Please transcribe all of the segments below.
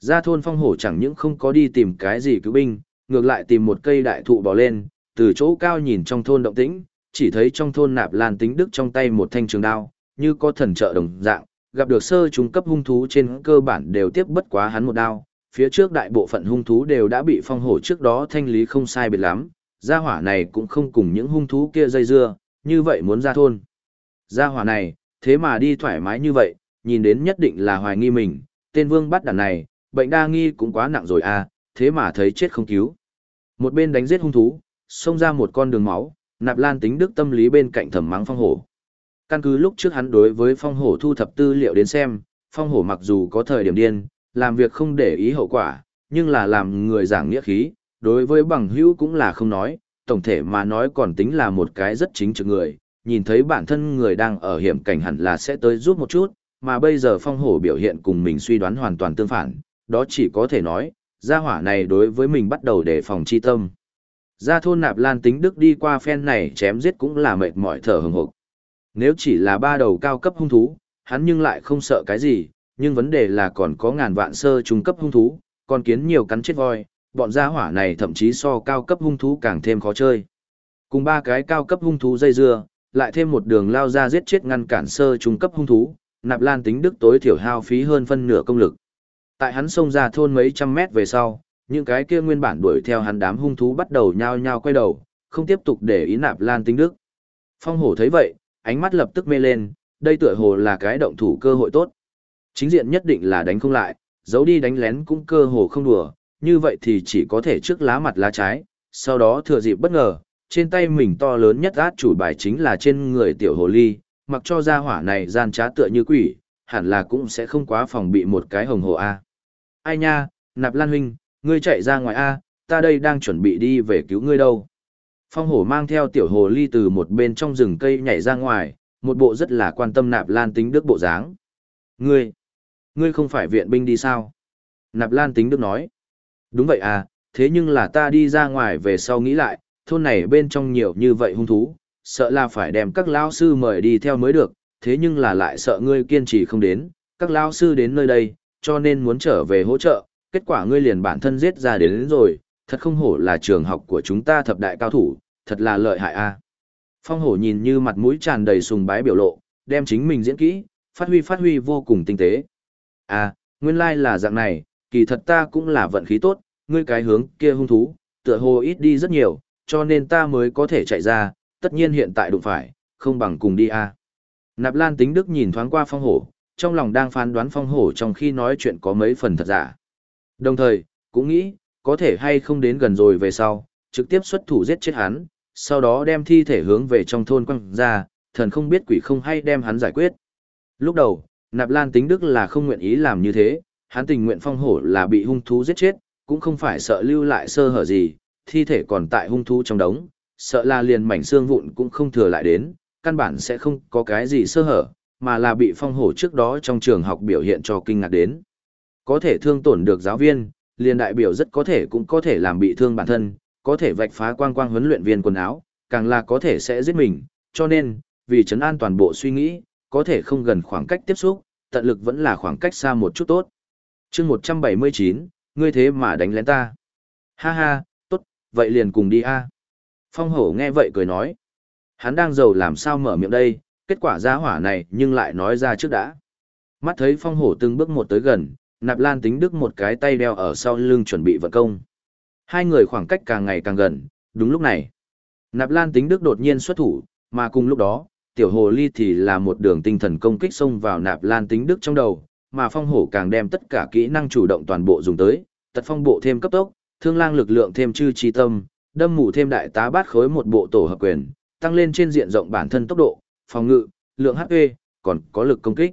Ra thôn phong hổ chẳng những không có đi tìm cái gì cứu binh, ngược lại tìm một cây đại thụ bò lên, từ chỗ cao nhìn trong thôn động tĩnh, chỉ thấy trong thôn nạp lan tính đức trong tay một thanh trường đao, như có thần trợ đồng dạng, gặp được sơ trung cấp hung thú trên cơ bản đều tiếp bất quá hắn một đao, phía trước đại bộ phận hung thú đều đã bị phong hổ trước đó thanh lý không sai biệt lắm, gia hỏa này cũng không cùng những hung thú kia dây dưa, như vậy muốn ra thôn. Gia hỏa này, thế mà đi thoải mái như vậy, nhìn đến nhất định là hoài nghi mình, tên vương bắt đàn này, bệnh đa nghi cũng quá nặng rồi à, thế mà thấy chết không cứu. Một bên đánh giết hung thú, xông ra một con đường máu, nạp lan tính đức tâm lý bên cạnh thầm mắng phong hổ. Căn cứ lúc trước hắn đối với phong hổ thu thập tư liệu đến xem, phong hổ mặc dù có thời điểm điên, làm việc không để ý hậu quả, nhưng là làm người giảng nghĩa khí, đối với bằng hữu cũng là không nói, tổng thể mà nói còn tính là một cái rất chính trực người, nhìn thấy bản thân người đang ở hiểm cảnh hẳn là sẽ tới giúp một chút, mà bây giờ phong hổ biểu hiện cùng mình suy đoán hoàn toàn tương phản, đó chỉ có thể nói, gia hỏa này đối với mình bắt đầu đề phòng chi tâm. Gia thôn nạp lan tính đức đi qua phen này chém giết cũng là mệt mỏi thở hừng hực. Nếu chỉ là ba đầu cao cấp hung thú, hắn nhưng lại không sợ cái gì, nhưng vấn đề là còn có ngàn vạn sơ trung cấp hung thú, còn kiến nhiều cắn chết voi, bọn gia hỏa này thậm chí so cao cấp hung thú càng thêm khó chơi. Cùng ba cái cao cấp hung thú dây dưa, lại thêm một đường lao ra giết chết ngăn cản sơ trung cấp hung thú, nạp lan tính đức tối thiểu hao phí hơn phân nửa công lực. Tại hắn xông ra thôn mấy trăm mét về sau, những cái kia nguyên bản đuổi theo hắn đám hung thú bắt đầu nhao nhao quay đầu, không tiếp tục để ý nạp lan tính đức. Phong hổ thấy vậy, ánh mắt lập tức mê lên, đây tựa hồ là cái động thủ cơ hội tốt. Chính diện nhất định là đánh không lại, giấu đi đánh lén cũng cơ hồ không đùa, như vậy thì chỉ có thể trước lá mặt lá trái, sau đó thừa dịp bất ngờ, trên tay mình to lớn nhất át chủ bài chính là trên người tiểu hồ ly, mặc cho ra hỏa này gian trá tựa như quỷ, hẳn là cũng sẽ không quá phòng bị một cái hồng hồ A. Ai nha, nạp lan huynh, ngươi chạy ra ngoài A, ta đây đang chuẩn bị đi về cứu ngươi đâu. Phong hổ mang theo tiểu hồ ly từ một bên trong rừng cây nhảy ra ngoài, một bộ rất là quan tâm nạp lan tính đức bộ dáng. Ngươi, ngươi không phải viện binh đi sao? Nạp lan tính đức nói. Đúng vậy à, thế nhưng là ta đi ra ngoài về sau nghĩ lại, thôn này bên trong nhiều như vậy hung thú, sợ là phải đem các lao sư mời đi theo mới được, thế nhưng là lại sợ ngươi kiên trì không đến, các lao sư đến nơi đây, cho nên muốn trở về hỗ trợ, kết quả ngươi liền bản thân giết ra đến, đến rồi, thật không hổ là trường học của chúng ta thập đại cao thủ, thật là lợi hại a. Phong hổ nhìn như mặt mũi tràn đầy sùng bái biểu lộ, đem chính mình diễn kỹ, phát huy phát huy vô cùng tinh tế. À, nguyên lai là dạng này, kỳ thật ta cũng là vận khí tốt, ngươi cái hướng kia hung thú, tựa hồ ít đi rất nhiều, cho nên ta mới có thể chạy ra, tất nhiên hiện tại đụng phải, không bằng cùng đi a. Nạp Lan Tính Đức nhìn thoáng qua phong hổ, trong lòng đang phán đoán phong hổ trong khi nói chuyện có mấy phần thật giả. Đồng thời, cũng nghĩ, có thể hay không đến gần rồi về sau, trực tiếp xuất thủ giết chết hắn, sau đó đem thi thể hướng về trong thôn quăng ra, thần không biết quỷ không hay đem hắn giải quyết. Lúc đầu, Nạp Lan Tính Đức là không nguyện ý làm như thế, hắn tình nguyện phong hổ là bị hung thú giết chết, cũng không phải sợ lưu lại sơ hở gì, thi thể còn tại hung thú trong đống, sợ là liền mảnh xương vụn cũng không thừa lại đến, căn bản sẽ không có cái gì sơ hở, mà là bị phong hổ trước đó trong trường học biểu hiện cho kinh ngạc đến. Có thể thương tổn được giáo viên, liền đại biểu rất có thể cũng có thể làm bị thương bản thân, có thể vạch phá quang quang huấn luyện viên quần áo, càng là có thể sẽ giết mình, cho nên, vì chấn an toàn bộ suy nghĩ, có thể không gần khoảng cách tiếp xúc, tận lực vẫn là khoảng cách xa một chút tốt. chương 179, ngươi thế mà đánh lén ta. Ha ha, tốt, vậy liền cùng đi a. Phong hổ nghe vậy cười nói. Hắn đang giàu làm sao mở miệng đây, kết quả ra hỏa này nhưng lại nói ra trước đã. Mắt thấy phong hổ từng bước một tới gần, nạp lan tính đức một cái tay đeo ở sau lưng chuẩn bị vận công. Hai người khoảng cách càng ngày càng gần, đúng lúc này. Nạp lan tính đức đột nhiên xuất thủ, mà cùng lúc đó, tiểu hồ ly thì là một đường tinh thần công kích xông vào nạp lan tính đức trong đầu, mà phong hổ càng đem tất cả kỹ năng chủ động toàn bộ dùng tới, tật phong bộ thêm cấp tốc, thương lang lực lượng thêm chư chi tâm, đâm mù thêm đại tá bát khối một bộ tổ hợp quyền, tăng lên trên diện rộng bản thân tốc độ, phòng ngự, lượng HP, còn có lực công kích.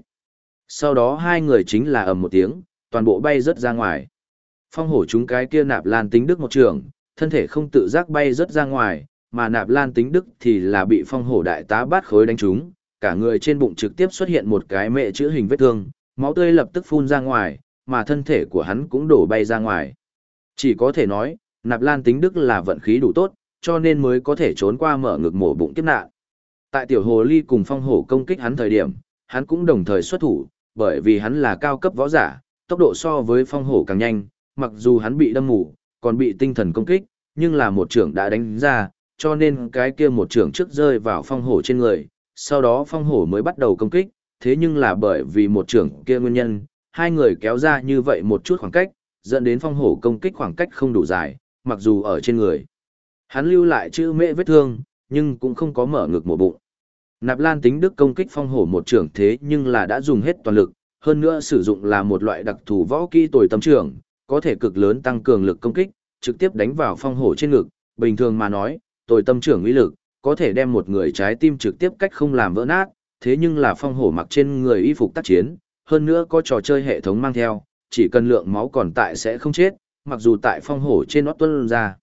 Sau đó hai người chính là ầm một tiếng, toàn bộ bay rất ra ngoài. Phong hổ chúng cái kia nạp lan tính đức một trường, thân thể không tự giác bay rất ra ngoài, mà nạp lan tính đức thì là bị phong hổ đại tá bát khối đánh trúng, cả người trên bụng trực tiếp xuất hiện một cái mẹ chữ hình vết thương, máu tươi lập tức phun ra ngoài, mà thân thể của hắn cũng đổ bay ra ngoài. Chỉ có thể nói, nạp lan tính đức là vận khí đủ tốt, cho nên mới có thể trốn qua mở ngực mổ bụng kiếp nạn. Tại tiểu hồ ly cùng phong hổ công kích hắn thời điểm, hắn cũng đồng thời xuất thủ, bởi vì hắn là cao cấp võ giả, tốc độ so với phong hổ càng nhanh, mặc dù hắn bị đâm mù, còn bị tinh thần công kích, nhưng là một trưởng đã đánh ra, cho nên cái kia một trưởng trước rơi vào phong hổ trên người, sau đó phong hổ mới bắt đầu công kích, thế nhưng là bởi vì một trưởng kia nguyên nhân, hai người kéo ra như vậy một chút khoảng cách, dẫn đến phong hổ công kích khoảng cách không đủ dài, mặc dù ở trên người. Hắn lưu lại chữ mễ vết thương, nhưng cũng không có mở ngực một bụng. Nạp Lan tính đức công kích phong hổ một trưởng thế nhưng là đã dùng hết toàn lực, hơn nữa sử dụng là một loại đặc thù võ kỹ tồi tâm trưởng, có thể cực lớn tăng cường lực công kích, trực tiếp đánh vào phong hổ trên ngực, bình thường mà nói, tồi tâm trưởng uy lực, có thể đem một người trái tim trực tiếp cách không làm vỡ nát, thế nhưng là phong hổ mặc trên người y phục tác chiến, hơn nữa có trò chơi hệ thống mang theo, chỉ cần lượng máu còn tại sẽ không chết, mặc dù tại phong hổ trên nót tuân ra.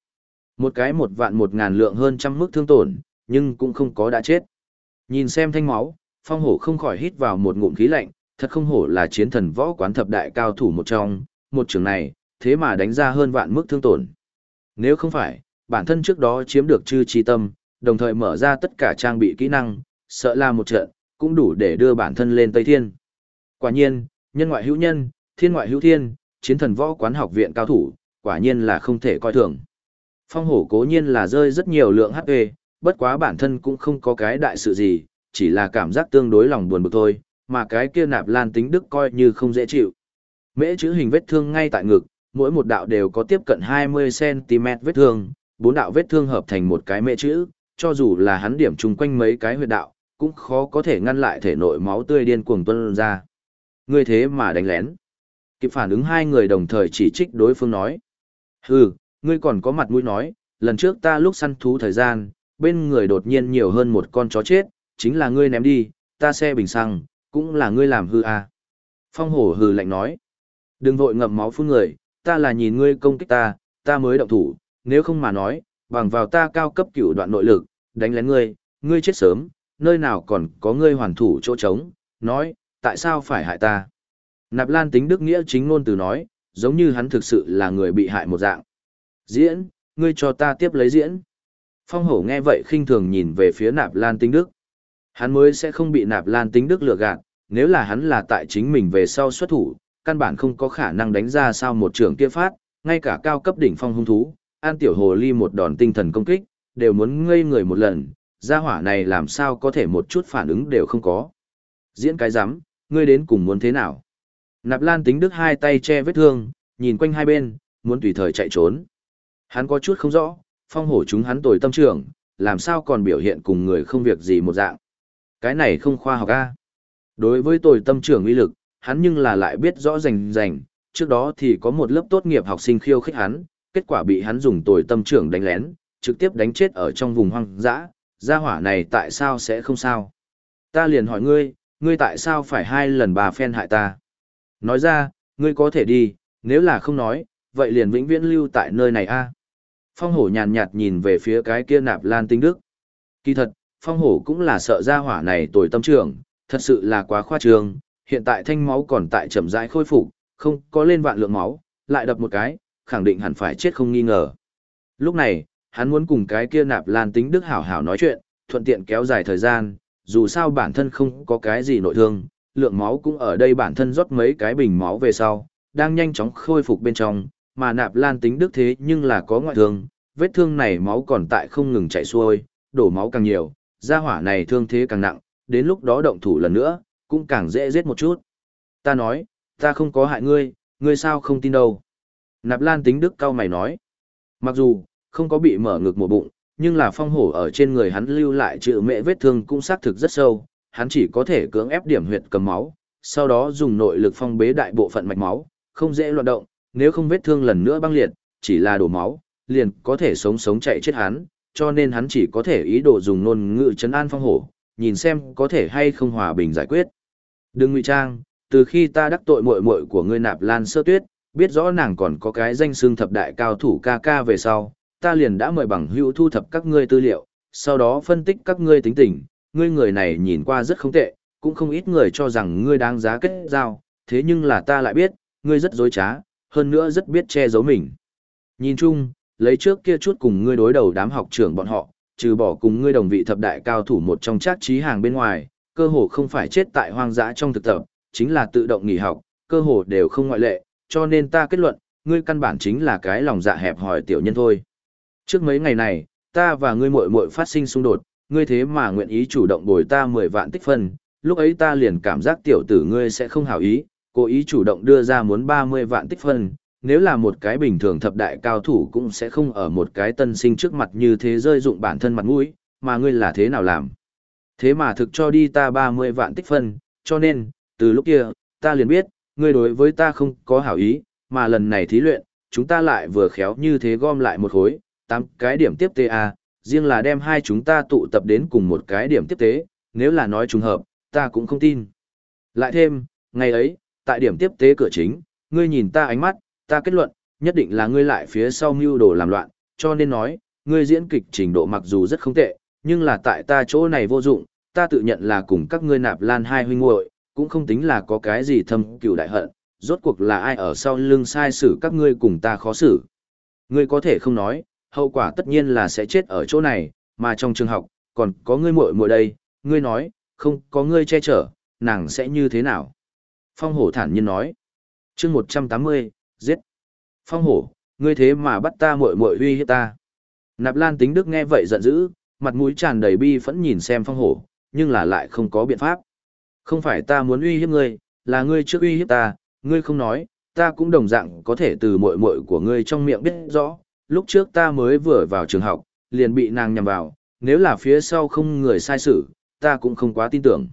Một cái một vạn một ngàn lượng hơn trăm mức thương tổn, nhưng cũng không có đã chết. Nhìn xem thanh máu, phong hổ không khỏi hít vào một ngụm khí lạnh, thật không hổ là chiến thần võ quán thập đại cao thủ một trong, một trường này, thế mà đánh ra hơn vạn mức thương tổn. Nếu không phải, bản thân trước đó chiếm được chư chi tâm, đồng thời mở ra tất cả trang bị kỹ năng, sợ là một trận, cũng đủ để đưa bản thân lên Tây Thiên. Quả nhiên, nhân ngoại hữu nhân, thiên ngoại hữu thiên, chiến thần võ quán học viện cao thủ, quả nhiên là không thể coi thường. Phong hổ cố nhiên là rơi rất nhiều lượng HP, bất quá bản thân cũng không có cái đại sự gì, chỉ là cảm giác tương đối lòng buồn bực thôi, mà cái kia nạp lan tính đức coi như không dễ chịu. Mễ chữ hình vết thương ngay tại ngực, mỗi một đạo đều có tiếp cận 20cm vết thương, bốn đạo vết thương hợp thành một cái mễ chữ, cho dù là hắn điểm chung quanh mấy cái huyệt đạo, cũng khó có thể ngăn lại thể nội máu tươi điên cuồng tuôn ra. Ngươi thế mà đánh lén. Kịp phản ứng hai người đồng thời chỉ trích đối phương nói. Hừ, ngươi còn có mặt mũi nói, lần trước ta lúc săn thú thời gian, bên người đột nhiên nhiều hơn một con chó chết, chính là ngươi ném đi, ta xe bình xăng, cũng là ngươi làm hư à. Phong hổ hừ lạnh nói. Đừng vội ngậm máu phun người, ta là nhìn ngươi công kích ta, ta mới động thủ, nếu không mà nói, bằng vào ta cao cấp cửu đoạn nội lực, đánh lén ngươi, ngươi chết sớm, nơi nào còn có ngươi hoàn thủ chỗ trống, nói, tại sao phải hại ta? Nạp Lan tính đức nghĩa chính ngôn từ nói, giống như hắn thực sự là người bị hại một dạng. Diễn, ngươi cho ta tiếp lấy diễn. Phong hổ nghe vậy khinh thường nhìn về phía Nạp Lan tính đức. Hắn mới sẽ không bị Nạp Lan tính đức lừa gạt, nếu là hắn là tại chính mình về sau xuất thủ, căn bản không có khả năng đánh ra sao một trường kia phát, ngay cả cao cấp đỉnh phong hung thú, an tiểu hồ ly một đòn tinh thần công kích, đều muốn ngây người một lần, gia hỏa này làm sao có thể một chút phản ứng đều không có. Diễn cái rắm ngươi đến cùng muốn thế nào? Nạp Lan tính đức hai tay che vết thương, nhìn quanh hai bên, muốn tùy thời chạy trốn. Hắn có chút không rõ, phong hổ chúng hắn tồi tâm trưởng, làm sao còn biểu hiện cùng người không việc gì một dạng. Cái này không khoa học a. Đối với tồi tâm trưởng uy lực, hắn nhưng là lại biết rõ rành rành, trước đó thì có một lớp tốt nghiệp học sinh khiêu khích hắn, kết quả bị hắn dùng tồi tâm trưởng đánh lén, trực tiếp đánh chết ở trong vùng hoang dã, gia hỏa này tại sao sẽ không sao? Ta liền hỏi ngươi, ngươi tại sao phải hai lần bà phen hại ta? Nói ra, ngươi có thể đi, nếu là không nói, vậy liền vĩnh viễn lưu tại nơi này a. Phong hổ nhàn nhạt nhìn về phía cái kia nạp lan tinh đức. Kỳ thật, phong hổ cũng là sợ ra hỏa này tồi tâm trưởng, thật sự là quá khoa trương, hiện tại thanh máu còn tại chậm rãi khôi phục, không có lên vạn lượng máu, lại đập một cái, khẳng định hẳn phải chết không nghi ngờ. Lúc này, hắn muốn cùng cái kia nạp lan tính đức hảo hảo nói chuyện, thuận tiện kéo dài thời gian, dù sao bản thân không có cái gì nội thương, lượng máu cũng ở đây bản thân rót mấy cái bình máu về sau, đang nhanh chóng khôi phục bên trong, mà nạp lan tính đức thế nhưng là có ngoại thương, vết thương này máu còn tại không ngừng chảy xuôi, đổ máu càng nhiều, da hỏa này thương thế càng nặng, đến lúc đó động thủ lần nữa, cũng càng dễ giết một chút. Ta nói, ta không có hại ngươi, ngươi sao không tin đâu. Nạp lan tính đức cao mày nói, mặc dù, không có bị mở ngực một bụng, nhưng là phong hổ ở trên người hắn lưu lại chữ mẹ vết thương cũng xác thực rất sâu, hắn chỉ có thể cưỡng ép điểm huyệt cầm máu, sau đó dùng nội lực phong bế đại bộ phận mạch máu, không dễ loạn động, nếu không vết thương lần nữa băng liệt, chỉ là đổ máu, liền có thể sống sống chạy chết hắn, cho nên hắn chỉ có thể ý đồ dùng ngôn ngữ chấn an phong hổ, nhìn xem có thể hay không hòa bình giải quyết. Đừng ngụy trang, từ khi ta đắc tội muội muội của ngươi nạp lan sơ tuyết, biết rõ nàng còn có cái danh xưng thập đại cao thủ ca ca về sau, ta liền đã mời bằng hữu thu thập các ngươi tư liệu, sau đó phân tích các ngươi tính tình, ngươi người này nhìn qua rất không tệ, cũng không ít người cho rằng ngươi đáng giá kết giao, thế nhưng là ta lại biết, ngươi rất dối trá, hơn nữa rất biết che giấu mình. Nhìn chung, lấy trước kia chút cùng ngươi đối đầu đám học trưởng bọn họ, trừ bỏ cùng ngươi đồng vị thập đại cao thủ một trong chắc trí hàng bên ngoài, cơ hồ không phải chết tại hoang dã trong thực tập, chính là tự động nghỉ học, cơ hồ đều không ngoại lệ, cho nên ta kết luận, ngươi căn bản chính là cái lòng dạ hẹp hòi tiểu nhân thôi. Trước mấy ngày này, ta và ngươi muội muội phát sinh xung đột, ngươi thế mà nguyện ý chủ động bồi ta 10 vạn tích phân, lúc ấy ta liền cảm giác tiểu tử ngươi sẽ không hảo ý, cố ý chủ động đưa ra muốn 30 vạn tích phân, nếu là một cái bình thường thập đại cao thủ cũng sẽ không ở một cái tân sinh trước mặt như thế rơi dụng bản thân mặt mũi, mà ngươi là thế nào làm. Thế mà thực cho đi ta 30 vạn tích phân, cho nên, từ lúc kia, ta liền biết, ngươi đối với ta không có hảo ý, mà lần này thí luyện, chúng ta lại vừa khéo như thế gom lại một khối, 8 cái điểm tiếp TA, riêng là đem hai chúng ta tụ tập đến cùng một cái điểm tiếp tế, nếu là nói trùng hợp, ta cũng không tin. Lại thêm, ngày ấy, tại điểm tiếp tế cửa chính, ngươi nhìn ta ánh mắt, ta kết luận, nhất định là ngươi lại phía sau mưu đồ làm loạn, cho nên nói, ngươi diễn kịch trình độ mặc dù rất không tệ, nhưng là tại ta chỗ này vô dụng, ta tự nhận là cùng các ngươi nạp lan hai huynh muội cũng không tính là có cái gì thâm cựu đại hận, rốt cuộc là ai ở sau lưng sai xử các ngươi cùng ta khó xử. Ngươi có thể không nói, hậu quả tất nhiên là sẽ chết ở chỗ này, mà trong trường học, còn có ngươi muội muội đây, ngươi nói, không có ngươi che chở, nàng sẽ như thế nào? Phong hổ thản nhiên nói. chương 180, giết. Phong hổ, ngươi thế mà bắt ta muội muội uy hiếp ta. Nạp Lan tính đức nghe vậy giận dữ, mặt mũi tràn đầy bi phẫn nhìn xem phong hổ, nhưng là lại không có biện pháp. Không phải ta muốn uy hiếp ngươi, là ngươi trước uy hiếp ta, ngươi không nói, ta cũng đồng dạng có thể từ muội muội của ngươi trong miệng biết rõ, lúc trước ta mới vừa vào trường học, liền bị nàng nhầm vào, nếu là phía sau không người sai xử, ta cũng không quá tin tưởng.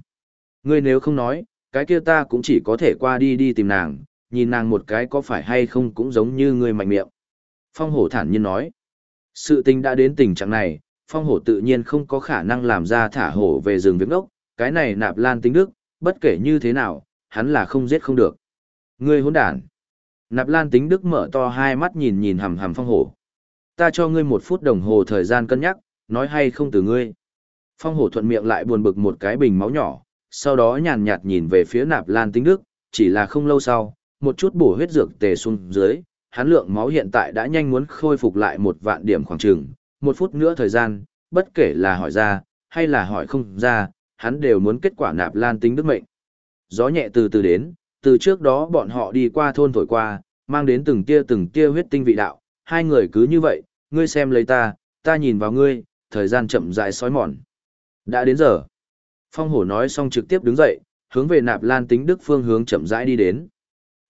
Ngươi nếu không nói, cái kia ta cũng chỉ có thể qua đi đi tìm nàng, nhìn nàng một cái có phải hay không cũng giống như ngươi mạnh miệng. Phong hổ thản nhiên nói, sự tình đã đến tình trạng này, phong hổ tự nhiên không có khả năng làm ra thả hổ về rừng viếng ốc, cái này nạp lan tính đức, bất kể như thế nào, hắn là không giết không được. Ngươi hỗn đản. Nạp lan tính đức mở to hai mắt nhìn nhìn hầm hầm phong hổ. Ta cho ngươi một phút đồng hồ thời gian cân nhắc, nói hay không từ ngươi. Phong hổ thuận miệng lại buồn bực một cái bình máu nhỏ, sau đó nhàn nhạt nhìn về phía nạp lan tính đức, chỉ là không lâu sau, một chút bổ huyết dược tề xuống dưới, hắn lượng máu hiện tại đã nhanh muốn khôi phục lại một vạn điểm khoảng trường, một phút nữa thời gian, bất kể là hỏi ra, hay là hỏi không ra, hắn đều muốn kết quả nạp lan tính đức mệnh. Gió nhẹ từ từ đến, từ trước đó bọn họ đi qua thôn thổi qua, mang đến từng tia từng tia huyết tinh vị đạo, hai người cứ như vậy, ngươi xem lấy ta, ta nhìn vào ngươi, thời gian chậm rãi sói mòn. Đã đến giờ. Phong hổ nói xong trực tiếp đứng dậy, hướng về nạp lan tính đức phương hướng chậm rãi đi đến.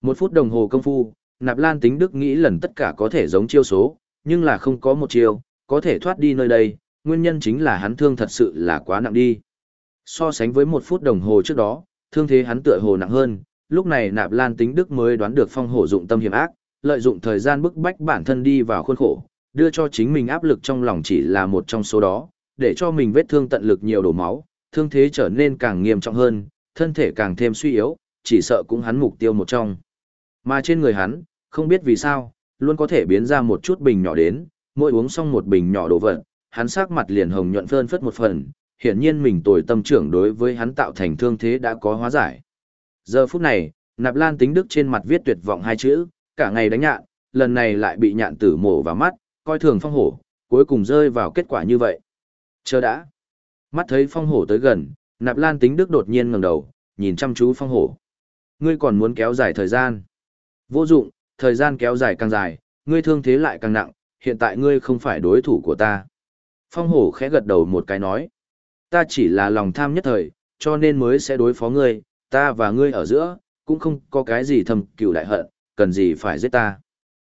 Một phút đồng hồ công phu, nạp lan tính đức nghĩ lần tất cả có thể giống chiêu số, nhưng là không có một chiêu, có thể thoát đi nơi đây, nguyên nhân chính là hắn thương thật sự là quá nặng đi. So sánh với một phút đồng hồ trước đó, thương thế hắn tựa hồ nặng hơn, lúc này nạp lan tính đức mới đoán được phong hổ dụng tâm hiểm ác, lợi dụng thời gian bức bách bản thân đi vào khuôn khổ, đưa cho chính mình áp lực trong lòng chỉ là một trong số đó, để cho mình vết thương tận lực nhiều đổ máu, thương thế trở nên càng nghiêm trọng hơn, thân thể càng thêm suy yếu, chỉ sợ cũng hắn mục tiêu một trong. Mà trên người hắn, không biết vì sao, luôn có thể biến ra một chút bình nhỏ đến, mỗi uống xong một bình nhỏ đồ vật, hắn sắc mặt liền hồng nhuận phơn phất một phần, hiển nhiên mình tồi tâm trưởng đối với hắn tạo thành thương thế đã có hóa giải. Giờ phút này, Nạp Lan tính đức trên mặt viết tuyệt vọng hai chữ, cả ngày đánh nhạn, lần này lại bị nhạn tử mổ vào mắt, coi thường phong hổ, cuối cùng rơi vào kết quả như vậy. Chờ đã. Mắt thấy phong hổ tới gần, Nạp Lan tính đức đột nhiên ngẩng đầu, nhìn chăm chú phong hổ. Ngươi còn muốn kéo dài thời gian. Vô dụng, thời gian kéo dài càng dài, ngươi thương thế lại càng nặng, hiện tại ngươi không phải đối thủ của ta. Phong hổ khẽ gật đầu một cái nói. Ta chỉ là lòng tham nhất thời, cho nên mới sẽ đối phó ngươi, ta và ngươi ở giữa, cũng không có cái gì thầm cựu đại hận, cần gì phải giết ta.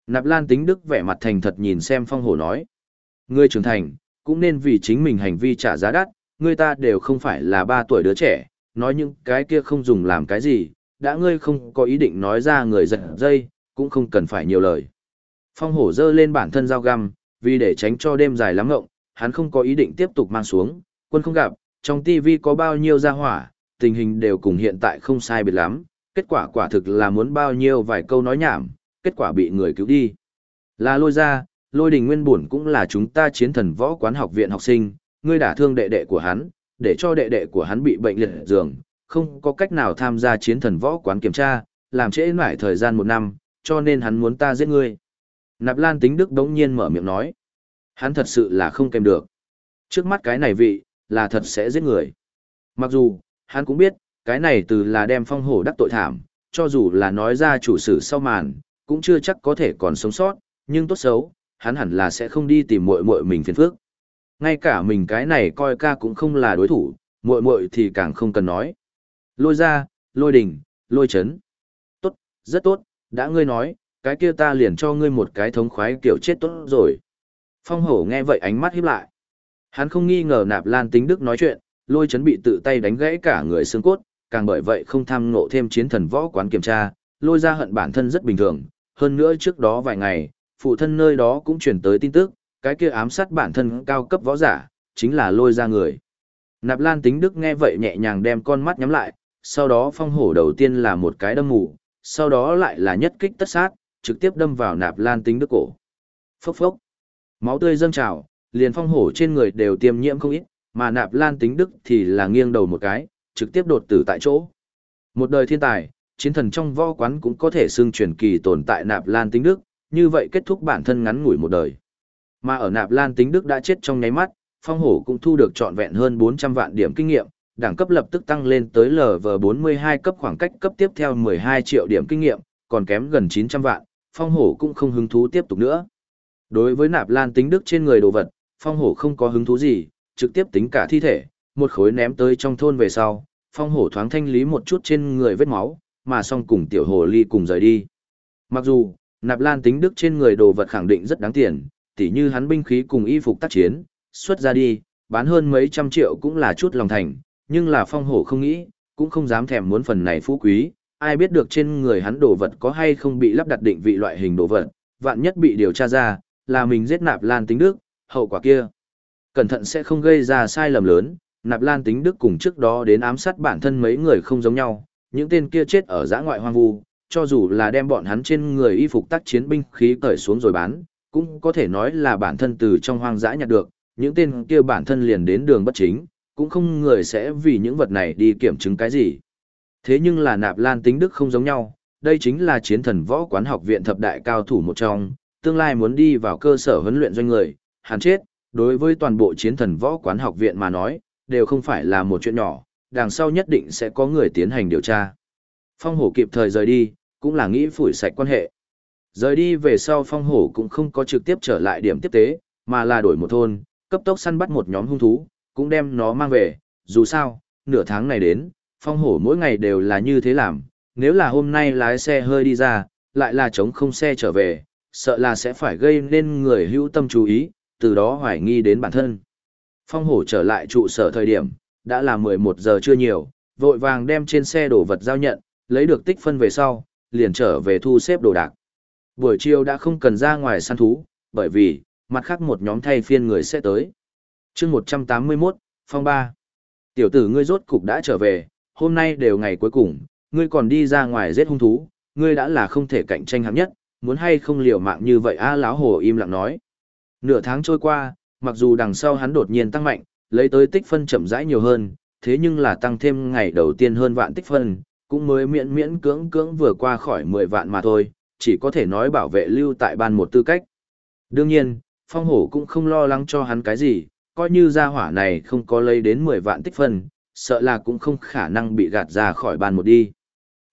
Nạp Lan tính đức vẻ mặt thành thật nhìn xem phong hổ nói. Ngươi trưởng thành, cũng nên vì chính mình hành vi trả giá đắt, ngươi ta đều không phải là ba tuổi đứa trẻ, nói những cái kia không dùng làm cái gì, đã ngươi không có ý định nói ra người giật dây, cũng không cần phải nhiều lời. Phong hổ dơ lên bản thân dao găm, vì để tránh cho đêm dài lắm ngộng, hắn không có ý định tiếp tục mang xuống, quân không gặp, trong TV có bao nhiêu gia hỏa, tình hình đều cùng hiện tại không sai biệt lắm, kết quả quả thực là muốn bao nhiêu vài câu nói nhảm, kết quả bị người cứu đi. Là lôi ra, lôi đình nguyên bổn cũng là chúng ta chiến thần võ quán học viện học sinh, ngươi đả thương đệ đệ của hắn, để cho đệ đệ của hắn bị bệnh liệt giường, không có cách nào tham gia chiến thần võ quán kiểm tra, làm trễ mãi thời gian một năm, cho nên hắn muốn ta giết ngươi. Nạp Lan tính đức đống nhiên mở miệng nói. Hắn thật sự là không kèm được. Trước mắt cái này vị, là thật sẽ giết người. Mặc dù, hắn cũng biết, cái này từ là đem phong hổ đắc tội thảm, cho dù là nói ra chủ sử sau màn, cũng chưa chắc có thể còn sống sót, nhưng tốt xấu, hắn hẳn là sẽ không đi tìm muội muội mình phiền phức. Ngay cả mình cái này coi ca cũng không là đối thủ, muội muội thì càng không cần nói. Lôi ra, lôi đỉnh, lôi chấn. Tốt, rất tốt, đã ngươi nói, cái kia ta liền cho ngươi một cái thống khoái kiểu chết tốt rồi. Phong hổ nghe vậy ánh mắt híp lại. Hắn không nghi ngờ nạp lan tính đức nói chuyện, lôi chấn bị tự tay đánh gãy cả người xương cốt, càng bởi vậy không tham ngộ thêm chiến thần võ quán kiểm tra, lôi ra hận bản thân rất bình thường. Hơn nữa trước đó vài ngày, phụ thân nơi đó cũng chuyển tới tin tức, cái kia ám sát bản thân cao cấp võ giả, chính là lôi ra người. Nạp Lan tính đức nghe vậy nhẹ nhàng đem con mắt nhắm lại, sau đó phong hổ đầu tiên là một cái đâm mù, sau đó lại là nhất kích tất sát, trực tiếp đâm vào Nạp Lan tính đức cổ. Phốc phốc. Máu tươi dâng trào, liền phong hổ trên người đều tiêm nhiễm không ít, mà Nạp Lan tính đức thì là nghiêng đầu một cái, trực tiếp đột tử tại chỗ. Một đời thiên tài, chiến thần trong võ quán cũng có thể xưng truyền kỳ tồn tại Nạp Lan tính đức, như vậy kết thúc bản thân ngắn ngủi một đời. Mà ở Nạp Lan tính đức đã chết trong nháy mắt, phong hổ cũng thu được trọn vẹn hơn 400 vạn điểm kinh nghiệm, đẳng cấp lập tức tăng lên tới LV42 cấp khoảng cách cấp tiếp theo 12 triệu điểm kinh nghiệm, còn kém gần 900 vạn, phong hổ cũng không hứng thú tiếp tục nữa. Đối với nạp lan tính đức trên người đồ vật, phong hổ không có hứng thú gì, trực tiếp tính cả thi thể, một khối ném tới trong thôn về sau, phong hổ thoáng thanh lý một chút trên người vết máu, mà xong cùng tiểu hồ ly cùng rời đi. Mặc dù, nạp lan tính đức trên người đồ vật khẳng định rất đáng tiền, tỉ như hắn binh khí cùng y phục tác chiến, xuất ra đi, bán hơn mấy trăm triệu cũng là chút lòng thành, nhưng là phong hổ không nghĩ, cũng không dám thèm muốn phần này phú quý, ai biết được trên người hắn đồ vật có hay không bị lắp đặt định vị loại hình đồ vật, vạn nhất bị điều tra ra, là mình giết nạp lan tính đức, hậu quả kia. Cẩn thận sẽ không gây ra sai lầm lớn, nạp lan tính đức cùng trước đó đến ám sát bản thân mấy người không giống nhau, những tên kia chết ở giã ngoại hoang vu, cho dù là đem bọn hắn trên người y phục tác chiến binh khí cởi xuống rồi bán, cũng có thể nói là bản thân từ trong hoang dã nhặt được, những tên kia bản thân liền đến đường bất chính, cũng không người sẽ vì những vật này đi kiểm chứng cái gì. Thế nhưng là nạp lan tính đức không giống nhau, đây chính là chiến thần võ quán học viện thập đại cao thủ một trong, tương lai muốn đi vào cơ sở huấn luyện doanh người, hắn chết, đối với toàn bộ chiến thần võ quán học viện mà nói, đều không phải là một chuyện nhỏ, đằng sau nhất định sẽ có người tiến hành điều tra. Phong hổ kịp thời rời đi, cũng là nghĩ phủi sạch quan hệ. Rời đi về sau phong hổ cũng không có trực tiếp trở lại điểm tiếp tế, mà là đổi một thôn, cấp tốc săn bắt một nhóm hung thú, cũng đem nó mang về, dù sao, nửa tháng này đến, phong hổ mỗi ngày đều là như thế làm, nếu là hôm nay lái xe hơi đi ra, lại là chống không xe trở về, sợ là sẽ phải gây nên người hữu tâm chú ý, từ đó hoài nghi đến bản thân. Phong hổ trở lại trụ sở thời điểm, đã là 11 giờ chưa nhiều, vội vàng đem trên xe đồ vật giao nhận, lấy được tích phân về sau, liền trở về thu xếp đồ đạc. Buổi chiều đã không cần ra ngoài săn thú, bởi vì, mặt khác một nhóm thay phiên người sẽ tới. chương 181, Phong 3. Tiểu tử ngươi rốt cục đã trở về, hôm nay đều ngày cuối cùng, ngươi còn đi ra ngoài giết hung thú, ngươi đã là không thể cạnh tranh hạng nhất, muốn hay không liều mạng như vậy a lão hồ im lặng nói. Nửa tháng trôi qua, mặc dù đằng sau hắn đột nhiên tăng mạnh, lấy tới tích phân chậm rãi nhiều hơn, thế nhưng là tăng thêm ngày đầu tiên hơn vạn tích phân, cũng mới miễn miễn cưỡng cưỡng vừa qua khỏi 10 vạn mà thôi, chỉ có thể nói bảo vệ lưu tại ban một tư cách. Đương nhiên, phong hổ cũng không lo lắng cho hắn cái gì, coi như gia hỏa này không có lấy đến 10 vạn tích phân, sợ là cũng không khả năng bị gạt ra khỏi ban một đi.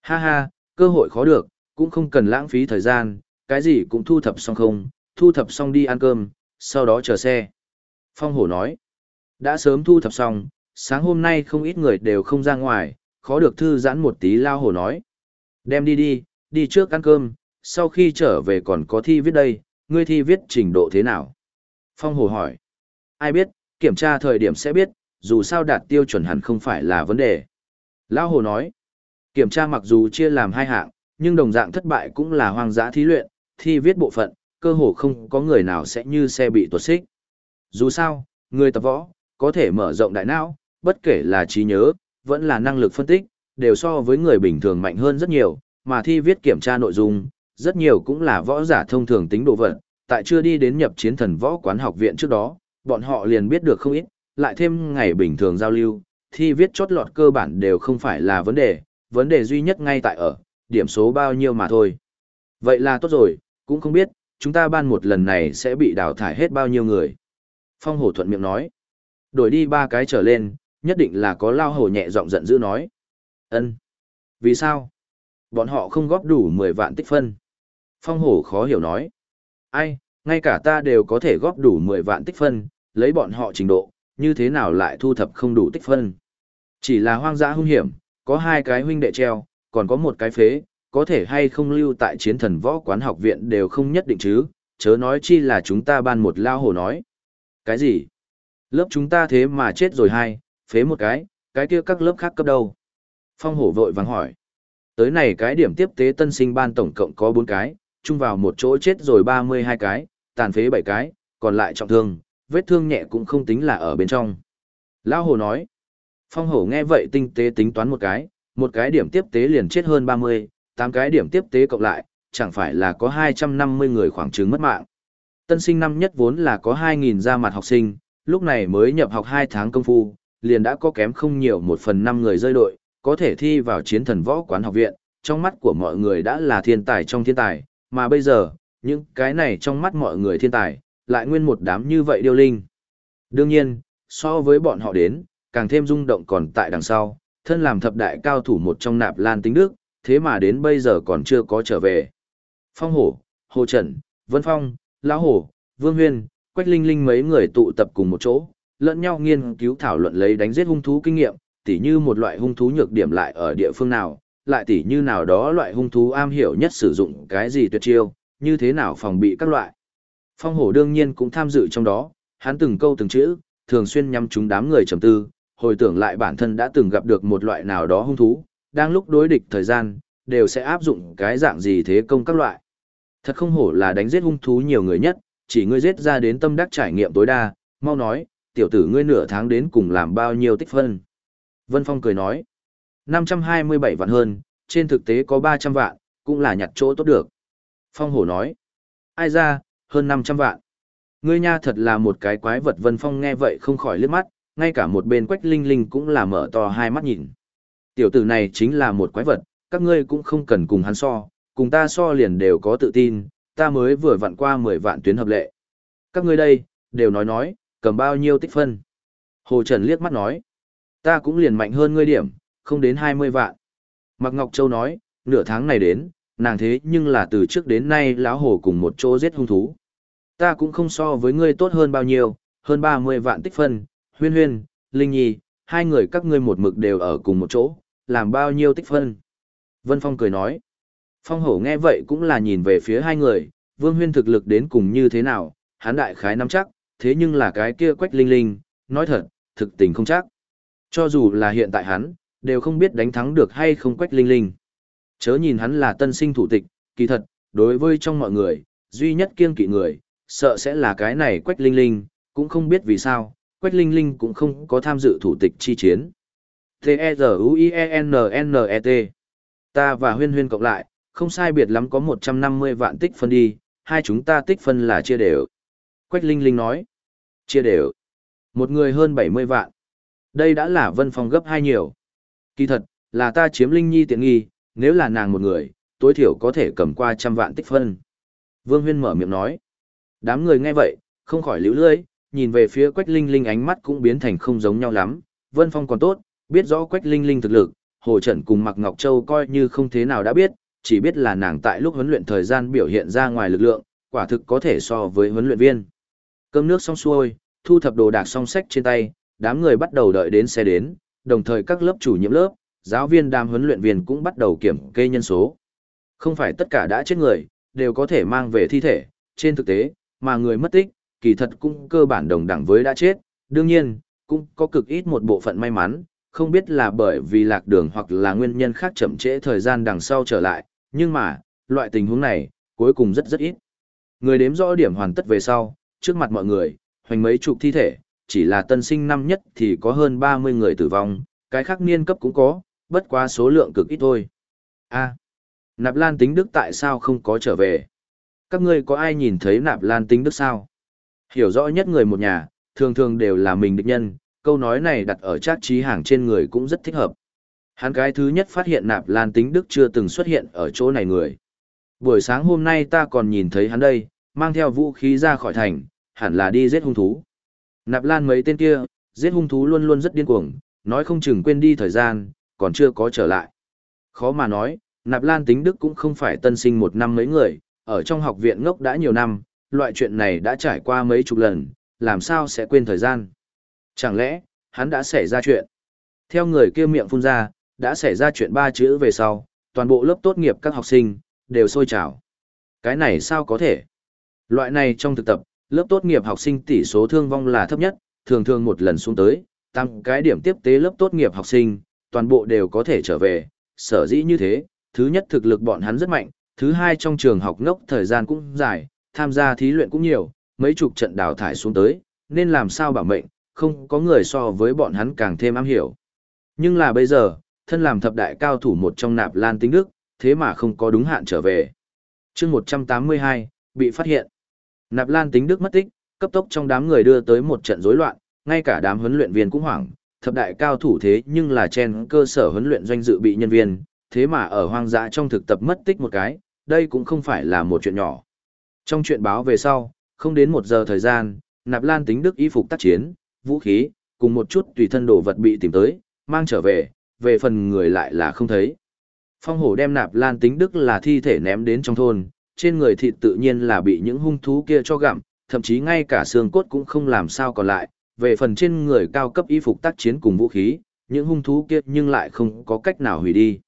Ha ha, cơ hội khó được, cũng không cần lãng phí thời gian, cái gì cũng thu thập xong không, thu thập xong đi ăn cơm, sau đó chờ xe. Phong hổ nói, đã sớm thu thập xong, sáng hôm nay không ít người đều không ra ngoài, khó được thư giãn một tí lao hổ nói. Đem đi đi, đi trước ăn cơm, sau khi trở về còn có thi viết đây, ngươi thi viết trình độ thế nào? Phong Hồ hỏi. Ai biết, kiểm tra thời điểm sẽ biết, dù sao đạt tiêu chuẩn hẳn không phải là vấn đề. Lão Hồ nói. Kiểm tra mặc dù chia làm hai hạng, nhưng đồng dạng thất bại cũng là hoang dã thí luyện, thi viết bộ phận, cơ hồ không có người nào sẽ như xe bị tuột xích. Dù sao, người tập võ, có thể mở rộng đại não, bất kể là trí nhớ, vẫn là năng lực phân tích, đều so với người bình thường mạnh hơn rất nhiều, mà thi viết kiểm tra nội dung, rất nhiều cũng là võ giả thông thường tính độ vật, tại chưa đi đến nhập chiến thần võ quán học viện trước đó, bọn họ liền biết được không ít, lại thêm ngày bình thường giao lưu, thi viết chốt lọt cơ bản đều không phải là vấn đề, vấn đề duy nhất ngay tại ở, điểm số bao nhiêu mà thôi. Vậy là tốt rồi, cũng không biết, chúng ta ban một lần này sẽ bị đào thải hết bao nhiêu người. Phong hổ thuận miệng nói, đổi đi ba cái trở lên, nhất định là có lao hổ nhẹ giọng giận dữ nói. ân Vì sao? Bọn họ không góp đủ 10 vạn tích phân. Phong hổ khó hiểu nói. Ai, ngay cả ta đều có thể góp đủ 10 vạn tích phân, lấy bọn họ trình độ, như thế nào lại thu thập không đủ tích phân. Chỉ là hoang dã hung hiểm, có hai cái huynh đệ treo, còn có một cái phế, có thể hay không lưu tại chiến thần võ quán học viện đều không nhất định chứ, chớ nói chi là chúng ta ban một lao hồ nói. Cái gì? Lớp chúng ta thế mà chết rồi hai, phế một cái, cái kia các lớp khác cấp đâu? Phong hổ vội vàng hỏi. Tới này cái điểm tiếp tế tân sinh ban tổng cộng có 4 cái, chung vào một chỗ chết rồi 32 cái, tàn phế 7 cái, còn lại trọng thương, vết thương nhẹ cũng không tính là ở bên trong. Lão hồ nói. Phong hổ nghe vậy tinh tế tính toán một cái, một cái điểm tiếp tế liền chết hơn 30, 8 cái điểm tiếp tế cộng lại, chẳng phải là có 250 người khoảng chứng mất mạng. Tân sinh năm nhất vốn là có 2.000 ra mặt học sinh, lúc này mới nhập học 2 tháng công phu, liền đã có kém không nhiều một phần năm người rơi đội, có thể thi vào chiến thần võ quán học viện, trong mắt của mọi người đã là thiên tài trong thiên tài, mà bây giờ, những cái này trong mắt mọi người thiên tài, lại nguyên một đám như vậy điêu linh. Đương nhiên, so với bọn họ đến, càng thêm rung động còn tại đằng sau, thân làm thập đại cao thủ một trong nạp lan tính đức, thế mà đến bây giờ còn chưa có trở về. Phong Hổ, Hồ Trần, Vân Phong, Lão Hổ, Vương Huyên, Quách Linh Linh mấy người tụ tập cùng một chỗ, lẫn nhau nghiên cứu thảo luận lấy đánh giết hung thú kinh nghiệm, tỉ như một loại hung thú nhược điểm lại ở địa phương nào, lại tỉ như nào đó loại hung thú am hiểu nhất sử dụng cái gì tuyệt chiêu, như thế nào phòng bị các loại. Phong hổ đương nhiên cũng tham dự trong đó, hắn từng câu từng chữ, thường xuyên nhắm chúng đám người trầm tư, hồi tưởng lại bản thân đã từng gặp được một loại nào đó hung thú, đang lúc đối địch thời gian, đều sẽ áp dụng cái dạng gì thế công các loại. Thật không hổ là đánh giết hung thú nhiều người nhất, chỉ ngươi giết ra đến tâm đắc trải nghiệm tối đa, mau nói, tiểu tử ngươi nửa tháng đến cùng làm bao nhiêu tích phân. Vân Phong cười nói, 527 vạn hơn, trên thực tế có 300 vạn, cũng là nhặt chỗ tốt được. Phong hổ nói, ai ra, hơn 500 vạn. Ngươi nha thật là một cái quái vật Vân Phong nghe vậy không khỏi liếc mắt, ngay cả một bên quách linh linh cũng là mở to hai mắt nhìn. Tiểu tử này chính là một quái vật, các ngươi cũng không cần cùng hắn so, cùng ta so liền đều có tự tin, ta mới vừa vặn qua 10 vạn tuyến hợp lệ. Các ngươi đây, đều nói nói, cầm bao nhiêu tích phân. Hồ Trần liếc mắt nói, ta cũng liền mạnh hơn ngươi điểm, không đến 20 vạn. Mạc Ngọc Châu nói, nửa tháng này đến, nàng thế nhưng là từ trước đến nay lão hồ cùng một chỗ giết hung thú. Ta cũng không so với ngươi tốt hơn bao nhiêu, hơn 30 vạn tích phân, huyên huyên, linh nhi, hai người các ngươi một mực đều ở cùng một chỗ, làm bao nhiêu tích phân. Vân Phong cười nói, Phong hổ nghe vậy cũng là nhìn về phía hai người, vương huyên thực lực đến cùng như thế nào, hắn đại khái nắm chắc, thế nhưng là cái kia quách linh linh, nói thật, thực tình không chắc. Cho dù là hiện tại hắn, đều không biết đánh thắng được hay không quách linh linh. Chớ nhìn hắn là tân sinh thủ tịch, kỳ thật, đối với trong mọi người, duy nhất kiêng kỵ người, sợ sẽ là cái này quách linh linh, cũng không biết vì sao, quách linh linh cũng không có tham dự thủ tịch chi chiến. T-E-Z-U-I-E-N-N-E-T Ta và huyên huyên cộng lại, không sai biệt lắm có 150 vạn tích phân đi, hai chúng ta tích phân là chia đều. Quách Linh Linh nói, chia đều. Một người hơn 70 vạn. Đây đã là vân phong gấp hai nhiều. Kỳ thật, là ta chiếm Linh Nhi tiện nghi, nếu là nàng một người, tối thiểu có thể cầm qua trăm vạn tích phân. Vương Huyên mở miệng nói. Đám người nghe vậy, không khỏi liễu lưỡi, nhìn về phía Quách Linh Linh ánh mắt cũng biến thành không giống nhau lắm. Vân Phong còn tốt, biết rõ Quách Linh Linh thực lực, Hồ Trần cùng Mạc Ngọc Châu coi như không thế nào đã biết, chỉ biết là nàng tại lúc huấn luyện thời gian biểu hiện ra ngoài lực lượng, quả thực có thể so với huấn luyện viên. Cơm nước xong xuôi, thu thập đồ đạc xong sách trên tay, đám người bắt đầu đợi đến xe đến, đồng thời các lớp chủ nhiệm lớp, giáo viên đám huấn luyện viên cũng bắt đầu kiểm kê nhân số. Không phải tất cả đã chết người, đều có thể mang về thi thể, trên thực tế, mà người mất tích, kỳ thật cũng cơ bản đồng đẳng với đã chết, đương nhiên, cũng có cực ít một bộ phận may mắn, không biết là bởi vì lạc đường hoặc là nguyên nhân khác chậm trễ thời gian đằng sau trở lại, nhưng mà, loại tình huống này, cuối cùng rất rất ít. Người đếm rõ điểm hoàn tất về sau, trước mặt mọi người, hoành mấy chục thi thể, chỉ là tân sinh năm nhất thì có hơn 30 người tử vong, cái khác niên cấp cũng có, bất quá số lượng cực ít thôi. a Nạp Lan tính Đức tại sao không có trở về? Các ngươi có ai nhìn thấy Nạp Lan tính Đức sao? Hiểu rõ nhất người một nhà, thường thường đều là mình địch nhân, câu nói này đặt ở trác trí hàng trên người cũng rất thích hợp. Hắn cái thứ nhất phát hiện nạp lan tính đức chưa từng xuất hiện ở chỗ này người. Buổi sáng hôm nay ta còn nhìn thấy hắn đây, mang theo vũ khí ra khỏi thành, hẳn là đi giết hung thú. Nạp lan mấy tên kia, giết hung thú luôn luôn rất điên cuồng, nói không chừng quên đi thời gian, còn chưa có trở lại. Khó mà nói, Nạp Lan Tính Đức cũng không phải tân sinh một năm mấy người, ở trong học viện ngốc đã nhiều năm, loại chuyện này đã trải qua mấy chục lần, làm sao sẽ quên thời gian. Chẳng lẽ, hắn đã xảy ra chuyện? Theo người kia miệng phun ra, đã xảy ra chuyện ba chữ về sau, toàn bộ lớp tốt nghiệp các học sinh, đều sôi trào. Cái này sao có thể? Loại này trong thực tập, lớp tốt nghiệp học sinh tỷ số thương vong là thấp nhất, thường thường một lần xuống tới, tăng cái điểm tiếp tế lớp tốt nghiệp học sinh, toàn bộ đều có thể trở về, sở dĩ như thế, thứ nhất thực lực bọn hắn rất mạnh, thứ hai trong trường học ngốc thời gian cũng dài, tham gia thí luyện cũng nhiều, mấy chục trận đào thải xuống tới, nên làm sao bảo mệnh, không có người so với bọn hắn càng thêm am hiểu. Nhưng là bây giờ, thân làm thập đại cao thủ một trong nạp lan tính đức, thế mà không có đúng hạn trở về. chương 182, bị phát hiện. Nạp lan tính đức mất tích, cấp tốc trong đám người đưa tới một trận rối loạn, ngay cả đám huấn luyện viên cũng hoảng, thập đại cao thủ thế nhưng là trên cơ sở huấn luyện doanh dự bị nhân viên, thế mà ở hoang dã trong thực tập mất tích một cái, đây cũng không phải là một chuyện nhỏ. Trong chuyện báo về sau, không đến một giờ thời gian, Nạp Lan tính đức y phục tác chiến, vũ khí, cùng một chút tùy thân đồ vật bị tìm tới, mang trở về, về phần người lại là không thấy. Phong hổ đem Nạp Lan tính đức là thi thể ném đến trong thôn, trên người thịt tự nhiên là bị những hung thú kia cho gặm, thậm chí ngay cả xương cốt cũng không làm sao còn lại, về phần trên người cao cấp y phục tác chiến cùng vũ khí, những hung thú kia nhưng lại không có cách nào hủy đi.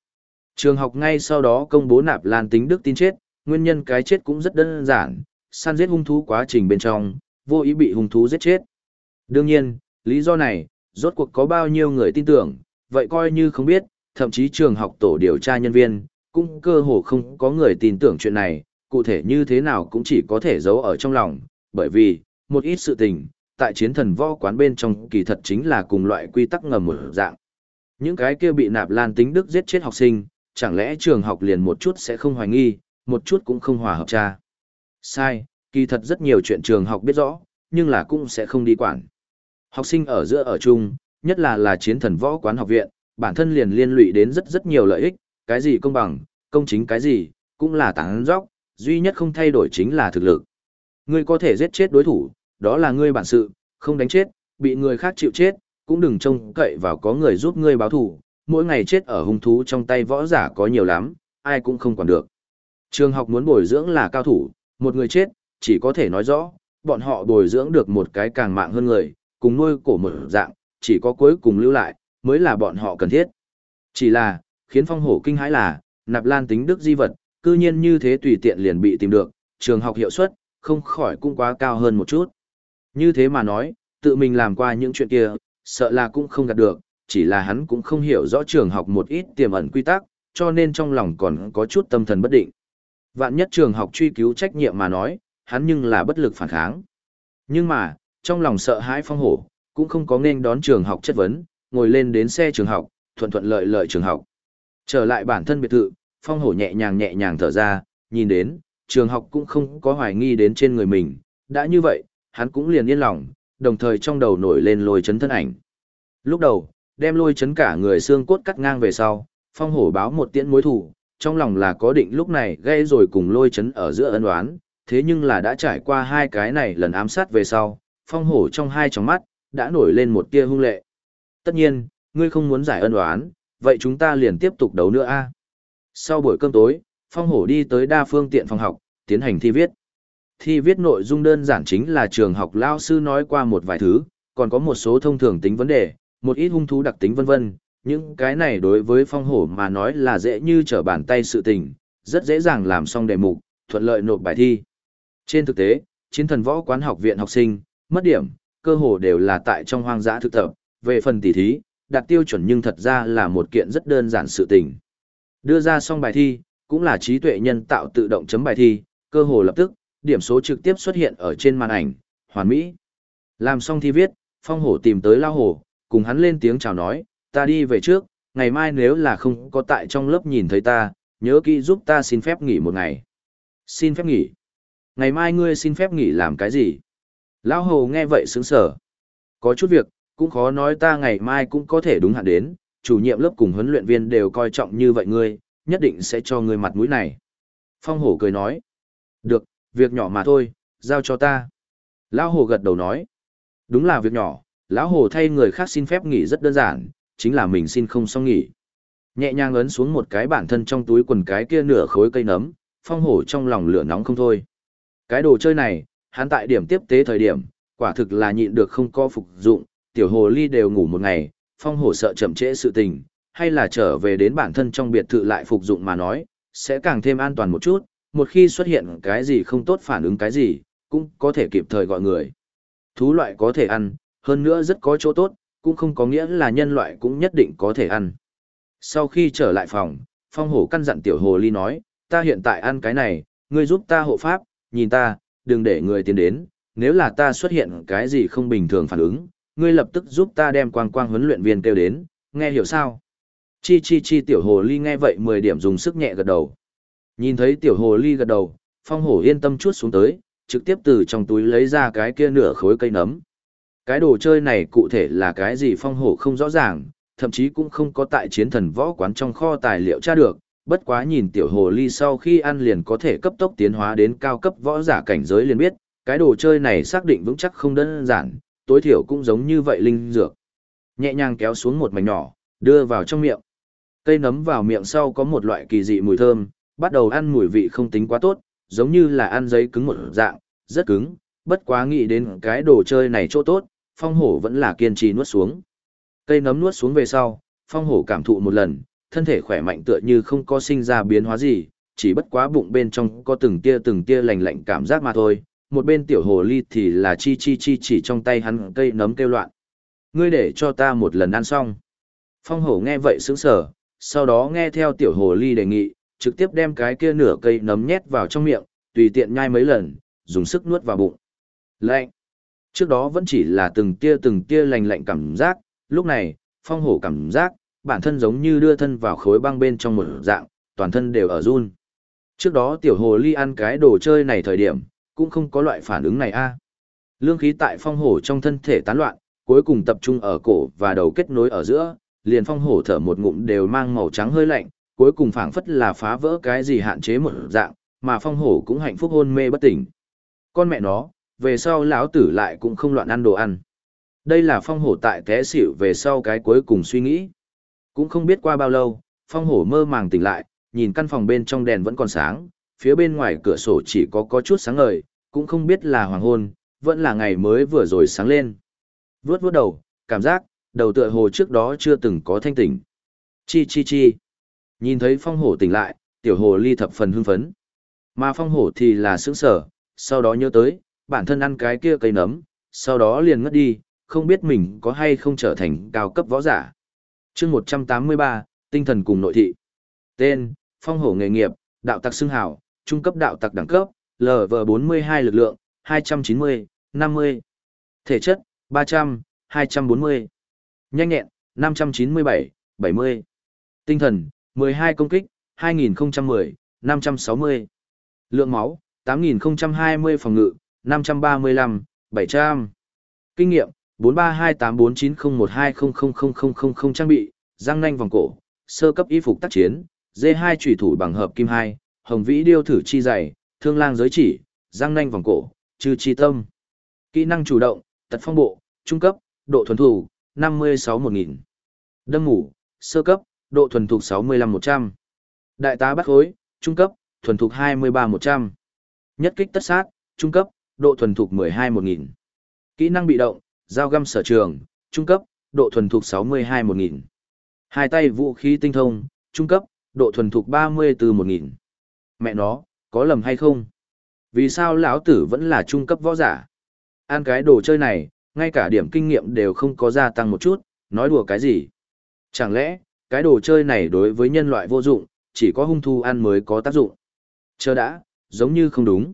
Trường học ngay sau đó công bố nạp lan tính đức tin chết, nguyên nhân cái chết cũng rất đơn giản, săn giết hung thú quá trình bên trong, vô ý bị hung thú giết chết. Đương nhiên, lý do này, rốt cuộc có bao nhiêu người tin tưởng, vậy coi như không biết, thậm chí trường học tổ điều tra nhân viên, cũng cơ hồ không có người tin tưởng chuyện này, cụ thể như thế nào cũng chỉ có thể giấu ở trong lòng, bởi vì, một ít sự tình, tại chiến thần võ quán bên trong kỳ thật chính là cùng loại quy tắc ngầm một dạng. Những cái kia bị nạp lan tính đức giết chết học sinh, chẳng lẽ trường học liền một chút sẽ không hoài nghi, một chút cũng không hòa hợp cha. Sai, kỳ thật rất nhiều chuyện trường học biết rõ, nhưng là cũng sẽ không đi quản. Học sinh ở giữa ở chung, nhất là là chiến thần võ quán học viện, bản thân liền liên lụy đến rất rất nhiều lợi ích, cái gì công bằng, công chính cái gì, cũng là tảng dốc, duy nhất không thay đổi chính là thực lực. Ngươi có thể giết chết đối thủ, đó là ngươi bản sự, không đánh chết, bị người khác chịu chết, cũng đừng trông cậy vào có người giúp ngươi báo thù, mỗi ngày chết ở hung thú trong tay võ giả có nhiều lắm, ai cũng không quản được. Trường học muốn bồi dưỡng là cao thủ, một người chết, chỉ có thể nói rõ, bọn họ bồi dưỡng được một cái càng mạng hơn người, cùng nuôi cổ một dạng, chỉ có cuối cùng lưu lại, mới là bọn họ cần thiết. Chỉ là, khiến phong hổ kinh hãi là, nạp lan tính đức di vật, cư nhiên như thế tùy tiện liền bị tìm được, trường học hiệu suất, không khỏi cũng quá cao hơn một chút. Như thế mà nói, tự mình làm qua những chuyện kia, sợ là cũng không gạt được, chỉ là hắn cũng không hiểu rõ trường học một ít tiềm ẩn quy tắc, cho nên trong lòng còn có chút tâm thần bất định. Vạn nhất trường học truy cứu trách nhiệm mà nói, hắn nhưng là bất lực phản kháng. Nhưng mà, trong lòng sợ hãi phong hổ, cũng không có nên đón trường học chất vấn, ngồi lên đến xe trường học, thuận thuận lợi lợi trường học. Trở lại bản thân biệt thự, phong hổ nhẹ nhàng nhẹ nhàng thở ra, nhìn đến, trường học cũng không có hoài nghi đến trên người mình, đã như vậy, hắn cũng liền yên lòng, đồng thời trong đầu nổi lên lôi chấn thân ảnh. Lúc đầu, đem lôi chấn cả người xương cốt cắt ngang về sau, phong hổ báo một tiễn mối thủ, trong lòng là có định lúc này gây rồi cùng lôi chấn ở giữa ân oán, thế nhưng là đã trải qua hai cái này lần ám sát về sau, phong hổ trong hai tròng mắt, đã nổi lên một tia hung lệ. Tất nhiên, ngươi không muốn giải ân oán, vậy chúng ta liền tiếp tục đấu nữa a. Sau buổi cơm tối, phong hổ đi tới đa phương tiện phòng học, tiến hành thi viết. Thi viết nội dung đơn giản chính là trường học lao sư nói qua một vài thứ, còn có một số thông thường tính vấn đề, một ít hung thú đặc tính vân vân. Những cái này đối với phong hổ mà nói là dễ như trở bàn tay sự tình, rất dễ dàng làm xong đề mục, thuận lợi nộp bài thi. Trên thực tế, chiến thần võ quán học viện học sinh, mất điểm, cơ hồ đều là tại trong hoang dã thực tập, về phần tỉ thí, đạt tiêu chuẩn nhưng thật ra là một kiện rất đơn giản sự tình. Đưa ra xong bài thi, cũng là trí tuệ nhân tạo tự động chấm bài thi, cơ hồ lập tức, điểm số trực tiếp xuất hiện ở trên màn ảnh, hoàn mỹ. Làm xong thi viết, phong hổ tìm tới lao hổ, cùng hắn lên tiếng chào nói, ta đi về trước, ngày mai nếu là không có tại trong lớp nhìn thấy ta, nhớ kỹ giúp ta xin phép nghỉ một ngày. Xin phép nghỉ. Ngày mai ngươi xin phép nghỉ làm cái gì? Lão hồ nghe vậy sướng sở. Có chút việc, cũng khó nói ta ngày mai cũng có thể đúng hạn đến, chủ nhiệm lớp cùng huấn luyện viên đều coi trọng như vậy ngươi, nhất định sẽ cho ngươi mặt mũi này. Phong hổ cười nói. Được, việc nhỏ mà thôi, giao cho ta. Lão hồ gật đầu nói. Đúng là việc nhỏ, lão hồ thay người khác xin phép nghỉ rất đơn giản, chính là mình xin không xong nghỉ. Nhẹ nhàng ấn xuống một cái bản thân trong túi quần cái kia nửa khối cây nấm, phong hổ trong lòng lửa nóng không thôi. Cái đồ chơi này, hắn tại điểm tiếp tế thời điểm, quả thực là nhịn được không co phục dụng, tiểu hồ ly đều ngủ một ngày, phong hổ sợ chậm trễ sự tình, hay là trở về đến bản thân trong biệt thự lại phục dụng mà nói, sẽ càng thêm an toàn một chút, một khi xuất hiện cái gì không tốt phản ứng cái gì, cũng có thể kịp thời gọi người. Thú loại có thể ăn, hơn nữa rất có chỗ tốt, cũng không có nghĩa là nhân loại cũng nhất định có thể ăn. Sau khi trở lại phòng, phong hổ căn dặn tiểu hồ ly nói, ta hiện tại ăn cái này, ngươi giúp ta hộ pháp, nhìn ta, đừng để người tiến đến, nếu là ta xuất hiện cái gì không bình thường phản ứng, ngươi lập tức giúp ta đem quang quang huấn luyện viên kêu đến, nghe hiểu sao? Chi chi chi tiểu hồ ly nghe vậy 10 điểm dùng sức nhẹ gật đầu. Nhìn thấy tiểu hồ ly gật đầu, phong hổ yên tâm chút xuống tới, trực tiếp từ trong túi lấy ra cái kia nửa khối cây nấm. Cái đồ chơi này cụ thể là cái gì phong hổ không rõ ràng, thậm chí cũng không có tại chiến thần võ quán trong kho tài liệu tra được, bất quá nhìn tiểu hồ ly sau khi ăn liền có thể cấp tốc tiến hóa đến cao cấp võ giả cảnh giới liền biết, cái đồ chơi này xác định vững chắc không đơn giản, tối thiểu cũng giống như vậy linh dược. Nhẹ nhàng kéo xuống một mảnh nhỏ, đưa vào trong miệng. Cây nấm vào miệng sau có một loại kỳ dị mùi thơm, bắt đầu ăn mùi vị không tính quá tốt, giống như là ăn giấy cứng một dạng, rất cứng, bất quá nghĩ đến cái đồ chơi này chỗ tốt, phong hổ vẫn là kiên trì nuốt xuống. Cây nấm nuốt xuống về sau, phong hổ cảm thụ một lần, thân thể khỏe mạnh tựa như không có sinh ra biến hóa gì, chỉ bất quá bụng bên trong có từng tia từng tia lạnh lạnh cảm giác mà thôi. Một bên tiểu hồ ly thì là chi chi chi chỉ trong tay hắn cây nấm kêu loạn. Ngươi để cho ta một lần ăn xong. Phong hổ nghe vậy sững sờ, sau đó nghe theo tiểu hồ ly đề nghị, trực tiếp đem cái kia nửa cây nấm nhét vào trong miệng, tùy tiện nhai mấy lần, dùng sức nuốt vào bụng. Lạnh. Trước đó vẫn chỉ là từng tia từng tia lạnh lạnh cảm giác, lúc này, phong hổ cảm giác, bản thân giống như đưa thân vào khối băng bên trong một dạng, toàn thân đều ở run. Trước đó tiểu hồ ly ăn cái đồ chơi này thời điểm, cũng không có loại phản ứng này a. Lương khí tại phong hổ trong thân thể tán loạn, cuối cùng tập trung ở cổ và đầu kết nối ở giữa, liền phong hổ thở một ngụm đều mang màu trắng hơi lạnh, cuối cùng phảng phất là phá vỡ cái gì hạn chế một dạng, mà phong hổ cũng hạnh phúc hôn mê bất tỉnh. Con mẹ nó, về sau lão tử lại cũng không loạn ăn đồ ăn. Đây là phong hổ tại té xỉu về sau cái cuối cùng suy nghĩ. Cũng không biết qua bao lâu, phong hổ mơ màng tỉnh lại, nhìn căn phòng bên trong đèn vẫn còn sáng, phía bên ngoài cửa sổ chỉ có có chút sáng ngời, cũng không biết là hoàng hôn, vẫn là ngày mới vừa rồi sáng lên. Vướt vướt đầu, cảm giác, đầu tựa hồ trước đó chưa từng có thanh tỉnh. Chi chi chi. Nhìn thấy phong hổ tỉnh lại, tiểu hồ ly thập phần hưng phấn. Mà phong hổ thì là sững sở, sau đó nhớ tới, bản thân ăn cái kia cây nấm, sau đó liền ngất đi, không biết mình có hay không trở thành cao cấp võ giả. chương 183, tinh thần cùng nội thị. Tên, phong hổ nghề nghiệp, đạo tặc xưng hảo, trung cấp đạo tặc đẳng cấp, LV42 lực lượng, 290, 50. Thể chất, 300, 240. Nhanh nhẹn, 597, 70. Tinh thần, 12 công kích, 2010, 560. Lượng máu, 8020 phòng ngự, 535, 700. Kinh nghiệm, 43284901200000 trang bị, răng nanh vòng cổ, sơ cấp y phục tác chiến, D2 chủy thủ bằng hợp kim 2, hồng vĩ điêu thử chi dày, thương lang giới chỉ, răng nanh vòng cổ, trừ chi tâm. Kỹ năng chủ động, tật phong bộ, trung cấp, độ thuần thủ, 56-1000. Đâm ngủ, sơ cấp, độ thuần thục 65-100. Đại tá bắt khối, trung cấp, thuần thục 23-100. Nhất kích tất sát, trung cấp, độ thuần thục 12-1000. Kỹ năng bị động, dao găm sở trường, trung cấp, độ thuần thục 62-1000. Hai tay vũ khí tinh thông, trung cấp, độ thuần thục 30-1000. Mẹ nó, có lầm hay không? Vì sao lão tử vẫn là trung cấp võ giả? Ăn cái đồ chơi này, ngay cả điểm kinh nghiệm đều không có gia tăng một chút, nói đùa cái gì? Chẳng lẽ, cái đồ chơi này đối với nhân loại vô dụng, chỉ có hung thu ăn mới có tác dụng? Chờ đã, giống như không đúng.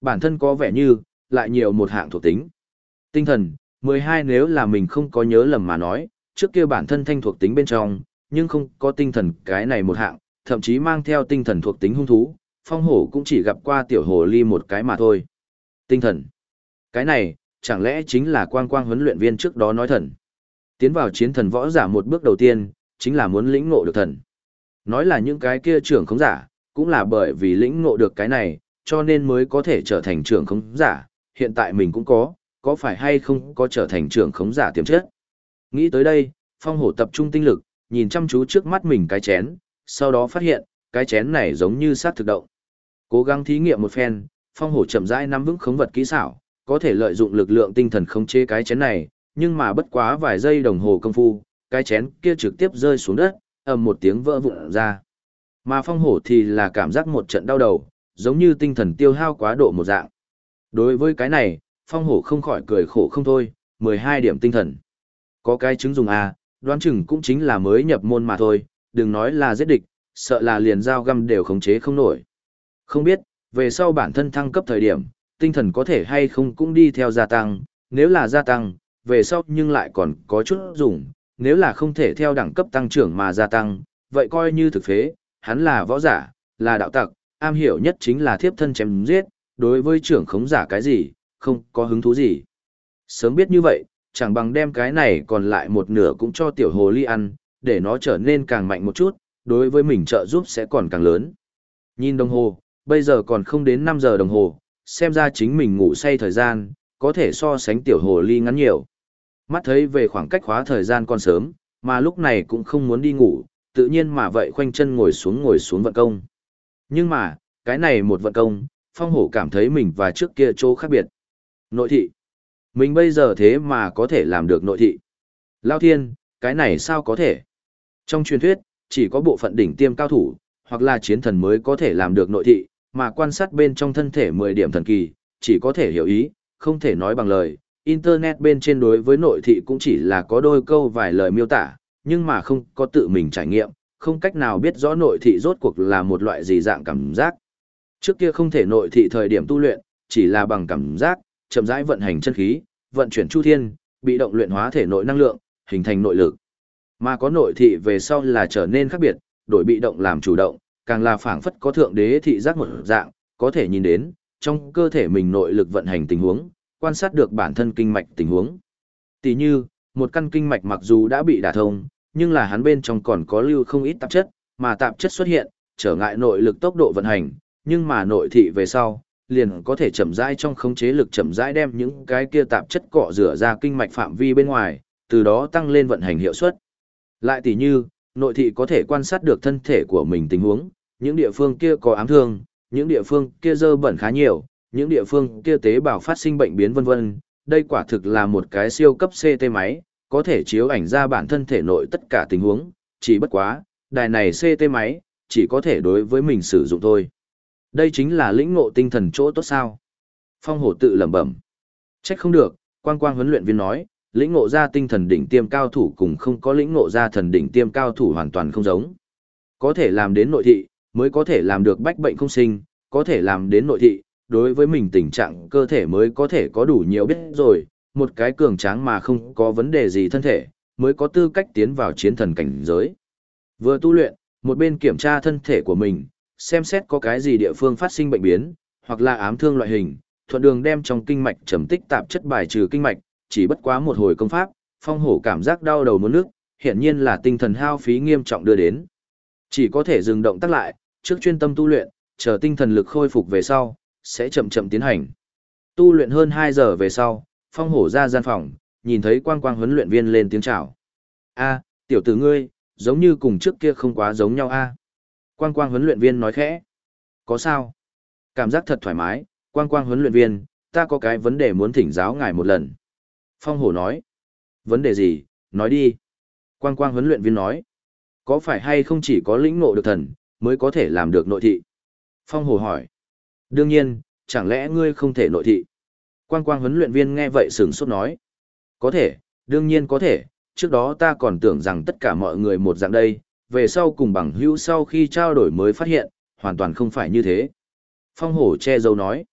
Bản thân có vẻ như, lại nhiều một hạng thuộc tính. Tinh thần, 12 nếu là mình không có nhớ lầm mà nói, trước kia bản thân thanh thuộc tính bên trong, nhưng không có tinh thần cái này một hạng, thậm chí mang theo tinh thần thuộc tính hung thú, phong hổ cũng chỉ gặp qua tiểu hồ ly một cái mà thôi. Tinh thần. Cái này, chẳng lẽ chính là quang quang huấn luyện viên trước đó nói thần. Tiến vào chiến thần võ giả một bước đầu tiên, chính là muốn lĩnh ngộ được thần. Nói là những cái kia trưởng không giả, cũng là bởi vì lĩnh ngộ được cái này, cho nên mới có thể trở thành trưởng không giả, hiện tại mình cũng có, có phải hay không có trở thành trưởng khống giả tiềm chất. Nghĩ tới đây, phong hổ tập trung tinh lực, nhìn chăm chú trước mắt mình cái chén, sau đó phát hiện, cái chén này giống như sát thực động. Cố gắng thí nghiệm một phen, phong hổ chậm rãi nắm vững khống vật kỹ xảo, có thể lợi dụng lực lượng tinh thần khống chế cái chén này, nhưng mà bất quá vài giây đồng hồ công phu, cái chén kia trực tiếp rơi xuống đất, ầm một tiếng vỡ vụn ra. Mà phong hổ thì là cảm giác một trận đau đầu, giống như tinh thần tiêu hao quá độ một dạng. Đối với cái này, phong hổ không khỏi cười khổ không thôi, 12 điểm tinh thần. Có cái chứng dùng à đoán chừng cũng chính là mới nhập môn mà thôi, đừng nói là giết địch, sợ là liền dao găm đều khống chế không nổi. Không biết, về sau bản thân thăng cấp thời điểm, tinh thần có thể hay không cũng đi theo gia tăng, nếu là gia tăng, về sau nhưng lại còn có chút dùng, nếu là không thể theo đẳng cấp tăng trưởng mà gia tăng, vậy coi như thực phế, hắn là võ giả, là đạo tặc, am hiểu nhất chính là thiếp thân chém giết, đối với trưởng khống giả cái gì, không có hứng thú gì. Sớm biết như vậy, chẳng bằng đem cái này còn lại một nửa cũng cho tiểu hồ ly ăn, để nó trở nên càng mạnh một chút, đối với mình trợ giúp sẽ còn càng lớn. Nhìn đồng hồ, bây giờ còn không đến 5 giờ đồng hồ, xem ra chính mình ngủ say thời gian, có thể so sánh tiểu hồ ly ngắn nhiều. Mắt thấy về khoảng cách khóa thời gian còn sớm, mà lúc này cũng không muốn đi ngủ, tự nhiên mà vậy khoanh chân ngồi xuống ngồi xuống vận công. Nhưng mà, cái này một vận công, phong hổ cảm thấy mình và trước kia chỗ khác biệt. Nội thị. Mình bây giờ thế mà có thể làm được nội thị. Lao thiên, cái này sao có thể? Trong truyền thuyết, chỉ có bộ phận đỉnh tiêm cao thủ, hoặc là chiến thần mới có thể làm được nội thị, mà quan sát bên trong thân thể 10 điểm thần kỳ, chỉ có thể hiểu ý, không thể nói bằng lời. Internet bên trên đối với nội thị cũng chỉ là có đôi câu vài lời miêu tả, nhưng mà không có tự mình trải nghiệm, không cách nào biết rõ nội thị rốt cuộc là một loại gì dạng cảm giác. Trước kia không thể nội thị thời điểm tu luyện, chỉ là bằng cảm giác, chậm rãi vận hành chân khí, vận chuyển chu thiên, bị động luyện hóa thể nội năng lượng, hình thành nội lực. Mà có nội thị về sau là trở nên khác biệt, đổi bị động làm chủ động, càng là phảng phất có thượng đế thị giác một dạng, có thể nhìn đến, trong cơ thể mình nội lực vận hành tình huống, quan sát được bản thân kinh mạch tình huống. Tỷ như, một căn kinh mạch mặc dù đã bị đả thông, nhưng là hắn bên trong còn có lưu không ít tạp chất, mà tạp chất xuất hiện, trở ngại nội lực tốc độ vận hành, nhưng mà nội thị về sau, liền có thể chậm rãi trong khống chế lực chậm rãi đem những cái kia tạp chất cọ rửa ra kinh mạch phạm vi bên ngoài, từ đó tăng lên vận hành hiệu suất. Lại tỉ như, nội thị có thể quan sát được thân thể của mình tình huống, những địa phương kia có ám thương, những địa phương kia dơ bẩn khá nhiều, những địa phương kia tế bào phát sinh bệnh biến vân vân. Đây quả thực là một cái siêu cấp CT máy, có thể chiếu ảnh ra bản thân thể nội tất cả tình huống, chỉ bất quá, đài này CT máy, chỉ có thể đối với mình sử dụng thôi. Đây chính là lĩnh ngộ tinh thần chỗ tốt sao. Phong hổ tự lẩm bẩm. Trách không được, quang quang huấn luyện viên nói, lĩnh ngộ ra tinh thần đỉnh tiêm cao thủ cùng không có lĩnh ngộ ra thần đỉnh tiêm cao thủ hoàn toàn không giống. Có thể làm đến nội thị, mới có thể làm được bách bệnh không sinh, có thể làm đến nội thị, đối với mình tình trạng cơ thể mới có thể có đủ nhiều biết rồi, một cái cường tráng mà không có vấn đề gì thân thể, mới có tư cách tiến vào chiến thần cảnh giới. Vừa tu luyện, một bên kiểm tra thân thể của mình, xem xét có cái gì địa phương phát sinh bệnh biến, hoặc là ám thương loại hình, thuận đường đem trong kinh mạch trầm tích tạp chất bài trừ kinh mạch, chỉ bất quá một hồi công pháp, phong hổ cảm giác đau đầu muốn nước, hiện nhiên là tinh thần hao phí nghiêm trọng đưa đến. Chỉ có thể dừng động tác lại, trước chuyên tâm tu luyện, chờ tinh thần lực khôi phục về sau, sẽ chậm chậm tiến hành. Tu luyện hơn 2 giờ về sau, phong hổ ra gian phòng, nhìn thấy quang quang huấn luyện viên lên tiếng chào. A, tiểu tử ngươi, giống như cùng trước kia không quá giống nhau a. Quang quang huấn luyện viên nói khẽ. Có sao? Cảm giác thật thoải mái, quang quang huấn luyện viên, ta có cái vấn đề muốn thỉnh giáo ngài một lần. Phong hổ nói. Vấn đề gì, nói đi. Quang quang huấn luyện viên nói. Có phải hay không chỉ có lĩnh ngộ được thần, mới có thể làm được nội thị? Phong hổ hỏi. Đương nhiên, chẳng lẽ ngươi không thể nội thị? Quang quang huấn luyện viên nghe vậy sửng sốt nói. Có thể, đương nhiên có thể, trước đó ta còn tưởng rằng tất cả mọi người một dạng đây, về sau cùng bằng hữu sau khi trao đổi mới phát hiện, hoàn toàn không phải như thế. Phong hổ che giấu nói.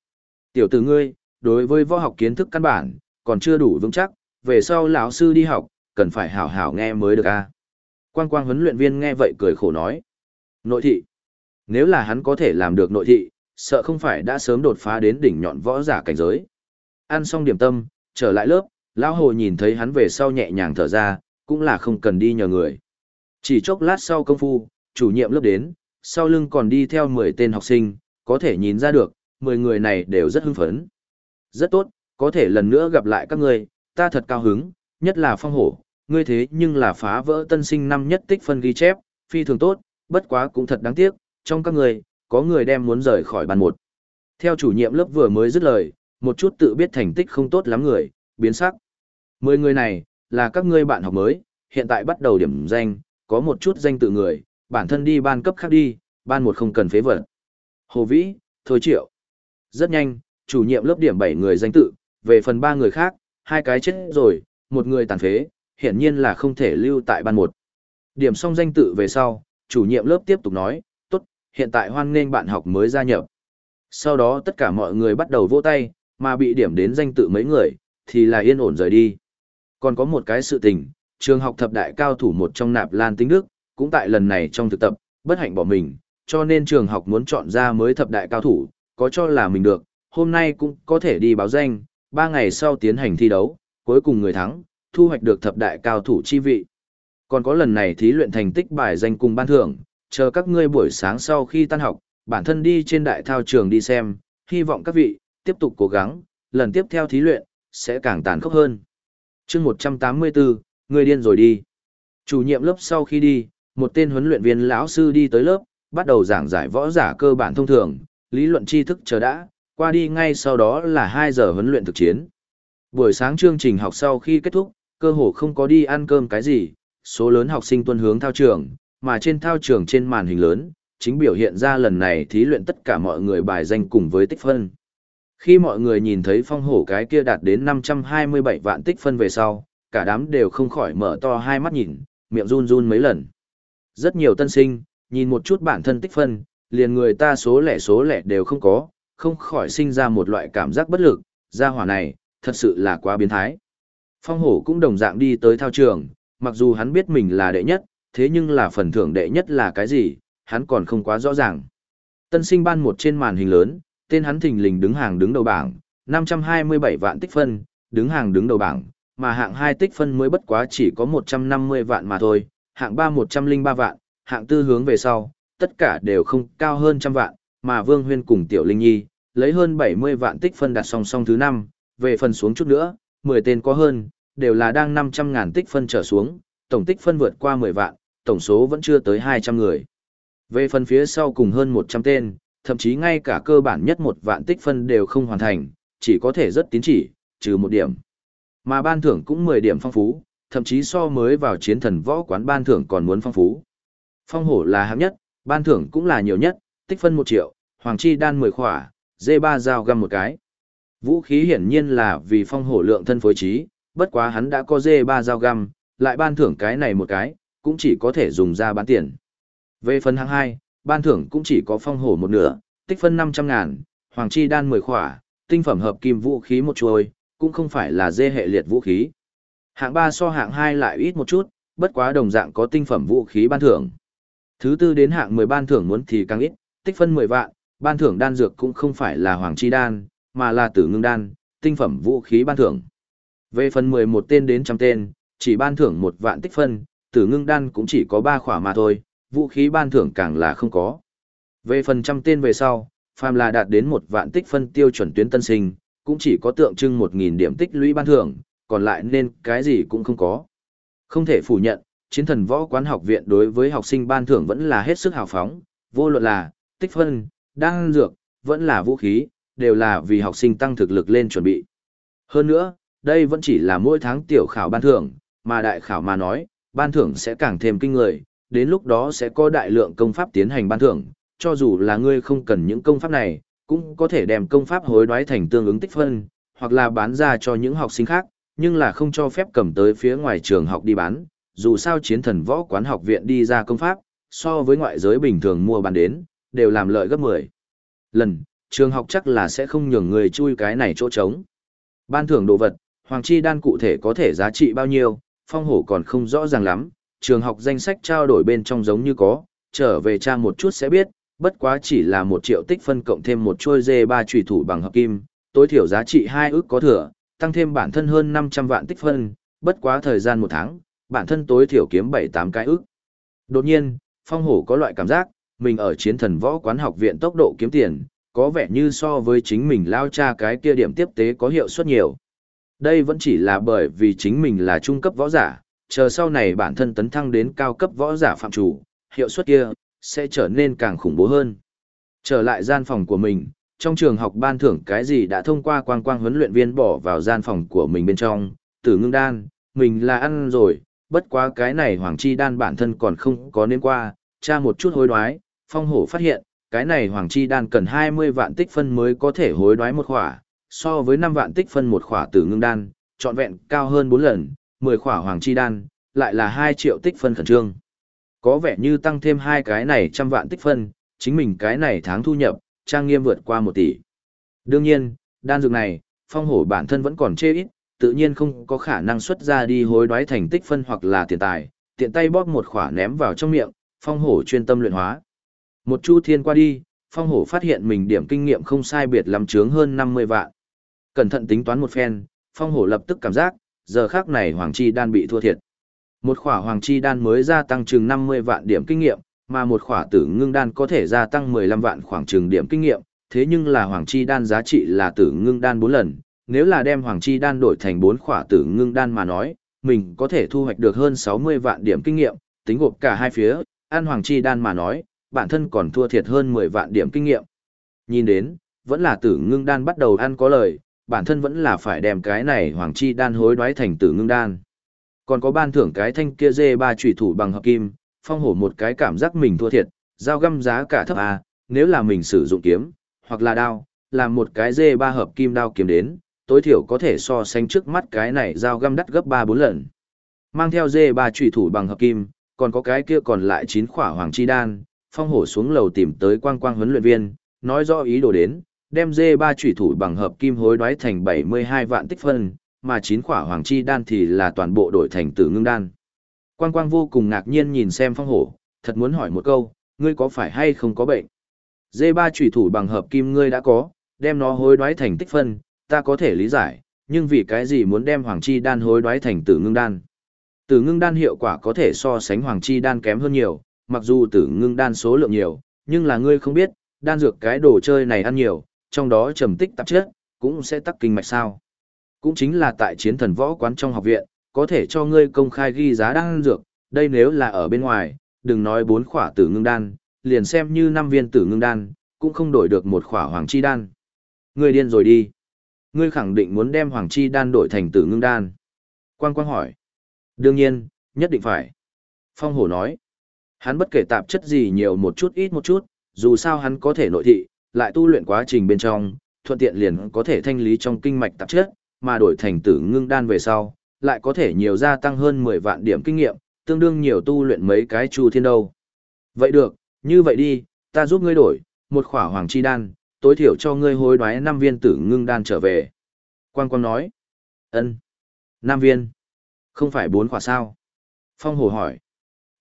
Tiểu tử ngươi, đối với võ học kiến thức căn bản, còn chưa đủ vững chắc, về sau lão sư đi học, cần phải hảo hảo nghe mới được a. Quang quang huấn luyện viên nghe vậy cười khổ nói. Nội thị. Nếu là hắn có thể làm được nội thị, sợ không phải đã sớm đột phá đến đỉnh nhọn võ giả cảnh giới. Ăn xong điểm tâm, trở lại lớp, lão hồ nhìn thấy hắn về sau nhẹ nhàng thở ra, cũng là không cần đi nhờ người. Chỉ chốc lát sau công phu, chủ nhiệm lớp đến, sau lưng còn đi theo 10 tên học sinh, có thể nhìn ra được, 10 người này đều rất hưng phấn. Rất tốt, có thể lần nữa gặp lại các ngươi, ta thật cao hứng, nhất là phong hổ, ngươi thế nhưng là phá vỡ tân sinh năm nhất tích phân ghi chép, phi thường tốt, bất quá cũng thật đáng tiếc, trong các người, có người đem muốn rời khỏi ban một. Theo chủ nhiệm lớp vừa mới dứt lời, một chút tự biết thành tích không tốt lắm người, biến sắc. Mười người này, là các ngươi bạn học mới, hiện tại bắt đầu điểm danh, có một chút danh tự người, bản thân đi ban cấp khác đi, ban một không cần phế vật. Hồ Vĩ, Thôi Triệu. Rất nhanh, chủ nhiệm lớp điểm 7 người danh tự, về phần ba người khác, hai cái chết rồi, một người tàn phế, hiển nhiên là không thể lưu tại ban một. Điểm xong danh tự về sau, chủ nhiệm lớp tiếp tục nói, tốt, hiện tại hoan nghênh bạn học mới gia nhập. Sau đó tất cả mọi người bắt đầu vỗ tay, mà bị điểm đến danh tự mấy người, thì là yên ổn rời đi. Còn có một cái sự tình, trường học thập đại cao thủ một trong nạp lan tính đức, cũng tại lần này trong thực tập, bất hạnh bỏ mình, cho nên trường học muốn chọn ra mới thập đại cao thủ, có cho là mình được, hôm nay cũng có thể đi báo danh, ba ngày sau tiến hành thi đấu, cuối cùng người thắng, thu hoạch được thập đại cao thủ chi vị. Còn có lần này thí luyện thành tích bài danh cùng ban thưởng, chờ các ngươi buổi sáng sau khi tan học, bản thân đi trên đại thao trường đi xem, hy vọng các vị, tiếp tục cố gắng, lần tiếp theo thí luyện, sẽ càng tàn khốc hơn. chương 184, người điên rồi đi. Chủ nhiệm lớp sau khi đi, một tên huấn luyện viên lão sư đi tới lớp, bắt đầu giảng giải võ giả cơ bản thông thường, lý luận tri thức chờ đã, qua đi ngay sau đó là 2 giờ huấn luyện thực chiến. Buổi sáng chương trình học sau khi kết thúc, cơ hồ không có đi ăn cơm cái gì, số lớn học sinh tuân hướng thao trường, mà trên thao trường trên màn hình lớn, chính biểu hiện ra lần này thí luyện tất cả mọi người bài danh cùng với tích phân. Khi mọi người nhìn thấy phong hổ cái kia đạt đến 527 vạn tích phân về sau, cả đám đều không khỏi mở to hai mắt nhìn, miệng run run mấy lần. Rất nhiều tân sinh, nhìn một chút bản thân tích phân, liền người ta số lẻ số lẻ đều không có, không khỏi sinh ra một loại cảm giác bất lực, gia hỏa này, thật sự là quá biến thái. Phong hổ cũng đồng dạng đi tới thao trường, mặc dù hắn biết mình là đệ nhất, thế nhưng là phần thưởng đệ nhất là cái gì, hắn còn không quá rõ ràng. Tân sinh ban một trên màn hình lớn, tên hắn thình lình đứng hàng đứng đầu bảng, 527 vạn tích phân, đứng hàng đứng đầu bảng, mà hạng 2 tích phân mới bất quá chỉ có 150 vạn mà thôi, hạng 3 103 vạn, hạng tư hướng về sau, tất cả đều không cao hơn trăm vạn, mà Vương Huyên cùng Tiểu Linh Nhi, lấy hơn 70 vạn tích phân đặt song song thứ 5, về phần xuống chút nữa, 10 tên có hơn, đều là đang 500 ngàn tích phân trở xuống, tổng tích phân vượt qua 10 vạn, tổng số vẫn chưa tới 200 người. Về phần phía sau cùng hơn 100 tên, thậm chí ngay cả cơ bản nhất một vạn tích phân đều không hoàn thành, chỉ có thể rất tín chỉ, trừ một điểm. Mà ban thưởng cũng 10 điểm phong phú, thậm chí so mới vào chiến thần võ quán ban thưởng còn muốn phong phú. Phong hổ là hạng nhất, ban thưởng cũng là nhiều nhất, tích phân 1 triệu, hoàng chi đan 10 khỏa, dê ba dao găm một cái. Vũ khí hiển nhiên là vì phong hổ lượng thân phối trí, bất quá hắn đã có dê ba dao găm, lại ban thưởng cái này một cái, cũng chỉ có thể dùng ra bán tiền. Về phần hạng 2, ban thưởng cũng chỉ có phong hổ một nửa, tích phân 500 ngàn, hoàng chi đan 10 khỏa, tinh phẩm hợp kim vũ khí một chuôi, cũng không phải là dê hệ liệt vũ khí. Hạng 3 so hạng 2 lại ít một chút, bất quá đồng dạng có tinh phẩm vũ khí ban thưởng. Thứ tư đến hạng 10 ban thưởng muốn thì càng ít, tích phân 10 vạn, ban thưởng đan dược cũng không phải là hoàng chi đan, mà là tử ngưng đan, tinh phẩm vũ khí ban thưởng. Về phần 11 tên đến trăm tên, chỉ ban thưởng một vạn tích phân, tử ngưng đan cũng chỉ có 3 khỏa mà thôi, vũ khí ban thưởng càng là không có. Về phần trăm tên về sau, phàm là đạt đến một vạn tích phân tiêu chuẩn tuyến tân sinh, cũng chỉ có tượng trưng 1.000 điểm tích lũy ban thưởng, còn lại nên cái gì cũng không có. Không thể phủ nhận, chiến thần võ quán học viện đối với học sinh ban thưởng vẫn là hết sức hào phóng, vô luận là tích phân, đan dược, vẫn là vũ khí, đều là vì học sinh tăng thực lực lên chuẩn bị. Hơn nữa, đây vẫn chỉ là mỗi tháng tiểu khảo ban thưởng, mà đại khảo mà nói, ban thưởng sẽ càng thêm kinh người, đến lúc đó sẽ có đại lượng công pháp tiến hành ban thưởng, cho dù là ngươi không cần những công pháp này, cũng có thể đem công pháp hối đoái thành tương ứng tích phân, hoặc là bán ra cho những học sinh khác, nhưng là không cho phép cầm tới phía ngoài trường học đi bán, dù sao chiến thần võ quán học viện đi ra công pháp, so với ngoại giới bình thường mua bán đến, đều làm lợi gấp 10. Lần, trường học chắc là sẽ không nhường người chui cái này chỗ trống. Ban thưởng đồ vật, Hoàng Chi đan cụ thể có thể giá trị bao nhiêu, phong hổ còn không rõ ràng lắm, trường học danh sách trao đổi bên trong giống như có, trở về tra một chút sẽ biết, bất quá chỉ là một triệu tích phân cộng thêm một chuôi dê ba trùy thủ bằng hợp kim, tối thiểu giá trị hai ước có thừa, tăng thêm bản thân hơn 500 vạn tích phân, bất quá thời gian một tháng, bản thân tối thiểu kiếm 7-8 cái ước. Đột nhiên, phong hổ có loại cảm giác, mình ở chiến thần võ quán học viện tốc độ kiếm tiền, có vẻ như so với chính mình lao cha cái kia điểm tiếp tế có hiệu suất nhiều. Đây vẫn chỉ là bởi vì chính mình là trung cấp võ giả, chờ sau này bản thân tấn thăng đến cao cấp võ giả phạm chủ, hiệu suất kia sẽ trở nên càng khủng bố hơn. Trở lại gian phòng của mình, trong trường học ban thưởng cái gì đã thông qua quang quang huấn luyện viên bỏ vào gian phòng của mình bên trong, tử ngưng đan, mình là ăn rồi, bất quá cái này hoàng chi đan bản thân còn không có nên qua, tra một chút hối đoái, phong hổ phát hiện, cái này hoàng chi đan cần 20 vạn tích phân mới có thể hối đoái một khỏa, so với 5 vạn tích phân một khỏa tử ngưng đan, trọn vẹn cao hơn 4 lần, 10 khỏa hoàng chi đan, lại là 2 triệu tích phân khẩn trương. Có vẻ như tăng thêm hai cái này trăm vạn tích phân, chính mình cái này tháng thu nhập, trang nghiêm vượt qua 1 tỷ. Đương nhiên, đan dược này, phong hổ bản thân vẫn còn chê ít, tự nhiên không có khả năng xuất ra đi hối đoái thành tích phân hoặc là tiền tài, tiện tay bóp một khỏa ném vào trong miệng, phong hổ chuyên tâm luyện hóa. Một chu thiên qua đi, phong hổ phát hiện mình điểm kinh nghiệm không sai biệt lắm chướng hơn 50 vạn. Cẩn thận tính toán một phen, phong hổ lập tức cảm giác, giờ khác này hoàng chi đan bị thua thiệt. Một khỏa hoàng chi đan mới gia tăng chừng 50 vạn điểm kinh nghiệm, mà một khỏa tử ngưng đan có thể gia tăng 15 vạn khoảng chừng điểm kinh nghiệm, thế nhưng là hoàng chi đan giá trị là tử ngưng đan 4 lần, nếu là đem hoàng chi đan đổi thành 4 khỏa tử ngưng đan mà nói, mình có thể thu hoạch được hơn 60 vạn điểm kinh nghiệm, tính gộp cả hai phía, ăn hoàng chi đan mà nói, bản thân còn thua thiệt hơn 10 vạn điểm kinh nghiệm. Nhìn đến, vẫn là tử ngưng đan bắt đầu ăn có lời, bản thân vẫn là phải đem cái này hoàng chi đan hối đoái thành tử ngưng đan. Còn có ban thưởng cái thanh kia dê ba chủy thủ bằng hợp kim, phong hổ một cái cảm giác mình thua thiệt, giao găm giá cả thấp à, nếu là mình sử dụng kiếm, hoặc là đao, làm một cái dê ba hợp kim đao kiếm đến, tối thiểu có thể so sánh trước mắt cái này giao găm đắt gấp 3-4 lần. Mang theo dê ba chủy thủ bằng hợp kim, còn có cái kia còn lại 9 khỏa hoàng chi đan, phong hổ xuống lầu tìm tới quang quang huấn luyện viên, nói rõ ý đồ đến, đem dê ba chủy thủ bằng hợp kim hối đoái thành 72 vạn tích phân, mà chín khỏa hoàng chi đan thì là toàn bộ đổi thành tử ngưng đan. Quang quang vô cùng ngạc nhiên nhìn xem phong hổ, thật muốn hỏi một câu, ngươi có phải hay không có bệnh? Dê ba chủy thủ bằng hợp kim ngươi đã có, đem nó hối đoái thành tích phân, ta có thể lý giải, nhưng vì cái gì muốn đem hoàng chi đan hối đoái thành tử ngưng đan? Tử ngưng đan hiệu quả có thể so sánh hoàng chi đan kém hơn nhiều, mặc dù tử ngưng đan số lượng nhiều, nhưng là ngươi không biết, đan dược cái đồ chơi này ăn nhiều, trong đó trầm tích tạp chất, cũng sẽ tắc kinh mạch sao. Cũng chính là tại chiến thần võ quán trong học viện, có thể cho ngươi công khai ghi giá đan dược, đây nếu là ở bên ngoài, đừng nói bốn khỏa tử ngưng đan, liền xem như năm viên tử ngưng đan, cũng không đổi được một khỏa hoàng chi đan. Ngươi điên rồi đi. Ngươi khẳng định muốn đem hoàng chi đan đổi thành tử ngưng đan. Quang quang hỏi. Đương nhiên, nhất định phải. Phong hổ nói. Hắn bất kể tạp chất gì nhiều một chút ít một chút, dù sao hắn có thể nội thị, lại tu luyện quá trình bên trong, thuận tiện liền có thể thanh lý trong kinh mạch tạp chất, mà đổi thành tử ngưng đan về sau, lại có thể nhiều gia tăng hơn 10 vạn điểm kinh nghiệm, tương đương nhiều tu luyện mấy cái chu thiên đâu. Vậy được, như vậy đi, ta giúp ngươi đổi, một khỏa hoàng chi đan, tối thiểu cho ngươi hối đoái 5 viên tử ngưng đan trở về. Quang Quang nói, ân, 5 viên, không phải 4 khỏa sao? Phong Hồ hỏi,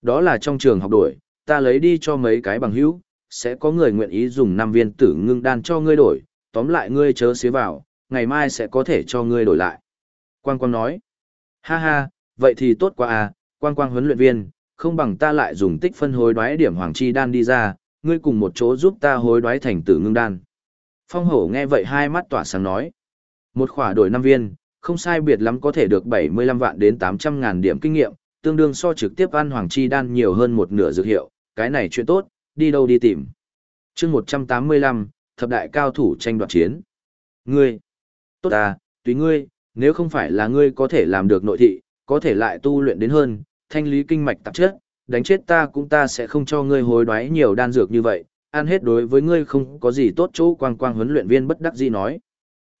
đó là trong trường học đổi, ta lấy đi cho mấy cái bằng hữu, sẽ có người nguyện ý dùng 5 viên tử ngưng đan cho ngươi đổi, tóm lại ngươi chớ xế vào, ngày mai sẽ có thể cho ngươi đổi lại. Quang Quang nói, ha ha, vậy thì tốt quá à, Quang Quang huấn luyện viên, không bằng ta lại dùng tích phân hối đoái điểm hoàng chi đan đi ra, ngươi cùng một chỗ giúp ta hối đoái thành tử ngưng đan. Phong hổ nghe vậy hai mắt tỏa sáng nói, một khỏa đổi 5 viên, không sai biệt lắm có thể được 75 vạn đến 800 ngàn điểm kinh nghiệm, tương đương so trực tiếp ăn hoàng chi đan nhiều hơn một nửa dược hiệu, cái này chuyện tốt, đi đâu đi tìm. chương 185, thập đại cao thủ tranh đoạt chiến. Ngươi, tốt à, tùy ngươi, nếu không phải là ngươi có thể làm được nội thị, có thể lại tu luyện đến hơn, thanh lý kinh mạch tạp chất, đánh chết ta cũng ta sẽ không cho ngươi hối đoái nhiều đan dược như vậy, ăn hết đối với ngươi không có gì tốt chỗ quang quang huấn luyện viên bất đắc dĩ nói.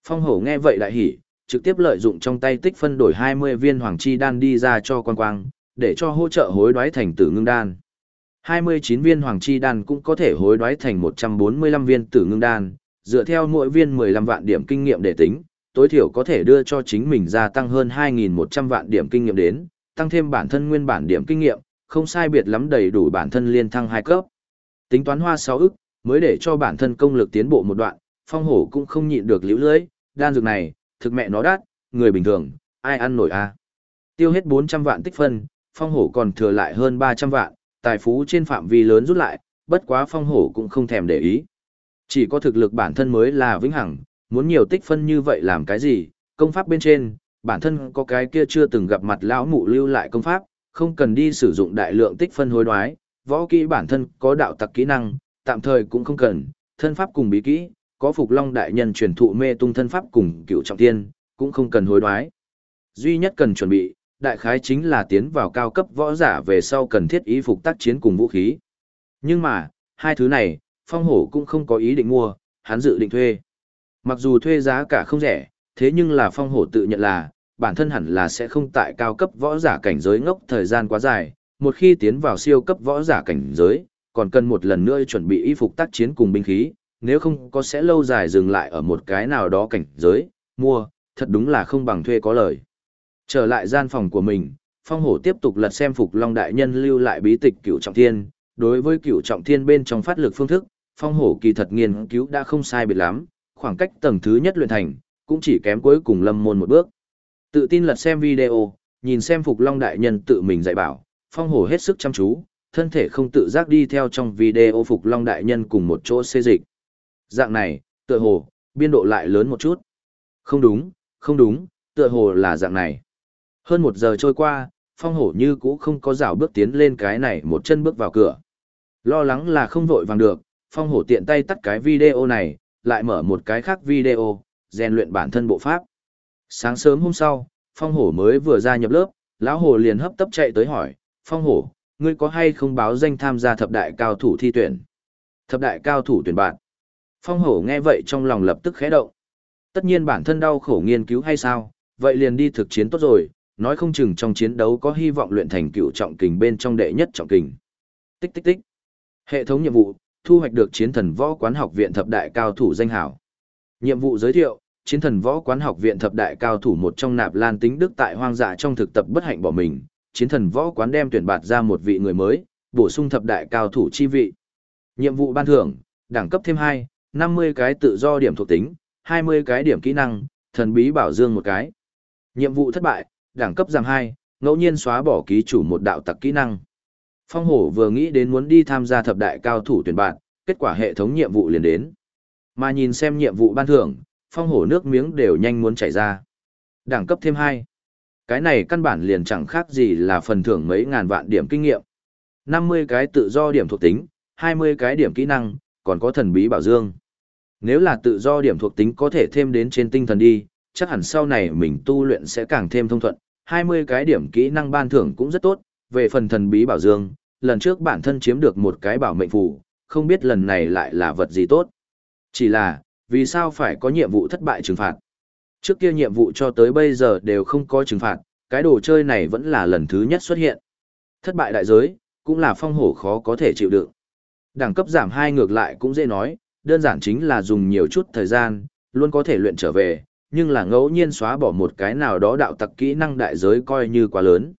Phong hổ nghe vậy lại hỉ, trực tiếp lợi dụng trong tay tích phân đổi 20 viên hoàng chi đan đi ra cho quan quang, để cho hỗ trợ hối đoái thành tử ngưng đan. 29 viên hoàng chi đan cũng có thể hối đoái thành 145 viên tử ngưng đan, dựa theo mỗi viên 15 vạn điểm kinh nghiệm để tính, tối thiểu có thể đưa cho chính mình gia tăng hơn 2.100 vạn điểm kinh nghiệm đến, tăng thêm bản thân nguyên bản điểm kinh nghiệm, không sai biệt lắm đầy đủ bản thân liên thăng hai cấp. Tính toán hoa 6 ức, mới để cho bản thân công lực tiến bộ một đoạn, phong hổ cũng không nhịn được liễu lưới, đan dược này, thực mẹ nó đắt, người bình thường, ai ăn nổi a à? Tiêu hết 400 vạn tích phân, phong hổ còn thừa lại hơn 300 vạn, tài phú trên phạm vi lớn rút lại, bất quá phong hổ cũng không thèm để ý. Chỉ có thực lực bản thân mới là vĩnh hằng, muốn nhiều tích phân như vậy làm cái gì, công pháp bên trên, bản thân có cái kia chưa từng gặp mặt lão mụ lưu lại công pháp, không cần đi sử dụng đại lượng tích phân hối đoái, võ kỹ bản thân có đạo tặc kỹ năng, tạm thời cũng không cần, thân pháp cùng bí kỹ, có phục long đại nhân truyền thụ mê tung thân pháp cùng cựu trọng tiên, cũng không cần hối đoái. Duy nhất cần chuẩn bị, đại khái chính là tiến vào cao cấp võ giả về sau cần thiết ý phục tác chiến cùng vũ khí. Nhưng mà, hai thứ này, phong hổ cũng không có ý định mua, hắn dự định thuê. Mặc dù thuê giá cả không rẻ, thế nhưng là phong hổ tự nhận là, bản thân hẳn là sẽ không tại cao cấp võ giả cảnh giới ngốc thời gian quá dài, một khi tiến vào siêu cấp võ giả cảnh giới, còn cần một lần nữa chuẩn bị y phục tác chiến cùng binh khí, nếu không có sẽ lâu dài dừng lại ở một cái nào đó cảnh giới, mua, thật đúng là không bằng thuê có lời. Trở lại gian phòng của mình, Phong Hổ tiếp tục lật xem Phục Long Đại Nhân lưu lại bí tịch cửu trọng thiên, đối với cửu trọng thiên bên trong phát lực phương thức, Phong Hổ kỳ thật nghiên cứu đã không sai biệt lắm, khoảng cách tầng thứ nhất luyện thành, cũng chỉ kém cuối cùng lâm môn một bước. Tự tin lật xem video, nhìn xem Phục Long Đại Nhân tự mình dạy bảo, Phong Hổ hết sức chăm chú, thân thể không tự giác đi theo trong video Phục Long Đại Nhân cùng một chỗ xê dịch. Dạng này, tựa hồ, biên độ lại lớn một chút. Không đúng, không đúng, tựa hồ là dạng này. Hơn một giờ trôi qua, Phong Hổ như cũ không có rào bước tiến lên cái này một chân bước vào cửa. Lo lắng là không vội vàng được, Phong Hổ tiện tay tắt cái video này, lại mở một cái khác video, rèn luyện bản thân bộ pháp. Sáng sớm hôm sau, Phong Hổ mới vừa ra nhập lớp, lão Hổ liền hấp tấp chạy tới hỏi, Phong Hổ, ngươi có hay không báo danh tham gia thập đại cao thủ thi tuyển? Thập đại cao thủ tuyển bạn. Phong Hổ nghe vậy trong lòng lập tức khẽ động. Tất nhiên bản thân đau khổ nghiên cứu hay sao, vậy liền đi thực chiến tốt rồi, nói không chừng trong chiến đấu có hy vọng luyện thành cựu trọng kình bên trong đệ nhất trọng kình. Tích tích tích. Hệ thống nhiệm vụ, thu hoạch được chiến thần võ quán học viện thập đại cao thủ danh hảo. Nhiệm vụ giới thiệu, chiến thần võ quán học viện thập đại cao thủ một trong nạp lan tính đức tại hoang dã trong thực tập bất hạnh bỏ mình, chiến thần võ quán đem tuyển bạt ra một vị người mới, bổ sung thập đại cao thủ chi vị. Nhiệm vụ ban thưởng, đẳng cấp thêm 2, 50 cái tự do điểm thuộc tính, 20 cái điểm kỹ năng, thần bí bảo dương một cái. Nhiệm vụ thất bại, đẳng cấp giảm 2, ngẫu nhiên xóa bỏ ký chủ một đạo tặc kỹ năng. Phong hổ vừa nghĩ đến muốn đi tham gia thập đại cao thủ tuyển bạn, kết quả hệ thống nhiệm vụ liền đến. Mà nhìn xem nhiệm vụ ban thưởng, phong hổ nước miếng đều nhanh muốn chảy ra. Đẳng cấp thêm 2. Cái này căn bản liền chẳng khác gì là phần thưởng mấy ngàn vạn điểm kinh nghiệm. 50 cái tự do điểm thuộc tính, 20 cái điểm kỹ năng, còn có thần bí bảo dương. Nếu là tự do điểm thuộc tính có thể thêm đến trên tinh thần đi, chắc hẳn sau này mình tu luyện sẽ càng thêm thông thuận. 20 cái điểm kỹ năng ban thưởng cũng rất tốt, về phần thần bí bảo dương, lần trước bản thân chiếm được một cái bảo mệnh phù, không biết lần này lại là vật gì tốt. Chỉ là, vì sao phải có nhiệm vụ thất bại trừng phạt? Trước kia nhiệm vụ cho tới bây giờ đều không có trừng phạt, cái đồ chơi này vẫn là lần thứ nhất xuất hiện. Thất bại đại giới, cũng là phong hổ khó có thể chịu đựng. Đẳng cấp giảm 2 ngược lại cũng dễ nói, đơn giản chính là dùng nhiều chút thời gian, luôn có thể luyện trở về, nhưng là ngẫu nhiên xóa bỏ một cái nào đó đạo tặc kỹ năng đại giới coi như quá lớn.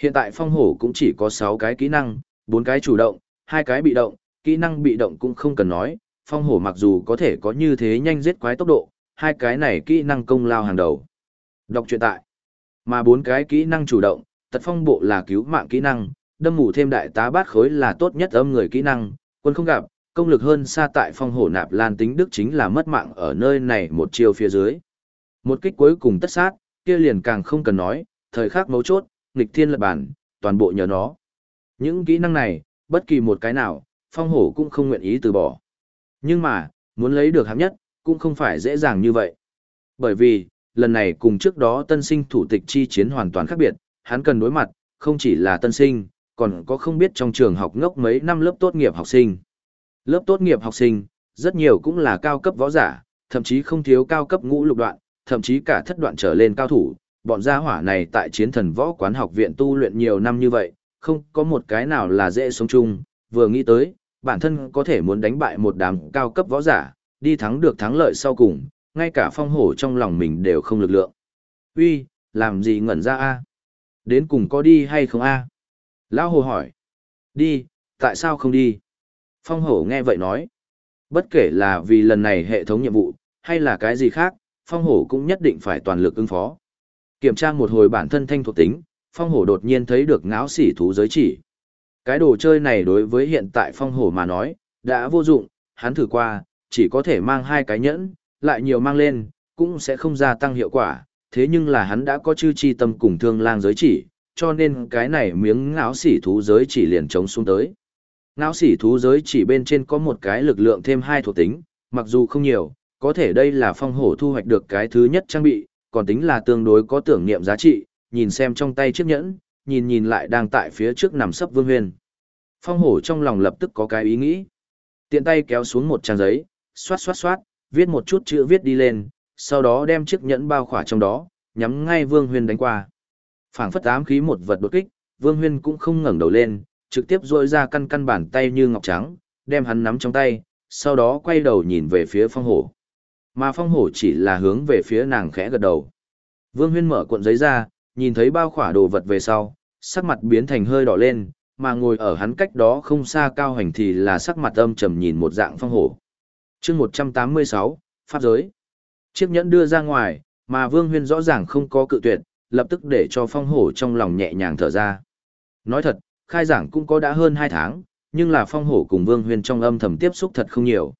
Hiện tại phong hổ cũng chỉ có 6 cái kỹ năng, 4 cái chủ động, 2 cái bị động, kỹ năng bị động cũng không cần nói, phong hổ mặc dù có thể có như thế nhanh giết quái tốc độ, hai cái này kỹ năng công lao hàng đầu. Đọc truyện tại. Mà bốn cái kỹ năng chủ động, tật phong bộ là cứu mạng kỹ năng, đâm mù thêm đại tá bát khối là tốt nhất âm người kỹ năng, quân không gặp, công lực hơn xa tại phong hổ nạp lan tính đức chính là mất mạng ở nơi này một chiều phía dưới. Một kích cuối cùng tất sát, kia liền càng không cần nói, thời khắc mấu chốt, nghịch thiên lập bản, toàn bộ nhờ nó. Những kỹ năng này, bất kỳ một cái nào, phong hổ cũng không nguyện ý từ bỏ. Nhưng mà, muốn lấy được hạng nhất, cũng không phải dễ dàng như vậy. Bởi vì, lần này cùng trước đó tân sinh thủ tịch chi chiến hoàn toàn khác biệt, hắn cần đối mặt, không chỉ là tân sinh, còn có không biết trong trường học ngốc mấy năm lớp tốt nghiệp học sinh. Lớp tốt nghiệp học sinh, rất nhiều cũng là cao cấp võ giả, thậm chí không thiếu cao cấp ngũ lục đoạn, thậm chí cả thất đoạn trở lên cao thủ. Bọn gia hỏa này tại chiến thần võ quán học viện tu luyện nhiều năm như vậy, không có một cái nào là dễ sống chung, vừa nghĩ tới, bản thân có thể muốn đánh bại một đám cao cấp võ giả, đi thắng được thắng lợi sau cùng, ngay cả phong hổ trong lòng mình đều không lực lượng. Uy, làm gì ngẩn ra a? Đến cùng có đi hay không a? Lão hồ hỏi. Đi, tại sao không đi? Phong hổ nghe vậy nói. Bất kể là vì lần này hệ thống nhiệm vụ, hay là cái gì khác, phong hổ cũng nhất định phải toàn lực ứng phó. Kiểm tra một hồi bản thân thanh thuộc tính, phong hổ đột nhiên thấy được ngáo sỉ thú giới chỉ. Cái đồ chơi này đối với hiện tại phong hổ mà nói, đã vô dụng, hắn thử qua, chỉ có thể mang hai cái nhẫn, lại nhiều mang lên, cũng sẽ không gia tăng hiệu quả, thế nhưng là hắn đã có chư chi tâm cùng thương lang giới chỉ, cho nên cái này miếng ngáo sỉ thú giới chỉ liền chống xuống tới. Ngáo sỉ thú giới chỉ bên trên có một cái lực lượng thêm hai thuộc tính, mặc dù không nhiều, có thể đây là phong hổ thu hoạch được cái thứ nhất trang bị, còn tính là tương đối có tưởng niệm giá trị, nhìn xem trong tay chiếc nhẫn, nhìn nhìn lại đang tại phía trước nằm sấp vương huyền. Phong hổ trong lòng lập tức có cái ý nghĩ. Tiện tay kéo xuống một trang giấy, xoát xoát xoát, viết một chút chữ viết đi lên, sau đó đem chiếc nhẫn bao khỏa trong đó, nhắm ngay Vương huyền đánh qua. Phảng phất ám khí một vật đột kích, Vương huyền cũng không ngẩng đầu lên, trực tiếp duỗi ra căn căn bàn tay như ngọc trắng, đem hắn nắm trong tay, sau đó quay đầu nhìn về phía phong hổ. Mà phong hổ chỉ là hướng về phía nàng khẽ gật đầu. Vương Huyên mở cuộn giấy ra, nhìn thấy bao khỏa đồ vật về sau, sắc mặt biến thành hơi đỏ lên, mà ngồi ở hắn cách đó không xa cao hành thì là sắc mặt âm trầm nhìn một dạng phong hổ. chương 186, Pháp giới. Chiếc nhẫn đưa ra ngoài, mà Vương Huyên rõ ràng không có cự tuyệt, lập tức để cho phong hổ trong lòng nhẹ nhàng thở ra. Nói thật, khai giảng cũng có đã hơn 2 tháng, nhưng là phong hổ cùng Vương Huyên trong âm thầm tiếp xúc thật không nhiều.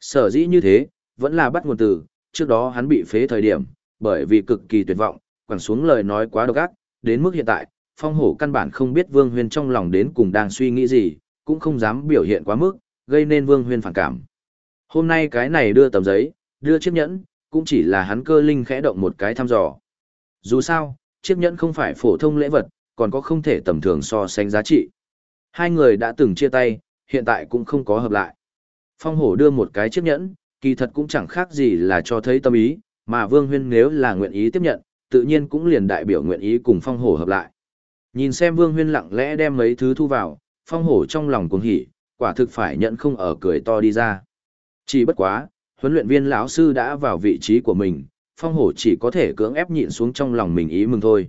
Sở dĩ như thế, vẫn là bắt nguồn từ, trước đó hắn bị phế thời điểm, bởi vì cực kỳ tuyệt vọng, quẳng xuống lời nói quá độc ác, đến mức hiện tại, phong hổ căn bản không biết Vương Huyên trong lòng đến cùng đang suy nghĩ gì, cũng không dám biểu hiện quá mức, gây nên Vương Huyên phản cảm. Hôm nay cái này đưa tấm giấy, đưa chiếc nhẫn, cũng chỉ là hắn cơ linh khẽ động một cái thăm dò. Dù sao, chiếc nhẫn không phải phổ thông lễ vật, còn có không thể tầm thường so sánh giá trị. Hai người đã từng chia tay, hiện tại cũng không có hợp lại. Phong hổ đưa một cái chiếc nhẫn, kỳ thật cũng chẳng khác gì là cho thấy tâm ý, mà Vương Huyên nếu là nguyện ý tiếp nhận, tự nhiên cũng liền đại biểu nguyện ý cùng phong hổ hợp lại. Nhìn xem Vương Huyên lặng lẽ đem mấy thứ thu vào, phong hổ trong lòng cuồng hỉ, quả thực phải nhận không ở cười to đi ra. Chỉ bất quá, huấn luyện viên lão sư đã vào vị trí của mình, phong hổ chỉ có thể cưỡng ép nhịn xuống trong lòng mình ý mừng thôi.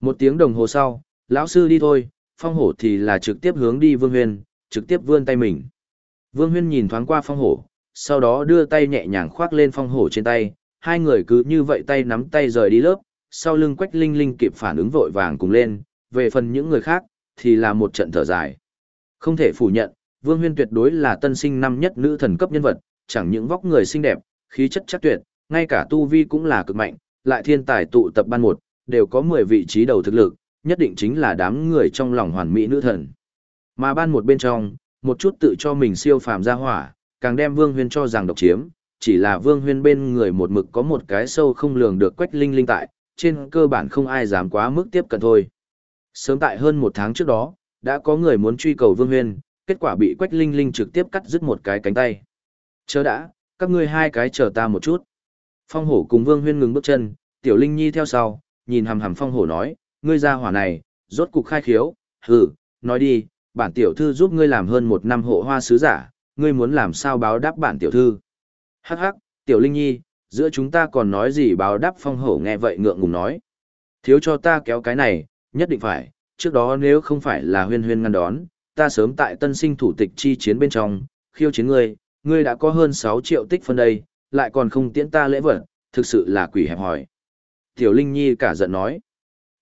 Một tiếng đồng hồ sau, lão sư đi thôi, phong hổ thì là trực tiếp hướng đi Vương Huyên, trực tiếp vươn tay mình. Vương Huyên nhìn thoáng qua phong hổ, sau đó đưa tay nhẹ nhàng khoác lên phong hổ trên tay, hai người cứ như vậy tay nắm tay rời đi lớp, sau lưng quách linh linh kịp phản ứng vội vàng cùng lên, về phần những người khác, thì là một trận thở dài. Không thể phủ nhận, Vương Huyên tuyệt đối là tân sinh năm nhất nữ thần cấp nhân vật, chẳng những vóc người xinh đẹp, khí chất chắc tuyệt, ngay cả tu vi cũng là cực mạnh, lại thiên tài tụ tập ban một, đều có 10 vị trí đầu thực lực, nhất định chính là đám người trong lòng hoàn mỹ nữ thần. Mà ban một bên trong, một chút tự cho mình siêu phàm ra hỏa, càng đem Vương Huyên cho rằng độc chiếm, chỉ là Vương Huyên bên người một mực có một cái sâu không lường được quách linh linh tại, trên cơ bản không ai dám quá mức tiếp cận thôi. Sớm tại hơn một tháng trước đó, đã có người muốn truy cầu Vương Huyên, kết quả bị Quách Linh Linh trực tiếp cắt dứt một cái cánh tay. Chớ đã, các ngươi hai cái chờ ta một chút. Phong hổ cùng Vương Huyên ngừng bước chân, Tiểu Linh Nhi theo sau, nhìn hầm hầm Phong hổ nói, ngươi ra hỏa này, rốt cục khai khiếu, hừ, nói đi, bản tiểu thư giúp ngươi làm hơn một năm hộ hoa sứ giả, ngươi muốn làm sao báo đáp bản tiểu thư. Hắc hắc, Tiểu Linh Nhi, giữa chúng ta còn nói gì báo đáp Phong hổ nghe vậy ngượng ngùng nói. Thiếu cho ta kéo cái này, nhất định phải, trước đó nếu không phải là huyên huyên ngăn đón, ta sớm tại tân sinh thủ tịch chi chiến bên trong, khiêu chiến ngươi, ngươi đã có hơn 6 triệu tích phân đây, lại còn không tiễn ta lễ vật, thực sự là quỷ hẹp hỏi. Tiểu Linh Nhi cả giận nói.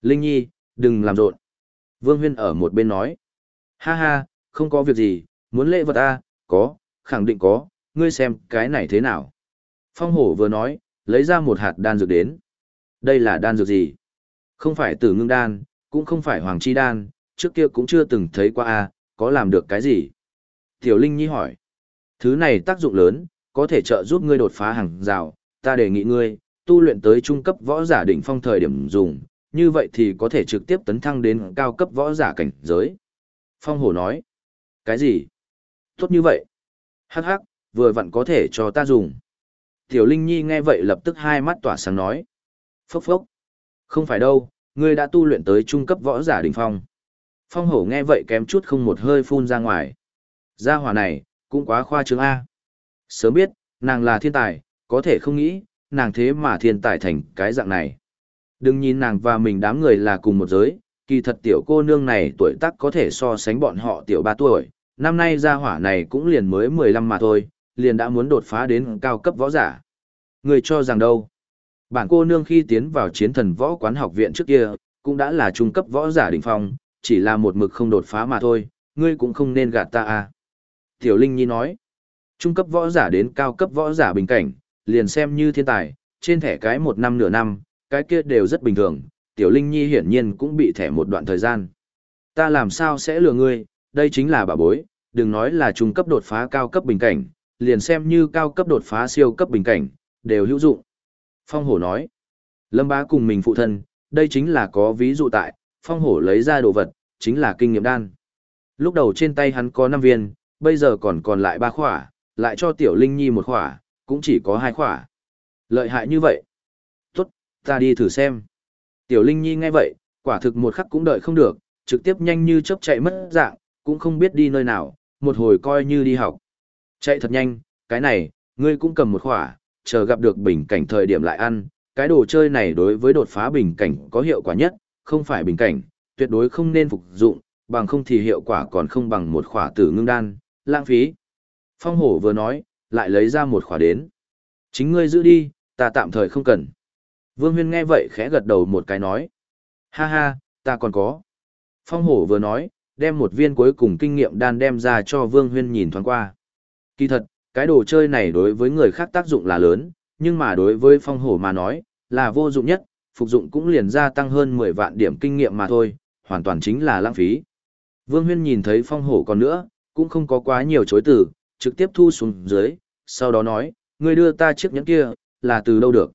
Linh Nhi, đừng làm rộn. Vương Huyên ở một bên nói. Ha ha, không có việc gì, muốn lễ vật ta, có, khẳng định có, ngươi xem cái này thế nào. Phong hổ vừa nói, lấy ra một hạt đan dược đến. Đây là đan dược gì? Không phải tử ngưng đan, cũng không phải hoàng chi đan, trước kia cũng chưa từng thấy qua a, có làm được cái gì? Tiểu Linh Nhi hỏi. Thứ này tác dụng lớn, có thể trợ giúp ngươi đột phá hàng rào, ta đề nghị ngươi, tu luyện tới trung cấp võ giả đỉnh phong thời điểm dùng, như vậy thì có thể trực tiếp tấn thăng đến cao cấp võ giả cảnh giới. Phong hổ nói. Cái gì? Tốt như vậy. Hắc hắc, vừa vặn có thể cho ta dùng. Tiểu Linh Nhi nghe vậy lập tức hai mắt tỏa sáng nói. Phốc phốc. Không phải đâu, ngươi đã tu luyện tới trung cấp võ giả đỉnh phong. Phong hổ nghe vậy kém chút không một hơi phun ra ngoài. Gia hỏa này, cũng quá khoa trương A. Sớm biết, nàng là thiên tài, có thể không nghĩ, nàng thế mà thiên tài thành cái dạng này. Đừng nhìn nàng và mình đám người là cùng một giới, kỳ thật tiểu cô nương này tuổi tác có thể so sánh bọn họ tiểu 3 tuổi, năm nay gia hỏa này cũng liền mới 15 mà thôi, liền đã muốn đột phá đến cao cấp võ giả. Người cho rằng đâu? Bản cô nương khi tiến vào chiến thần võ quán học viện trước kia, cũng đã là trung cấp võ giả đỉnh phong, chỉ là một mực không đột phá mà thôi, ngươi cũng không nên gạt ta à. Tiểu Linh Nhi nói, trung cấp võ giả đến cao cấp võ giả bình cảnh, liền xem như thiên tài, trên thẻ cái một năm nửa năm, cái kia đều rất bình thường, Tiểu Linh Nhi hiển nhiên cũng bị thẻ một đoạn thời gian. Ta làm sao sẽ lừa ngươi, đây chính là bà bối, đừng nói là trung cấp đột phá cao cấp bình cảnh, liền xem như cao cấp đột phá siêu cấp bình cảnh, đều hữu dụng. Phong hổ nói, lâm bá cùng mình phụ thân, đây chính là có ví dụ tại, phong hổ lấy ra đồ vật, chính là kinh nghiệm đan. Lúc đầu trên tay hắn có 5 viên, bây giờ còn còn lại 3 khỏa, lại cho tiểu linh nhi một khỏa, cũng chỉ có hai khỏa. Lợi hại như vậy. Tốt, ta đi thử xem. Tiểu linh nhi nghe vậy, quả thực một khắc cũng đợi không được, trực tiếp nhanh như chớp chạy mất dạng, cũng không biết đi nơi nào, một hồi coi như đi học. Chạy thật nhanh, cái này, ngươi cũng cầm một khỏa, chờ gặp được bình cảnh thời điểm lại ăn, cái đồ chơi này đối với đột phá bình cảnh có hiệu quả nhất, không phải bình cảnh, tuyệt đối không nên phục dụng, bằng không thì hiệu quả còn không bằng một khỏa tử ngưng đan, lãng phí. Phong hổ vừa nói, lại lấy ra một khỏa đến. Chính ngươi giữ đi, ta tạm thời không cần. Vương huyên nghe vậy khẽ gật đầu một cái nói. Ha ha, ta còn có. Phong hổ vừa nói, đem một viên cuối cùng kinh nghiệm đan đem ra cho Vương huyên nhìn thoáng qua. Kỳ thật, cái đồ chơi này đối với người khác tác dụng là lớn, nhưng mà đối với phong hổ mà nói, là vô dụng nhất, phục dụng cũng liền gia tăng hơn 10 vạn điểm kinh nghiệm mà thôi, hoàn toàn chính là lãng phí. Vương Huyên nhìn thấy phong hổ còn nữa, cũng không có quá nhiều chối từ, trực tiếp thu xuống dưới, sau đó nói, người đưa ta chiếc nhẫn kia, là từ đâu được.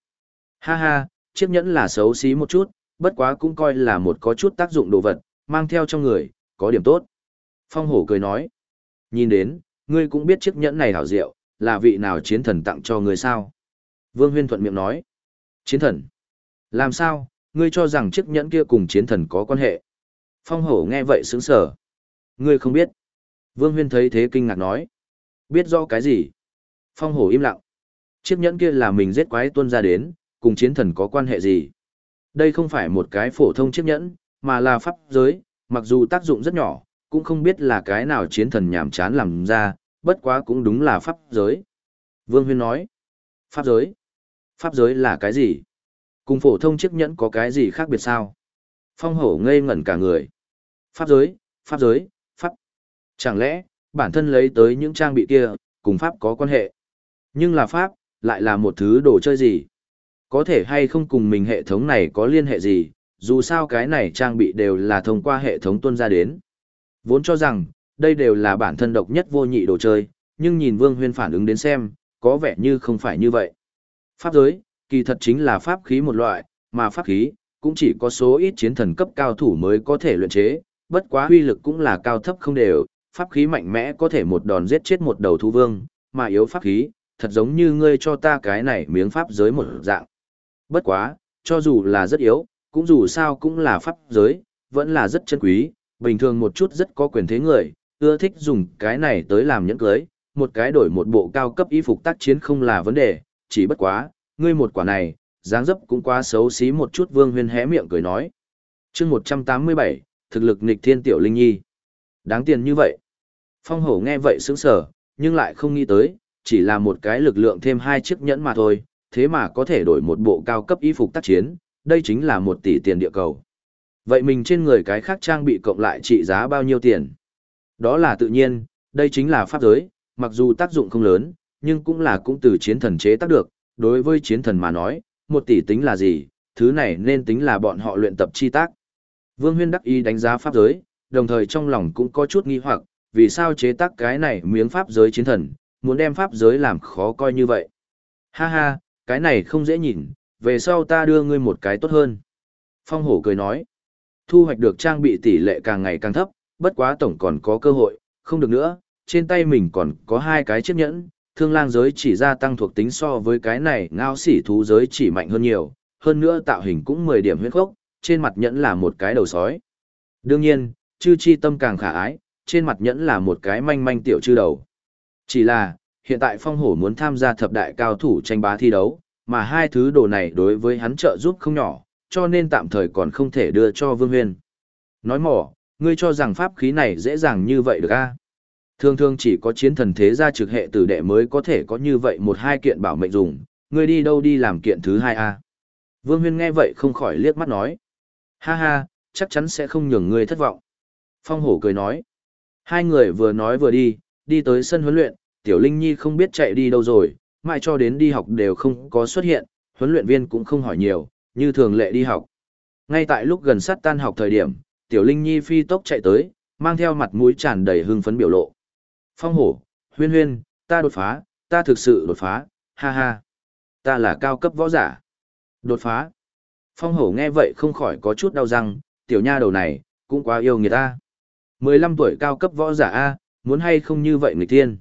Ha ha, chiếc nhẫn là xấu xí một chút, bất quá cũng coi là một có chút tác dụng đồ vật, mang theo trong người, có điểm tốt. Phong hổ cười nói, nhìn đến, ngươi cũng biết chiếc nhẫn này hảo diệu, là vị nào chiến thần tặng cho ngươi sao? Vương Huyên thuận miệng nói, chiến thần? Làm sao, ngươi cho rằng chiếc nhẫn kia cùng chiến thần có quan hệ? Phong hổ nghe vậy sướng sở. Ngươi không biết. Vương Huyên thấy thế kinh ngạc nói. Biết do cái gì? Phong hổ im lặng. Chiếc nhẫn kia là mình giết quái tuân ra đến, cùng chiến thần có quan hệ gì? Đây không phải một cái phổ thông chiếc nhẫn, mà là pháp giới, mặc dù tác dụng rất nhỏ, cũng không biết là cái nào chiến thần nhảm chán làm ra, bất quá cũng đúng là pháp giới. Vương Huyên nói. Pháp giới? Pháp giới là cái gì? Cùng phổ thông chiếc nhẫn có cái gì khác biệt sao? Phong hổ ngây ngẩn cả người. Pháp giới, pháp giới, pháp. Chẳng lẽ, bản thân lấy tới những trang bị kia, cùng pháp có quan hệ. Nhưng là pháp, lại là một thứ đồ chơi gì? Có thể hay không cùng mình hệ thống này có liên hệ gì, dù sao cái này trang bị đều là thông qua hệ thống tuân ra đến. Vốn cho rằng, đây đều là bản thân độc nhất vô nhị đồ chơi, nhưng nhìn Vương Huyên phản ứng đến xem, có vẻ như không phải như vậy. Pháp giới, kỳ thật chính là pháp khí một loại, mà pháp khí, cũng chỉ có số ít chiến thần cấp cao thủ mới có thể luyện chế, bất quá huy lực cũng là cao thấp không đều, pháp khí mạnh mẽ có thể một đòn giết chết một đầu thú vương, mà yếu pháp khí, thật giống như ngươi cho ta cái này miếng pháp giới một dạng. Bất quá, cho dù là rất yếu, cũng dù sao cũng là pháp giới, vẫn là rất chân quý, bình thường một chút rất có quyền thế người, ưa thích dùng cái này tới làm nhẫn cưới, một cái đổi một bộ cao cấp y phục tác chiến không là vấn đề, chỉ bất quá, ngươi một quả này, dáng dấp cũng quá xấu xí một chút vương huyên hé miệng cười nói. chương 187, thực lực nghịch thiên tiểu linh nhi. Đáng tiền như vậy. Phong hổ nghe vậy sững sờ, nhưng lại không nghĩ tới, chỉ là một cái lực lượng thêm hai chiếc nhẫn mà thôi, thế mà có thể đổi một bộ cao cấp y phục tác chiến, đây chính là một tỷ tiền địa cầu. Vậy mình trên người cái khác trang bị cộng lại trị giá bao nhiêu tiền? Đó là tự nhiên, đây chính là pháp giới, mặc dù tác dụng không lớn, nhưng cũng là cũng từ chiến thần chế tác được, đối với chiến thần mà nói, một tỷ tính là gì, thứ này nên tính là bọn họ luyện tập chi tác. Vương Huyên đắc ý đánh giá pháp giới, đồng thời trong lòng cũng có chút nghi hoặc, vì sao chế tác cái này miếng pháp giới chiến thần, muốn đem pháp giới làm khó coi như vậy. Ha ha, cái này không dễ nhìn, về sau ta đưa ngươi một cái tốt hơn. Phong hổ cười nói, thu hoạch được trang bị tỷ lệ càng ngày càng thấp, bất quá tổng còn có cơ hội, không được nữa, trên tay mình còn có hai cái chiếc nhẫn, thương lang giới chỉ gia tăng thuộc tính so với cái này ngao sỉ thú giới chỉ mạnh hơn nhiều, hơn nữa tạo hình cũng 10 điểm huyết khốc, trên mặt nhẫn là một cái đầu sói. Đương nhiên, chư chi tâm càng khả ái, trên mặt nhẫn là một cái manh manh tiểu chư đầu. Chỉ là, hiện tại phong hổ muốn tham gia thập đại cao thủ tranh bá thi đấu, mà hai thứ đồ này đối với hắn trợ giúp không nhỏ, cho nên tạm thời còn không thể đưa cho Vương Huyên. Nói mỏ, ngươi cho rằng pháp khí này dễ dàng như vậy được a? Thường thường chỉ có chiến thần thế gia trực hệ tử đệ mới có thể có như vậy một hai kiện bảo mệnh dùng, ngươi đi đâu đi làm kiện thứ hai a? Vương Huyên nghe vậy không khỏi liếc mắt nói. Ha ha, chắc chắn sẽ không nhường ngươi thất vọng. Phong hổ cười nói. Hai người vừa nói vừa đi, đi tới sân huấn luyện, Tiểu Linh Nhi không biết chạy đi đâu rồi, mãi cho đến đi học đều không có xuất hiện, huấn luyện viên cũng không hỏi nhiều, như thường lệ đi học. Ngay tại lúc gần sát tan học thời điểm, Tiểu Linh Nhi phi tốc chạy tới, mang theo mặt mũi tràn đầy hưng phấn biểu lộ. Phong hổ, huyên huyên, ta đột phá, ta thực sự đột phá, ha ha. Ta là cao cấp võ giả. Đột phá. Phong hổ nghe vậy không khỏi có chút đau răng, tiểu nha đầu này, cũng quá yêu người ta. 15 tuổi cao cấp võ giả A, muốn hay không như vậy người tiên.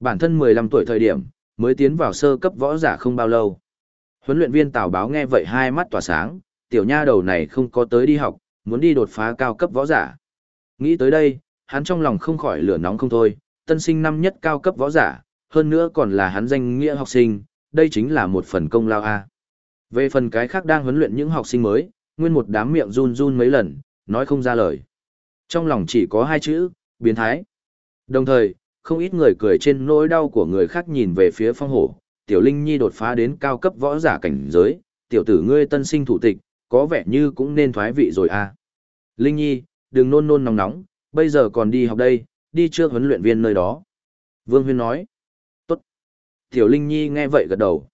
Bản thân 15 tuổi thời điểm, mới tiến vào sơ cấp võ giả không bao lâu. Huấn luyện viên Tào Báo nghe vậy hai mắt tỏa sáng, tiểu nha đầu này không có tới đi học, muốn đi đột phá cao cấp võ giả. Nghĩ tới đây, hắn trong lòng không khỏi lửa nóng không thôi, tân sinh năm nhất cao cấp võ giả, hơn nữa còn là hắn danh nghĩa học sinh, đây chính là một phần công lao A. Về phần cái khác đang huấn luyện những học sinh mới, nguyên một đám miệng run run mấy lần, nói không ra lời. Trong lòng chỉ có hai chữ, biến thái. Đồng thời, không ít người cười trên nỗi đau của người khác nhìn về phía phong hổ, tiểu linh nhi đột phá đến cao cấp võ giả cảnh giới, tiểu tử ngươi tân sinh thủ tịch, có vẻ như cũng nên thoái vị rồi à. Linh nhi, đừng nôn nôn nóng nóng, bây giờ còn đi học đây, đi trước huấn luyện viên nơi đó. Vương Huyên nói. Tốt. Tiểu Linh Nhi nghe vậy gật đầu.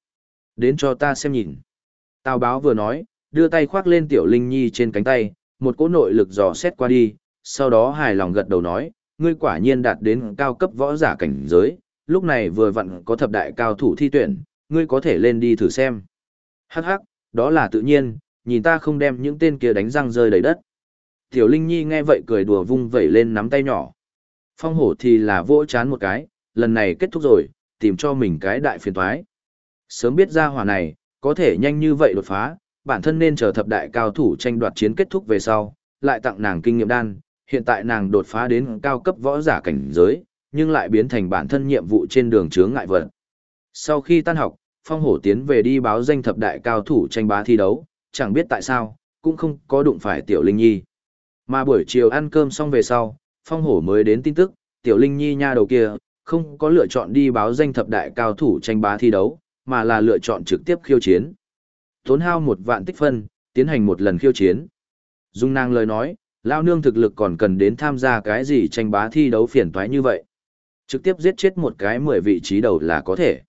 Đến cho ta xem nhìn. Tào báo vừa nói, đưa tay khoác lên Tiểu Linh Nhi trên cánh tay, một cỗ nội lực dò xét qua đi, sau đó hài lòng gật đầu nói, ngươi quả nhiên đạt đến cao cấp võ giả cảnh giới, lúc này vừa vặn có thập đại cao thủ thi tuyển, ngươi có thể lên đi thử xem. Hắc hắc, đó là tự nhiên, nhìn ta không đem những tên kia đánh răng rơi đầy đất. Tiểu Linh Nhi nghe vậy cười đùa vung vẩy lên nắm tay nhỏ. Phong hổ thì là vỗ chán một cái, lần này kết thúc rồi, tìm cho mình cái đại phiền toái. Sớm biết ra hỏa này, có thể nhanh như vậy đột phá, bản thân nên chờ thập đại cao thủ tranh đoạt chiến kết thúc về sau, lại tặng nàng kinh nghiệm đan, hiện tại nàng đột phá đến cao cấp võ giả cảnh giới, nhưng lại biến thành bản thân nhiệm vụ trên đường chướng ngại vật. Sau khi tan học, Phong Hổ tiến về đi báo danh thập đại cao thủ tranh bá thi đấu, chẳng biết tại sao, cũng không có đụng phải Tiểu Linh Nhi. Mà buổi chiều ăn cơm xong về sau, Phong Hổ mới đến tin tức, Tiểu Linh Nhi nha đầu kia, không có lựa chọn đi báo danh thập đại cao thủ tranh bá thi đấu, mà là lựa chọn trực tiếp khiêu chiến. Tốn hao một vạn tích phân, tiến hành một lần khiêu chiến. Dung nàng lời nói, lao nương thực lực còn cần đến tham gia cái gì tranh bá thi đấu phiền toái như vậy. Trực tiếp giết chết một cái mười vị trí đầu là có thể.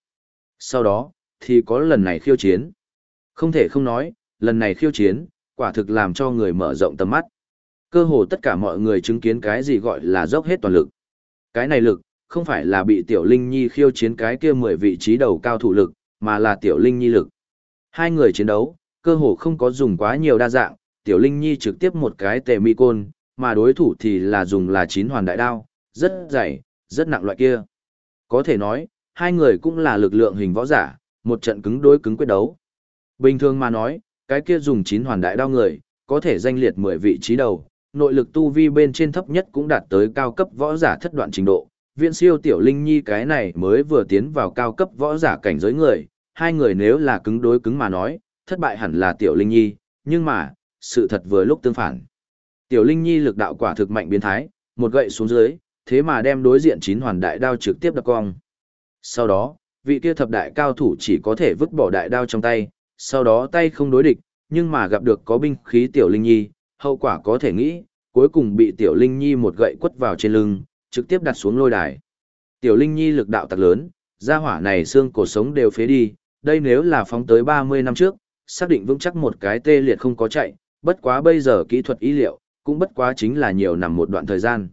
Sau đó, thì có lần này khiêu chiến. Không thể không nói, lần này khiêu chiến, quả thực làm cho người mở rộng tầm mắt. Cơ hồ tất cả mọi người chứng kiến cái gì gọi là dốc hết toàn lực. Cái này lực, không phải là bị Tiểu Linh Nhi khiêu chiến cái kia mười vị trí đầu cao thủ lực, mà là Tiểu Linh Nhi lực. Hai người chiến đấu, cơ hồ không có dùng quá nhiều đa dạng, Tiểu Linh Nhi trực tiếp một cái tề mi côn, mà đối thủ thì là dùng là chín hoàn đại đao, rất dày, rất nặng loại kia. Có thể nói, hai người cũng là lực lượng hình võ giả, một trận cứng đối cứng quyết đấu. Bình thường mà nói, cái kia dùng chín hoàn đại đao người, có thể danh liệt 10 vị trí đầu, nội lực tu vi bên trên thấp nhất cũng đạt tới cao cấp võ giả thất đoạn trình độ. Viện siêu tiểu linh nhi cái này mới vừa tiến vào cao cấp võ giả cảnh giới người, hai người nếu là cứng đối cứng mà nói, thất bại hẳn là tiểu linh nhi, nhưng mà, sự thật vừa lúc tương phản. Tiểu linh nhi lực đạo quả thực mạnh biến thái, một gậy xuống dưới, thế mà đem đối diện chín hoàn đại đao trực tiếp đập cong. Sau đó, vị kia thập đại cao thủ chỉ có thể vứt bỏ đại đao trong tay, sau đó tay không đối địch, nhưng mà gặp được có binh khí tiểu linh nhi, hậu quả có thể nghĩ, cuối cùng bị tiểu linh nhi một gậy quất vào trên lưng, trực tiếp đặt xuống lôi đài. Tiểu linh nhi lực đạo tặc lớn, gia hỏa này xương cổ sống đều phế đi, đây nếu là phóng tới 30 năm trước, xác định vững chắc một cái tê liệt không có chạy, bất quá bây giờ kỹ thuật ý liệu, cũng bất quá chính là nhiều nằm một đoạn thời gian.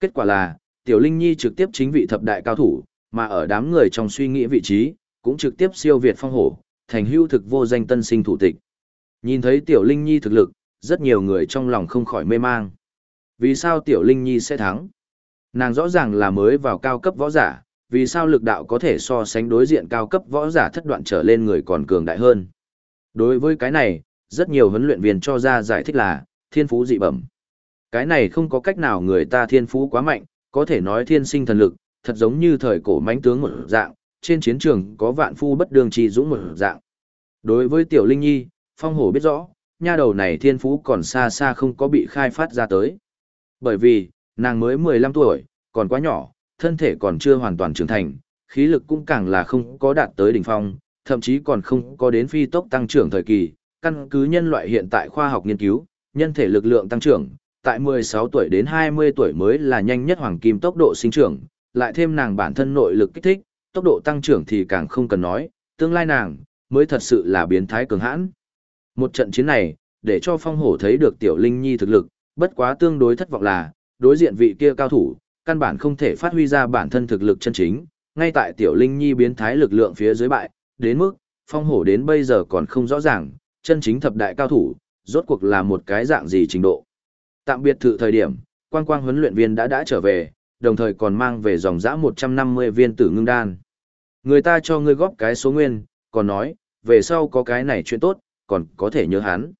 Kết quả là, Tiểu Linh Nhi trực tiếp chính vị thập đại cao thủ, mà ở đám người trong suy nghĩ vị trí, cũng trực tiếp siêu việt phong hổ, thành hưu thực vô danh tân sinh thủ tịch. Nhìn thấy Tiểu Linh Nhi thực lực, rất nhiều người trong lòng không khỏi mê mang. Vì sao Tiểu Linh Nhi sẽ thắng? Nàng rõ ràng là mới vào cao cấp võ giả, vì sao lực đạo có thể so sánh đối diện cao cấp võ giả thất đoạn trở lên người còn cường đại hơn? Đối với cái này, rất nhiều huấn luyện viên cho ra giải thích là, thiên phú dị bẩm. Cái này không có cách nào người ta thiên phú quá mạnh, có thể nói thiên sinh thần lực, thật giống như thời cổ mãnh tướng một dạng, trên chiến trường có vạn phu bất đường trì dũng một dạng. Đối với Tiểu Linh Nhi, Phong Hổ biết rõ, nha đầu này thiên phú còn xa xa không có bị khai phát ra tới. Bởi vì, nàng mới 15 tuổi, còn quá nhỏ, thân thể còn chưa hoàn toàn trưởng thành, khí lực cũng càng là không có đạt tới đỉnh phong, thậm chí còn không có đến phi tốc tăng trưởng thời kỳ. Căn cứ nhân loại hiện tại khoa học nghiên cứu, nhân thể lực lượng tăng trưởng, tại 16 tuổi đến 20 tuổi mới là nhanh nhất hoàng kim tốc độ sinh trưởng, lại thêm nàng bản thân nội lực kích thích, tốc độ tăng trưởng thì càng không cần nói, tương lai nàng mới thật sự là biến thái cường hãn. Một trận chiến này, để cho phong hổ thấy được tiểu linh nhi thực lực, bất quá tương đối thất vọng là, đối diện vị kia cao thủ, căn bản không thể phát huy ra bản thân thực lực chân chính, ngay tại tiểu linh nhi biến thái lực lượng phía dưới bại, đến mức, phong hổ đến bây giờ còn không rõ ràng, chân chính thập đại cao thủ, rốt cuộc là một cái dạng gì trình độ. Tạm biệt thử thời điểm, quang quang huấn luyện viên đã đã trở về, đồng thời còn mang về dòng dã 150 viên tử ngưng đan. Người ta cho ngươi góp cái số nguyên, còn nói, về sau có cái này chuyện tốt, còn có thể nhớ hắn.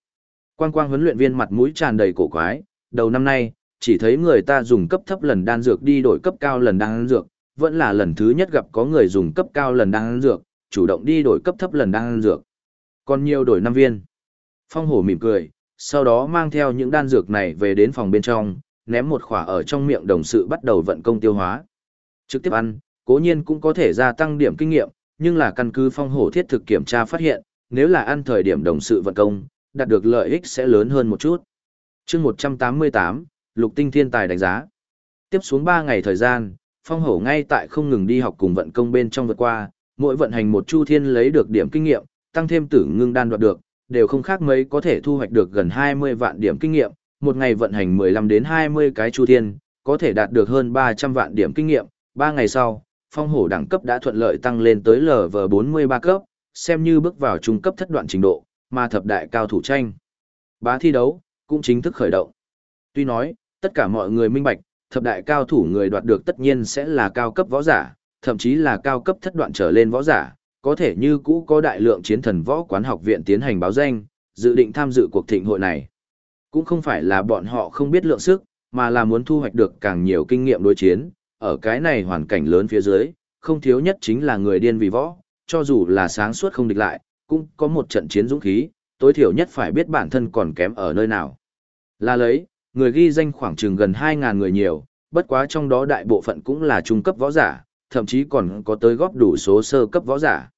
Quang quang huấn luyện viên mặt mũi tràn đầy cổ quái, đầu năm nay, chỉ thấy người ta dùng cấp thấp lần đan dược đi đổi cấp cao lần đan dược, vẫn là lần thứ nhất gặp có người dùng cấp cao lần đan dược, chủ động đi đổi cấp thấp lần đan dược. Còn nhiều đổi năm viên. Phong hổ mỉm cười, sau đó mang theo những đan dược này về đến phòng bên trong, ném một khỏa ở trong miệng đồng sự bắt đầu vận công tiêu hóa. Trực tiếp ăn, cố nhiên cũng có thể gia tăng điểm kinh nghiệm, nhưng là căn cứ phong hổ thiết thực kiểm tra phát hiện, nếu là ăn thời điểm đồng sự vận công, đạt được lợi ích sẽ lớn hơn một chút. chương 188, Lục Tinh Thiên Tài đánh giá. Tiếp xuống 3 ngày thời gian, phong hổ ngay tại không ngừng đi học cùng vận công bên trong vượt qua, mỗi vận hành một chu thiên lấy được điểm kinh nghiệm, tăng thêm tử ngưng đan đoạt được, đều không khác mấy có thể thu hoạch được gần 20 vạn điểm kinh nghiệm, một ngày vận hành 15 đến 20 cái chu thiên, có thể đạt được hơn 300 vạn điểm kinh nghiệm, 3 ngày sau, phong hổ đẳng cấp đã thuận lợi tăng lên tới LV43 cấp, xem như bước vào trung cấp thất đoạn trình độ, mà thập đại cao thủ tranh. Bá thi đấu, cũng chính thức khởi động. Tuy nói, tất cả mọi người minh bạch, thập đại cao thủ người đoạt được tất nhiên sẽ là cao cấp võ giả, thậm chí là cao cấp thất đoạn trở lên võ giả, có thể như cũ có đại lượng chiến thần võ quán học viện tiến hành báo danh, dự định tham dự cuộc thịnh hội này. Cũng không phải là bọn họ không biết lượng sức, mà là muốn thu hoạch được càng nhiều kinh nghiệm đối chiến, ở cái này hoàn cảnh lớn phía dưới, không thiếu nhất chính là người điên vì võ, cho dù là sáng suốt không địch lại, cũng có một trận chiến dũng khí, tối thiểu nhất phải biết bản thân còn kém ở nơi nào. Là lấy, người ghi danh khoảng chừng gần 2.000 người nhiều, bất quá trong đó đại bộ phận cũng là trung cấp võ giả, thậm chí còn có tới góp đủ số sơ cấp võ giả.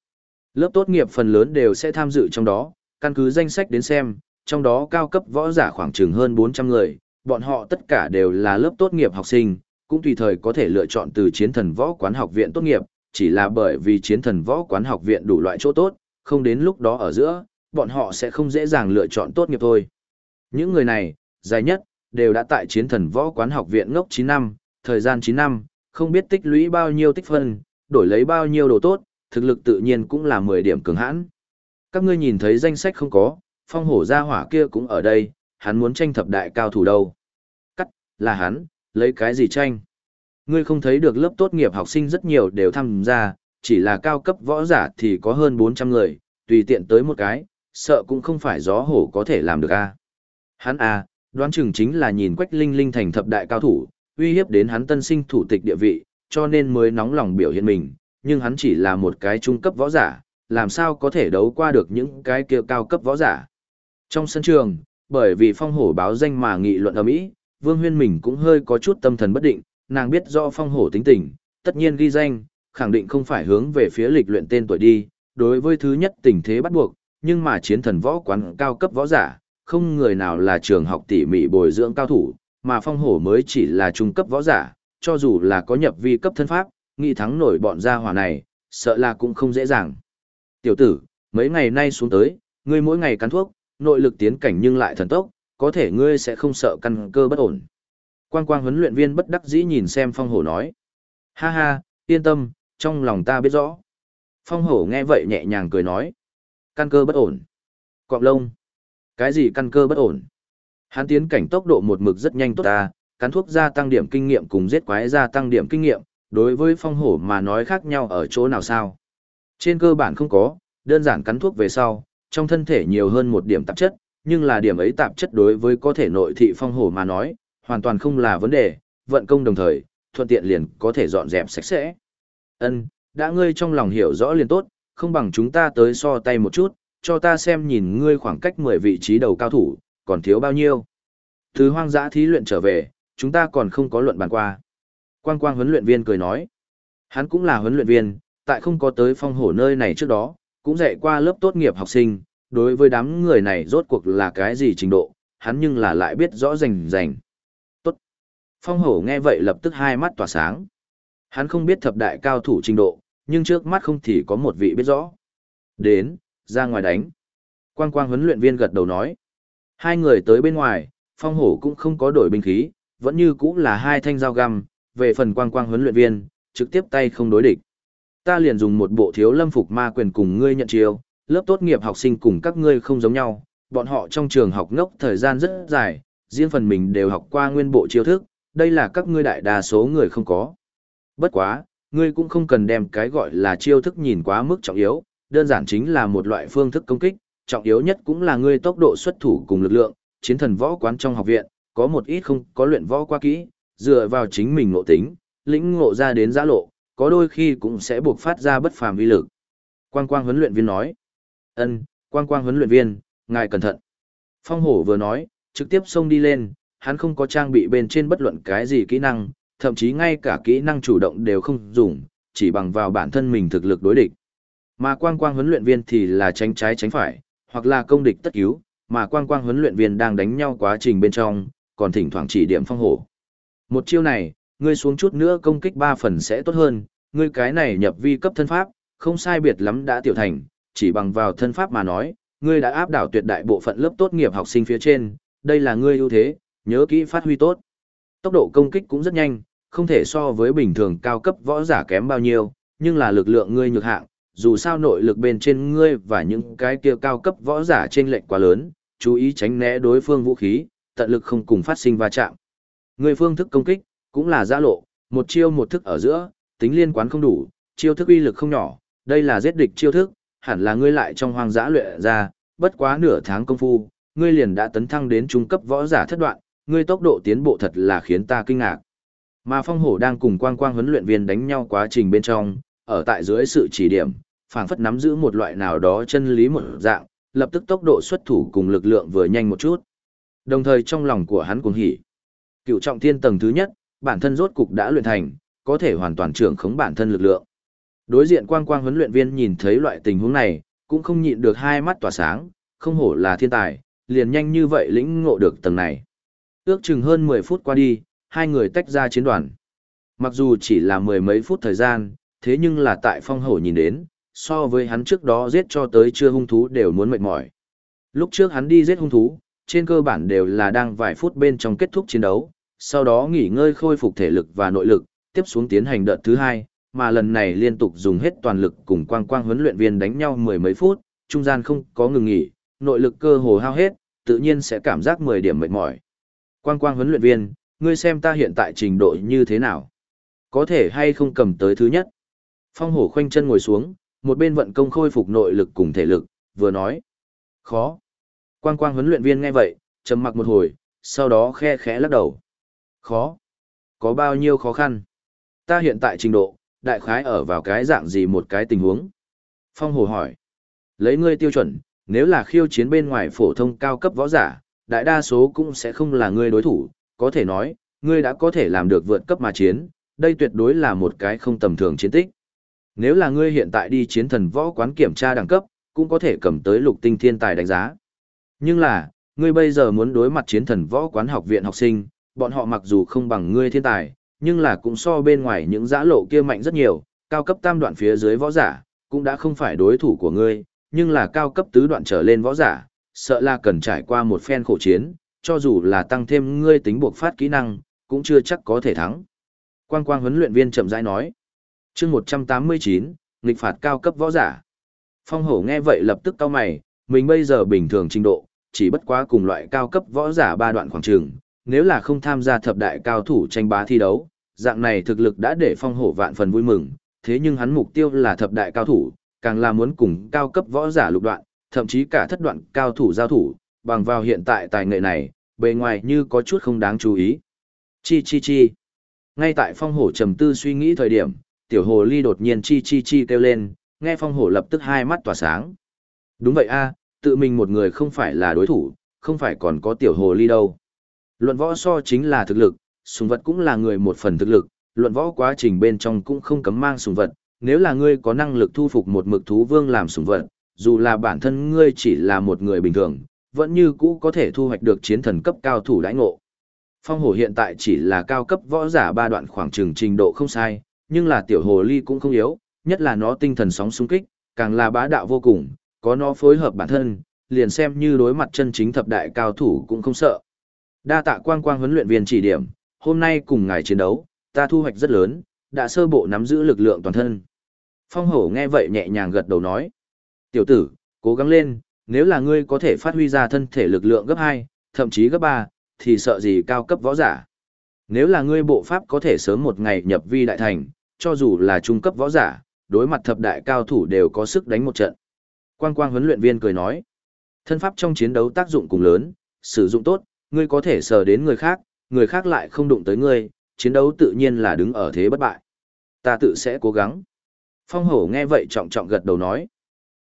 Lớp tốt nghiệp phần lớn đều sẽ tham dự trong đó, căn cứ danh sách đến xem, trong đó cao cấp võ giả khoảng chừng hơn 400 người, bọn họ tất cả đều là lớp tốt nghiệp học sinh, cũng tùy thời có thể lựa chọn từ chiến thần võ quán học viện tốt nghiệp, chỉ là bởi vì chiến thần võ quán học viện đủ loại chỗ tốt, không đến lúc đó ở giữa, bọn họ sẽ không dễ dàng lựa chọn tốt nghiệp thôi. Những người này, dài nhất, đều đã tại chiến thần võ quán học viện ngốc 9 năm, thời gian 9 năm, không biết tích lũy bao nhiêu tích phân, đổi lấy bao nhiêu đồ tốt, thực lực tự nhiên cũng là 10 điểm cường hãn. Các ngươi nhìn thấy danh sách không có, phong hổ gia hỏa kia cũng ở đây, hắn muốn tranh thập đại cao thủ đâu. Cắt, là hắn, lấy cái gì tranh? Ngươi không thấy được lớp tốt nghiệp học sinh rất nhiều đều tham gia, chỉ là cao cấp võ giả thì có hơn 400 người, tùy tiện tới một cái, sợ cũng không phải gió hổ có thể làm được a. Hắn a, đoán chừng chính là nhìn Quách Linh Linh thành thập đại cao thủ, uy hiếp đến hắn tân sinh thủ tịch địa vị, cho nên mới nóng lòng biểu hiện mình, nhưng hắn chỉ là một cái trung cấp võ giả, làm sao có thể đấu qua được những cái kia cao cấp võ giả. Trong sân trường, bởi vì phong hổ báo danh mà nghị luận ở Mỹ, Vương Huyên mình cũng hơi có chút tâm thần bất định, nàng biết do phong hổ tính tình, tất nhiên ghi danh, khẳng định không phải hướng về phía lịch luyện tên tuổi đi, đối với thứ nhất tình thế bắt buộc, nhưng mà chiến thần võ quán cao cấp võ giả, không người nào là trường học tỉ mỉ bồi dưỡng cao thủ, mà phong hổ mới chỉ là trung cấp võ giả, cho dù là có nhập vi cấp thân pháp, nghị thắng nổi bọn gia hỏa này, sợ là cũng không dễ dàng. Tiểu tử, mấy ngày nay xuống tới, ngươi mỗi ngày cắn thuốc, nội lực tiến cảnh nhưng lại thần tốc, có thể ngươi sẽ không sợ căn cơ bất ổn. Quang quang huấn luyện viên bất đắc dĩ nhìn xem phong hổ nói. Ha ha, yên tâm, trong lòng ta biết rõ. Phong hổ nghe vậy nhẹ nhàng cười nói. Căn cơ bất ổn. Cọng lông. Cái gì căn cơ bất ổn? Hắn tiến cảnh tốc độ một mực rất nhanh tốt ta, cắn thuốc gia tăng điểm kinh nghiệm cùng giết quái gia tăng điểm kinh nghiệm, đối với phong hổ mà nói khác nhau ở chỗ nào sao? Trên cơ bản không có, đơn giản cắn thuốc về sau, trong thân thể nhiều hơn một điểm tạp chất, nhưng là điểm ấy tạp chất đối với có thể nội thị phong hổ mà nói, hoàn toàn không là vấn đề, vận công đồng thời, thuận tiện liền có thể dọn dẹp sạch sẽ. Ân, đã ngươi trong lòng hiểu rõ liền tốt, không bằng chúng ta tới so tay một chút, cho ta xem nhìn ngươi khoảng cách 10 vị trí đầu cao thủ, còn thiếu bao nhiêu. Từ hoang dã thí luyện trở về, chúng ta còn không có luận bàn qua. Quang quang huấn luyện viên cười nói. Hắn cũng là huấn luyện viên, tại không có tới phong hổ nơi này trước đó, cũng dạy qua lớp tốt nghiệp học sinh, đối với đám người này rốt cuộc là cái gì trình độ, hắn nhưng là lại biết rõ rành rành. Tốt. Phong hổ nghe vậy lập tức hai mắt tỏa sáng. Hắn không biết thập đại cao thủ trình độ, nhưng trước mắt không thì có một vị biết rõ. Đến, ra ngoài đánh. Quang quang huấn luyện viên gật đầu nói. Hai người tới bên ngoài, phong hổ cũng không có đổi binh khí, vẫn như cũng là hai thanh dao găm, về phần quang quang huấn luyện viên, trực tiếp tay không đối địch. Ta liền dùng một bộ thiếu lâm phục ma quyền cùng ngươi nhận chiêu, lớp tốt nghiệp học sinh cùng các ngươi không giống nhau, bọn họ trong trường học ngốc thời gian rất dài, riêng phần mình đều học qua nguyên bộ chiêu thức, đây là các ngươi đại đa số người không có. Bất quá, ngươi cũng không cần đem cái gọi là chiêu thức nhìn quá mức trọng yếu, đơn giản chính là một loại phương thức công kích, trọng yếu nhất cũng là ngươi tốc độ xuất thủ cùng lực lượng, chiến thần võ quán trong học viện, có một ít không có luyện võ qua kỹ, dựa vào chính mình ngộ tính, lĩnh ngộ ra đến giã lộ, có đôi khi cũng sẽ buộc phát ra bất phàm vi lực. Quang quang huấn luyện viên nói, ân, quang quang huấn luyện viên, ngài cẩn thận. Phong hổ vừa nói, trực tiếp xông đi lên, hắn không có trang bị bên trên bất luận cái gì kỹ năng, thậm chí ngay cả kỹ năng chủ động đều không dùng, chỉ bằng vào bản thân mình thực lực đối địch. Mà quang quang huấn luyện viên thì là tránh trái tránh phải, hoặc là công địch tất cứu, mà quang quang huấn luyện viên đang đánh nhau quá trình bên trong, còn thỉnh thoảng chỉ điểm phong hổ. Một chiêu này, ngươi xuống chút nữa công kích ba phần sẽ tốt hơn, ngươi cái này nhập vi cấp thân pháp, không sai biệt lắm đã tiểu thành, chỉ bằng vào thân pháp mà nói, ngươi đã áp đảo tuyệt đại bộ phận lớp tốt nghiệp học sinh phía trên, đây là ngươi ưu thế, nhớ kỹ phát huy tốt. Tốc độ công kích cũng rất nhanh, không thể so với bình thường cao cấp võ giả kém bao nhiêu, nhưng là lực lượng ngươi nhược hạng, dù sao nội lực bên trên ngươi và những cái kia cao cấp võ giả trên lệnh quá lớn, chú ý tránh né đối phương vũ khí, tận lực không cùng phát sinh va chạm. Ngươi phương thức công kích cũng là giã lộ, một chiêu một thức ở giữa, tính liên quán không đủ, chiêu thức uy lực không nhỏ, đây là giết địch chiêu thức, hẳn là ngươi lại trong hoang dã luyện ra, bất quá nửa tháng công phu, ngươi liền đã tấn thăng đến trung cấp võ giả thất đoạn, ngươi tốc độ tiến bộ thật là khiến ta kinh ngạc. Mà Phong Hổ đang cùng Quang Quang huấn luyện viên đánh nhau quá trình bên trong, ở tại dưới sự chỉ điểm, phảng phất nắm giữ một loại nào đó chân lý một dạng, lập tức tốc độ xuất thủ cùng lực lượng vừa nhanh một chút. Đồng thời trong lòng của hắn cũng hỉ. Cựu trọng thiên tầng thứ nhất, bản thân rốt cục đã luyện thành, có thể hoàn toàn trưởng khống bản thân lực lượng. Đối diện quang quang huấn luyện viên nhìn thấy loại tình huống này, cũng không nhịn được hai mắt tỏa sáng, không hổ là thiên tài, liền nhanh như vậy lĩnh ngộ được tầng này. Ước chừng hơn 10 phút qua đi, hai người tách ra chiến đoàn. Mặc dù chỉ là mười mấy phút thời gian, thế nhưng là tại phong hổ nhìn đến, so với hắn trước đó giết cho tới chưa hung thú đều muốn mệt mỏi. Lúc trước hắn đi giết hung thú, trên cơ bản đều là đang vài phút bên trong kết thúc chiến đấu, sau đó nghỉ ngơi khôi phục thể lực và nội lực, tiếp xuống tiến hành đợt thứ hai, mà lần này liên tục dùng hết toàn lực cùng quang quang huấn luyện viên đánh nhau mười mấy phút, trung gian không có ngừng nghỉ, nội lực cơ hồ hao hết, tự nhiên sẽ cảm giác 10 điểm mệt mỏi. Quang quang huấn luyện viên, ngươi xem ta hiện tại trình độ như thế nào? Có thể hay không cầm tới thứ nhất? Phong hổ khoanh chân ngồi xuống, một bên vận công khôi phục nội lực cùng thể lực, vừa nói. Khó. Quang quang huấn luyện viên nghe vậy, trầm mặc một hồi, sau đó khe khẽ lắc đầu. Khó. Có bao nhiêu khó khăn? Ta hiện tại trình độ, đại khái ở vào cái dạng gì một cái tình huống? Phong Hổ hỏi. Lấy ngươi tiêu chuẩn, nếu là khiêu chiến bên ngoài phổ thông cao cấp võ giả, đại đa số cũng sẽ không là ngươi đối thủ, có thể nói, ngươi đã có thể làm được vượt cấp mà chiến, đây tuyệt đối là một cái không tầm thường chiến tích. Nếu là ngươi hiện tại đi chiến thần võ quán kiểm tra đẳng cấp, cũng có thể cầm tới lục tinh thiên tài đánh giá. Nhưng là, ngươi bây giờ muốn đối mặt chiến thần võ quán học viện học sinh, bọn họ mặc dù không bằng ngươi thiên tài, nhưng là cũng so bên ngoài những giã lộ kia mạnh rất nhiều, cao cấp tam đoạn phía dưới võ giả, cũng đã không phải đối thủ của ngươi, nhưng là cao cấp tứ đoạn trở lên võ giả, sợ là cần trải qua một phen khổ chiến, cho dù là tăng thêm ngươi tính buộc phát kỹ năng, cũng chưa chắc có thể thắng. Quang quang huấn luyện viên chậm rãi nói chương 189, nghịch phạt cao cấp võ giả. Phong hổ nghe vậy lập tức cao mày, mình bây giờ bình thường trình độ, chỉ bất quá cùng loại cao cấp võ giả ba đoạn khoảng trường, nếu là không tham gia thập đại cao thủ tranh bá thi đấu, dạng này thực lực đã để phong hổ vạn phần vui mừng, thế nhưng hắn mục tiêu là thập đại cao thủ, càng là muốn cùng cao cấp võ giả lục đoạn, thậm chí cả thất đoạn cao thủ giao thủ, bằng vào hiện tại tài nghệ này, bề ngoài như có chút không đáng chú ý. Chi chi chi. Ngay tại phong hổ trầm tư suy nghĩ thời điểm, tiểu hồ ly đột nhiên chi chi chi kêu lên, nghe phong hổ lập tức hai mắt tỏa sáng. Đúng vậy a, tự mình một người không phải là đối thủ, không phải còn có tiểu hồ ly đâu. Luận võ so chính là thực lực, sùng vật cũng là người một phần thực lực, luận võ quá trình bên trong cũng không cấm mang sùng vật, nếu là ngươi có năng lực thu phục một mực thú vương làm sùng vật, dù là bản thân ngươi chỉ là một người bình thường, vẫn như cũ có thể thu hoạch được chiến thần cấp cao thủ đãi ngộ. Phong hổ hiện tại chỉ là cao cấp võ giả ba đoạn khoảng trường trình độ không sai, nhưng là tiểu hồ ly cũng không yếu, nhất là nó tinh thần sóng xung kích, càng là bá đạo vô cùng, có nó phối hợp bản thân, liền xem như đối mặt chân chính thập đại cao thủ cũng không sợ. Đa tạ quang quang huấn luyện viên chỉ điểm, hôm nay cùng ngài chiến đấu, ta thu hoạch rất lớn, đã sơ bộ nắm giữ lực lượng toàn thân. Phong hổ nghe vậy nhẹ nhàng gật đầu nói. Tiểu tử, cố gắng lên, nếu là ngươi có thể phát huy ra thân thể lực lượng gấp 2, thậm chí gấp 3, thì sợ gì cao cấp võ giả. Nếu là ngươi bộ pháp có thể sớm một ngày nhập vi đại thành, cho dù là trung cấp võ giả, đối mặt thập đại cao thủ đều có sức đánh một trận. Quang quang huấn luyện viên cười nói, thân pháp trong chiến đấu tác dụng cùng lớn, sử dụng tốt, ngươi có thể sờ đến người khác, người khác lại không đụng tới ngươi, chiến đấu tự nhiên là đứng ở thế bất bại. Ta tự sẽ cố gắng. Phong hổ nghe vậy trọng trọng gật đầu nói.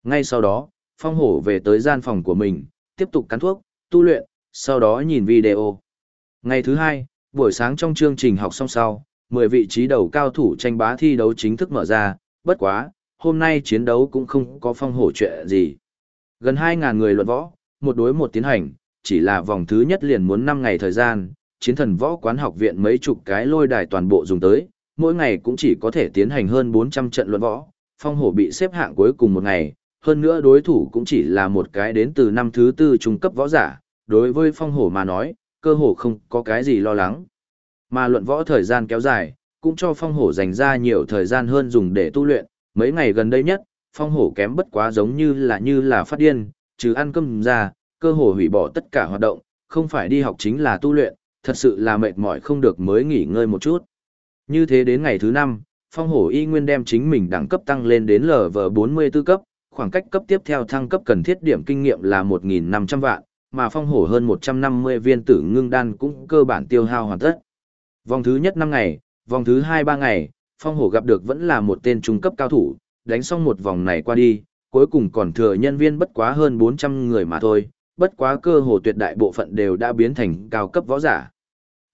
Ngay sau đó, phong hổ về tới gian phòng của mình, tiếp tục cắn thuốc, tu luyện, sau đó nhìn video. Ngày thứ hai, buổi sáng trong chương trình học xong sau, 10 vị trí đầu cao thủ tranh bá thi đấu chính thức mở ra, bất quá, hôm nay chiến đấu cũng không có phong hổ chuyện gì. Gần 2.000 người luận võ, một đối một tiến hành, chỉ là vòng thứ nhất liền muốn 5 ngày thời gian, chiến thần võ quán học viện mấy chục cái lôi đài toàn bộ dùng tới, mỗi ngày cũng chỉ có thể tiến hành hơn 400 trận luận võ, phong hổ bị xếp hạng cuối cùng một ngày, hơn nữa đối thủ cũng chỉ là một cái đến từ năm thứ tư trung cấp võ giả, đối với phong hổ mà nói, cơ hồ không có cái gì lo lắng. Mà luận võ thời gian kéo dài, cũng cho phong hổ dành ra nhiều thời gian hơn dùng để tu luyện, mấy ngày gần đây nhất, phong hổ kém bất quá giống như là như là phát điên, trừ ăn cơm ra, cơ hồ hủy bỏ tất cả hoạt động, không phải đi học chính là tu luyện, thật sự là mệt mỏi không được mới nghỉ ngơi một chút. Như thế đến ngày thứ 5, phong hổ y nguyên đem chính mình đẳng cấp tăng lên đến LV44 cấp, khoảng cách cấp tiếp theo thăng cấp cần thiết điểm kinh nghiệm là 1.500 vạn, mà phong hổ hơn 150 viên tử ngưng đan cũng cơ bản tiêu hao hoàn tất. Vòng thứ nhất 5 ngày, vòng thứ 2-3 ngày, phong hổ gặp được vẫn là một tên trung cấp cao thủ, đánh xong một vòng này qua đi, cuối cùng còn thừa nhân viên bất quá hơn 400 người mà thôi, bất quá cơ hồ tuyệt đại bộ phận đều đã biến thành cao cấp võ giả.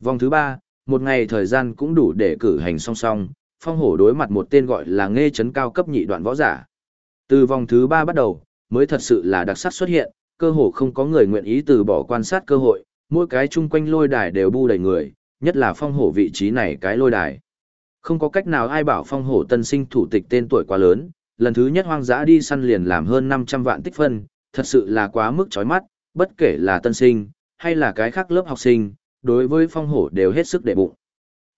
Vòng thứ 3, một ngày thời gian cũng đủ để cử hành song song, phong hổ đối mặt một tên gọi là nghe chấn cao cấp nhị đoạn võ giả. Từ vòng thứ 3 bắt đầu, mới thật sự là đặc sắc xuất hiện, cơ hồ không có người nguyện ý từ bỏ quan sát cơ hội, mỗi cái chung quanh lôi đài đều bu đầy người, nhất là phong hổ vị trí này cái lôi đài. Không có cách nào ai bảo phong hổ tân sinh thủ tịch tên tuổi quá lớn, lần thứ nhất hoang dã đi săn liền làm hơn 500 vạn tích phân, thật sự là quá mức chói mắt, bất kể là tân sinh, hay là cái khác lớp học sinh, đối với phong hổ đều hết sức để bụng.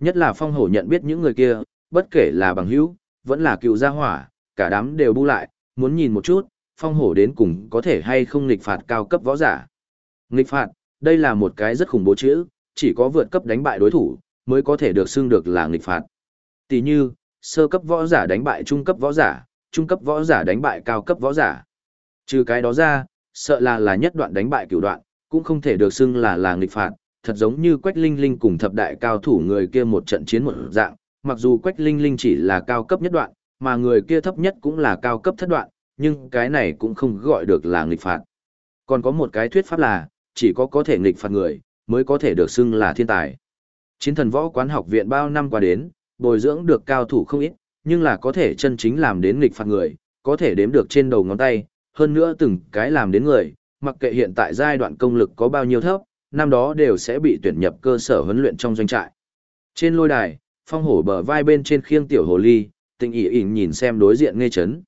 Nhất là phong hổ nhận biết những người kia, bất kể là bằng hữu, vẫn là cựu gia hỏa, cả đám đều bu lại, muốn nhìn một chút, phong hổ đến cùng có thể hay không nghịch phạt cao cấp võ giả. Nghịch phạt, đây là một cái rất khủng bố chữ, chỉ có vượt cấp đánh bại đối thủ, mới có thể được xưng được là nghịch phạt. Tỷ như, sơ cấp võ giả đánh bại trung cấp võ giả, trung cấp võ giả đánh bại cao cấp võ giả. Trừ cái đó ra, sợ là là nhất đoạn đánh bại cửu đoạn, cũng không thể được xưng là là nghịch phạt, thật giống như Quách Linh Linh cùng thập đại cao thủ người kia một trận chiến một dạng, mặc dù Quách Linh Linh chỉ là cao cấp nhất đoạn, mà người kia thấp nhất cũng là cao cấp thất đoạn, nhưng cái này cũng không gọi được là nghịch phạt. Còn có một cái thuyết pháp là, chỉ có có thể nghịch phạt người, mới có thể được xưng là thiên tài. Chiến thần võ quán học viện bao năm qua đến, bồi dưỡng được cao thủ không ít, nhưng là có thể chân chính làm đến nghịch phạt người, có thể đếm được trên đầu ngón tay, hơn nữa từng cái làm đến người, mặc kệ hiện tại giai đoạn công lực có bao nhiêu thấp, năm đó đều sẽ bị tuyển nhập cơ sở huấn luyện trong doanh trại. Trên lôi đài, phong hổ bờ vai bên trên khiêng tiểu hồ ly, tình ỉ ỉn nhìn xem đối diện nghe chấn.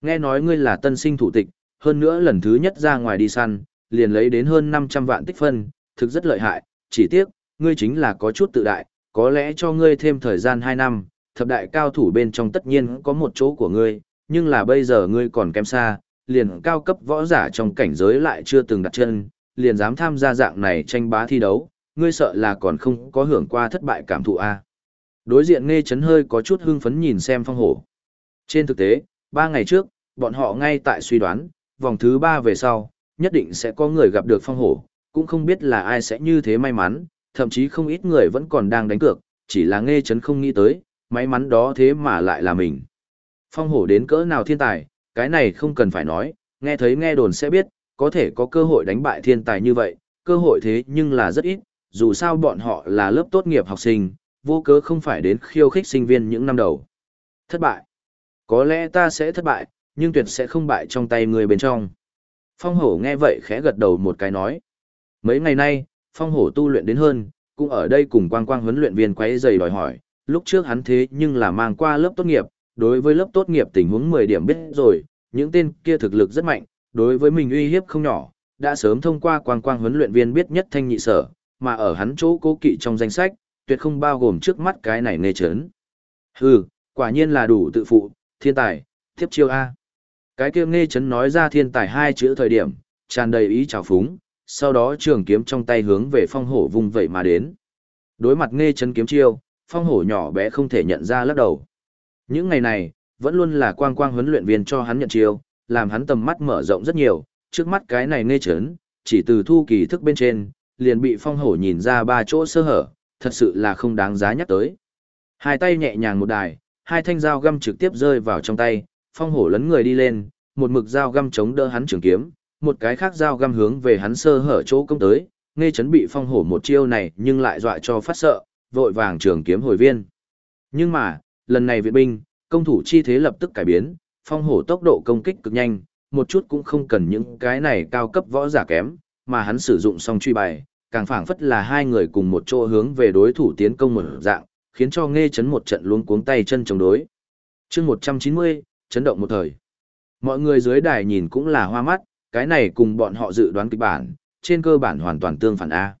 Nghe nói ngươi là tân sinh thủ tịch, hơn nữa lần thứ nhất ra ngoài đi săn, liền lấy đến hơn 500 vạn tích phân, thực rất lợi hại, chỉ tiếc, ngươi chính là có chút tự đại, có lẽ cho ngươi thêm thời gian 2 năm, thập đại cao thủ bên trong tất nhiên có một chỗ của ngươi, nhưng là bây giờ ngươi còn kém xa, liền cao cấp võ giả trong cảnh giới lại chưa từng đặt chân, liền dám tham gia dạng này tranh bá thi đấu, ngươi sợ là còn không có hưởng qua thất bại cảm thụ a. Đối diện nghe chấn hơi có chút hưng phấn nhìn xem phong hổ. Trên thực tế, ba ngày trước, bọn họ ngay tại suy đoán, vòng thứ ba về sau, nhất định sẽ có người gặp được phong hổ, cũng không biết là ai sẽ như thế may mắn, thậm chí không ít người vẫn còn đang đánh cược, chỉ là nghe chấn không nghĩ tới, may mắn đó thế mà lại là mình. Phong hổ đến cỡ nào thiên tài, cái này không cần phải nói, nghe thấy nghe đồn sẽ biết, có thể có cơ hội đánh bại thiên tài như vậy, cơ hội thế nhưng là rất ít, dù sao bọn họ là lớp tốt nghiệp học sinh, vô cớ không phải đến khiêu khích sinh viên những năm đầu. Thất bại. Có lẽ ta sẽ thất bại, nhưng tuyệt sẽ không bại trong tay người bên trong. Phong hổ nghe vậy khẽ gật đầu một cái nói. Mấy ngày nay, phong hổ tu luyện đến hơn, cũng ở đây cùng quang quang huấn luyện viên quấy giày đòi hỏi, lúc trước hắn thế nhưng là mang qua lớp tốt nghiệp, đối với lớp tốt nghiệp tình huống 10 điểm biết rồi, những tên kia thực lực rất mạnh, đối với mình uy hiếp không nhỏ, đã sớm thông qua quang quang huấn luyện viên biết nhất thanh nhị sở, mà ở hắn chỗ cố kỵ trong danh sách, tuyệt không bao gồm trước mắt cái này nê chấn. Hừ, quả nhiên là đủ tự phụ, thiên tài, tiếp chiêu A. Cái kia nghe chấn nói ra thiên tài hai chữ thời điểm, tràn đầy ý trào phúng, sau đó trường kiếm trong tay hướng về phong hổ vung vậy mà đến. Đối mặt nghe chấn kiếm chiêu, phong hổ nhỏ bé không thể nhận ra lắc đầu. Những ngày này, vẫn luôn là quang quang huấn luyện viên cho hắn nhận chiêu, làm hắn tầm mắt mở rộng rất nhiều, trước mắt cái này nghe chấn, chỉ từ thu kỳ thức bên trên, liền bị phong hổ nhìn ra ba chỗ sơ hở, thật sự là không đáng giá nhắc tới. Hai tay nhẹ nhàng một đài, hai thanh dao găm trực tiếp rơi vào trong tay, phong hổ lấn người đi lên, một mực dao găm chống đỡ hắn trường kiếm, một cái khác dao găm hướng về hắn sơ hở chỗ công tới, nghe chấn bị phong hổ một chiêu này nhưng lại dọa cho phát sợ, vội vàng trường kiếm hồi viên. Nhưng mà, lần này viện binh, công thủ chi thế lập tức cải biến, phong hổ tốc độ công kích cực nhanh, một chút cũng không cần những cái này cao cấp võ giả kém, mà hắn sử dụng xong truy bài, càng phảng phất là hai người cùng một chỗ hướng về đối thủ tiến công một dạng, khiến cho nghe chấn một trận luống cuống tay chân chống đối. chương 190, chấn động một thời. Mọi người dưới đài nhìn cũng là hoa mắt, cái này cùng bọn họ dự đoán kịch bản, trên cơ bản hoàn toàn tương phản A.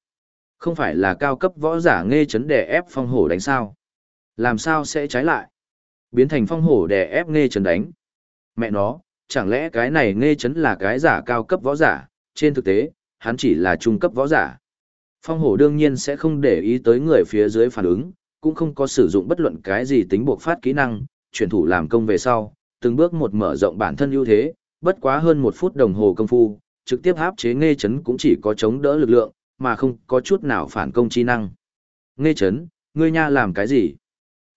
Không phải là cao cấp võ giả nghe chấn đè ép phong hổ đánh sao. Làm sao sẽ trái lại? Biến thành phong hổ đè ép nghe chấn đánh. Mẹ nó, chẳng lẽ cái này nghe chấn là cái giả cao cấp võ giả, trên thực tế, hắn chỉ là trung cấp võ giả. Phong hổ đương nhiên sẽ không để ý tới người phía dưới phản ứng, cũng không có sử dụng bất luận cái gì tính buộc phát kỹ năng, chuyển thủ làm công về sau, từng bước một mở rộng bản thân ưu thế, bất quá hơn một phút đồng hồ công phu, trực tiếp áp chế nghe chấn cũng chỉ có chống đỡ lực lượng, mà không có chút nào phản công chi năng. Nghe chấn, ngươi nha làm cái gì?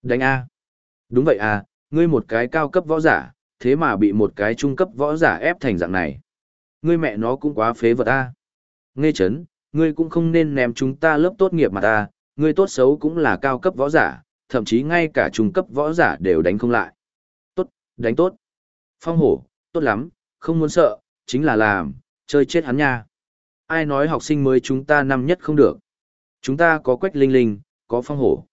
Đánh A. Đúng vậy à, ngươi một cái cao cấp võ giả, thế mà bị một cái trung cấp võ giả ép thành dạng này. Ngươi mẹ nó cũng quá phế vật A. Nghe chấn, ngươi cũng không nên ném chúng ta lớp tốt nghiệp mà ta, ngươi tốt xấu cũng là cao cấp võ giả, thậm chí ngay cả trung cấp võ giả đều đánh không lại. Tốt, đánh tốt. Phong hổ, tốt lắm, không muốn sợ, chính là làm, chơi chết hắn nha. Ai nói học sinh mới chúng ta năm nhất không được. Chúng ta có quách linh linh, có phong hổ.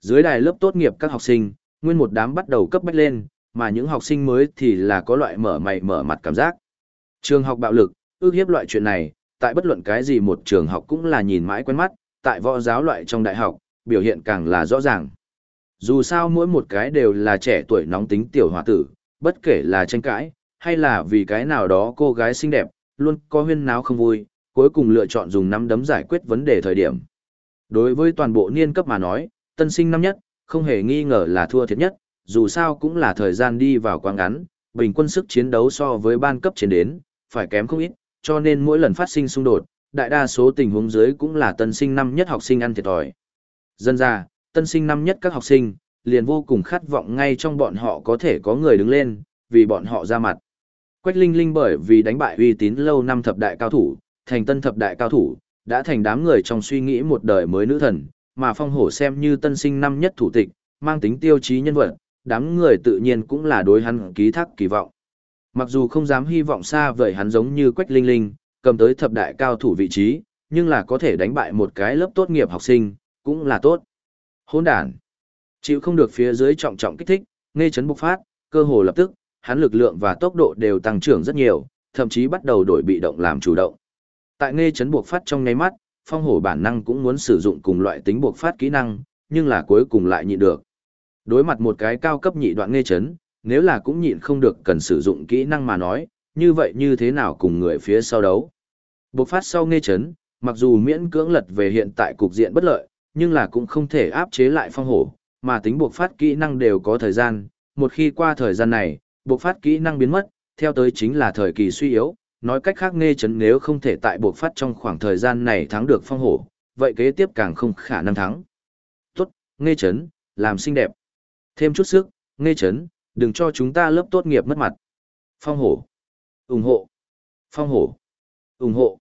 Dưới đài lớp tốt nghiệp các học sinh, nguyên một đám bắt đầu cấp bách lên, mà những học sinh mới thì là có loại mở mày mở mặt cảm giác. Trường học bạo lực, ước hiếp loại chuyện này, tại bất luận cái gì một trường học cũng là nhìn mãi quen mắt, tại võ giáo loại trong đại học, biểu hiện càng là rõ ràng. Dù sao mỗi một cái đều là trẻ tuổi nóng tính tiểu hòa tử, bất kể là tranh cãi, hay là vì cái nào đó cô gái xinh đẹp, luôn có huyên náo không vui, cuối cùng lựa chọn dùng nắm đấm giải quyết vấn đề thời điểm. Đối với toàn bộ niên cấp mà nói, tân sinh năm nhất, không hề nghi ngờ là thua thiệt nhất, dù sao cũng là thời gian đi vào quá ngắn, bình quân sức chiến đấu so với ban cấp trên đến, phải kém không ít, cho nên mỗi lần phát sinh xung đột, đại đa số tình huống dưới cũng là tân sinh năm nhất học sinh ăn thiệt thòi. Dân ra, tân sinh năm nhất các học sinh, liền vô cùng khát vọng ngay trong bọn họ có thể có người đứng lên, vì bọn họ ra mặt. Quách Linh Linh bởi vì đánh bại uy tín lâu năm thập đại cao thủ, thành tân thập đại cao thủ, đã thành đám người trong suy nghĩ một đời mới nữ thần, mà phong hổ xem như tân sinh năm nhất thủ tịch, mang tính tiêu chí nhân vật, đám người tự nhiên cũng là đối hắn ký thác kỳ vọng. Mặc dù không dám hy vọng xa vời hắn giống như Quách Linh Linh, cầm tới thập đại cao thủ vị trí, nhưng là có thể đánh bại một cái lớp tốt nghiệp học sinh, cũng là tốt. Hỗn đản. Chịu không được phía dưới trọng trọng kích thích, nghe chấn bộc phát, cơ hồ lập tức, hắn lực lượng và tốc độ đều tăng trưởng rất nhiều, thậm chí bắt đầu đổi bị động làm chủ động. Tại nghe chấn buộc phát trong nháy mắt, phong hổ bản năng cũng muốn sử dụng cùng loại tính buộc phát kỹ năng, nhưng là cuối cùng lại nhịn được. Đối mặt một cái cao cấp nhị đoạn nghe chấn, nếu là cũng nhịn không được cần sử dụng kỹ năng mà nói, như vậy như thế nào cùng người phía sau đấu. buộc phát sau nghe chấn, mặc dù miễn cưỡng lật về hiện tại cục diện bất lợi, nhưng là cũng không thể áp chế lại phong hổ, mà tính buộc phát kỹ năng đều có thời gian, một khi qua thời gian này, buộc phát kỹ năng biến mất, theo tới chính là thời kỳ suy yếu, nói cách khác nghe chấn nếu không thể tại buộc phát trong khoảng thời gian này thắng được phong hổ, vậy kế tiếp càng không khả năng thắng. Tốt, nghe chấn, làm xinh đẹp. Thêm chút sức, nghe chấn, đừng cho chúng ta lớp tốt nghiệp mất mặt. Phong hổ. ủng hộ. Phong hổ. ủng hộ.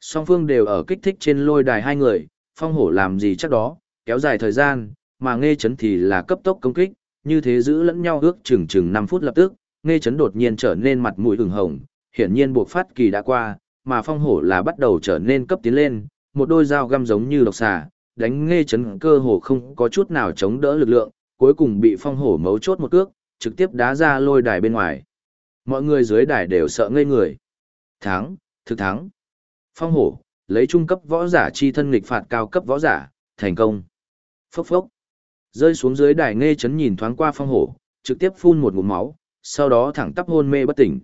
Song phương đều ở kích thích trên lôi đài hai người, phong hổ làm gì chắc đó, kéo dài thời gian, mà nghe chấn thì là cấp tốc công kích, như thế giữ lẫn nhau ước chừng chừng 5 phút lập tức, nghe chấn đột nhiên trở nên mặt mũi ửng hồng, hiển nhiên buộc phát kỳ đã qua, mà phong hổ là bắt đầu trở nên cấp tiến lên, một đôi dao găm giống như độc xà, đánh nghe chấn cơ hồ không có chút nào chống đỡ lực lượng, cuối cùng bị phong hổ mấu chốt một cước, trực tiếp đá ra lôi đài bên ngoài. Mọi người dưới đài đều sợ ngây người. Thắng, thực thắng. Phong hổ, lấy trung cấp võ giả chi thân nghịch phạt cao cấp võ giả, thành công. Phốc phốc. Rơi xuống dưới đài nghe chấn nhìn thoáng qua phong hổ, trực tiếp phun một ngụm máu, sau đó thẳng tắp hôn mê bất tỉnh.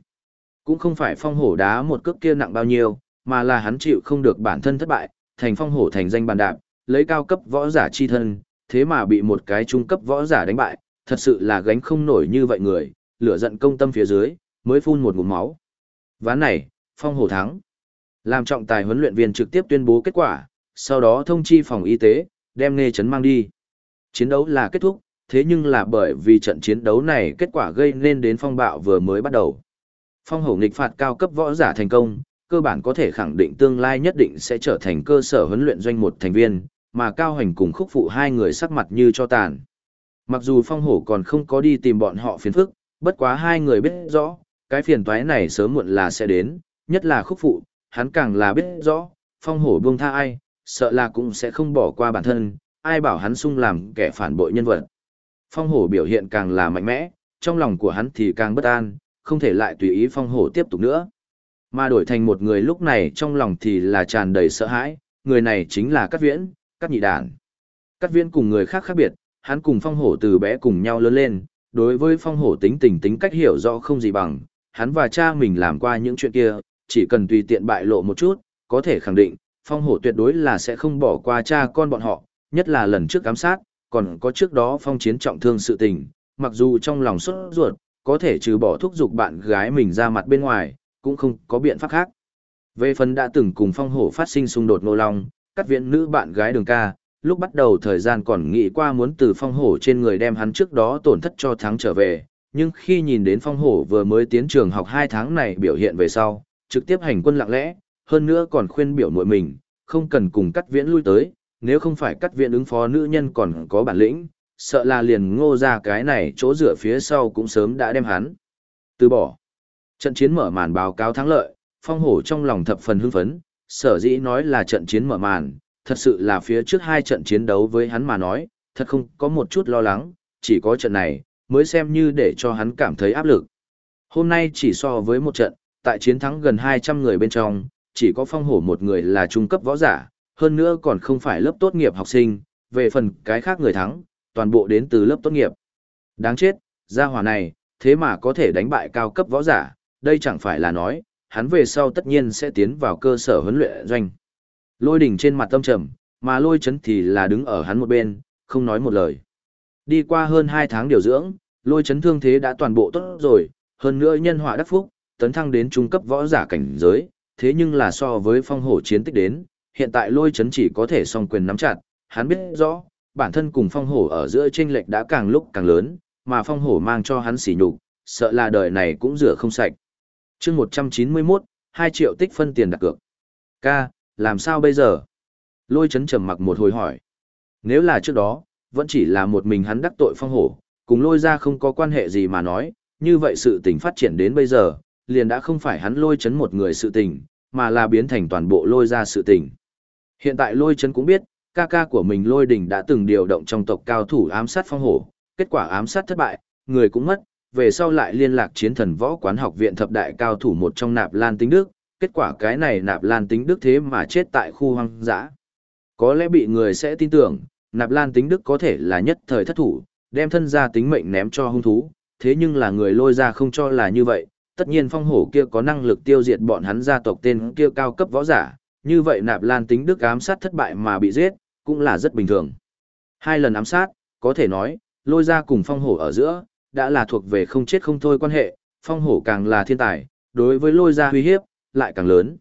Cũng không phải phong hổ đá một cước kia nặng bao nhiêu, mà là hắn chịu không được bản thân thất bại, thành phong hổ thành danh bàn đạp, lấy cao cấp võ giả chi thân, thế mà bị một cái trung cấp võ giả đánh bại, thật sự là gánh không nổi như vậy người, lửa giận công tâm phía dưới, mới phun một ngụm máu. Ván này, phong hổ thắng. Làm trọng tài huấn luyện viên trực tiếp tuyên bố kết quả, sau đó thông chi phòng y tế, đem nghe chấn mang đi. Chiến đấu là kết thúc, thế nhưng là bởi vì trận chiến đấu này kết quả gây nên đến phong bạo vừa mới bắt đầu. Phong hổ nghịch phạt cao cấp võ giả thành công, cơ bản có thể khẳng định tương lai nhất định sẽ trở thành cơ sở huấn luyện doanh một thành viên, mà Cao Hành cùng khúc phụ hai người sắc mặt như cho tàn. Mặc dù phong hổ còn không có đi tìm bọn họ phiền phức, bất quá hai người biết rõ, cái phiền toái này sớm muộn là sẽ đến, nhất là khúc phụ, hắn càng là biết rõ, phong hổ buông tha ai, sợ là cũng sẽ không bỏ qua bản thân, ai bảo hắn sung làm kẻ phản bội nhân vật. Phong hổ biểu hiện càng là mạnh mẽ, trong lòng của hắn thì càng bất an, không thể lại tùy ý phong hổ tiếp tục nữa. Mà đổi thành một người lúc này trong lòng thì là tràn đầy sợ hãi, người này chính là Cát Viễn, Cát Nhị Đản. Cát Viễn cùng người khác khác biệt, hắn cùng phong hổ từ bé cùng nhau lớn lên, đối với phong hổ tính tình tính cách hiểu rõ không gì bằng, hắn và cha mình làm qua những chuyện kia, chỉ cần tùy tiện bại lộ một chút, có thể khẳng định, phong hổ tuyệt đối là sẽ không bỏ qua cha con bọn họ, nhất là lần trước ám sát, còn có trước đó phong chiến trọng thương sự tình, mặc dù trong lòng xuất ruột, có thể trừ bỏ thúc giục bạn gái mình ra mặt bên ngoài, cũng không có biện pháp khác. Về phần đã từng cùng phong hổ phát sinh xung đột nô long, cắt viện nữ bạn gái đường ca, lúc bắt đầu thời gian còn nghĩ qua muốn từ phong hổ trên người đem hắn trước đó tổn thất cho thắng trở về, nhưng khi nhìn đến phong hổ vừa mới tiến trường học 2 tháng này biểu hiện về sau, trực tiếp hành quân lặng lẽ, hơn nữa còn khuyên biểu muội mình, không cần cùng cắt viễn lui tới, nếu không phải cắt viện ứng phó nữ nhân còn có bản lĩnh, sợ là liền ngô ra cái này chỗ dựa phía sau cũng sớm đã đem hắn. Từ bỏ. Trận chiến mở màn báo cáo thắng lợi, phong hổ trong lòng thập phần hưng phấn, sở dĩ nói là trận chiến mở màn, thật sự là phía trước hai trận chiến đấu với hắn mà nói, thật không có một chút lo lắng, chỉ có trận này, mới xem như để cho hắn cảm thấy áp lực. Hôm nay chỉ so với một trận, tại chiến thắng gần 200 người bên trong, chỉ có phong hổ một người là trung cấp võ giả, hơn nữa còn không phải lớp tốt nghiệp học sinh, về phần cái khác người thắng, toàn bộ đến từ lớp tốt nghiệp. Đáng chết, gia hỏa này, thế mà có thể đánh bại cao cấp võ giả, đây chẳng phải là nói, hắn về sau tất nhiên sẽ tiến vào cơ sở huấn luyện doanh. Lôi đỉnh trên mặt tâm trầm, mà lôi chấn thì là đứng ở hắn một bên, không nói một lời. Đi qua hơn 2 tháng điều dưỡng, lôi chấn thương thế đã toàn bộ tốt rồi, hơn nữa nhân họa đắc phúc, tấn thăng đến trung cấp võ giả cảnh giới, thế nhưng là so với phong hổ chiến tích đến, hiện tại lôi chấn chỉ có thể song quyền nắm chặt, hắn biết rõ, bản thân cùng phong hổ ở giữa tranh lệch đã càng lúc càng lớn, mà phong hổ mang cho hắn sỉ nhục, sợ là đời này cũng rửa không sạch. chương 191, 2 triệu tích phân tiền đặt cược. Ca, làm sao bây giờ? Lôi chấn trầm mặc một hồi hỏi. Nếu là trước đó, vẫn chỉ là một mình hắn đắc tội phong hổ, cùng lôi ra không có quan hệ gì mà nói, như vậy sự tình phát triển đến bây giờ, liền đã không phải hắn lôi chấn một người sự tình, mà là biến thành toàn bộ lôi ra sự tình. Hiện tại lôi chấn cũng biết, ca ca của mình lôi đỉnh đã từng điều động trong tộc cao thủ ám sát phong hổ, kết quả ám sát thất bại, người cũng mất, về sau lại liên lạc chiến thần võ quán học viện thập đại cao thủ một trong nạp lan tính đức, kết quả cái này nạp lan tính đức thế mà chết tại khu hoang dã. Có lẽ bị người sẽ tin tưởng, nạp lan tính đức có thể là nhất thời thất thủ, đem thân ra tính mệnh ném cho hung thú, thế nhưng là người lôi ra không cho là như vậy, tất nhiên phong hổ kia có năng lực tiêu diệt bọn hắn gia tộc tên kia cao cấp võ giả, như vậy nạp lan tính đức ám sát thất bại mà bị giết, cũng là rất bình thường. Hai lần ám sát, có thể nói, lôi ra cùng phong hổ ở giữa, đã là thuộc về không chết không thôi quan hệ, phong hổ càng là thiên tài, đối với lôi ra uy hiếp, lại càng lớn.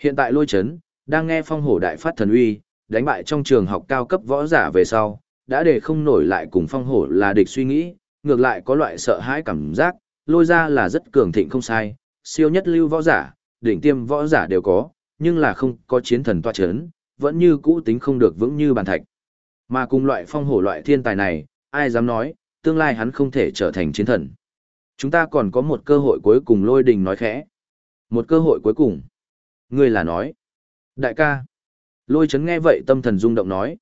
Hiện tại lôi chấn, đang nghe phong hổ đại phát thần uy, đánh bại trong trường học cao cấp võ giả về sau, đã để không nổi lại cùng phong hổ là địch suy nghĩ, ngược lại có loại sợ hãi cảm giác, lôi ra là rất cường thịnh không sai, siêu nhất lưu võ giả, đỉnh tiêm võ giả đều có, nhưng là không có chiến thần toa chấn, vẫn như cũ tính không được vững như bàn thạch. Mà cùng loại phong hổ loại thiên tài này, ai dám nói, tương lai hắn không thể trở thành chiến thần. Chúng ta còn có một cơ hội cuối cùng lôi đình nói khẽ. Một cơ hội cuối cùng. Ngươi là nói. Đại ca. Lôi chấn nghe vậy tâm thần rung động nói.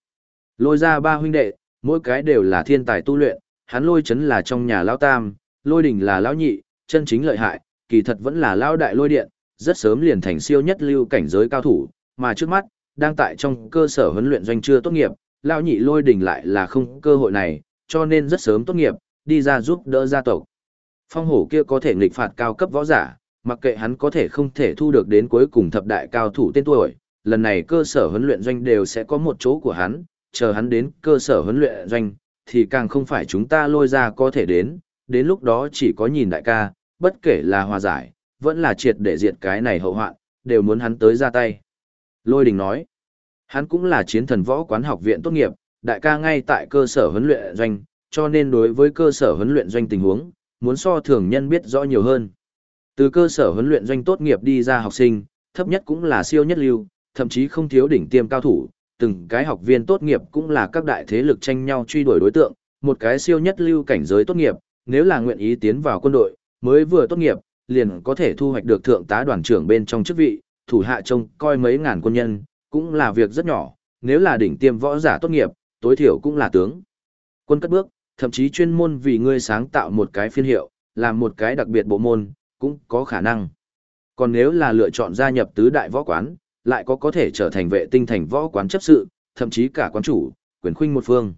Lôi ra ba huynh đệ, mỗi cái đều là thiên tài tu luyện, hắn lôi chấn là trong nhà lão tam, lôi đình là lão nhị, chân chính lợi hại, kỳ thật vẫn là lão đại lôi điện, rất sớm liền thành siêu nhất lưu cảnh giới cao thủ, mà trước mắt, đang tại trong cơ sở huấn luyện doanh chưa tốt nghiệp, lão nhị lôi đỉnh lại là không cơ hội này, cho nên rất sớm tốt nghiệp, đi ra giúp đỡ gia tộc. Phong hổ kia có thể nghịch phạt cao cấp võ giả, mặc kệ hắn có thể không thể thu được đến cuối cùng thập đại cao thủ tên tuổi, lần này cơ sở huấn luyện doanh đều sẽ có một chỗ của hắn, chờ hắn đến cơ sở huấn luyện doanh, thì càng không phải chúng ta lôi ra có thể đến, đến lúc đó chỉ có nhìn đại ca, bất kể là hòa giải, vẫn là triệt để diệt cái này hậu hoạn, đều muốn hắn tới ra tay. Lôi đình nói, hắn cũng là chiến thần võ quán học viện tốt nghiệp, đại ca ngay tại cơ sở huấn luyện doanh, cho nên đối với cơ sở huấn luyện doanh tình huống, muốn so thường nhân biết rõ nhiều hơn. Từ cơ sở huấn luyện doanh tốt nghiệp đi ra học sinh, thấp nhất cũng là siêu nhất lưu, thậm chí không thiếu đỉnh tiêm cao thủ, từng cái học viên tốt nghiệp cũng là các đại thế lực tranh nhau truy đuổi đối tượng, một cái siêu nhất lưu cảnh giới tốt nghiệp, nếu là nguyện ý tiến vào quân đội, mới vừa tốt nghiệp, liền có thể thu hoạch được thượng tá đoàn trưởng bên trong chức vị, thủ hạ trông coi mấy ngàn quân nhân, cũng là việc rất nhỏ, nếu là đỉnh tiêm võ giả tốt nghiệp, tối thiểu cũng là tướng. Quân cất bước, thậm chí chuyên môn vì ngươi sáng tạo một cái phiên hiệu, làm một cái đặc biệt bộ môn, cũng có khả năng. Còn nếu là lựa chọn gia nhập tứ đại võ quán, lại có có thể trở thành vệ tinh thành võ quán chấp sự, thậm chí cả quán chủ, quyền khuynh một phương.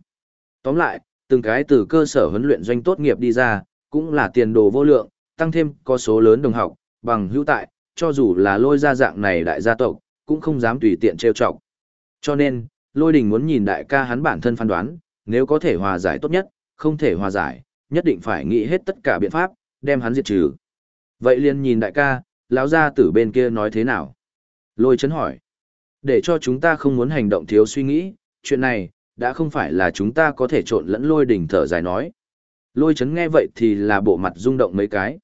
Tóm lại, từng cái từ cơ sở huấn luyện doanh tốt nghiệp đi ra, cũng là tiền đồ vô lượng, tăng thêm có số lớn đồng học, bằng hữu tại, cho dù là lôi ra dạng này đại gia tộc, cũng không dám tùy tiện trêu chọc. Cho nên, lôi đình muốn nhìn đại ca hắn bản thân phán đoán, nếu có thể hòa giải tốt nhất, không thể hòa giải, nhất định phải nghĩ hết tất cả biện pháp, đem hắn diệt trừ. Vậy liền nhìn đại ca, lão gia tử bên kia nói thế nào? Lôi chấn hỏi. Để cho chúng ta không muốn hành động thiếu suy nghĩ, chuyện này, đã không phải là chúng ta có thể trộn lẫn lôi đỉnh thở dài nói. Lôi chấn nghe vậy thì là bộ mặt rung động mấy cái.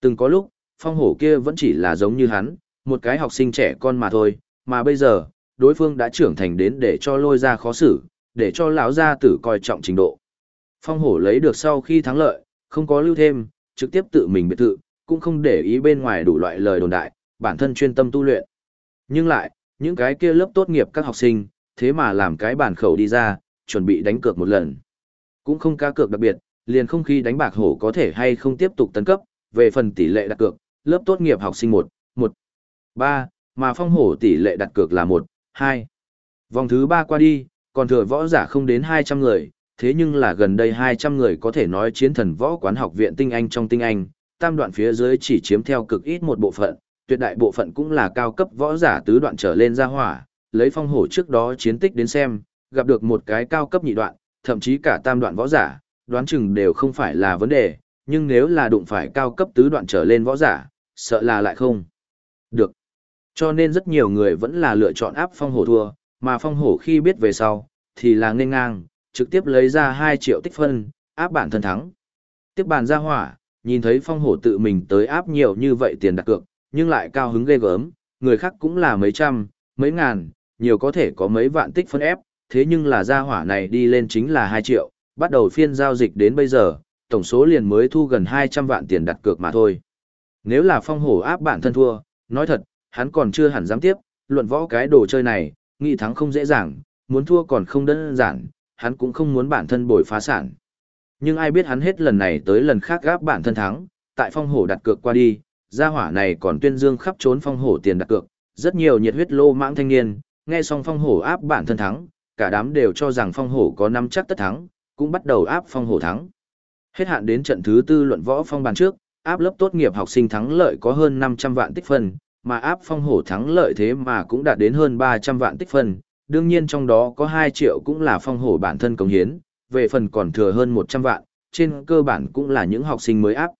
Từng có lúc, phong hổ kia vẫn chỉ là giống như hắn, một cái học sinh trẻ con mà thôi, mà bây giờ, đối phương đã trưởng thành đến để cho lôi ra khó xử, để cho lão gia tử coi trọng trình độ. Phong hổ lấy được sau khi thắng lợi, không có lưu thêm, trực tiếp tự mình biệt thự, cũng không để ý bên ngoài đủ loại lời đồn đại, bản thân chuyên tâm tu luyện. Nhưng lại, những cái kia lớp tốt nghiệp các học sinh, thế mà làm cái bản khẩu đi ra, chuẩn bị đánh cược một lần. Cũng không cá cược đặc biệt, liền không khi đánh bạc hổ có thể hay không tiếp tục tấn cấp, về phần tỷ lệ đặt cược, lớp tốt nghiệp học sinh 1, 1, 3, mà phong hổ tỷ lệ đặt cược là 1, 2. Vòng thứ 3 qua đi, còn thừa võ giả không đến 200 người, thế nhưng là gần đây 200 người có thể nói chiến thần võ quán học viện tinh anh trong tinh anh, tam đoạn phía dưới chỉ chiếm theo cực ít một bộ phận, tuyệt đại bộ phận cũng là cao cấp võ giả tứ đoạn trở lên ra hỏa, lấy phong hổ trước đó chiến tích đến xem, gặp được một cái cao cấp nhị đoạn, thậm chí cả tam đoạn võ giả, đoán chừng đều không phải là vấn đề, nhưng nếu là đụng phải cao cấp tứ đoạn trở lên võ giả, sợ là lại không. Được. Cho nên rất nhiều người vẫn là lựa chọn áp phong hổ thua, mà phong hổ khi biết về sau, thì là nghênh ngang, trực tiếp lấy ra 2 triệu tích phân, áp bản thân thắng. Tiếp bàn ra hỏa, nhìn thấy phong hổ tự mình tới áp nhiều như vậy tiền đặt cược, nhưng lại cao hứng ghê gớm, người khác cũng là mấy trăm, mấy ngàn, nhiều có thể có mấy vạn tích phân ép, thế nhưng là gia hỏa này đi lên chính là 2 triệu, bắt đầu phiên giao dịch đến bây giờ, tổng số liền mới thu gần 200 vạn tiền đặt cược mà thôi. Nếu là phong hổ áp bản thân thua, nói thật, hắn còn chưa hẳn dám tiếp, luận võ cái đồ chơi này, nghị thắng không dễ dàng, muốn thua còn không đơn giản, hắn cũng không muốn bản thân bồi phá sản. Nhưng ai biết hắn hết lần này tới lần khác gáp bản thân thắng, tại phong hổ đặt cược qua đi, gia hỏa này còn tuyên dương khắp trốn phong hổ tiền đặt cược, rất nhiều nhiệt huyết lô mãng thanh niên, nghe xong phong hổ áp bản thân thắng, cả đám đều cho rằng phong hổ có năm chắc tất thắng, cũng bắt đầu áp phong hổ thắng. Hết hạn đến trận thứ tư luận võ phong bàn trước, áp lớp tốt nghiệp học sinh thắng lợi có hơn 500 vạn tích phân, mà áp phong hổ thắng lợi thế mà cũng đạt đến hơn 300 vạn tích phân, đương nhiên trong đó có 2 triệu cũng là phong hổ bản thân công hiến, về phần còn thừa hơn 100 vạn, trên cơ bản cũng là những học sinh mới áp.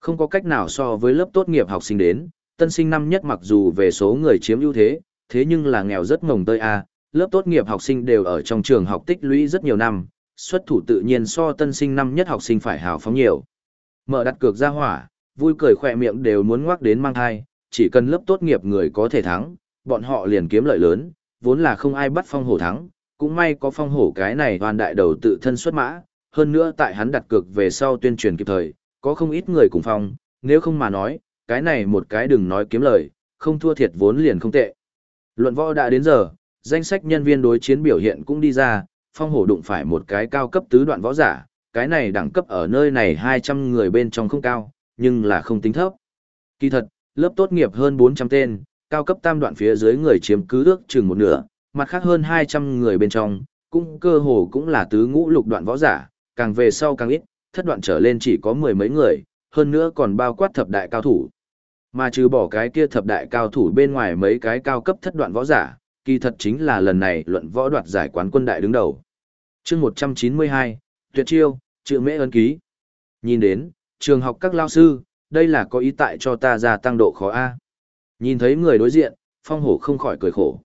Không có cách nào so với lớp tốt nghiệp học sinh đến, tân sinh năm nhất mặc dù về số người chiếm ưu thế, thế nhưng là nghèo rất mồng tơi a, lớp tốt nghiệp học sinh đều ở trong trường học tích lũy rất nhiều năm, xuất thủ tự nhiên so tân sinh năm nhất học sinh phải hào phóng nhiều. Mở đặt cược ra hỏa, vui cười khỏe miệng đều muốn ngoác đến mang thai, chỉ cần lớp tốt nghiệp người có thể thắng, bọn họ liền kiếm lợi lớn, vốn là không ai bắt phong hổ thắng, cũng may có phong hổ cái này hoàn đại đầu tự thân xuất mã, hơn nữa tại hắn đặt cược về sau tuyên truyền kịp thời, có không ít người cùng phong, nếu không mà nói, cái này một cái đừng nói kiếm lời, không thua thiệt vốn liền không tệ. Luận võ đã đến giờ, danh sách nhân viên đối chiến biểu hiện cũng đi ra, phong hổ đụng phải một cái cao cấp tứ đoạn võ giả, cái này đẳng cấp ở nơi này 200 người bên trong không cao, nhưng là không tính thấp. Kỳ thật, lớp tốt nghiệp hơn 400 tên, cao cấp tam đoạn phía dưới người chiếm cứ ước chừng một nửa, mặt khác hơn 200 người bên trong, cũng cơ hồ cũng là tứ ngũ lục đoạn võ giả, càng về sau càng ít, thất đoạn trở lên chỉ có mười mấy người, hơn nữa còn bao quát thập đại cao thủ. Mà trừ bỏ cái kia thập đại cao thủ bên ngoài mấy cái cao cấp thất đoạn võ giả, kỳ thật chính là lần này luận võ đoạt giải quán quân đại đứng đầu. chương 192, tuyệt chiêu, chữ mễ ấn ký. Nhìn đến, trường học các lao sư, đây là có ý tại cho ta gia tăng độ khó A. Nhìn thấy người đối diện, phong hổ không khỏi cười khổ.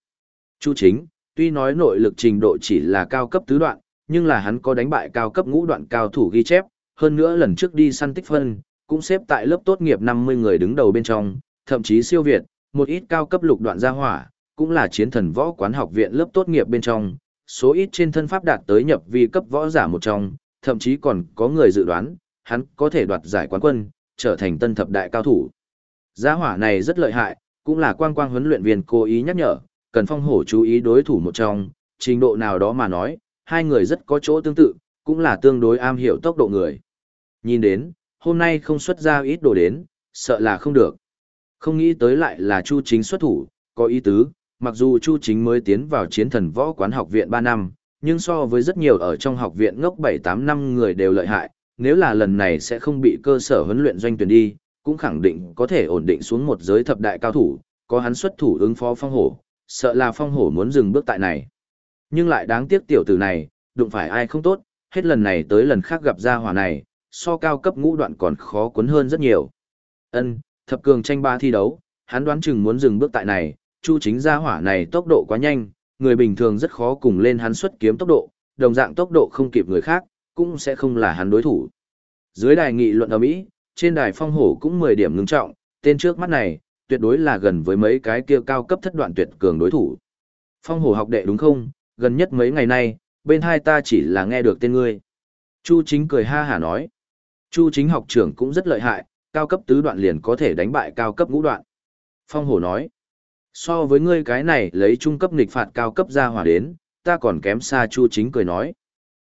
Chu chính, tuy nói nội lực trình độ chỉ là cao cấp tứ đoạn, nhưng là hắn có đánh bại cao cấp ngũ đoạn cao thủ ghi chép, hơn nữa lần trước đi săn tích phân, cũng xếp tại lớp tốt nghiệp 50 người đứng đầu bên trong, thậm chí siêu việt, một ít cao cấp lục đoạn gia hỏa, cũng là chiến thần võ quán học viện lớp tốt nghiệp bên trong, số ít trên thân pháp đạt tới nhập vi cấp võ giả một trong, thậm chí còn có người dự đoán, hắn có thể đoạt giải quán quân, trở thành tân thập đại cao thủ. Gia hỏa này rất lợi hại, cũng là quang quang huấn luyện viên cố ý nhắc nhở, cần phong hổ chú ý đối thủ một trong, trình độ nào đó mà nói, hai người rất có chỗ tương tự, cũng là tương đối am hiểu tốc độ người. Nhìn đến, hôm nay không xuất ra ít đồ đến, sợ là không được. Không nghĩ tới lại là Chu Chính xuất thủ, có ý tứ, mặc dù Chu Chính mới tiến vào chiến thần võ quán học viện 3 năm, nhưng so với rất nhiều ở trong học viện ngốc 7-8 năm người đều lợi hại, nếu là lần này sẽ không bị cơ sở huấn luyện doanh tuyển đi, cũng khẳng định có thể ổn định xuống một giới thập đại cao thủ, có hắn xuất thủ ứng phó phong hổ, sợ là phong hổ muốn dừng bước tại này. Nhưng lại đáng tiếc tiểu tử này, đụng phải ai không tốt, hết lần này tới lần khác gặp ra hỏa này, so cao cấp ngũ đoạn còn khó cuốn hơn rất nhiều. Ân, thập cường tranh ba thi đấu, hắn đoán chừng muốn dừng bước tại này, chu chính gia hỏa này tốc độ quá nhanh, người bình thường rất khó cùng lên hắn xuất kiếm tốc độ, đồng dạng tốc độ không kịp người khác, cũng sẽ không là hắn đối thủ. Dưới đài nghị luận ở Mỹ, trên đài phong hổ cũng 10 điểm ngưng trọng, tên trước mắt này, tuyệt đối là gần với mấy cái kia cao cấp thất đoạn tuyệt cường đối thủ. Phong hổ học đệ đúng không, gần nhất mấy ngày nay, bên hai ta chỉ là nghe được tên ngươi. Chu chính cười ha hả nói. Chu chính học trưởng cũng rất lợi hại, cao cấp tứ đoạn liền có thể đánh bại cao cấp ngũ đoạn. Phong hổ nói. So với ngươi cái này lấy trung cấp nghịch phạt cao cấp ra hỏa đến, ta còn kém xa chu chính cười nói.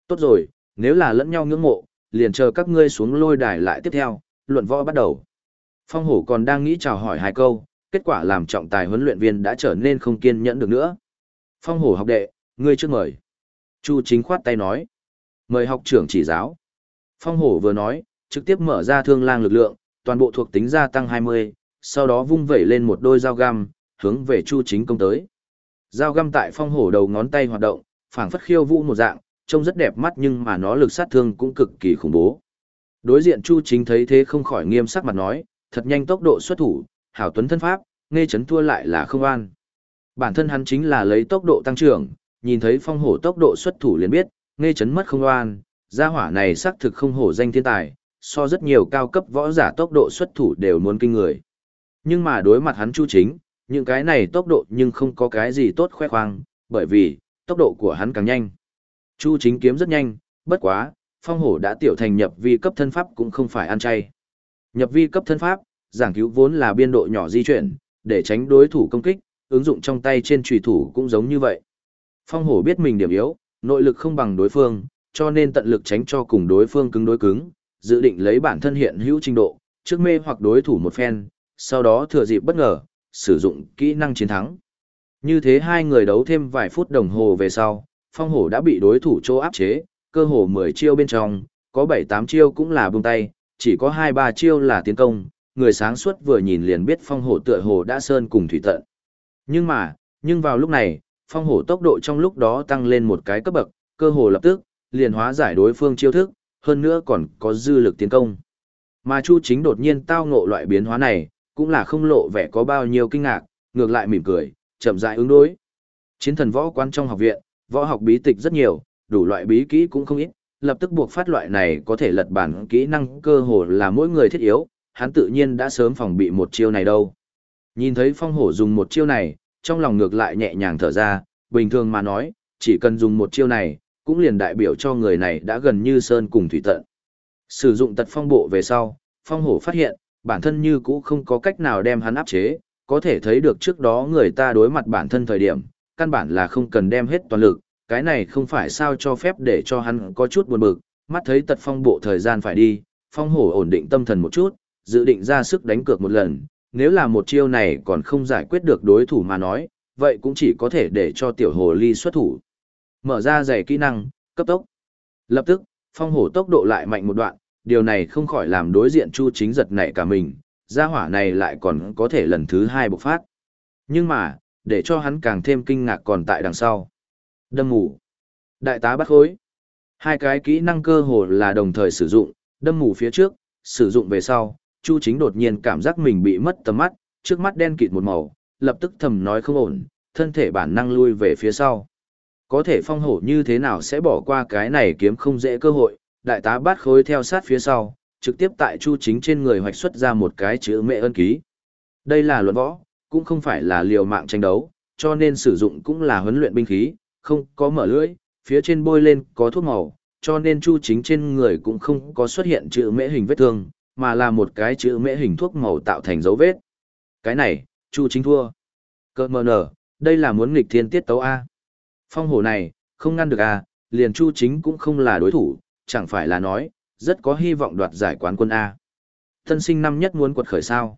Tốt rồi, nếu là lẫn nhau ngưỡng mộ, liền chờ các ngươi xuống lôi đài lại tiếp theo, luận võ bắt đầu. Phong hổ còn đang nghĩ chào hỏi hai câu, kết quả làm trọng tài huấn luyện viên đã trở nên không kiên nhẫn được nữa. Phong hổ học đệ, ngươi trước mời. Chu chính khoát tay nói. Mời học trưởng chỉ giáo. Phong hổ vừa nói, trực tiếp mở ra thương lang lực lượng, toàn bộ thuộc tính gia tăng 20, sau đó vung vẩy lên một đôi dao găm, hướng về Chu Chính công tới. Dao găm tại phong hổ đầu ngón tay hoạt động, phảng phất khiêu vũ một dạng, trông rất đẹp mắt nhưng mà nó lực sát thương cũng cực kỳ khủng bố. Đối diện Chu Chính thấy thế không khỏi nghiêm sắc mặt nói, thật nhanh tốc độ xuất thủ, hảo tuấn thân pháp, nghe chấn thua lại là không an. Bản thân hắn chính là lấy tốc độ tăng trưởng, nhìn thấy phong hổ tốc độ xuất thủ liền biết, nghe chấn mất không an, gia hỏa này xác thực không hổ danh thiên tài, so rất nhiều cao cấp võ giả tốc độ xuất thủ đều muốn kinh người. Nhưng mà đối mặt hắn Chu Chính, những cái này tốc độ nhưng không có cái gì tốt khoe khoang, bởi vì, tốc độ của hắn càng nhanh. Chu Chính kiếm rất nhanh, bất quá, phong hổ đã tiểu thành nhập vi cấp thân pháp cũng không phải ăn chay. Nhập vi cấp thân pháp, giảng cứu vốn là biên độ nhỏ di chuyển, để tránh đối thủ công kích, ứng dụng trong tay trên trùy thủ cũng giống như vậy. Phong hổ biết mình điểm yếu, nội lực không bằng đối phương, cho nên tận lực tránh cho cùng đối phương cứng đối cứng, dự định lấy bản thân hiện hữu trình độ, trước mê hoặc đối thủ một phen, sau đó thừa dịp bất ngờ, sử dụng kỹ năng chiến thắng. Như thế hai người đấu thêm vài phút đồng hồ về sau, phong hổ đã bị đối thủ chỗ áp chế, cơ hồ 10 chiêu bên trong, có 7-8 chiêu cũng là buông tay, chỉ có 2-3 chiêu là tiến công, người sáng suốt vừa nhìn liền biết phong hổ tựa hồ đã sơn cùng thủy tận. Nhưng mà, nhưng vào lúc này, phong hổ tốc độ trong lúc đó tăng lên một cái cấp bậc, cơ hồ lập tức, liền hóa giải đối phương chiêu thức, hơn nữa còn có dư lực tiến công. Mà Chu Chính đột nhiên tao ngộ loại biến hóa này, cũng là không lộ vẻ có bao nhiêu kinh ngạc, ngược lại mỉm cười, chậm rãi ứng đối. Chiến thần võ quan trong học viện, võ học bí tịch rất nhiều, đủ loại bí kỹ cũng không ít, lập tức buộc phát loại này có thể lật bản kỹ năng cơ hồ là mỗi người thiết yếu, hắn tự nhiên đã sớm phòng bị một chiêu này đâu. Nhìn thấy phong hổ dùng một chiêu này, trong lòng ngược lại nhẹ nhàng thở ra, bình thường mà nói, chỉ cần dùng một chiêu này, cũng liền đại biểu cho người này đã gần như sơn cùng thủy tận. Sử dụng tật phong bộ về sau, phong hổ phát hiện, bản thân như cũ không có cách nào đem hắn áp chế, có thể thấy được trước đó người ta đối mặt bản thân thời điểm, căn bản là không cần đem hết toàn lực, cái này không phải sao cho phép để cho hắn có chút buồn bực, mắt thấy tật phong bộ thời gian phải đi, phong hổ ổn định tâm thần một chút, dự định ra sức đánh cược một lần, nếu là một chiêu này còn không giải quyết được đối thủ mà nói, vậy cũng chỉ có thể để cho tiểu hồ ly xuất thủ. Mở ra giày kỹ năng, cấp tốc. Lập tức, phong hổ tốc độ lại mạnh một đoạn, điều này không khỏi làm đối diện Chu Chính giật nảy cả mình, gia hỏa này lại còn có thể lần thứ hai bộc phát. Nhưng mà, để cho hắn càng thêm kinh ngạc còn tại đằng sau. Đâm mù. Đại tá bắt khối. Hai cái kỹ năng cơ hồ là đồng thời sử dụng, đâm mù phía trước, sử dụng về sau, Chu Chính đột nhiên cảm giác mình bị mất tầm mắt, trước mắt đen kịt một màu, lập tức thầm nói không ổn, thân thể bản năng lui về phía sau. Có thể phong hổ như thế nào sẽ bỏ qua cái này kiếm không dễ cơ hội, đại tá bát khối theo sát phía sau, trực tiếp tại Chu Chính trên người hoạch xuất ra một cái chữ mẹ ân ký. Đây là luận võ, cũng không phải là liều mạng tranh đấu, cho nên sử dụng cũng là huấn luyện binh khí, không có mở lưỡi, phía trên bôi lên có thuốc màu, cho nên Chu Chính trên người cũng không có xuất hiện chữ mễ hình vết thương, mà là một cái chữ mễ hình thuốc màu tạo thành dấu vết. Cái này, Chu Chính thua. Cơ mờ nở, đây là muốn nghịch thiên tiết tấu A. Phong hổ này, không ngăn được à? liền Chu Chính cũng không là đối thủ, chẳng phải là nói, rất có hy vọng đoạt giải quán quân A. Tân sinh năm nhất muốn quật khởi sao.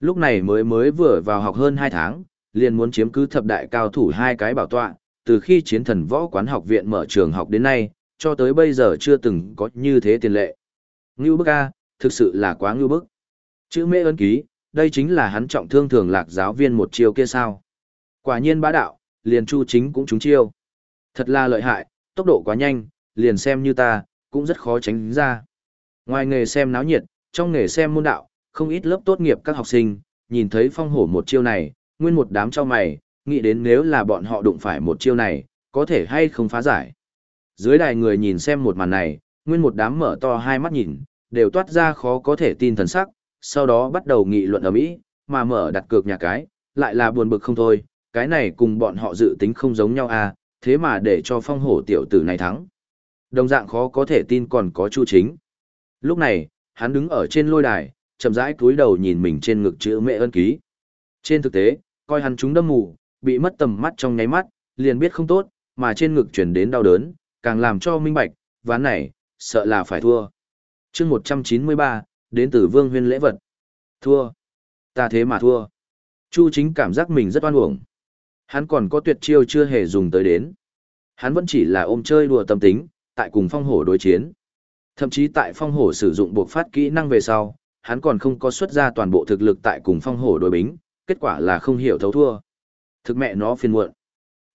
Lúc này mới mới vừa vào học hơn 2 tháng, liền muốn chiếm cứ thập đại cao thủ hai cái bảo tọa, từ khi chiến thần võ quán học viện mở trường học đến nay, cho tới bây giờ chưa từng có như thế tiền lệ. Ngưu bức A, thực sự là quá ngưu bức. Chữ mê ấn ký, đây chính là hắn trọng thương thường lạc giáo viên một chiều kia sao. Quả nhiên bá đạo, liền chu chính cũng trúng chiêu. Thật là lợi hại, tốc độ quá nhanh, liền xem như ta, cũng rất khó tránh ra. Ngoài nghề xem náo nhiệt, trong nghề xem môn đạo, không ít lớp tốt nghiệp các học sinh, nhìn thấy phong hổ một chiêu này, nguyên một đám cho mày, nghĩ đến nếu là bọn họ đụng phải một chiêu này, có thể hay không phá giải. Dưới đài người nhìn xem một màn này, nguyên một đám mở to hai mắt nhìn, đều toát ra khó có thể tin thần sắc, sau đó bắt đầu nghị luận ở mỹ, mà mở đặt cược nhà cái, lại là buồn bực không thôi, cái này cùng bọn họ dự tính không giống nhau à, thế mà để cho phong hổ tiểu tử này thắng. Đồng dạng khó có thể tin còn có Chu Chính. Lúc này, hắn đứng ở trên lôi đài, chậm rãi cúi đầu nhìn mình trên ngực chữ mẹ ân ký. Trên thực tế, coi hắn chúng đâm mù, bị mất tầm mắt trong nháy mắt, liền biết không tốt, mà trên ngực chuyển đến đau đớn, càng làm cho minh bạch, ván này, sợ là phải thua. chương 193, đến từ Vương Huyên lễ vật. Thua. Ta thế mà thua. Chu chính cảm giác mình rất oan uổng. Hắn còn có tuyệt chiêu chưa hề dùng tới đến. Hắn vẫn chỉ là ôm chơi đùa tâm tính, tại cùng phong hổ đối chiến. Thậm chí tại phong hổ sử dụng buộc phát kỹ năng về sau, hắn còn không có xuất ra toàn bộ thực lực tại cùng phong hổ đối bính, kết quả là không hiểu thấu thua. Thực mẹ nó phiền muộn.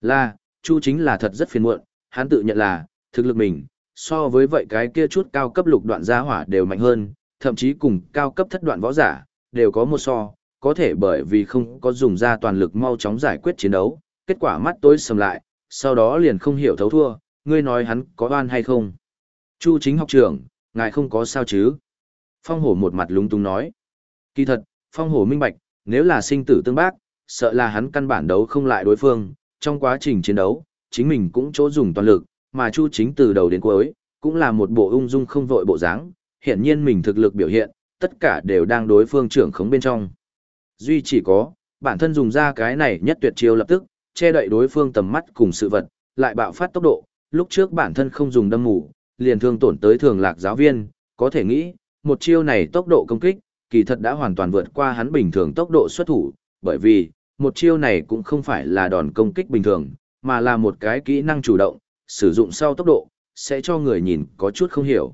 Là, Chu chính là thật rất phiền muộn, hắn tự nhận là, thực lực mình, so với vậy cái kia chút cao cấp lục đoạn gia hỏa đều mạnh hơn, thậm chí cùng cao cấp thất đoạn võ giả, đều có một so, có thể bởi vì không có dùng ra toàn lực mau chóng giải quyết chiến đấu, kết quả mắt tối sầm lại, sau đó liền không hiểu thấu thua, ngươi nói hắn có oan hay không. Chu chính học trưởng, ngài không có sao chứ. Phong hổ một mặt lúng túng nói. Kỳ thật, phong hổ minh bạch, nếu là sinh tử tương bác, sợ là hắn căn bản đấu không lại đối phương, trong quá trình chiến đấu, chính mình cũng chỗ dùng toàn lực, mà Chu chính từ đầu đến cuối, cũng là một bộ ung dung không vội bộ dáng, hiển nhiên mình thực lực biểu hiện, tất cả đều đang đối phương trưởng khống bên trong. Duy chỉ có, bản thân dùng ra cái này nhất tuyệt chiêu lập tức, che đậy đối phương tầm mắt cùng sự vật, lại bạo phát tốc độ, lúc trước bản thân không dùng đâm mù, liền thương tổn tới thường lạc giáo viên, có thể nghĩ, một chiêu này tốc độ công kích, kỳ thật đã hoàn toàn vượt qua hắn bình thường tốc độ xuất thủ, bởi vì, một chiêu này cũng không phải là đòn công kích bình thường, mà là một cái kỹ năng chủ động, sử dụng sau tốc độ, sẽ cho người nhìn có chút không hiểu.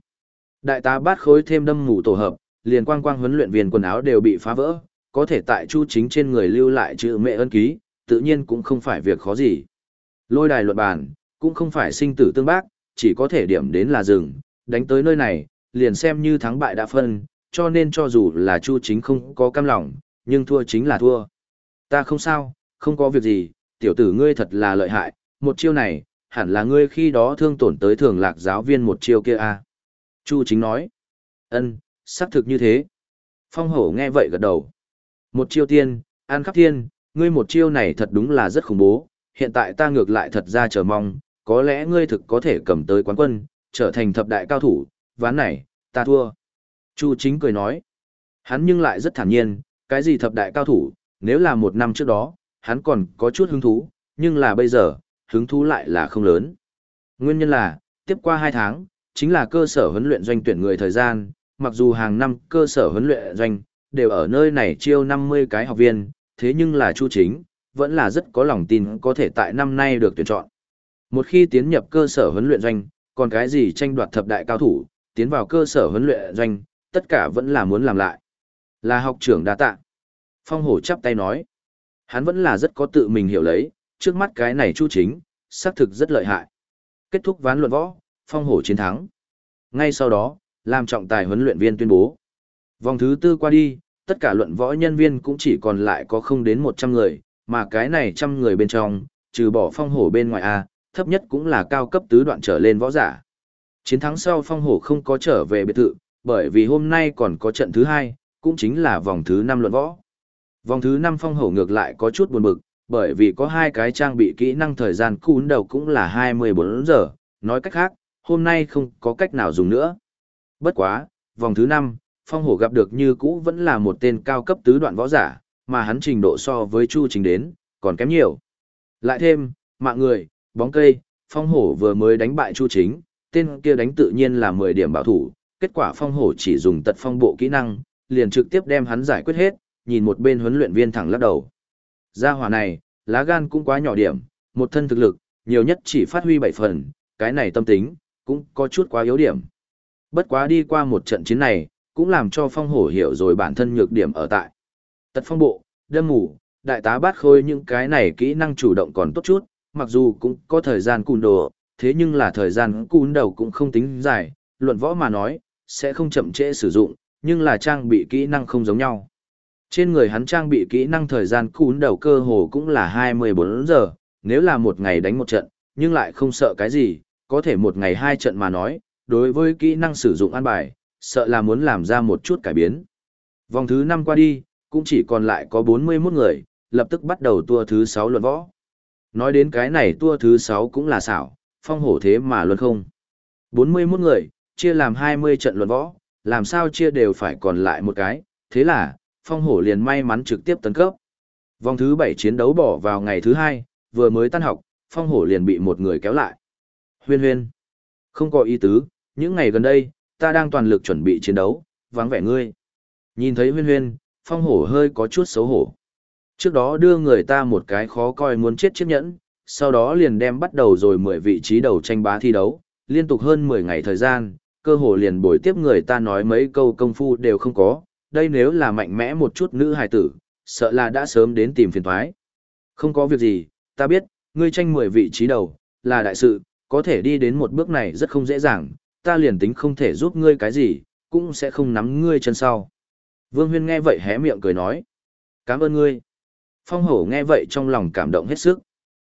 Đại tá bát khối thêm đâm mù tổ hợp, liền quang quang huấn luyện viên quần áo đều bị phá vỡ, có thể tại chu chính trên người lưu lại chữ mẹ ân ký, tự nhiên cũng không phải việc khó gì. Lôi đài luận bàn, cũng không phải sinh tử tương bác, chỉ có thể điểm đến là rừng, đánh tới nơi này, liền xem như thắng bại đã phân, cho nên cho dù là Chu Chính không có cam lòng, nhưng thua chính là thua. Ta không sao, không có việc gì, tiểu tử ngươi thật là lợi hại, một chiêu này, hẳn là ngươi khi đó thương tổn tới thường lạc giáo viên một chiêu kia à. Chu Chính nói, ân, xác thực như thế. Phong hổ nghe vậy gật đầu. Một chiêu tiên, an khắp thiên, ngươi một chiêu này thật đúng là rất khủng bố, hiện tại ta ngược lại thật ra chờ mong, có lẽ ngươi thực có thể cầm tới quán quân, trở thành thập đại cao thủ, ván này, ta thua. Chu chính cười nói, hắn nhưng lại rất thản nhiên, cái gì thập đại cao thủ, nếu là một năm trước đó, hắn còn có chút hứng thú, nhưng là bây giờ, hứng thú lại là không lớn. Nguyên nhân là, tiếp qua hai tháng, chính là cơ sở huấn luyện doanh tuyển người thời gian, mặc dù hàng năm cơ sở huấn luyện doanh đều ở nơi này chiêu 50 cái học viên, thế nhưng là Chu Chính, vẫn là rất có lòng tin có thể tại năm nay được tuyển chọn. Một khi tiến nhập cơ sở huấn luyện doanh, còn cái gì tranh đoạt thập đại cao thủ, tiến vào cơ sở huấn luyện doanh, tất cả vẫn là muốn làm lại. Là học trưởng đa tạ. Phong hổ chắp tay nói. Hắn vẫn là rất có tự mình hiểu lấy, trước mắt cái này chu chính, xác thực rất lợi hại. Kết thúc ván luận võ, phong hổ chiến thắng. Ngay sau đó, làm trọng tài huấn luyện viên tuyên bố. Vòng thứ tư qua đi, tất cả luận võ nhân viên cũng chỉ còn lại có không đến 100 người, mà cái này trăm người bên trong, trừ bỏ phong hổ bên ngoài A, thấp nhất cũng là cao cấp tứ đoạn trở lên võ giả. Chiến thắng sau phong hổ không có trở về biệt thự, bởi vì hôm nay còn có trận thứ hai, cũng chính là vòng thứ năm luận võ. Vòng thứ năm phong hổ ngược lại có chút buồn bực, bởi vì có hai cái trang bị kỹ năng thời gian cún đầu cũng là 24 giờ, nói cách khác, hôm nay không có cách nào dùng nữa. Bất quá, vòng thứ năm, phong hổ gặp được như cũ vẫn là một tên cao cấp tứ đoạn võ giả, mà hắn trình độ so với Chu Trình đến, còn kém nhiều. Lại thêm, mạng người, bóng cây, phong hổ vừa mới đánh bại Chu Chính, tên kia đánh tự nhiên là 10 điểm bảo thủ, kết quả phong hổ chỉ dùng tật phong bộ kỹ năng, liền trực tiếp đem hắn giải quyết hết, nhìn một bên huấn luyện viên thẳng lắc đầu. Gia hỏa này, lá gan cũng quá nhỏ điểm, một thân thực lực, nhiều nhất chỉ phát huy 7 phần, cái này tâm tính, cũng có chút quá yếu điểm. Bất quá đi qua một trận chiến này, cũng làm cho phong hổ hiểu rồi bản thân nhược điểm ở tại. Tật phong bộ, đâm ngủ, đại tá bát khôi những cái này kỹ năng chủ động còn tốt chút, mặc dù cũng có thời gian cùn đồ, thế nhưng là thời gian cùn đầu cũng không tính dài, luận võ mà nói, sẽ không chậm trễ sử dụng, nhưng là trang bị kỹ năng không giống nhau. Trên người hắn trang bị kỹ năng thời gian cún đầu cơ hồ cũng là 24 giờ, nếu là một ngày đánh một trận, nhưng lại không sợ cái gì, có thể một ngày hai trận mà nói, đối với kỹ năng sử dụng an bài, sợ là muốn làm ra một chút cải biến. Vòng thứ 5 qua đi, cũng chỉ còn lại có 41 người, lập tức bắt đầu tour thứ 6 luận võ. Nói đến cái này tour thứ 6 cũng là xảo, phong hổ thế mà luôn không. 41 người, chia làm 20 trận luận võ, làm sao chia đều phải còn lại một cái, thế là, phong hổ liền may mắn trực tiếp tấn cấp. Vòng thứ 7 chiến đấu bỏ vào ngày thứ 2, vừa mới tan học, phong hổ liền bị một người kéo lại. Huyên huyên, không có ý tứ, những ngày gần đây, ta đang toàn lực chuẩn bị chiến đấu, vắng vẻ ngươi. Nhìn thấy huyên huyên, phong hổ hơi có chút xấu hổ. Trước đó đưa người ta một cái khó coi muốn chết chiếc nhẫn, sau đó liền đem bắt đầu rồi 10 vị trí đầu tranh bá thi đấu, liên tục hơn 10 ngày thời gian, cơ hồ liền bồi tiếp người ta nói mấy câu công phu đều không có, đây nếu là mạnh mẽ một chút nữ hài tử, sợ là đã sớm đến tìm phiền thoái. Không có việc gì, ta biết, ngươi tranh 10 vị trí đầu, là đại sự, có thể đi đến một bước này rất không dễ dàng, ta liền tính không thể giúp ngươi cái gì, cũng sẽ không nắm ngươi chân sau. Vương Huyên nghe vậy hé miệng cười nói. Cảm ơn ngươi. Phong hổ nghe vậy trong lòng cảm động hết sức.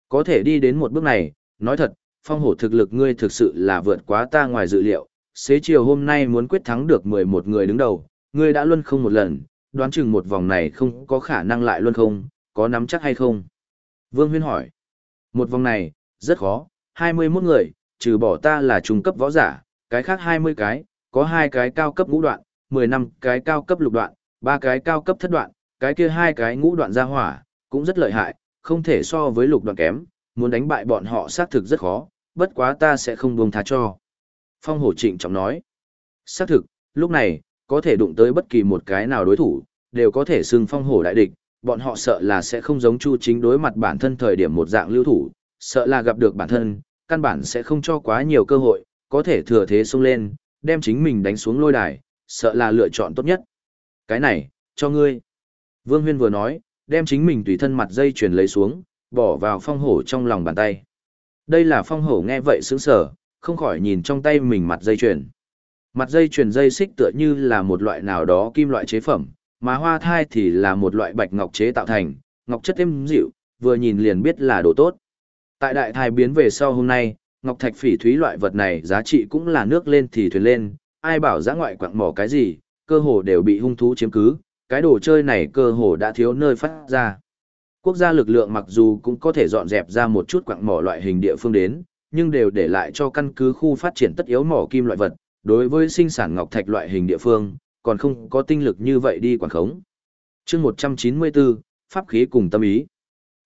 Có thể đi đến một bước này, nói thật, phong hổ thực lực ngươi thực sự là vượt quá ta ngoài dự liệu. Xế chiều hôm nay muốn quyết thắng được 11 người đứng đầu, ngươi đã luân không một lần, đoán chừng một vòng này không có khả năng lại luân không, có nắm chắc hay không? Vương Huyên hỏi. Một vòng này, rất khó, 21 người, trừ bỏ ta là trung cấp võ giả, cái khác 20 cái, có hai cái cao cấp ngũ đoạn, 15 cái cao cấp lục đoạn, ba cái cao cấp thất đoạn, cái kia hai cái ngũ đoạn ra hỏa, cũng rất lợi hại, không thể so với lục đoạn kém, muốn đánh bại bọn họ xác thực rất khó, bất quá ta sẽ không buông tha cho. Phong hổ trịnh trọng nói. Xác thực, lúc này, có thể đụng tới bất kỳ một cái nào đối thủ, đều có thể xưng phong hổ đại địch, bọn họ sợ là sẽ không giống Chu Chính đối mặt bản thân thời điểm một dạng lưu thủ, sợ là gặp được bản thân, căn bản sẽ không cho quá nhiều cơ hội, có thể thừa thế xông lên, đem chính mình đánh xuống lôi đài, sợ là lựa chọn tốt nhất. Cái này, cho ngươi. Vương Huyên vừa nói, đem chính mình tùy thân mặt dây chuyền lấy xuống, bỏ vào phong hổ trong lòng bàn tay. Đây là phong hổ nghe vậy sướng sở, không khỏi nhìn trong tay mình mặt dây chuyền. Mặt dây chuyền dây xích tựa như là một loại nào đó kim loại chế phẩm, mà hoa thai thì là một loại bạch ngọc chế tạo thành, ngọc chất êm dịu, vừa nhìn liền biết là đồ tốt. Tại đại thai biến về sau hôm nay, ngọc thạch phỉ thúy loại vật này giá trị cũng là nước lên thì thuyền lên, ai bảo giã ngoại quặng mỏ cái gì, cơ hồ đều bị hung thú chiếm cứ, cái đồ chơi này cơ hồ đã thiếu nơi phát ra. Quốc gia lực lượng mặc dù cũng có thể dọn dẹp ra một chút quặng mỏ loại hình địa phương đến, nhưng đều để lại cho căn cứ khu phát triển tất yếu mỏ kim loại vật, đối với sinh sản ngọc thạch loại hình địa phương, còn không có tinh lực như vậy đi quản khống. chương 194, Pháp khí cùng tâm ý.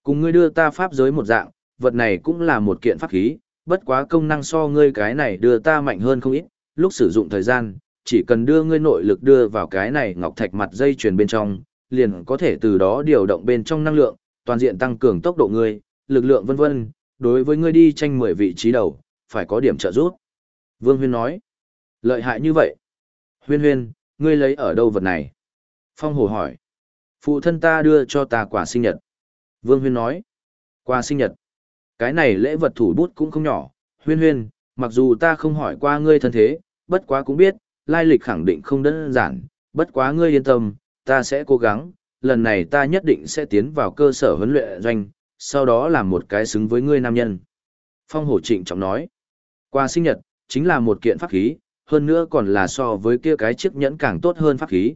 Cùng ngươi đưa ta Pháp giới một dạng, vật này cũng là một kiện pháp khí, bất quá công năng so ngươi cái này đưa ta mạnh hơn không ít, lúc sử dụng thời gian, chỉ cần đưa ngươi nội lực đưa vào cái này ngọc thạch mặt dây chuyền bên trong, liền có thể từ đó điều động bên trong năng lượng, toàn diện tăng cường tốc độ ngươi, lực lượng vân vân, đối với ngươi đi tranh 10 vị trí đầu, phải có điểm trợ giúp. Vương Huyên nói, lợi hại như vậy. Huyên Huyên, ngươi lấy ở đâu vật này? Phong Hồ hỏi, phụ thân ta đưa cho ta quả sinh nhật. Vương Huyên nói, quà sinh nhật. Cái này lễ vật thủ bút cũng không nhỏ, Huyên Huyên, mặc dù ta không hỏi qua ngươi thân thế, bất quá cũng biết, lai lịch khẳng định không đơn giản, bất quá ngươi yên tâm, ta sẽ cố gắng, lần này ta nhất định sẽ tiến vào cơ sở huấn luyện doanh, sau đó làm một cái xứng với ngươi nam nhân. Phong hổ trịnh trọng nói, qua sinh nhật, chính là một kiện pháp khí, hơn nữa còn là so với kia cái chiếc nhẫn càng tốt hơn pháp khí.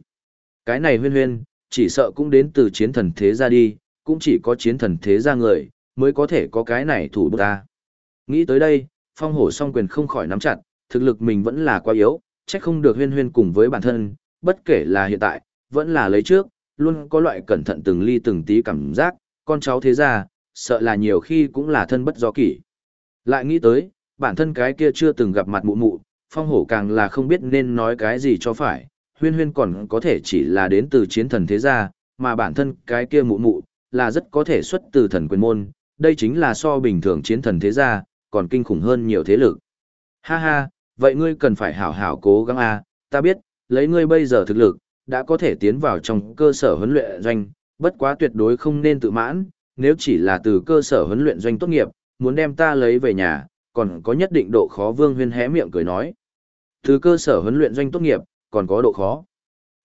Cái này huyên huyên, chỉ sợ cũng đến từ chiến thần thế gia đi, cũng chỉ có chiến thần thế gia người, mới có thể có cái này thủ bút ta. Nghĩ tới đây, phong hổ song quyền không khỏi nắm chặt, thực lực mình vẫn là quá yếu, chắc không được huyên huyên cùng với bản thân, bất kể là hiện tại, vẫn là lấy trước, luôn có loại cẩn thận từng ly từng tí cảm giác, con cháu thế ra, sợ là nhiều khi cũng là thân bất do kỷ. Lại nghĩ tới, bản thân cái kia chưa từng gặp mặt mụ mụ, phong hổ càng là không biết nên nói cái gì cho phải, huyên huyên còn có thể chỉ là đến từ chiến thần thế gia, mà bản thân cái kia mụ mụ, là rất có thể xuất từ thần quyền môn, đây chính là so bình thường chiến thần thế gia, còn kinh khủng hơn nhiều thế lực. Ha ha, vậy ngươi cần phải hảo hảo cố gắng a, ta biết, lấy ngươi bây giờ thực lực, đã có thể tiến vào trong cơ sở huấn luyện doanh, bất quá tuyệt đối không nên tự mãn, nếu chỉ là từ cơ sở huấn luyện doanh tốt nghiệp, muốn đem ta lấy về nhà, còn có nhất định độ khó Vương Huyên hé miệng cười nói. Từ cơ sở huấn luyện doanh tốt nghiệp, còn có độ khó.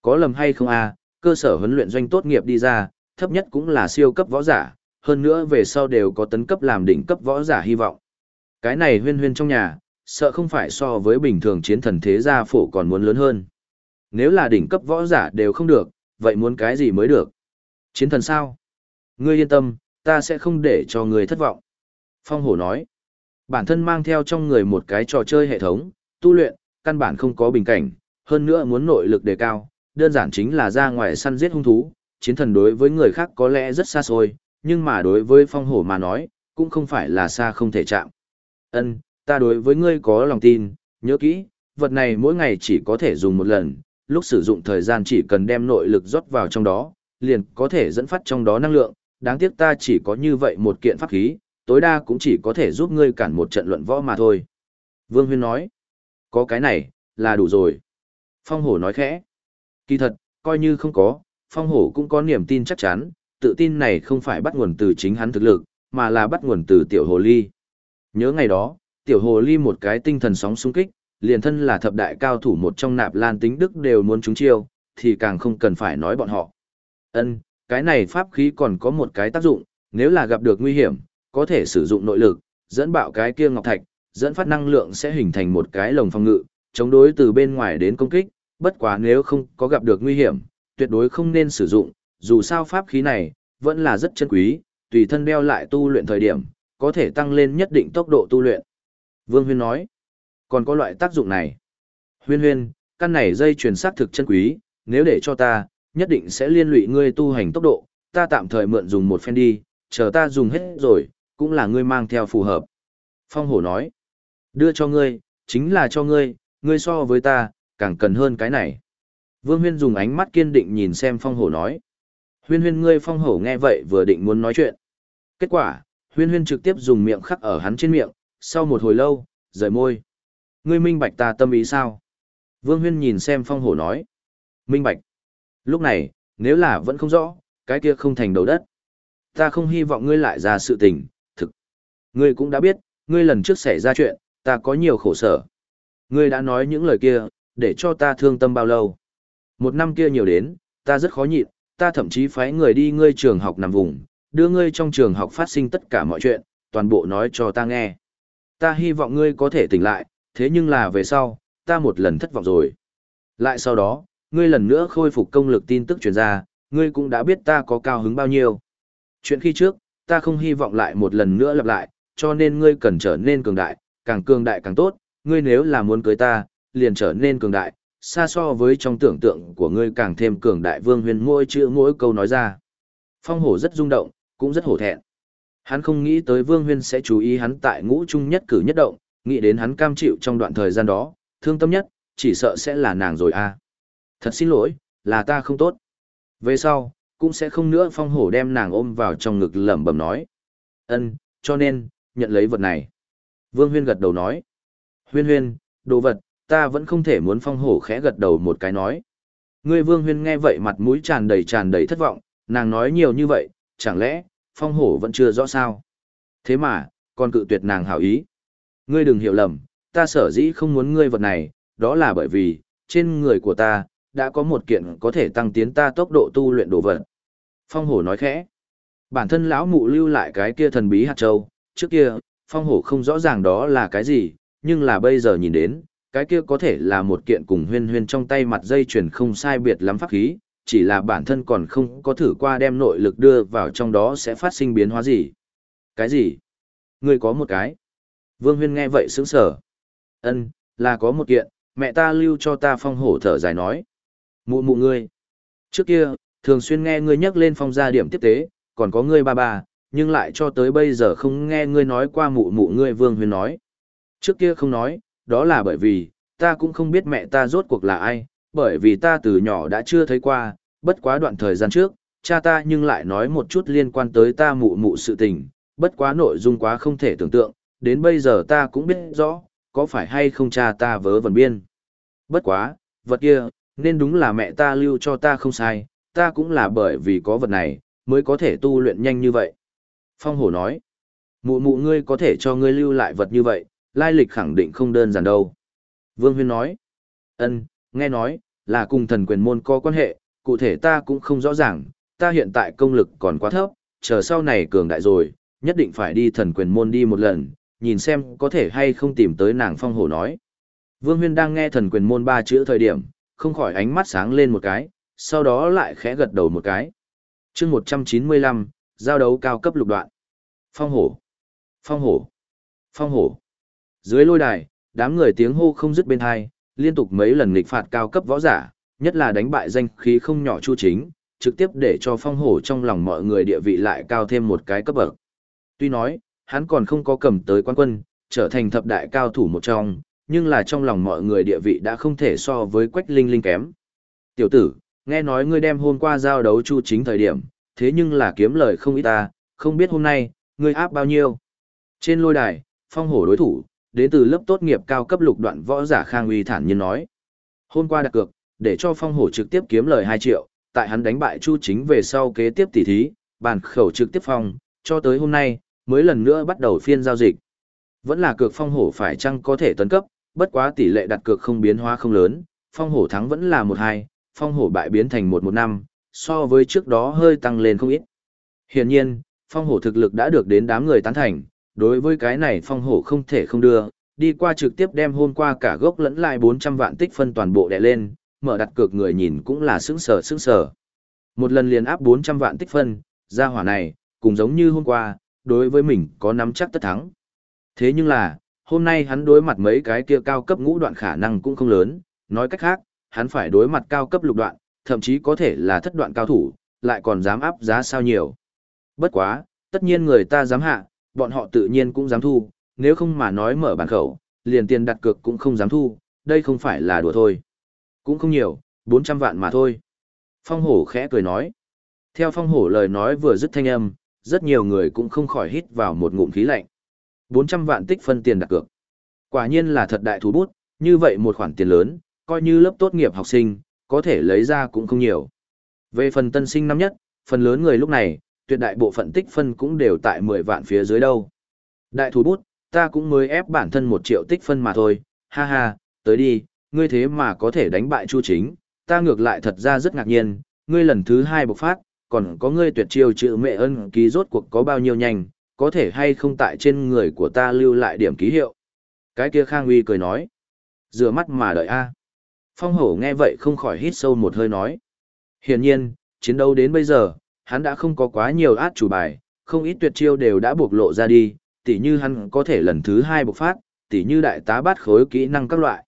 Có lầm hay không a? cơ sở huấn luyện doanh tốt nghiệp đi ra, thấp nhất cũng là siêu cấp võ giả, hơn nữa về sau đều có tấn cấp làm đỉnh cấp võ giả hy vọng. Cái này huyên huyên trong nhà, sợ không phải so với bình thường chiến thần thế gia phổ còn muốn lớn hơn. Nếu là đỉnh cấp võ giả đều không được, vậy muốn cái gì mới được? Chiến thần sao? Ngươi yên tâm, ta sẽ không để cho ngươi thất vọng. Phong hổ nói, bản thân mang theo trong người một cái trò chơi hệ thống, tu luyện, căn bản không có bình cảnh, hơn nữa muốn nội lực đề cao, đơn giản chính là ra ngoài săn giết hung thú, chiến thần đối với người khác có lẽ rất xa xôi, nhưng mà đối với phong hổ mà nói, cũng không phải là xa không thể chạm. Ân, ta đối với ngươi có lòng tin, nhớ kỹ, vật này mỗi ngày chỉ có thể dùng một lần, lúc sử dụng thời gian chỉ cần đem nội lực rót vào trong đó, liền có thể dẫn phát trong đó năng lượng, đáng tiếc ta chỉ có như vậy một kiện pháp khí, tối đa cũng chỉ có thể giúp ngươi cản một trận luận võ mà thôi. Vương Huyên nói, có cái này, là đủ rồi. Phong hổ nói khẽ, kỳ thật, coi như không có, phong hổ cũng có niềm tin chắc chắn, tự tin này không phải bắt nguồn từ chính hắn thực lực, mà là bắt nguồn từ tiểu hồ ly. Nhớ ngày đó, tiểu hồ ly một cái tinh thần sóng xung kích, liền thân là thập đại cao thủ một trong nạp lan tính đức đều muốn trúng chiêu, thì càng không cần phải nói bọn họ. Ân, cái này pháp khí còn có một cái tác dụng, nếu là gặp được nguy hiểm, có thể sử dụng nội lực, dẫn bạo cái kia ngọc thạch, dẫn phát năng lượng sẽ hình thành một cái lồng phòng ngự, chống đối từ bên ngoài đến công kích, bất quá nếu không có gặp được nguy hiểm, tuyệt đối không nên sử dụng, dù sao pháp khí này, vẫn là rất chân quý, tùy thân đeo lại tu luyện thời điểm, có thể tăng lên nhất định tốc độ tu luyện. Vương Huyên nói, còn có loại tác dụng này. Huyên huyên, căn này dây truyền xác thực chân quý, nếu để cho ta, nhất định sẽ liên lụy ngươi tu hành tốc độ, ta tạm thời mượn dùng một phen đi, chờ ta dùng hết rồi, cũng là ngươi mang theo phù hợp. Phong hổ nói, đưa cho ngươi, chính là cho ngươi, ngươi so với ta, càng cần hơn cái này. Vương huyên dùng ánh mắt kiên định nhìn xem phong hổ nói. Huyên huyên ngươi phong hổ nghe vậy vừa định muốn nói chuyện. Kết quả, huyên huyên trực tiếp dùng miệng khắc ở hắn trên miệng, sau một hồi lâu, rời môi. Ngươi minh bạch ta tâm ý sao? Vương huyên nhìn xem phong hổ nói. Minh bạch. Lúc này, nếu là vẫn không rõ, cái kia không thành đầu đất. Ta không hy vọng ngươi lại ra sự tình, thực. Ngươi cũng đã biết, ngươi lần trước xảy ra chuyện, ta có nhiều khổ sở. Ngươi đã nói những lời kia, để cho ta thương tâm bao lâu. Một năm kia nhiều đến, ta rất khó nhịn, ta thậm chí phái người đi ngươi trường học nằm vùng, đưa ngươi trong trường học phát sinh tất cả mọi chuyện, toàn bộ nói cho ta nghe. Ta hy vọng ngươi có thể tỉnh lại, thế nhưng là về sau, ta một lần thất vọng rồi. Lại sau đó, ngươi lần nữa khôi phục công lực tin tức truyền ra, ngươi cũng đã biết ta có cao hứng bao nhiêu. Chuyện khi trước, ta không hy vọng lại một lần nữa lặp lại, cho nên ngươi cần trở nên cường đại, càng cường đại càng tốt, ngươi nếu là muốn cưới ta, liền trở nên cường đại, xa so với trong tưởng tượng của ngươi càng thêm cường đại vương huyền mỗi chữ mỗi câu nói ra. Phong hổ rất rung động, cũng rất hổ thẹn. Hắn không nghĩ tới vương huyên sẽ chú ý hắn tại ngũ trung nhất cử nhất động, nghĩ đến hắn cam chịu trong đoạn thời gian đó, thương tâm nhất, chỉ sợ sẽ là nàng rồi a. Thật xin lỗi, là ta không tốt. Về sau, cũng sẽ không nữa phong hổ đem nàng ôm vào trong ngực lẩm bẩm nói. Ân, cho nên, nhận lấy vật này. Vương Huyên gật đầu nói. Huyên huyên, đồ vật, ta vẫn không thể muốn phong hổ khẽ gật đầu một cái nói. Ngươi Vương Huyên nghe vậy mặt mũi tràn đầy tràn đầy thất vọng, nàng nói nhiều như vậy, chẳng lẽ, phong hổ vẫn chưa rõ sao? Thế mà, còn cự tuyệt nàng hảo ý. Ngươi đừng hiểu lầm, ta sở dĩ không muốn ngươi vật này, đó là bởi vì, trên người của ta, đã có một kiện có thể tăng tiến ta tốc độ tu luyện đồ vật. Phong hổ nói khẽ. Bản thân lão mụ lưu lại cái kia thần bí hạt châu, trước kia, phong hổ không rõ ràng đó là cái gì, nhưng là bây giờ nhìn đến, cái kia có thể là một kiện cùng huyên huyên trong tay mặt dây chuyền không sai biệt lắm pháp khí, chỉ là bản thân còn không có thử qua đem nội lực đưa vào trong đó sẽ phát sinh biến hóa gì. Cái gì? Ngươi có một cái. Vương huyên nghe vậy sững sở. Ân, là có một kiện, mẹ ta lưu cho ta phong hổ thở dài nói. Mụ mụ ngươi. Trước kia, thường xuyên nghe ngươi nhắc lên phong gia điểm tiếp tế, còn có ngươi ba ba, nhưng lại cho tới bây giờ không nghe ngươi nói qua mụ mụ ngươi Vương Huyên nói. Trước kia không nói, đó là bởi vì, ta cũng không biết mẹ ta rốt cuộc là ai, bởi vì ta từ nhỏ đã chưa thấy qua, bất quá đoạn thời gian trước, cha ta nhưng lại nói một chút liên quan tới ta mụ mụ sự tình, bất quá nội dung quá không thể tưởng tượng, đến bây giờ ta cũng biết rõ, có phải hay không cha ta vớ vẩn biên. Bất quá, vật kia, nên đúng là mẹ ta lưu cho ta không sai, ta cũng là bởi vì có vật này, mới có thể tu luyện nhanh như vậy. Phong hổ nói, mụ mụ ngươi có thể cho ngươi lưu lại vật như vậy, lai lịch khẳng định không đơn giản đâu. Vương Huyên nói, ân, nghe nói, là cùng thần quyền môn có quan hệ, cụ thể ta cũng không rõ ràng, ta hiện tại công lực còn quá thấp, chờ sau này cường đại rồi, nhất định phải đi thần quyền môn đi một lần, nhìn xem có thể hay không tìm tới nàng phong hổ nói. Vương Huyên đang nghe thần quyền môn ba chữ thời điểm, không khỏi ánh mắt sáng lên một cái, sau đó lại khẽ gật đầu một cái. chương 195, giao đấu cao cấp lục đoạn. Phong hổ, phong hổ, phong hổ. Dưới lôi đài, đám người tiếng hô không dứt bên hai, liên tục mấy lần nghịch phạt cao cấp võ giả, nhất là đánh bại danh khí không nhỏ chu chính, trực tiếp để cho phong hổ trong lòng mọi người địa vị lại cao thêm một cái cấp bậc. Tuy nói, hắn còn không có cầm tới quan quân, trở thành thập đại cao thủ một trong, nhưng là trong lòng mọi người địa vị đã không thể so với quách linh linh kém. Tiểu tử, nghe nói ngươi đem hôm qua giao đấu chu chính thời điểm, thế nhưng là kiếm lời không ít ta, không biết hôm nay, ngươi áp bao nhiêu. Trên lôi đài, phong hổ đối thủ, đến từ lớp tốt nghiệp cao cấp lục đoạn võ giả Khang Uy thản nhiên nói. Hôm qua đặt cược, để cho phong hổ trực tiếp kiếm lời 2 triệu, tại hắn đánh bại chu chính về sau kế tiếp tỉ thí, bàn khẩu trực tiếp phong, cho tới hôm nay, mới lần nữa bắt đầu phiên giao dịch. Vẫn là cược phong hổ phải chăng có thể tấn cấp, bất quá tỷ lệ đặt cược không biến hóa không lớn, phong hổ thắng vẫn là 1-2, phong hổ bại biến thành 1-1-5, so với trước đó hơi tăng lên không ít. Hiển nhiên, phong hổ thực lực đã được đến đám người tán thành, đối với cái này phong hổ không thể không đưa, đi qua trực tiếp đem hôm qua cả gốc lẫn lại 400 vạn tích phân toàn bộ đè lên, mở đặt cược người nhìn cũng là sững sờ sững sờ. Một lần liền áp 400 vạn tích phân, ra hỏa này, cũng giống như hôm qua, đối với mình có nắm chắc tất thắng. Thế nhưng là, hôm nay hắn đối mặt mấy cái kia cao cấp ngũ đoạn khả năng cũng không lớn, nói cách khác, hắn phải đối mặt cao cấp lục đoạn, thậm chí có thể là thất đoạn cao thủ, lại còn dám áp giá sao nhiều. Bất quá, tất nhiên người ta dám hạ, bọn họ tự nhiên cũng dám thu, nếu không mà nói mở bàn khẩu, liền tiền đặt cược cũng không dám thu, đây không phải là đùa thôi. Cũng không nhiều, 400 vạn mà thôi. Phong hổ khẽ cười nói. Theo phong hổ lời nói vừa dứt thanh âm, rất nhiều người cũng không khỏi hít vào một ngụm khí lạnh. 400 vạn tích phân tiền đặt cược. Quả nhiên là thật đại thú bút, như vậy một khoản tiền lớn, coi như lớp tốt nghiệp học sinh, có thể lấy ra cũng không nhiều. Về phần tân sinh năm nhất, phần lớn người lúc này, tuyệt đại bộ phận tích phân cũng đều tại 10 vạn phía dưới đâu. Đại thủ bút, ta cũng mới ép bản thân một triệu tích phân mà thôi, ha ha, tới đi, ngươi thế mà có thể đánh bại Chu Chính, ta ngược lại thật ra rất ngạc nhiên, ngươi lần thứ hai bộc phát, còn có ngươi tuyệt chiêu chữ mẹ ân ký rốt cuộc có bao nhiêu nhanh, có thể hay không tại trên người của ta lưu lại điểm ký hiệu. Cái kia Khang Uy cười nói, rửa mắt mà đợi a. Phong hổ nghe vậy không khỏi hít sâu một hơi nói. Hiển nhiên, chiến đấu đến bây giờ, hắn đã không có quá nhiều át chủ bài, không ít tuyệt chiêu đều đã bộc lộ ra đi, tỉ như hắn có thể lần thứ hai bộc phát, tỉ như đại tá bát khối kỹ năng các loại.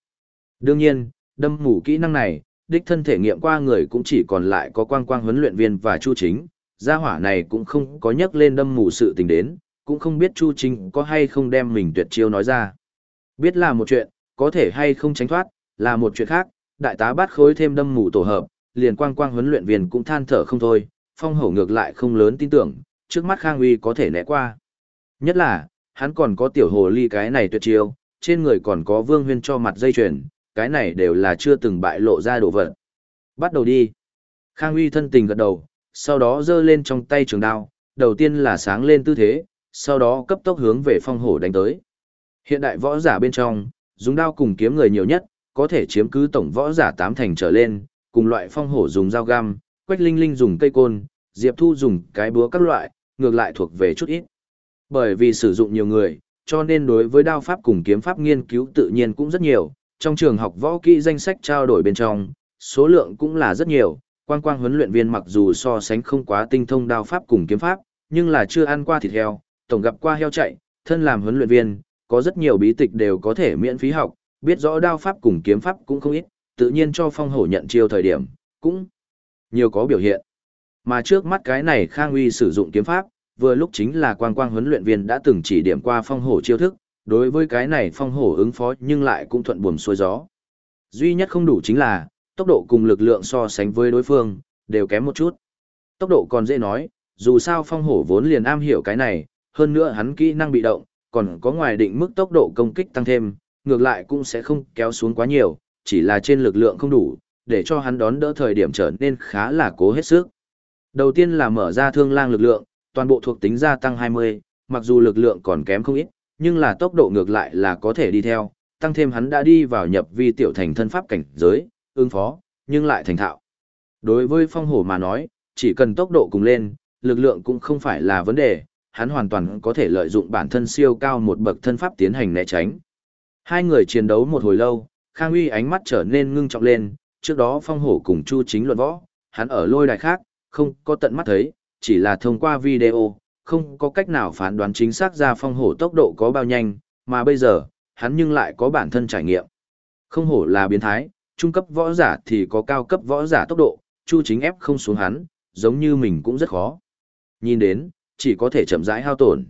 Đương nhiên, đâm mù kỹ năng này, đích thân thể nghiệm qua người cũng chỉ còn lại có quang quang huấn luyện viên và chu chính, gia hỏa này cũng không có nhắc lên đâm mù sự tình đến, cũng không biết chu chính có hay không đem mình tuyệt chiêu nói ra. Biết là một chuyện, có thể hay không tránh thoát, là một chuyện khác, đại tá bát khối thêm đâm mù tổ hợp, liền quang quang huấn luyện viên cũng than thở không thôi, phong hổ ngược lại không lớn tin tưởng, trước mắt Khang Uy có thể né qua. Nhất là, hắn còn có tiểu hồ ly cái này tuyệt chiêu, trên người còn có vương huyên cho mặt dây chuyền, cái này đều là chưa từng bại lộ ra đồ vật. Bắt đầu đi. Khang Uy thân tình gật đầu, sau đó giơ lên trong tay trường đao, đầu tiên là sáng lên tư thế, sau đó cấp tốc hướng về phong hổ đánh tới. Hiện đại võ giả bên trong, dùng đao cùng kiếm người nhiều nhất, có thể chiếm cứ tổng võ giả tám thành trở lên, cùng loại phong hổ dùng dao găm, quách linh linh dùng cây côn, diệp thu dùng cái búa các loại, ngược lại thuộc về chút ít. Bởi vì sử dụng nhiều người, cho nên đối với đao pháp cùng kiếm pháp nghiên cứu tự nhiên cũng rất nhiều, trong trường học võ kỹ danh sách trao đổi bên trong, số lượng cũng là rất nhiều, quang quang huấn luyện viên mặc dù so sánh không quá tinh thông đao pháp cùng kiếm pháp, nhưng là chưa ăn qua thịt heo, tổng gặp qua heo chạy, thân làm huấn luyện viên, có rất nhiều bí tịch đều có thể miễn phí học, biết rõ đao pháp cùng kiếm pháp cũng không ít, tự nhiên cho phong hổ nhận chiêu thời điểm, cũng nhiều có biểu hiện. Mà trước mắt cái này Khang Uy sử dụng kiếm pháp, vừa lúc chính là quang quang huấn luyện viên đã từng chỉ điểm qua phong hổ chiêu thức, đối với cái này phong hổ ứng phó nhưng lại cũng thuận buồm xuôi gió. Duy nhất không đủ chính là, tốc độ cùng lực lượng so sánh với đối phương, đều kém một chút. Tốc độ còn dễ nói, dù sao phong hổ vốn liền am hiểu cái này, hơn nữa hắn kỹ năng bị động, còn có ngoài định mức tốc độ công kích tăng thêm, ngược lại cũng sẽ không kéo xuống quá nhiều, chỉ là trên lực lượng không đủ, để cho hắn đón đỡ thời điểm trở nên khá là cố hết sức. Đầu tiên là mở ra thương lang lực lượng, toàn bộ thuộc tính gia tăng 20, mặc dù lực lượng còn kém không ít, nhưng là tốc độ ngược lại là có thể đi theo, tăng thêm hắn đã đi vào nhập vi tiểu thành thân pháp cảnh giới, ứng phó, nhưng lại thành thạo. Đối với phong hổ mà nói, chỉ cần tốc độ cùng lên, lực lượng cũng không phải là vấn đề, hắn hoàn toàn có thể lợi dụng bản thân siêu cao một bậc thân pháp tiến hành né tránh. Hai người chiến đấu một hồi lâu, Khang Uy ánh mắt trở nên ngưng trọng lên, trước đó phong hổ cùng Chu chính luận võ, hắn ở lôi đài khác, không có tận mắt thấy, chỉ là thông qua video, không có cách nào phán đoán chính xác ra phong hổ tốc độ có bao nhanh, mà bây giờ, hắn nhưng lại có bản thân trải nghiệm. Không hổ là biến thái, trung cấp võ giả thì có cao cấp võ giả tốc độ, Chu chính ép không xuống hắn, giống như mình cũng rất khó. Nhìn đến, chỉ có thể chậm rãi hao tổn.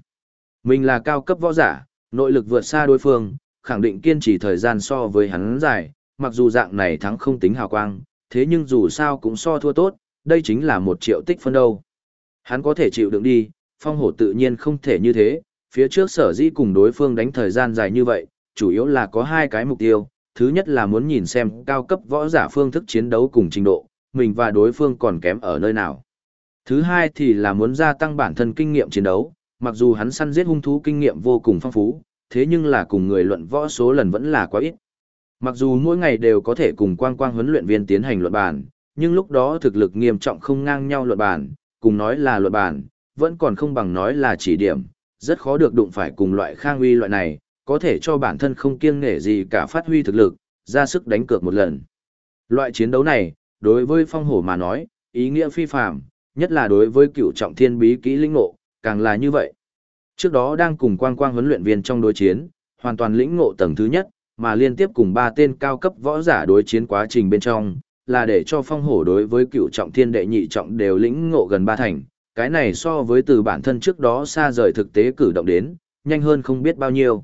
Mình là cao cấp võ giả, nội lực vượt xa đối phương, khẳng định kiên trì thời gian so với hắn dài, mặc dù dạng này thắng không tính hào quang, thế nhưng dù sao cũng so thua tốt, đây chính là một triệu tích phân đâu. Hắn có thể chịu đựng đi, phong hổ tự nhiên không thể như thế, phía trước sở dĩ cùng đối phương đánh thời gian dài như vậy, chủ yếu là có hai cái mục tiêu, thứ nhất là muốn nhìn xem cao cấp võ giả phương thức chiến đấu cùng trình độ, mình và đối phương còn kém ở nơi nào. Thứ hai thì là muốn gia tăng bản thân kinh nghiệm chiến đấu, mặc dù hắn săn giết hung thú kinh nghiệm vô cùng phong phú, thế nhưng là cùng người luận võ số lần vẫn là quá ít. Mặc dù mỗi ngày đều có thể cùng quang quang huấn luyện viên tiến hành luận bàn, nhưng lúc đó thực lực nghiêm trọng không ngang nhau luận bàn, cùng nói là luận bàn, vẫn còn không bằng nói là chỉ điểm, rất khó được đụng phải cùng loại khang uy loại này, có thể cho bản thân không kiêng nể gì cả phát huy thực lực, ra sức đánh cược một lần. Loại chiến đấu này, đối với phong hổ mà nói, ý nghĩa phi phạm, nhất là đối với cựu trọng thiên bí kỹ linh ngộ, càng là như vậy. Trước đó đang cùng quang quang huấn luyện viên trong đối chiến, hoàn toàn lĩnh ngộ tầng thứ nhất, mà liên tiếp cùng ba tên cao cấp võ giả đối chiến quá trình bên trong, là để cho phong hổ đối với cựu trọng thiên đệ nhị trọng đều lĩnh ngộ gần ba thành, cái này so với từ bản thân trước đó xa rời thực tế cử động đến, nhanh hơn không biết bao nhiêu.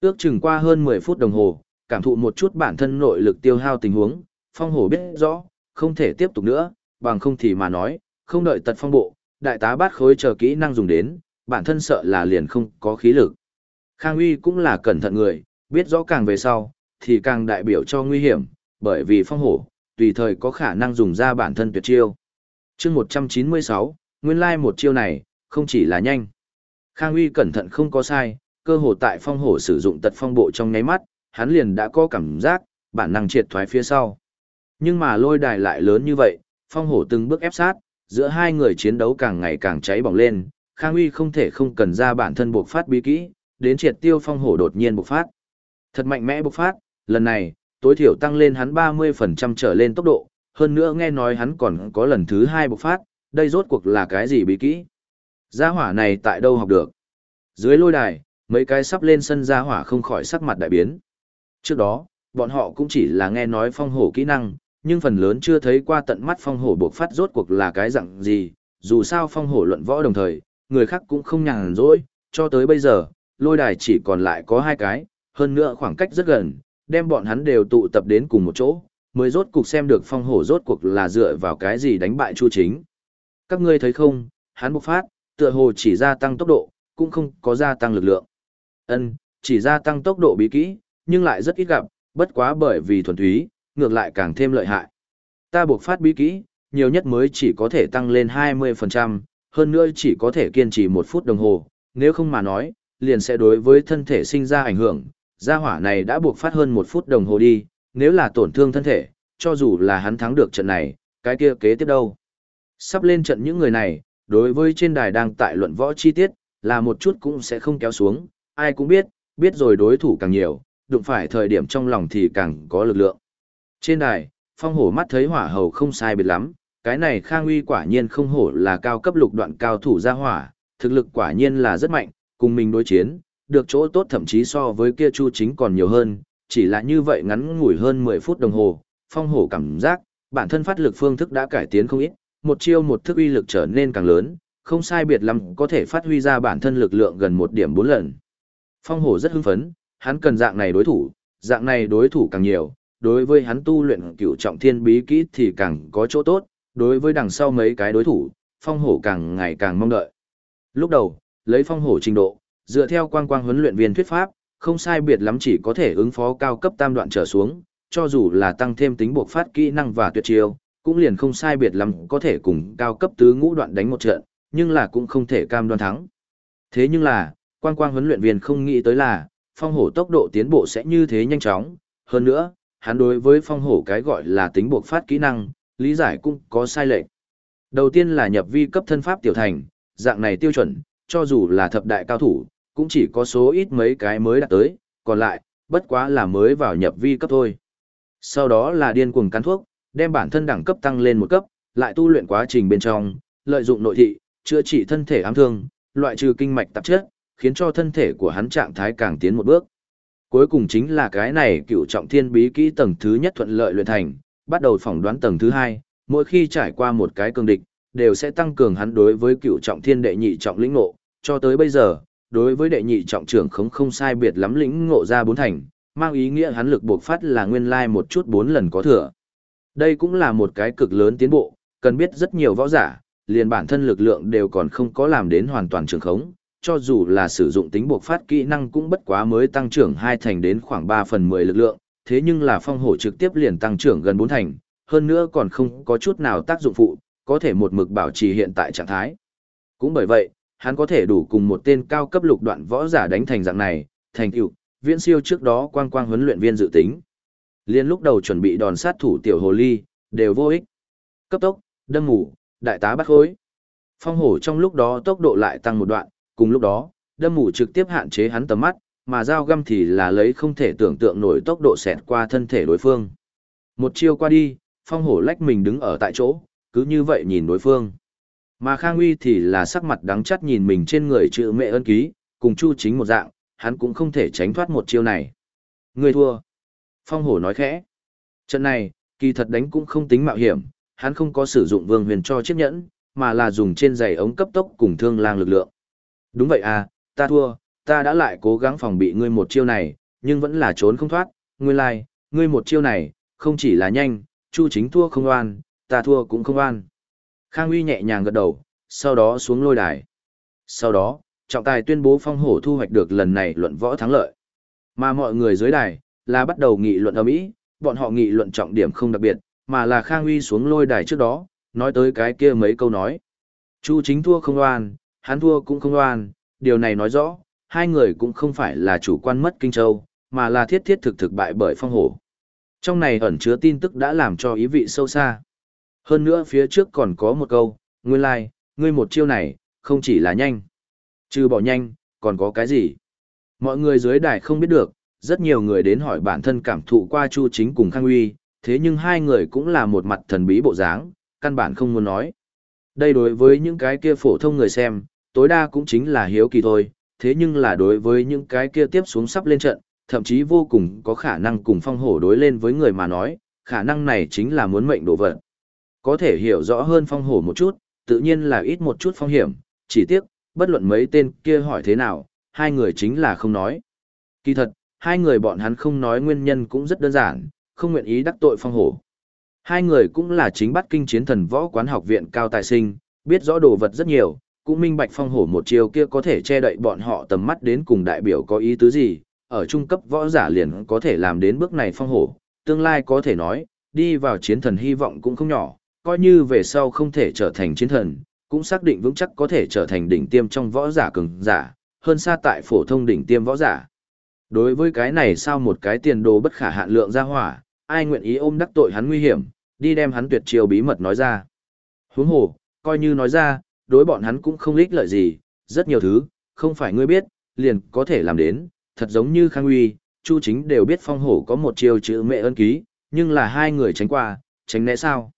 Ước chừng qua hơn 10 phút đồng hồ, cảm thụ một chút bản thân nội lực tiêu hao tình huống, phong hổ biết rõ, không thể tiếp tục nữa, bằng không thì mà nói, không đợi tật phong bộ, đại tá bát khối chờ kỹ năng dùng đến, bản thân sợ là liền không có khí lực. Khang Uy cũng là cẩn thận người, biết rõ càng về sau, thì càng đại biểu cho nguy hiểm, bởi vì phong hổ, tùy thời có khả năng dùng ra bản thân tuyệt chiêu. chương 196, nguyên lai một chiêu này, không chỉ là nhanh. Khang Uy cẩn thận không có sai, cơ hồ tại phong hổ sử dụng tật phong bộ trong nháy mắt, hắn liền đã có cảm giác, bản năng triệt thoái phía sau. Nhưng mà lôi đài lại lớn như vậy, phong hổ từng bước ép sát, giữa hai người chiến đấu càng ngày càng cháy bỏng lên, Khang Uy không thể không cần ra bản thân buộc phát bí kỹ, đến triệt tiêu phong hổ đột nhiên bộc phát. Thật mạnh mẽ bộc phát, lần này, tối thiểu tăng lên hắn 30% trở lên tốc độ, hơn nữa nghe nói hắn còn có lần thứ hai bộc phát, đây rốt cuộc là cái gì bí kỹ? Gia hỏa này tại đâu học được? Dưới lôi đài, mấy cái sắp lên sân gia hỏa không khỏi sắc mặt đại biến. Trước đó, bọn họ cũng chỉ là nghe nói phong hổ kỹ năng, nhưng phần lớn chưa thấy qua tận mắt phong hổ bộc phát rốt cuộc là cái dạng gì, dù sao phong hổ luận võ đồng thời, người khác cũng không nhàn rỗi, cho tới bây giờ, lôi đài chỉ còn lại có hai cái, hơn nữa khoảng cách rất gần, đem bọn hắn đều tụ tập đến cùng một chỗ, mới rốt cuộc xem được phong hổ rốt cuộc là dựa vào cái gì đánh bại Chu Chính. Các ngươi thấy không, hắn bộc phát, tựa hồ chỉ gia tăng tốc độ, cũng không có gia tăng lực lượng. Ân, chỉ gia tăng tốc độ bí kỹ, nhưng lại rất ít gặp, bất quá bởi vì thuần túy, ngược lại càng thêm lợi hại. Ta buộc phát bí kỹ, nhiều nhất mới chỉ có thể tăng lên 20%, hơn nữa chỉ có thể kiên trì một phút đồng hồ, nếu không mà nói, liền sẽ đối với thân thể sinh ra ảnh hưởng. Gia hỏa này đã buộc phát hơn một phút đồng hồ đi, nếu là tổn thương thân thể, cho dù là hắn thắng được trận này, cái kia kế tiếp đâu. Sắp lên trận những người này, đối với trên đài đang tại luận võ chi tiết, là một chút cũng sẽ không kéo xuống, ai cũng biết, biết rồi đối thủ càng nhiều, đụng phải thời điểm trong lòng thì càng có lực lượng. Trên đài, phong hổ mắt thấy hỏa hầu không sai biệt lắm, cái này khang uy quả nhiên không hổ là cao cấp lục đoạn cao thủ gia hỏa, thực lực quả nhiên là rất mạnh, cùng mình đối chiến, được chỗ tốt thậm chí so với kia chu chính còn nhiều hơn, chỉ là như vậy ngắn ngủi hơn 10 phút đồng hồ, phong hổ cảm giác, bản thân phát lực phương thức đã cải tiến không ít, một chiêu một thức uy lực trở nên càng lớn, không sai biệt lắm có thể phát huy ra bản thân lực lượng gần một điểm bốn lần. Phong hổ rất hưng phấn, hắn cần dạng này đối thủ, dạng này đối thủ càng nhiều, đối với hắn tu luyện cửu trọng thiên bí kỹ thì càng có chỗ tốt, đối với đằng sau mấy cái đối thủ, phong hổ càng ngày càng mong đợi. Lúc đầu, lấy phong hổ trình độ, dựa theo quang quang huấn luyện viên thuyết pháp, không sai biệt lắm chỉ có thể ứng phó cao cấp tam đoạn trở xuống, cho dù là tăng thêm tính buộc phát kỹ năng và tuyệt chiêu, cũng liền không sai biệt lắm có thể cùng cao cấp tứ ngũ đoạn đánh một trận, nhưng là cũng không thể cam đoan thắng. Thế nhưng là, quang quang huấn luyện viên không nghĩ tới là, phong hổ tốc độ tiến bộ sẽ như thế nhanh chóng, hơn nữa, hắn đối với phong hổ cái gọi là tính buộc phát kỹ năng, lý giải cũng có sai lệch. Đầu tiên là nhập vi cấp thân pháp tiểu thành, dạng này tiêu chuẩn, cho dù là thập đại cao thủ, cũng chỉ có số ít mấy cái mới đạt tới, còn lại, bất quá là mới vào nhập vi cấp thôi. Sau đó là điên cuồng cắn thuốc, đem bản thân đẳng cấp tăng lên một cấp, lại tu luyện quá trình bên trong, lợi dụng nội thị, chữa trị thân thể ám thương, loại trừ kinh mạch tạp chất, khiến cho thân thể của hắn trạng thái càng tiến một bước. Cuối cùng chính là cái này cựu trọng thiên bí kỹ tầng thứ nhất thuận lợi luyện thành, bắt đầu phỏng đoán tầng thứ hai, mỗi khi trải qua một cái cường địch, đều sẽ tăng cường hắn đối với cựu trọng thiên đệ nhị trọng lĩnh ngộ, cho tới bây giờ, đối với đệ nhị trọng trưởng khống không sai biệt lắm lĩnh ngộ ra bốn thành, mang ý nghĩa hắn lực buộc phát là nguyên lai một chút bốn lần có thừa. Đây cũng là một cái cực lớn tiến bộ, cần biết rất nhiều võ giả, liền bản thân lực lượng đều còn không có làm đến hoàn toàn trường khống, cho dù là sử dụng tính buộc phát kỹ năng cũng bất quá mới tăng trưởng hai thành đến khoảng 3 phần 10 lực lượng, thế nhưng là phong hổ trực tiếp liền tăng trưởng gần 4 thành, hơn nữa còn không có chút nào tác dụng phụ, có thể một mực bảo trì hiện tại trạng thái. Cũng bởi vậy, hắn có thể đủ cùng một tên cao cấp lục đoạn võ giả đánh thành dạng này, thành tựu, viễn siêu trước đó quang quang huấn luyện viên dự tính. Liên lúc đầu chuẩn bị đòn sát thủ tiểu hồ ly, đều vô ích. Cấp tốc, đâm ngủ, đại tá bắt khối. Phong hổ trong lúc đó tốc độ lại tăng một đoạn, cùng lúc đó, đâm ngủ trực tiếp hạn chế hắn tầm mắt, mà dao găm thì là lấy không thể tưởng tượng nổi tốc độ xẹt qua thân thể đối phương. Một chiêu qua đi, phong hổ lách mình đứng ở tại chỗ, cứ như vậy nhìn đối phương. Mà Khang Uy thì là sắc mặt đắng chắt nhìn mình trên người chữ mẹ ân ký, cùng Chu chính một dạng, hắn cũng không thể tránh thoát một chiêu này. Người thua. Phong hổ nói khẽ. Trận này, kỳ thật đánh cũng không tính mạo hiểm, hắn không có sử dụng vương huyền cho chiếc nhẫn, mà là dùng trên giày ống cấp tốc cùng thương lang lực lượng. Đúng vậy à, ta thua, ta đã lại cố gắng phòng bị ngươi một chiêu này, nhưng vẫn là trốn không thoát, ngươi lai, like, ngươi một chiêu này, không chỉ là nhanh, chu chính thua không oan, ta thua cũng không oan. Khang Uy nhẹ nhàng gật đầu, sau đó xuống lôi đài. Sau đó, trọng tài tuyên bố phong hổ thu hoạch được lần này luận võ thắng lợi. Mà mọi người dưới đài, là bắt đầu nghị luận ở mỹ, bọn họ nghị luận trọng điểm không đặc biệt, mà là Khang Uy xuống lôi đài trước đó, nói tới cái kia mấy câu nói. Chu chính thua không oan, hắn thua cũng không oan, điều này nói rõ, hai người cũng không phải là chủ quan mất Kinh Châu, mà là thiết thiết thực thực bại bởi phong hổ. Trong này ẩn chứa tin tức đã làm cho ý vị sâu xa. Hơn nữa phía trước còn có một câu, nguyên lai, like, ngươi một chiêu này, không chỉ là nhanh. Trừ bỏ nhanh, còn có cái gì? Mọi người dưới đài không biết được, rất nhiều người đến hỏi bản thân cảm thụ qua Chu Chính cùng Khang Uy, thế nhưng hai người cũng là một mặt thần bí bộ dáng, căn bản không muốn nói. Đây đối với những cái kia phổ thông người xem, tối đa cũng chính là hiếu kỳ thôi, thế nhưng là đối với những cái kia tiếp xuống sắp lên trận, thậm chí vô cùng có khả năng cùng phong hổ đối lên với người mà nói, khả năng này chính là muốn mệnh đổ vật. Có thể hiểu rõ hơn phong hổ một chút, tự nhiên là ít một chút phong hiểm, chỉ tiếc, bất luận mấy tên kia hỏi thế nào, hai người chính là không nói. Kỳ thật, hai người bọn hắn không nói nguyên nhân cũng rất đơn giản, không nguyện ý đắc tội phong hổ. Hai người cũng là chính bắt kinh chiến thần võ quán học viện cao tài sinh, biết rõ đồ vật rất nhiều, cũng minh bạch phong hổ một chiều kia có thể che đậy bọn họ tầm mắt đến cùng đại biểu có ý tứ gì, ở trung cấp võ giả liền có thể làm đến bước này phong hổ, tương lai có thể nói, đi vào chiến thần hy vọng cũng không nhỏ, coi như về sau không thể trở thành chiến thần, cũng xác định vững chắc có thể trở thành đỉnh tiêm trong võ giả cường giả, hơn xa tại phổ thông đỉnh tiêm võ giả. Đối với cái này sao một cái tiền đồ bất khả hạn lượng ra hỏa, ai nguyện ý ôm đắc tội hắn nguy hiểm, đi đem hắn tuyệt chiêu bí mật nói ra. Huống hồ, coi như nói ra, đối bọn hắn cũng không ích lợi gì, rất nhiều thứ, không phải ngươi biết, liền có thể làm đến, thật giống như Khang Uy, Chu Chính đều biết phong hổ có một chiêu chữ mẹ ân ký, nhưng là hai người tránh qua, tránh né sao.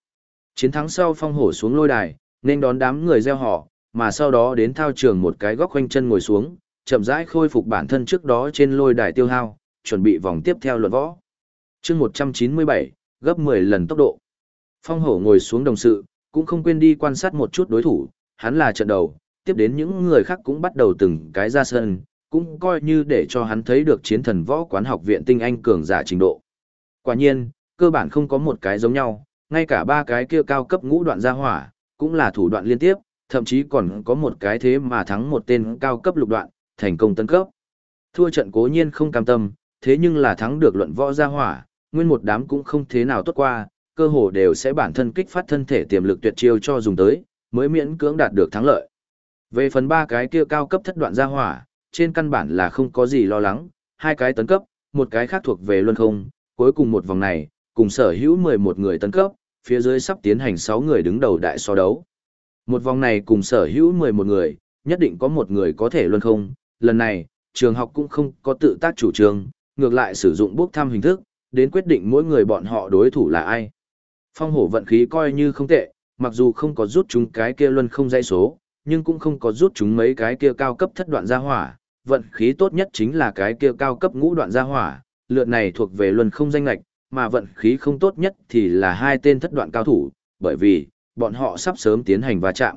Chiến thắng sau phong hổ xuống lôi đài, nên đón đám người gieo họ, mà sau đó đến thao trường một cái góc khoanh chân ngồi xuống, chậm rãi khôi phục bản thân trước đó trên lôi đài tiêu hao, chuẩn bị vòng tiếp theo luận võ. chương 197, gấp 10 lần tốc độ. Phong hổ ngồi xuống đồng sự, cũng không quên đi quan sát một chút đối thủ, hắn là trận đầu, tiếp đến những người khác cũng bắt đầu từng cái ra sân, cũng coi như để cho hắn thấy được chiến thần võ quán học viện tinh anh cường giả trình độ. Quả nhiên, cơ bản không có một cái giống nhau, ngay cả ba cái kia cao cấp ngũ đoạn gia hỏa, cũng là thủ đoạn liên tiếp, thậm chí còn có một cái thế mà thắng một tên cao cấp lục đoạn, thành công tấn cấp. Thua trận cố nhiên không cam tâm, thế nhưng là thắng được luận võ gia hỏa, nguyên một đám cũng không thế nào tốt qua, cơ hồ đều sẽ bản thân kích phát thân thể tiềm lực tuyệt chiêu cho dùng tới, mới miễn cưỡng đạt được thắng lợi. Về phần ba cái kia cao cấp thất đoạn gia hỏa, trên căn bản là không có gì lo lắng, hai cái tấn cấp, một cái khác thuộc về luân không, cuối cùng một vòng này, cùng sở hữu 11 người tấn cấp, phía dưới sắp tiến hành 6 người đứng đầu đại so đấu. Một vòng này cùng sở hữu 11 người, nhất định có một người có thể luân không, lần này, trường học cũng không có tự tác chủ trương, ngược lại sử dụng bốc thăm hình thức, đến quyết định mỗi người bọn họ đối thủ là ai. Phong hổ vận khí coi như không tệ, mặc dù không có rút chúng cái kia luân không dây số, nhưng cũng không có rút chúng mấy cái kia cao cấp thất đoạn gia hỏa, vận khí tốt nhất chính là cái kia cao cấp ngũ đoạn gia hỏa, lượt này thuộc về luân không danh lạch, mà vận khí không tốt nhất thì là hai tên thất đoạn cao thủ, bởi vì, bọn họ sắp sớm tiến hành va chạm.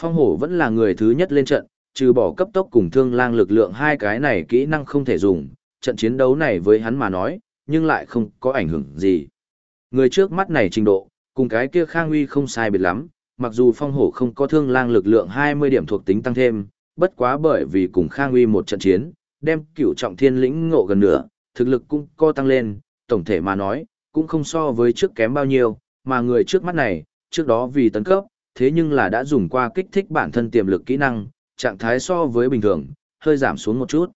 Phong hổ vẫn là người thứ nhất lên trận, trừ bỏ cấp tốc cùng thương lang lực lượng hai cái này kỹ năng không thể dùng, trận chiến đấu này với hắn mà nói, nhưng lại không có ảnh hưởng gì. Người trước mắt này trình độ, cùng cái kia khang uy không sai biệt lắm, mặc dù phong hổ không có thương lang lực lượng 20 điểm thuộc tính tăng thêm, bất quá bởi vì cùng khang uy một trận chiến, đem cửu trọng thiên lĩnh ngộ gần nửa, thực lực cũng co tăng lên, tổng thể mà nói, cũng không so với trước kém bao nhiêu, mà người trước mắt này, trước đó vì tấn cấp, thế nhưng là đã dùng qua kích thích bản thân tiềm lực kỹ năng, trạng thái so với bình thường, hơi giảm xuống một chút.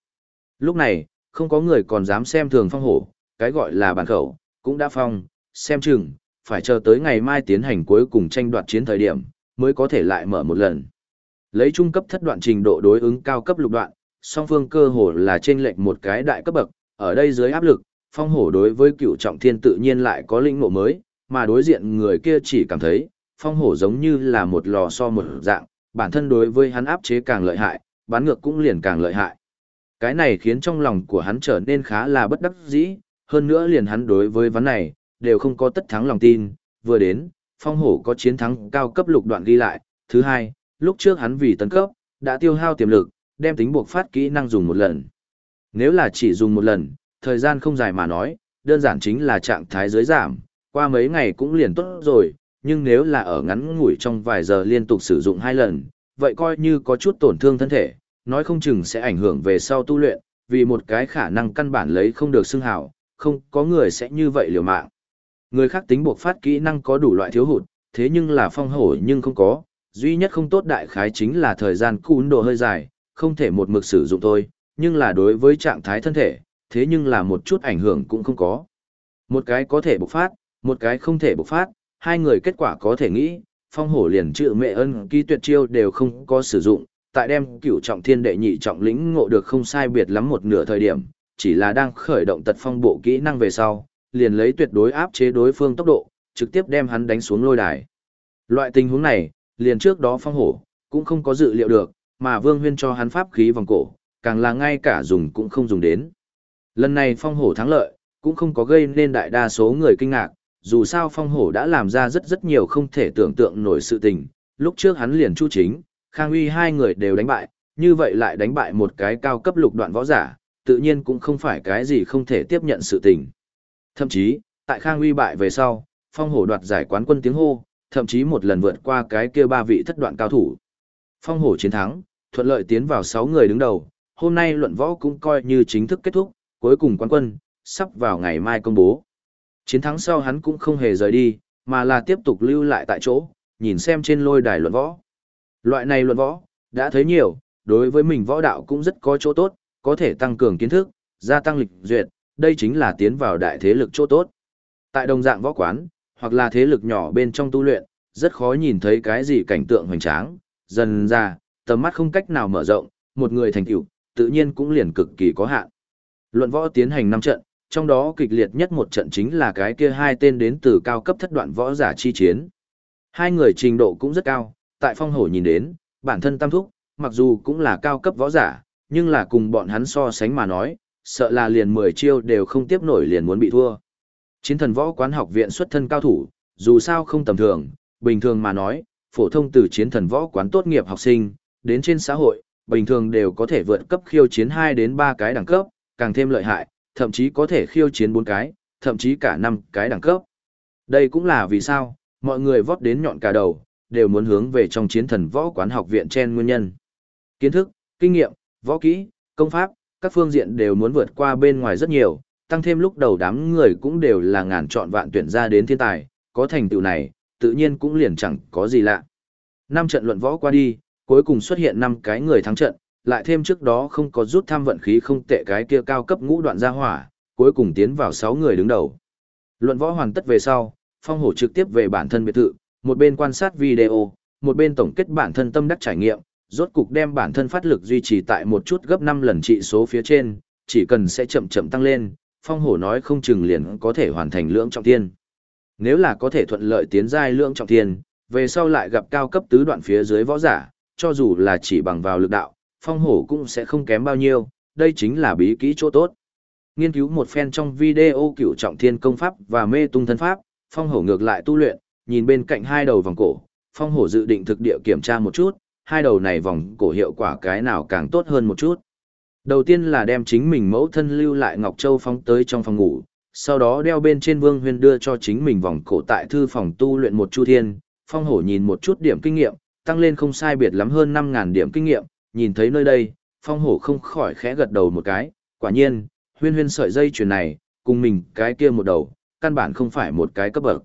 Lúc này, không có người còn dám xem thường phong hổ, cái gọi là bản khẩu, cũng đã phong, xem chừng, phải chờ tới ngày mai tiến hành cuối cùng tranh đoạt chiến thời điểm, mới có thể lại mở một lần. Lấy trung cấp thất đoạn trình độ đối ứng cao cấp lục đoạn, song phương cơ hồ là trên lệch một cái đại cấp bậc, ở đây dưới áp lực, phong hổ đối với cựu trọng thiên tự nhiên lại có lĩnh ngộ mới, mà đối diện người kia chỉ cảm thấy, phong hổ giống như là một lò so một dạng, bản thân đối với hắn áp chế càng lợi hại, bán ngược cũng liền càng lợi hại. Cái này khiến trong lòng của hắn trở nên khá là bất đắc dĩ, hơn nữa liền hắn đối với vấn này, đều không có tất thắng lòng tin, vừa đến, phong hổ có chiến thắng cao cấp lục đoạn ghi lại, thứ hai, lúc trước hắn vì tấn cấp, đã tiêu hao tiềm lực, đem tính buộc phát kỹ năng dùng một lần. Nếu là chỉ dùng một lần, thời gian không dài mà nói, đơn giản chính là trạng thái dưới giảm, qua mấy ngày cũng liền tốt rồi, nhưng nếu là ở ngắn ngủi trong vài giờ liên tục sử dụng hai lần, vậy coi như có chút tổn thương thân thể, nói không chừng sẽ ảnh hưởng về sau tu luyện, vì một cái khả năng căn bản lấy không được xưng hào, không có người sẽ như vậy liều mạng. Người khác tính buộc phát kỹ năng có đủ loại thiếu hụt, thế nhưng là phong hổ nhưng không có, duy nhất không tốt đại khái chính là thời gian cún độ hơi dài, không thể một mực sử dụng thôi, nhưng là đối với trạng thái thân thể, thế nhưng là một chút ảnh hưởng cũng không có. Một cái có thể bộc phát, một cái không thể bộc phát, hai người kết quả có thể nghĩ, phong hổ liền trự mẹ ân ký tuyệt chiêu đều không có sử dụng, tại đem cửu trọng thiên đệ nhị trọng lĩnh ngộ được không sai biệt lắm một nửa thời điểm, chỉ là đang khởi động tật phong bộ kỹ năng về sau, liền lấy tuyệt đối áp chế đối phương tốc độ, trực tiếp đem hắn đánh xuống lôi đài. Loại tình huống này, liền trước đó phong hổ, cũng không có dự liệu được, mà vương huyên cho hắn pháp khí vòng cổ, càng là ngay cả dùng cũng không dùng đến. Lần này phong hổ thắng lợi, cũng không có gây nên đại đa số người kinh ngạc, dù sao phong hổ đã làm ra rất rất nhiều không thể tưởng tượng nổi sự tình, lúc trước hắn liền chu chính, khang uy hai người đều đánh bại, như vậy lại đánh bại một cái cao cấp lục đoạn võ giả, tự nhiên cũng không phải cái gì không thể tiếp nhận sự tình. Thậm chí, tại Khang Uy bại về sau, phong hổ đoạt giải quán quân tiếng hô, thậm chí một lần vượt qua cái kia ba vị thất đoạn cao thủ. Phong hổ chiến thắng, thuận lợi tiến vào 6 người đứng đầu, hôm nay luận võ cũng coi như chính thức kết thúc, cuối cùng quán quân, sắp vào ngày mai công bố. Chiến thắng sau hắn cũng không hề rời đi, mà là tiếp tục lưu lại tại chỗ, nhìn xem trên lôi đài luận võ. Loại này luận võ, đã thấy nhiều, đối với mình võ đạo cũng rất có chỗ tốt, có thể tăng cường kiến thức, gia tăng lịch duyệt, đây chính là tiến vào đại thế lực chỗ tốt. Tại đồng dạng võ quán, hoặc là thế lực nhỏ bên trong tu luyện, rất khó nhìn thấy cái gì cảnh tượng hoành tráng, dần ra, tầm mắt không cách nào mở rộng, một người thành tựu, tự nhiên cũng liền cực kỳ có hạn. Luận võ tiến hành 5 trận, trong đó kịch liệt nhất một trận chính là cái kia hai tên đến từ cao cấp thất đoạn võ giả chi chiến. Hai người trình độ cũng rất cao, tại phong hổ nhìn đến, bản thân tam thúc, mặc dù cũng là cao cấp võ giả, nhưng là cùng bọn hắn so sánh mà nói, sợ là liền 10 chiêu đều không tiếp nổi liền muốn bị thua. Chiến thần võ quán học viện xuất thân cao thủ, dù sao không tầm thường, bình thường mà nói, phổ thông từ chiến thần võ quán tốt nghiệp học sinh, đến trên xã hội, bình thường đều có thể vượt cấp khiêu chiến 2 đến 3 cái đẳng cấp, càng thêm lợi hại, thậm chí có thể khiêu chiến 4 cái, thậm chí cả 5 cái đẳng cấp. Đây cũng là vì sao, mọi người vót đến nhọn cả đầu, đều muốn hướng về trong chiến thần võ quán học viện trên nguyên nhân. Kiến thức, kinh nghiệm, võ kỹ, công pháp, các phương diện đều muốn vượt qua bên ngoài rất nhiều, tăng thêm lúc đầu đám người cũng đều là ngàn chọn vạn tuyển ra đến thiên tài, có thành tựu này, tự nhiên cũng liền chẳng có gì lạ. Năm trận luận võ qua đi, cuối cùng xuất hiện năm cái người thắng trận, lại thêm trước đó không có rút tham vận khí không tệ cái kia cao cấp ngũ đoạn gia hỏa, cuối cùng tiến vào 6 người đứng đầu. Luận võ hoàn tất về sau, Phong Hổ trực tiếp về bản thân biệt thự, một bên quan sát video, một bên tổng kết bản thân tâm đắc trải nghiệm, rốt cục đem bản thân phát lực duy trì tại một chút gấp 5 lần trị số phía trên, chỉ cần sẽ chậm chậm tăng lên, Phong Hổ nói không chừng liền có thể hoàn thành lưỡng trọng thiên. Nếu là có thể thuận lợi tiến giai lưỡng trọng thiên, về sau lại gặp cao cấp tứ đoạn phía dưới võ giả, cho dù là chỉ bằng vào lực đạo, Phong Hổ cũng sẽ không kém bao nhiêu, đây chính là bí kỹ chỗ tốt. Nghiên cứu một phen trong video cửu trọng thiên công pháp và mê tung thân pháp, Phong Hổ ngược lại tu luyện, nhìn bên cạnh hai đầu vòng cổ, Phong Hổ dự định thực địa kiểm tra một chút, hai đầu này vòng cổ hiệu quả cái nào càng tốt hơn một chút. Đầu tiên là đem chính mình mẫu thân lưu lại Ngọc Châu phóng tới trong phòng ngủ, sau đó đeo bên trên Vương Huyên đưa cho chính mình vòng cổ tại thư phòng tu luyện một chu thiên, Phong Hổ nhìn một chút điểm kinh nghiệm, tăng lên không sai biệt lắm hơn 5000 điểm kinh nghiệm, nhìn thấy nơi đây, Phong Hổ không khỏi khẽ gật đầu một cái, quả nhiên, Huyên Huyên sợi dây chuyền này, cùng mình cái kia một đầu, căn bản không phải một cái cấp bậc.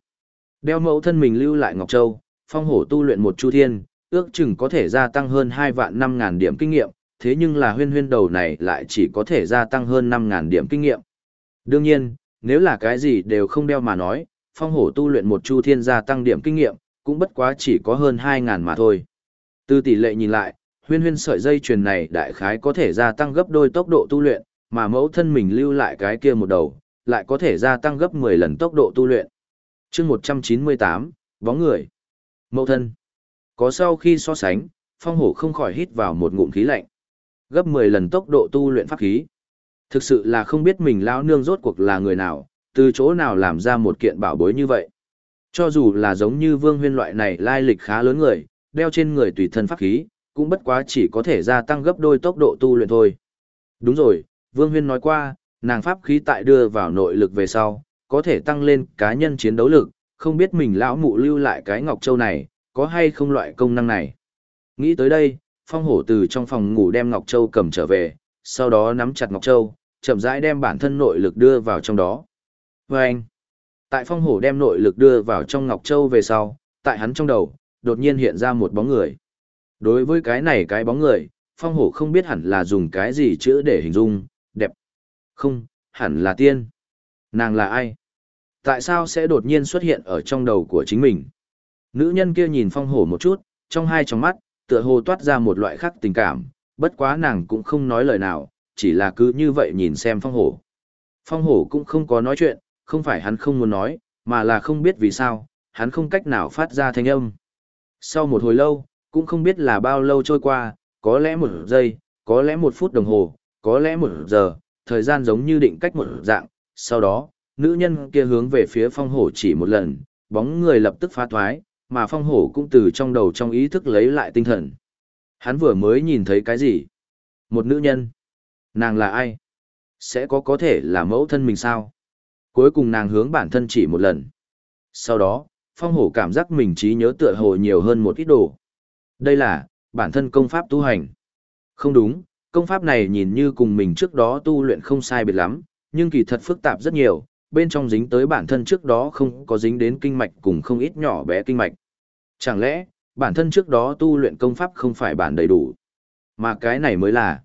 Đeo mẫu thân mình lưu lại Ngọc Châu, Phong Hổ tu luyện một chu thiên, ước chừng có thể gia tăng hơn 2 vạn 5000 điểm kinh nghiệm, thế nhưng là huyên huyên đầu này lại chỉ có thể gia tăng hơn 5.000 điểm kinh nghiệm. Đương nhiên, nếu là cái gì đều không đeo mà nói, phong hổ tu luyện một chu thiên gia tăng điểm kinh nghiệm, cũng bất quá chỉ có hơn 2.000 mà thôi. Từ tỷ lệ nhìn lại, huyên huyên sợi dây chuyền này đại khái có thể gia tăng gấp đôi tốc độ tu luyện, mà mẫu thân mình lưu lại cái kia một đầu, lại có thể gia tăng gấp 10 lần tốc độ tu luyện. chương 198, bóng người. Mẫu thân. Có sau khi so sánh, phong hổ không khỏi hít vào một ngụm khí lạnh gấp 10 lần tốc độ tu luyện pháp khí. Thực sự là không biết mình lão nương rốt cuộc là người nào, từ chỗ nào làm ra một kiện bảo bối như vậy. Cho dù là giống như vương huyên loại này lai lịch khá lớn người, đeo trên người tùy thân pháp khí, cũng bất quá chỉ có thể gia tăng gấp đôi tốc độ tu luyện thôi. Đúng rồi, vương huyên nói qua, nàng pháp khí tại đưa vào nội lực về sau, có thể tăng lên cá nhân chiến đấu lực, không biết mình lão mụ lưu lại cái ngọc châu này, có hay không loại công năng này. Nghĩ tới đây, phong hổ từ trong phòng ngủ đem Ngọc Châu cầm trở về, sau đó nắm chặt Ngọc Châu, chậm rãi đem bản thân nội lực đưa vào trong đó. Và anh, tại phong hổ đem nội lực đưa vào trong Ngọc Châu về sau, tại hắn trong đầu, đột nhiên hiện ra một bóng người. Đối với cái này cái bóng người, phong hổ không biết hẳn là dùng cái gì chữ để hình dung, đẹp. Không, hẳn là tiên. Nàng là ai? Tại sao sẽ đột nhiên xuất hiện ở trong đầu của chính mình? Nữ nhân kia nhìn phong hổ một chút, trong hai tròng mắt, tựa hồ toát ra một loại khác tình cảm, bất quá nàng cũng không nói lời nào, chỉ là cứ như vậy nhìn xem phong hổ. Phong hổ cũng không có nói chuyện, không phải hắn không muốn nói, mà là không biết vì sao, hắn không cách nào phát ra thanh âm. Sau một hồi lâu, cũng không biết là bao lâu trôi qua, có lẽ một giây, có lẽ một phút đồng hồ, có lẽ một giờ, thời gian giống như định cách một dạng, sau đó, nữ nhân kia hướng về phía phong hổ chỉ một lần, bóng người lập tức phá thoái, mà phong hổ cũng từ trong đầu trong ý thức lấy lại tinh thần. Hắn vừa mới nhìn thấy cái gì? Một nữ nhân. Nàng là ai? Sẽ có có thể là mẫu thân mình sao? Cuối cùng nàng hướng bản thân chỉ một lần. Sau đó, phong hổ cảm giác mình trí nhớ tựa hồ nhiều hơn một ít đồ. Đây là, bản thân công pháp tu hành. Không đúng, công pháp này nhìn như cùng mình trước đó tu luyện không sai biệt lắm, nhưng kỳ thật phức tạp rất nhiều, bên trong dính tới bản thân trước đó không có dính đến kinh mạch cùng không ít nhỏ bé kinh mạch. Chẳng lẽ, bản thân trước đó tu luyện công pháp không phải bản đầy đủ, mà cái này mới là.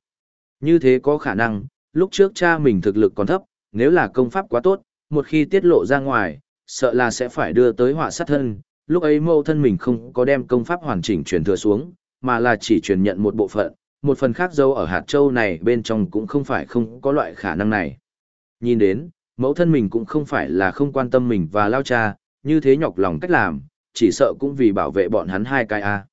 Như thế có khả năng, lúc trước cha mình thực lực còn thấp, nếu là công pháp quá tốt, một khi tiết lộ ra ngoài, sợ là sẽ phải đưa tới họa sát thân, lúc ấy mâu thân mình không có đem công pháp hoàn chỉnh truyền thừa xuống, mà là chỉ truyền nhận một bộ phận, một phần khác dâu ở hạt châu này bên trong cũng không phải không có loại khả năng này. Nhìn đến, mẫu thân mình cũng không phải là không quan tâm mình và lao cha, như thế nhọc lòng cách làm, chỉ sợ cũng vì bảo vệ bọn hắn hai cái a.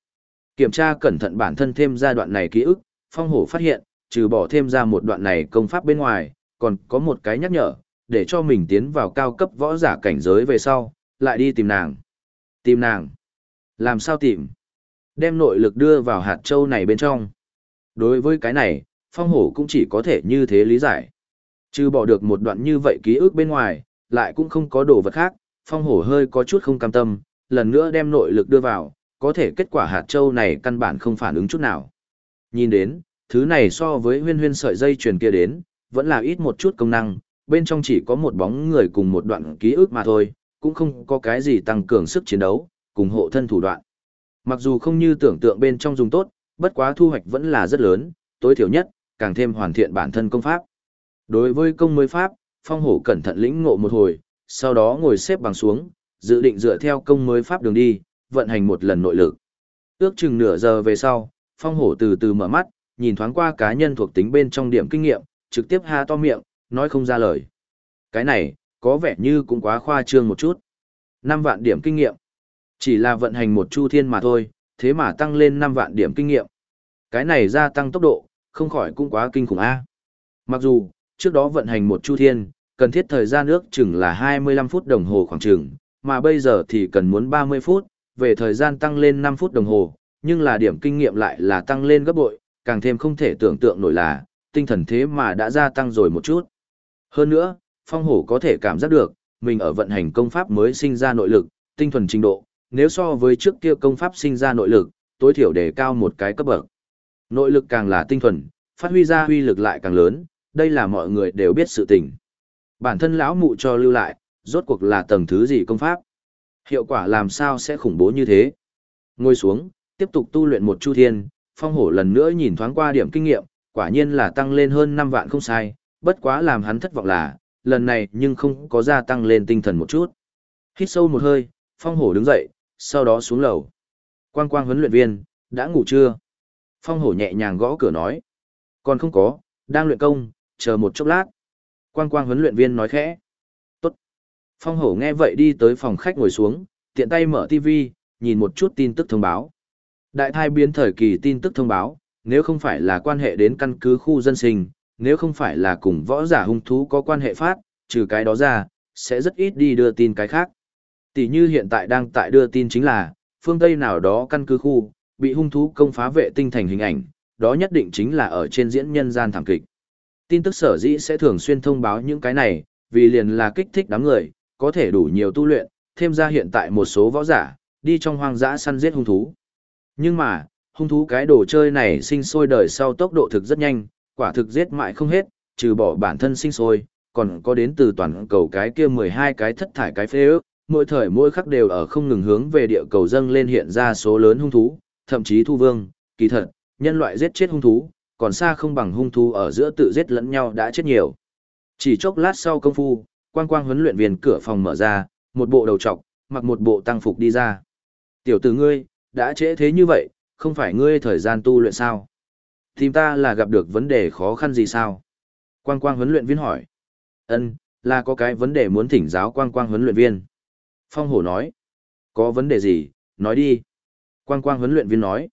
Kiểm tra cẩn thận bản thân thêm ra đoạn này ký ức, phong hổ phát hiện, trừ bỏ thêm ra một đoạn này công pháp bên ngoài, còn có một cái nhắc nhở, để cho mình tiến vào cao cấp võ giả cảnh giới về sau, lại đi tìm nàng. Tìm nàng. Làm sao tìm? Đem nội lực đưa vào hạt châu này bên trong. Đối với cái này, phong hổ cũng chỉ có thể như thế lý giải. Trừ bỏ được một đoạn như vậy ký ức bên ngoài, lại cũng không có đồ vật khác, phong hổ hơi có chút không cam tâm, lần nữa đem nội lực đưa vào, có thể kết quả hạt châu này căn bản không phản ứng chút nào. Nhìn đến, thứ này so với huyên huyên sợi dây truyền kia đến, vẫn là ít một chút công năng, bên trong chỉ có một bóng người cùng một đoạn ký ức mà thôi, cũng không có cái gì tăng cường sức chiến đấu, cùng hộ thân thủ đoạn. Mặc dù không như tưởng tượng bên trong dùng tốt, bất quá thu hoạch vẫn là rất lớn, tối thiểu nhất, càng thêm hoàn thiện bản thân công pháp. Đối với công mới pháp, phong hổ cẩn thận lĩnh ngộ một hồi, sau đó ngồi xếp bằng xuống, dự định dựa theo công mới pháp đường đi, vận hành một lần nội lực. Ước chừng nửa giờ về sau, phong hổ từ từ mở mắt, nhìn thoáng qua cá nhân thuộc tính bên trong điểm kinh nghiệm, trực tiếp ha to miệng, nói không ra lời. Cái này, có vẻ như cũng quá khoa trương một chút. 5 vạn điểm kinh nghiệm. Chỉ là vận hành một chu thiên mà thôi, thế mà tăng lên 5 vạn điểm kinh nghiệm. Cái này gia tăng tốc độ, không khỏi cũng quá kinh khủng a. Mặc dù, trước đó vận hành một chu thiên, cần thiết thời gian ước chừng là 25 phút đồng hồ khoảng chừng, mà bây giờ thì cần muốn 30 phút, về thời gian tăng lên 5 phút đồng hồ, nhưng là điểm kinh nghiệm lại là tăng lên gấp bội, càng thêm không thể tưởng tượng nổi là, tinh thần thế mà đã gia tăng rồi một chút. Hơn nữa, phong hổ có thể cảm giác được, mình ở vận hành công pháp mới sinh ra nội lực, tinh thuần trình độ, nếu so với trước kia công pháp sinh ra nội lực, tối thiểu đề cao một cái cấp bậc. Nội lực càng là tinh thuần, phát huy ra huy lực lại càng lớn, đây là mọi người đều biết sự tình. Bản thân lão mụ cho lưu lại, rốt cuộc là tầng thứ gì công pháp. Hiệu quả làm sao sẽ khủng bố như thế. Ngồi xuống, tiếp tục tu luyện một chu thiên, phong hổ lần nữa nhìn thoáng qua điểm kinh nghiệm, quả nhiên là tăng lên hơn 5 vạn không sai, bất quá làm hắn thất vọng là, lần này nhưng không có gia tăng lên tinh thần một chút. Hít sâu một hơi, phong hổ đứng dậy, sau đó xuống lầu. Quang quang huấn luyện viên, đã ngủ chưa? Phong hổ nhẹ nhàng gõ cửa nói. Còn không có, đang luyện công, chờ một chốc lát. Quang quang huấn luyện viên nói khẽ. Tốt. Phong hổ nghe vậy đi tới phòng khách ngồi xuống, tiện tay mở TV, nhìn một chút tin tức thông báo. Đại thai biến thời kỳ tin tức thông báo, nếu không phải là quan hệ đến căn cứ khu dân sinh, nếu không phải là cùng võ giả hung thú có quan hệ phát, trừ cái đó ra, sẽ rất ít đi đưa tin cái khác. Tỷ như hiện tại đang tại đưa tin chính là, phương Tây nào đó căn cứ khu, bị hung thú công phá vệ tinh thành hình ảnh, đó nhất định chính là ở trên diễn nhân gian thảm kịch. Tin tức sở dĩ sẽ thường xuyên thông báo những cái này, vì liền là kích thích đám người, có thể đủ nhiều tu luyện, thêm ra hiện tại một số võ giả, đi trong hoang dã săn giết hung thú. Nhưng mà, hung thú cái đồ chơi này sinh sôi đời sau tốc độ thực rất nhanh, quả thực giết mãi không hết, trừ bỏ bản thân sinh sôi, còn có đến từ toàn cầu cái kia 12 cái thất thải cái phế ước, mỗi thời mỗi khắc đều ở không ngừng hướng về địa cầu dâng lên hiện ra số lớn hung thú, thậm chí thu vương, kỳ thật, nhân loại giết chết hung thú, còn xa không bằng hung thú ở giữa tự giết lẫn nhau đã chết nhiều. Chỉ chốc lát sau công phu, quang quang huấn luyện viên cửa phòng mở ra, một bộ đầu trọc, mặc một bộ tăng phục đi ra. Tiểu tử ngươi, đã trễ thế như vậy, không phải ngươi thời gian tu luyện sao? Tìm ta là gặp được vấn đề khó khăn gì sao? Quang quang huấn luyện viên hỏi. Ân, là có cái vấn đề muốn thỉnh giáo quang quang huấn luyện viên. Phong hổ nói. Có vấn đề gì, nói đi. Quang quang huấn luyện viên nói.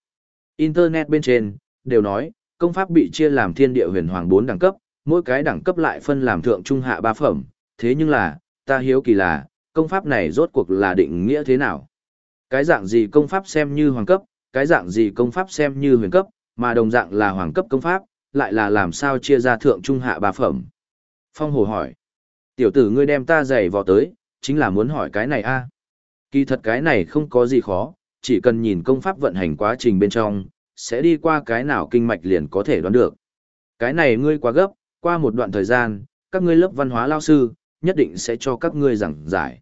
Internet bên trên, đều nói, công pháp bị chia làm thiên địa huyền hoàng bốn đẳng cấp, mỗi cái đẳng cấp lại phân làm thượng trung hạ ba phẩm. Thế nhưng là, ta hiếu kỳ là, công pháp này rốt cuộc là định nghĩa thế nào? Cái dạng gì công pháp xem như hoàng cấp, cái dạng gì công pháp xem như huyền cấp, mà đồng dạng là hoàng cấp công pháp, lại là làm sao chia ra thượng trung hạ ba phẩm. Phong Hổ hỏi. Tiểu tử ngươi đem ta giày vò tới, chính là muốn hỏi cái này a Kỳ thật cái này không có gì khó, chỉ cần nhìn công pháp vận hành quá trình bên trong, sẽ đi qua cái nào kinh mạch liền có thể đoán được. Cái này ngươi quá gấp, qua một đoạn thời gian, các ngươi lớp văn hóa lao sư, nhất định sẽ cho các ngươi giảng giải.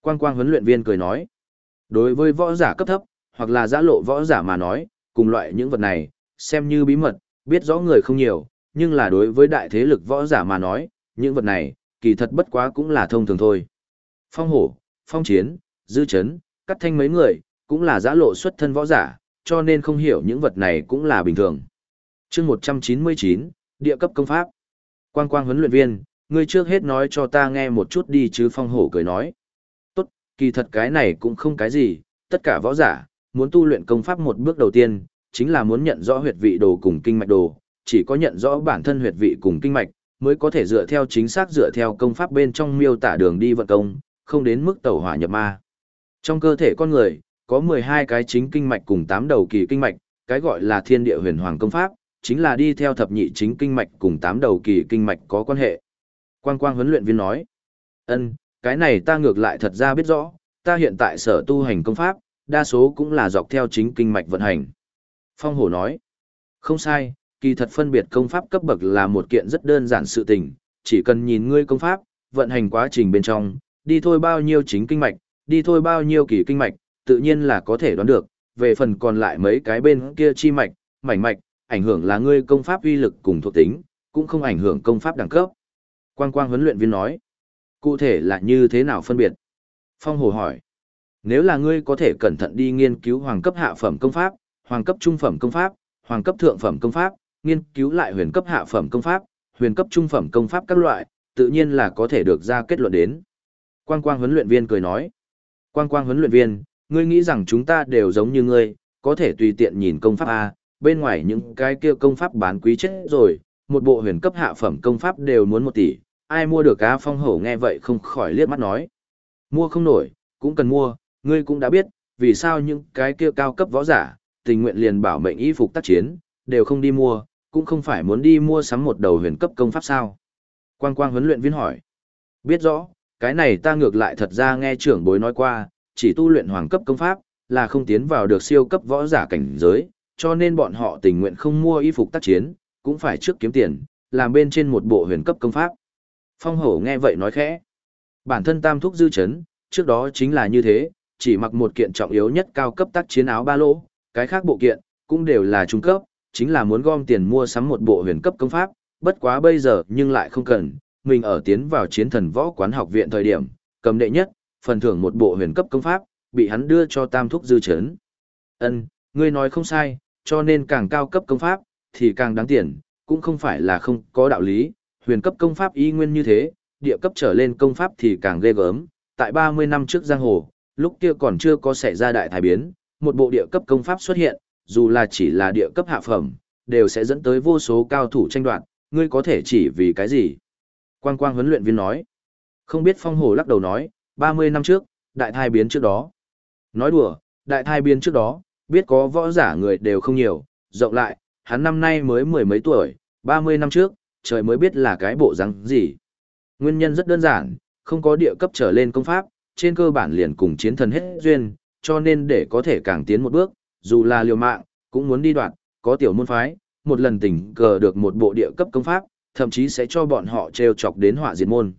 Quang quang huấn luyện viên cười nói, đối với võ giả cấp thấp, hoặc là giã lộ võ giả mà nói, cùng loại những vật này, xem như bí mật, biết rõ người không nhiều, nhưng là đối với đại thế lực võ giả mà nói, những vật này, kỳ thật bất quá cũng là thông thường thôi. Phong hổ, phong chiến, dư chấn, cắt thanh mấy người, cũng là giã lộ xuất thân võ giả, cho nên không hiểu những vật này cũng là bình thường. chương 199, địa cấp công pháp. Quang quang huấn luyện viên, ngươi trước hết nói cho ta nghe một chút đi chứ phong hổ cười nói. Tốt, kỳ thật cái này cũng không cái gì, tất cả võ giả, muốn tu luyện công pháp một bước đầu tiên, chính là muốn nhận rõ huyệt vị đồ cùng kinh mạch đồ, chỉ có nhận rõ bản thân huyệt vị cùng kinh mạch, mới có thể dựa theo chính xác dựa theo công pháp bên trong miêu tả đường đi vận công, không đến mức tẩu hỏa nhập ma. Trong cơ thể con người, có 12 cái chính kinh mạch cùng 8 đầu kỳ kinh mạch, cái gọi là thiên địa huyền hoàng công pháp, chính là đi theo thập nhị chính kinh mạch cùng 8 đầu kỳ kinh mạch có quan hệ. Quang quang huấn luyện viên nói, ân, cái này ta ngược lại thật ra biết rõ, ta hiện tại sở tu hành công pháp, đa số cũng là dọc theo chính kinh mạch vận hành. Phong hổ nói, không sai, kỳ thật phân biệt công pháp cấp bậc là một kiện rất đơn giản sự tình, chỉ cần nhìn ngươi công pháp, vận hành quá trình bên trong, đi thôi bao nhiêu chính kinh mạch, đi thôi bao nhiêu kỳ kinh mạch, tự nhiên là có thể đoán được, về phần còn lại mấy cái bên kia chi mạch, mảnh mạch, ảnh hưởng là ngươi công pháp uy lực cùng thuộc tính, cũng không ảnh hưởng công pháp đẳng cấp. Quang quang huấn luyện viên nói, cụ thể là như thế nào phân biệt? Phong hồ hỏi, nếu là ngươi có thể cẩn thận đi nghiên cứu hoàng cấp hạ phẩm công pháp, hoàng cấp trung phẩm công pháp, hoàng cấp thượng phẩm công pháp, nghiên cứu lại huyền cấp hạ phẩm công pháp, huyền cấp trung phẩm công pháp các loại, tự nhiên là có thể được ra kết luận đến. Quang quang huấn luyện viên cười nói, quang quang huấn luyện viên, ngươi nghĩ rằng chúng ta đều giống như ngươi, có thể tùy tiện nhìn công pháp A, bên ngoài những cái kia công pháp bán quý chết rồi, một bộ huyền cấp hạ phẩm công pháp đều muốn một tỷ, ai mua được A phong hổ nghe vậy không khỏi liếc mắt nói. Mua không nổi, cũng cần mua, ngươi cũng đã biết, vì sao những cái kia cao cấp võ giả, tình nguyện liền bảo mệnh y phục tác chiến, đều không đi mua, cũng không phải muốn đi mua sắm một đầu huyền cấp công pháp sao. Quang quang huấn luyện viên hỏi. Biết rõ, cái này ta ngược lại thật ra nghe trưởng bối nói qua, chỉ tu luyện hoàng cấp công pháp, là không tiến vào được siêu cấp võ giả cảnh giới, cho nên bọn họ tình nguyện không mua y phục tác chiến, cũng phải trước kiếm tiền, làm bên trên một bộ huyền cấp công pháp. Phong hổ nghe vậy nói khẽ. Bản thân tam thúc dư chấn, trước đó chính là như thế, chỉ mặc một kiện trọng yếu nhất cao cấp tác chiến áo ba lỗ, cái khác bộ kiện, cũng đều là trung cấp, chính là muốn gom tiền mua sắm một bộ huyền cấp công pháp, bất quá bây giờ nhưng lại không cần, mình ở tiến vào chiến thần võ quán học viện thời điểm, cầm đệ nhất, phần thưởng một bộ huyền cấp công pháp, bị hắn đưa cho tam thúc dư chấn. Ân, ngươi nói không sai, cho nên càng cao cấp công pháp, thì càng đáng tiền, cũng không phải là không có đạo lý, huyền cấp công pháp y nguyên như thế, địa cấp trở lên công pháp thì càng ghê gớm, tại 30 năm trước giang hồ, lúc kia còn chưa có xảy ra đại thái biến, một bộ địa cấp công pháp xuất hiện, dù là chỉ là địa cấp hạ phẩm, đều sẽ dẫn tới vô số cao thủ tranh đoạt, ngươi có thể chỉ vì cái gì? Quang quang huấn luyện viên nói. Không biết phong hồ lắc đầu nói, 30 năm trước, đại thai biến trước đó. Nói đùa, đại thai biến trước đó, biết có võ giả người đều không nhiều, rộng lại, hắn năm nay mới mười mấy tuổi, 30 năm trước, trời mới biết là cái bộ răng gì. Nguyên nhân rất đơn giản, không có địa cấp trở lên công pháp, trên cơ bản liền cùng chiến thần hết duyên, cho nên để có thể càng tiến một bước, dù là liều mạng, cũng muốn đi đoạn, có tiểu môn phái, một lần tình cờ được một bộ địa cấp công pháp, thậm chí sẽ cho bọn họ treo chọc đến họa diệt môn.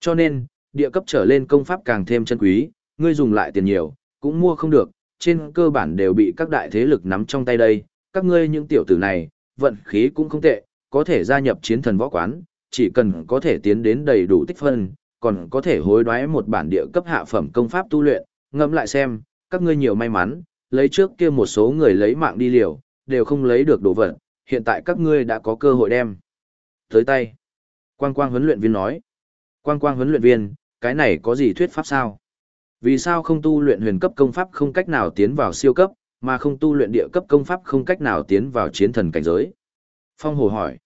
Cho nên, địa cấp trở lên công pháp càng thêm chân quý, ngươi dùng lại tiền nhiều, cũng mua không được, trên cơ bản đều bị các đại thế lực nắm trong tay đây, các ngươi những tiểu tử này, vận khí cũng không tệ, có thể gia nhập chiến thần võ quán, chỉ cần có thể tiến đến đầy đủ tích phân, còn có thể hối đoái một bản địa cấp hạ phẩm công pháp tu luyện, ngẫm lại xem, các ngươi nhiều may mắn, lấy trước kia một số người lấy mạng đi liều, đều không lấy được đồ vật, hiện tại các ngươi đã có cơ hội đem. Tới tay. Quang quang huấn luyện viên nói. Quang quang huấn luyện viên, cái này có gì thuyết pháp sao? Vì sao không tu luyện huyền cấp công pháp không cách nào tiến vào siêu cấp, mà không tu luyện địa cấp công pháp không cách nào tiến vào chiến thần cảnh giới? Phong Hồ hỏi.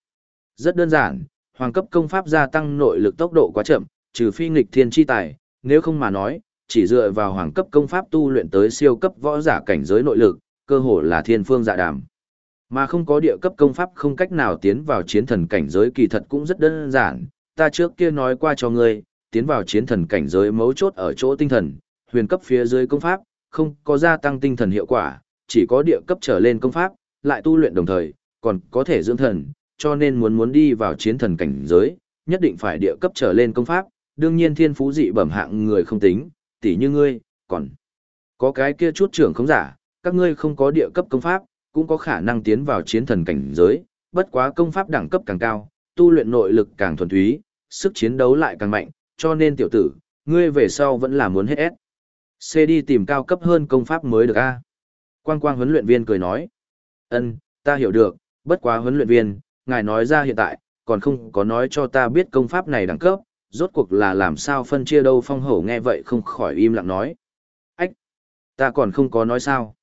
Rất đơn giản, hoàng cấp công pháp gia tăng nội lực tốc độ quá chậm, trừ phi nghịch thiên chi tài, nếu không mà nói, chỉ dựa vào hoàng cấp công pháp tu luyện tới siêu cấp võ giả cảnh giới nội lực, cơ hồ là thiên phương dạ đàm. Mà không có địa cấp công pháp không cách nào tiến vào chiến thần cảnh giới kỳ thật cũng rất đơn giản, ta trước kia nói qua cho ngươi, tiến vào chiến thần cảnh giới mấu chốt ở chỗ tinh thần, huyền cấp phía dưới công pháp, không có gia tăng tinh thần hiệu quả, chỉ có địa cấp trở lên công pháp, lại tu luyện đồng thời, còn có thể dưỡng thần, cho nên muốn muốn đi vào chiến thần cảnh giới, nhất định phải địa cấp trở lên công pháp, đương nhiên thiên phú dị bẩm hạng người không tính, tỉ như ngươi, còn có cái kia chút trưởng không giả, các ngươi không có địa cấp công pháp, cũng có khả năng tiến vào chiến thần cảnh giới, bất quá công pháp đẳng cấp càng cao, tu luyện nội lực càng thuần túy, sức chiến đấu lại càng mạnh, cho nên tiểu tử, ngươi về sau vẫn là muốn hết ép. C đi tìm cao cấp hơn công pháp mới được a. Quang quang huấn luyện viên cười nói. Ân, ta hiểu được, bất quá huấn luyện viên, ngài nói ra hiện tại, còn không có nói cho ta biết công pháp này đẳng cấp, rốt cuộc là làm sao phân chia đâu phong hổ nghe vậy không khỏi im lặng nói. Ách, ta còn không có nói sao.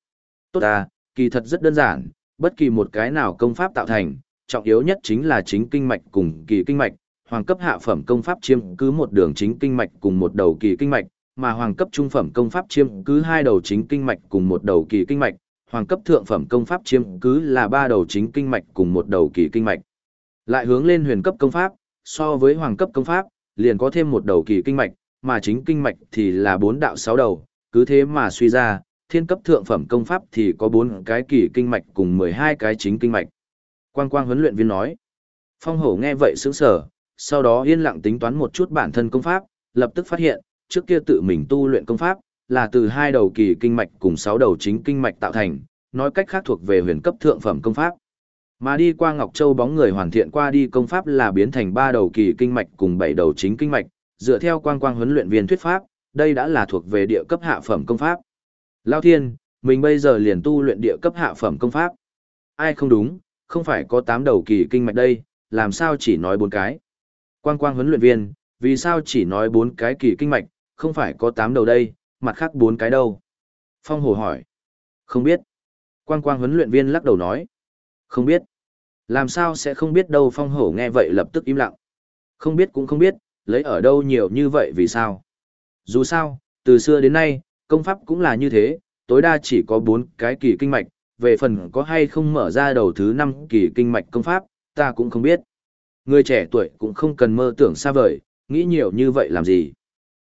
Tốt à, kỳ thật rất đơn giản, bất kỳ một cái nào công pháp tạo thành, trọng yếu nhất chính là chính kinh mạch cùng kỳ kinh mạch, hoàng cấp hạ phẩm công pháp chiếm cứ một đường chính kinh mạch cùng một đầu kỳ kinh mạch, mà hoàng cấp trung phẩm công pháp chiếm cứ hai đầu chính kinh mạch cùng một đầu kỳ kinh mạch, hoàng cấp thượng phẩm công pháp chiếm cứ là ba đầu chính kinh mạch cùng một đầu kỳ kinh mạch. Lại hướng lên huyền cấp công pháp, so với hoàng cấp công pháp, liền có thêm một đầu kỳ kinh mạch, mà chính kinh mạch thì là bốn đạo sáu đầu, cứ thế mà suy ra, thiên cấp thượng phẩm công pháp thì có bốn cái kỳ kinh mạch cùng mười hai cái chính kinh mạch. Quang quang huấn luyện viên nói. Phong hổ nghe vậy sững sờ, sau đó yên lặng tính toán một chút bản thân công pháp, lập tức phát hiện, trước kia tự mình tu luyện công pháp, là từ hai đầu kỳ kinh mạch cùng sáu đầu chính kinh mạch tạo thành, nói cách khác thuộc về huyền cấp thượng phẩm công pháp. Mà đi qua Ngọc Châu bóng người hoàn thiện qua đi công pháp là biến thành ba đầu kỳ kinh mạch cùng bảy đầu chính kinh mạch, dựa theo quang quang huấn luyện viên thuyết pháp, đây đã là thuộc về địa cấp hạ phẩm công pháp. Lao Thiên, mình bây giờ liền tu luyện địa cấp hạ phẩm công pháp. Ai không đúng, không phải có tám đầu kỳ kinh mạch đây, làm sao chỉ nói bốn cái. Quang quang huấn luyện viên, vì sao chỉ nói bốn cái kỳ kinh mạch, không phải có tám đầu đây, mặt khác bốn cái đâu? Phong Hồ hỏi. Không biết. Quang quang huấn luyện viên lắc đầu nói. Không biết. Làm sao sẽ không biết đâu Phong Hổ nghe vậy lập tức im lặng. Không biết cũng không biết, lấy ở đâu nhiều như vậy vì sao? Dù sao, từ xưa đến nay, công pháp cũng là như thế, tối đa chỉ có bốn cái kỳ kinh mạch, về phần có hay không mở ra đầu thứ năm kỳ kinh mạch công pháp, ta cũng không biết. Người trẻ tuổi cũng không cần mơ tưởng xa vời, nghĩ nhiều như vậy làm gì.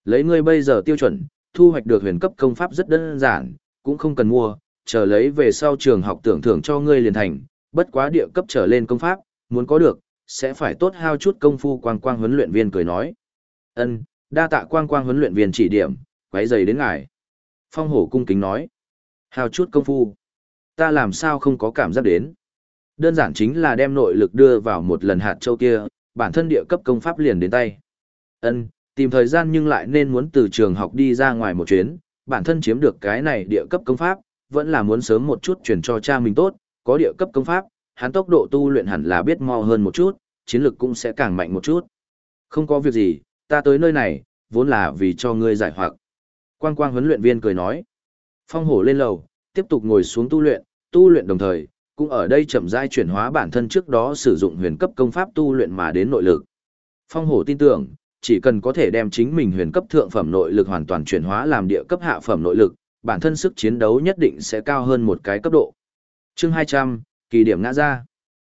Lấy ngươi bây giờ tiêu chuẩn, thu hoạch được huyền cấp công pháp rất đơn giản, cũng không cần mua, chờ lấy về sau trường học tưởng thưởng cho ngươi liền thành, bất quá địa cấp trở lên công pháp, muốn có được, sẽ phải tốt hao chút công phu quang quang huấn luyện viên cười nói. Ân, đa tạ quang quang huấn luyện viên chỉ điểm, quấy giày đến ngài. Phong hổ cung kính nói. Hao chút công phu. Ta làm sao không có cảm giác đến. Đơn giản chính là đem nội lực đưa vào một lần hạt châu kia, bản thân địa cấp công pháp liền đến tay. Ân, tìm thời gian nhưng lại nên muốn từ trường học đi ra ngoài một chuyến, bản thân chiếm được cái này địa cấp công pháp, vẫn là muốn sớm một chút chuyển cho cha mình tốt, có địa cấp công pháp, hắn tốc độ tu luyện hẳn là biết mau hơn một chút, chiến lực cũng sẽ càng mạnh một chút. Không có việc gì, ta tới nơi này, vốn là vì cho ngươi giải hoặc. Quang quang huấn luyện viên cười nói. Phong hổ lên lầu, tiếp tục ngồi xuống tu luyện, tu luyện đồng thời, cũng ở đây chậm rãi chuyển hóa bản thân trước đó sử dụng huyền cấp công pháp tu luyện mà đến nội lực. Phong hổ tin tưởng, chỉ cần có thể đem chính mình huyền cấp thượng phẩm nội lực hoàn toàn chuyển hóa làm địa cấp hạ phẩm nội lực, bản thân sức chiến đấu nhất định sẽ cao hơn một cái cấp độ. Chương 200, kỳ điểm ngã ra.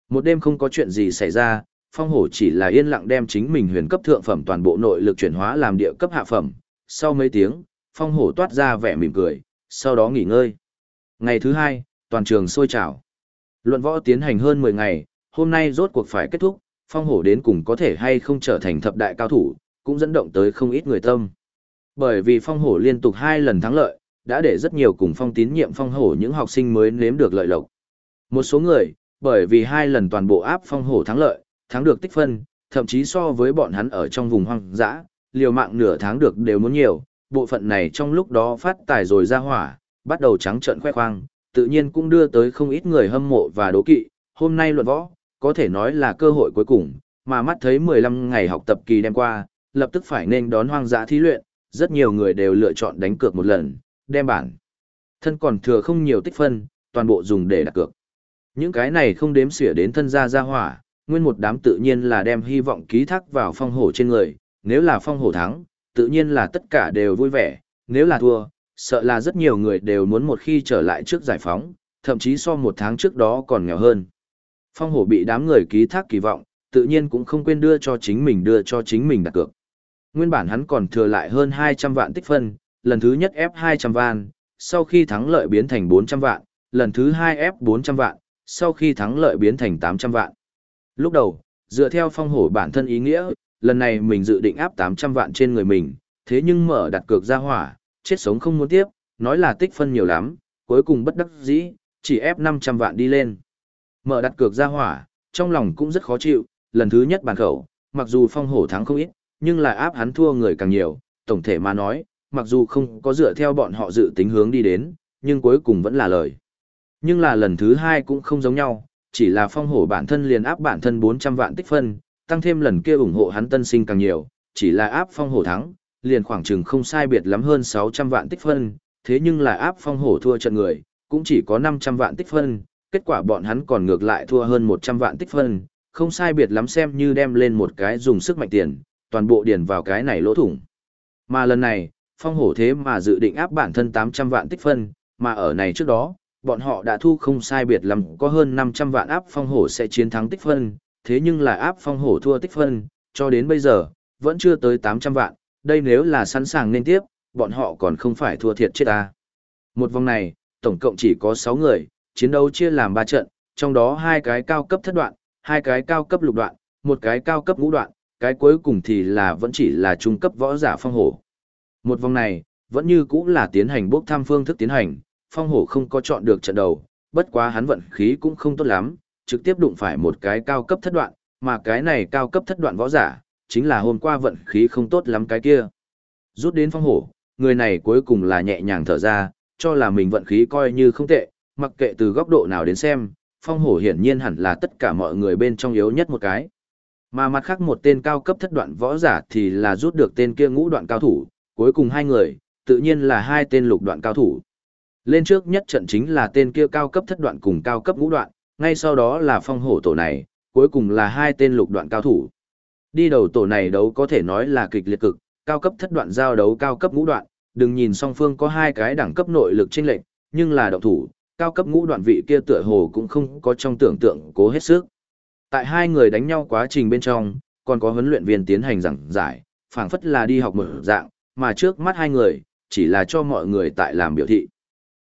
Một đêm không có chuyện gì xảy ra, phong hổ chỉ là yên lặng đem chính mình huyền cấp thượng phẩm toàn bộ nội lực chuyển hóa làm địa cấp hạ phẩm. Sau mấy tiếng, phong hổ toát ra vẻ mỉm cười, sau đó nghỉ ngơi. Ngày thứ hai, toàn trường sôi trào. Luận võ tiến hành hơn 10 ngày, hôm nay rốt cuộc phải kết thúc, phong hổ đến cùng có thể hay không trở thành thập đại cao thủ, cũng dẫn động tới không ít người tâm. Bởi vì phong hổ liên tục hai lần thắng lợi, đã để rất nhiều cùng phong tín nhiệm phong hổ những học sinh mới nếm được lợi lộc. Một số người, bởi vì hai lần toàn bộ áp phong hổ thắng lợi, thắng được tích phân, thậm chí so với bọn hắn ở trong vùng hoang dã, liều mạng nửa tháng được đều muốn nhiều, bộ phận này trong lúc đó phát tài rồi ra hỏa, bắt đầu trắng trợn khoe khoang, tự nhiên cũng đưa tới không ít người hâm mộ và đố kỵ, hôm nay luận võ, có thể nói là cơ hội cuối cùng, mà mắt thấy 15 ngày học tập kỳ đem qua, lập tức phải nên đón hoang dã thí luyện, rất nhiều người đều lựa chọn đánh cược một lần, đem bản. Thân còn thừa không nhiều tích phân, toàn bộ dùng để đặt cược. Những cái này không đếm xỉa đến thân gia gia hỏa, nguyên một đám tự nhiên là đem hy vọng ký thác vào phong hổ trên người, nếu là phong hổ thắng, tự nhiên là tất cả đều vui vẻ, nếu là thua, sợ là rất nhiều người đều muốn một khi trở lại trước giải phóng, thậm chí so một tháng trước đó còn nghèo hơn. Phong hổ bị đám người ký thác kỳ vọng, tự nhiên cũng không quên đưa cho chính mình đưa cho chính mình đặt cược. Nguyên bản hắn còn thừa lại hơn 200 vạn tích phân, lần thứ nhất ép 200 vạn, sau khi thắng lợi biến thành 400 vạn, lần thứ hai ép 400 vạn, sau khi thắng lợi biến thành 800 vạn. Lúc đầu, dựa theo phong hổ bản thân ý nghĩa, lần này mình dự định áp 800 vạn trên người mình, thế nhưng mở đặt cược ra hỏa, chết sống không muốn tiếp, nói là tích phân nhiều lắm, cuối cùng bất đắc dĩ, chỉ ép 500 vạn đi lên. Mở đặt cược ra hỏa, trong lòng cũng rất khó chịu, lần thứ nhất bàn khẩu, mặc dù phong hổ thắng không ít, nhưng lại áp hắn thua người càng nhiều, tổng thể mà nói, mặc dù không có dựa theo bọn họ dự tính hướng đi đến, nhưng cuối cùng vẫn là lời. Nhưng là lần thứ hai cũng không giống nhau, chỉ là phong hổ bản thân liền áp bản thân 400 vạn tích phân, tăng thêm lần kia ủng hộ hắn tân sinh càng nhiều, chỉ là áp phong hổ thắng, liền khoảng chừng không sai biệt lắm hơn 600 vạn tích phân, thế nhưng là áp phong hổ thua trận người, cũng chỉ có 500 vạn tích phân, kết quả bọn hắn còn ngược lại thua hơn 100 vạn tích phân, không sai biệt lắm xem như đem lên một cái dùng sức mạnh tiền, toàn bộ điền vào cái này lỗ thủng. Mà lần này, phong hổ thế mà dự định áp bản thân 800 vạn tích phân, mà ở này trước đó, bọn họ đã thu không sai biệt lắm có hơn 500 vạn áp phong hổ sẽ chiến thắng tích phân, thế nhưng là áp phong hổ thua tích phân, cho đến bây giờ, vẫn chưa tới 800 vạn, đây nếu là sẵn sàng nên tiếp, bọn họ còn không phải thua thiệt chết ta. Một vòng này, tổng cộng chỉ có 6 người, chiến đấu chia làm 3 trận, trong đó hai cái cao cấp thất đoạn, hai cái cao cấp lục đoạn, một cái cao cấp ngũ đoạn, cái cuối cùng thì là vẫn chỉ là trung cấp võ giả phong hổ. Một vòng này, vẫn như cũng là tiến hành bốc thăm phương thức tiến hành, phong hổ không có chọn được trận đầu, bất quá hắn vận khí cũng không tốt lắm, trực tiếp đụng phải một cái cao cấp thất đoạn, mà cái này cao cấp thất đoạn võ giả, chính là hôm qua vận khí không tốt lắm cái kia. Rút đến phong hổ, người này cuối cùng là nhẹ nhàng thở ra, cho là mình vận khí coi như không tệ, mặc kệ từ góc độ nào đến xem, phong hổ hiển nhiên hẳn là tất cả mọi người bên trong yếu nhất một cái. Mà mặt khác một tên cao cấp thất đoạn võ giả thì là rút được tên kia ngũ đoạn cao thủ, cuối cùng hai người, tự nhiên là hai tên lục đoạn cao thủ. Lên trước nhất trận chính là tên kia cao cấp thất đoạn cùng cao cấp ngũ đoạn, ngay sau đó là phong hổ tổ này, cuối cùng là hai tên lục đoạn cao thủ. Đi đầu tổ này đấu có thể nói là kịch liệt cực, cao cấp thất đoạn giao đấu cao cấp ngũ đoạn, đừng nhìn song phương có hai cái đẳng cấp nội lực chênh lệch, nhưng là động thủ, cao cấp ngũ đoạn vị kia tựa hồ cũng không có trong tưởng tượng cố hết sức. Tại hai người đánh nhau quá trình bên trong, còn có huấn luyện viên tiến hành giảng giải, phảng phất là đi học mở dạng, mà trước mắt hai người, chỉ là cho mọi người tại làm biểu thị.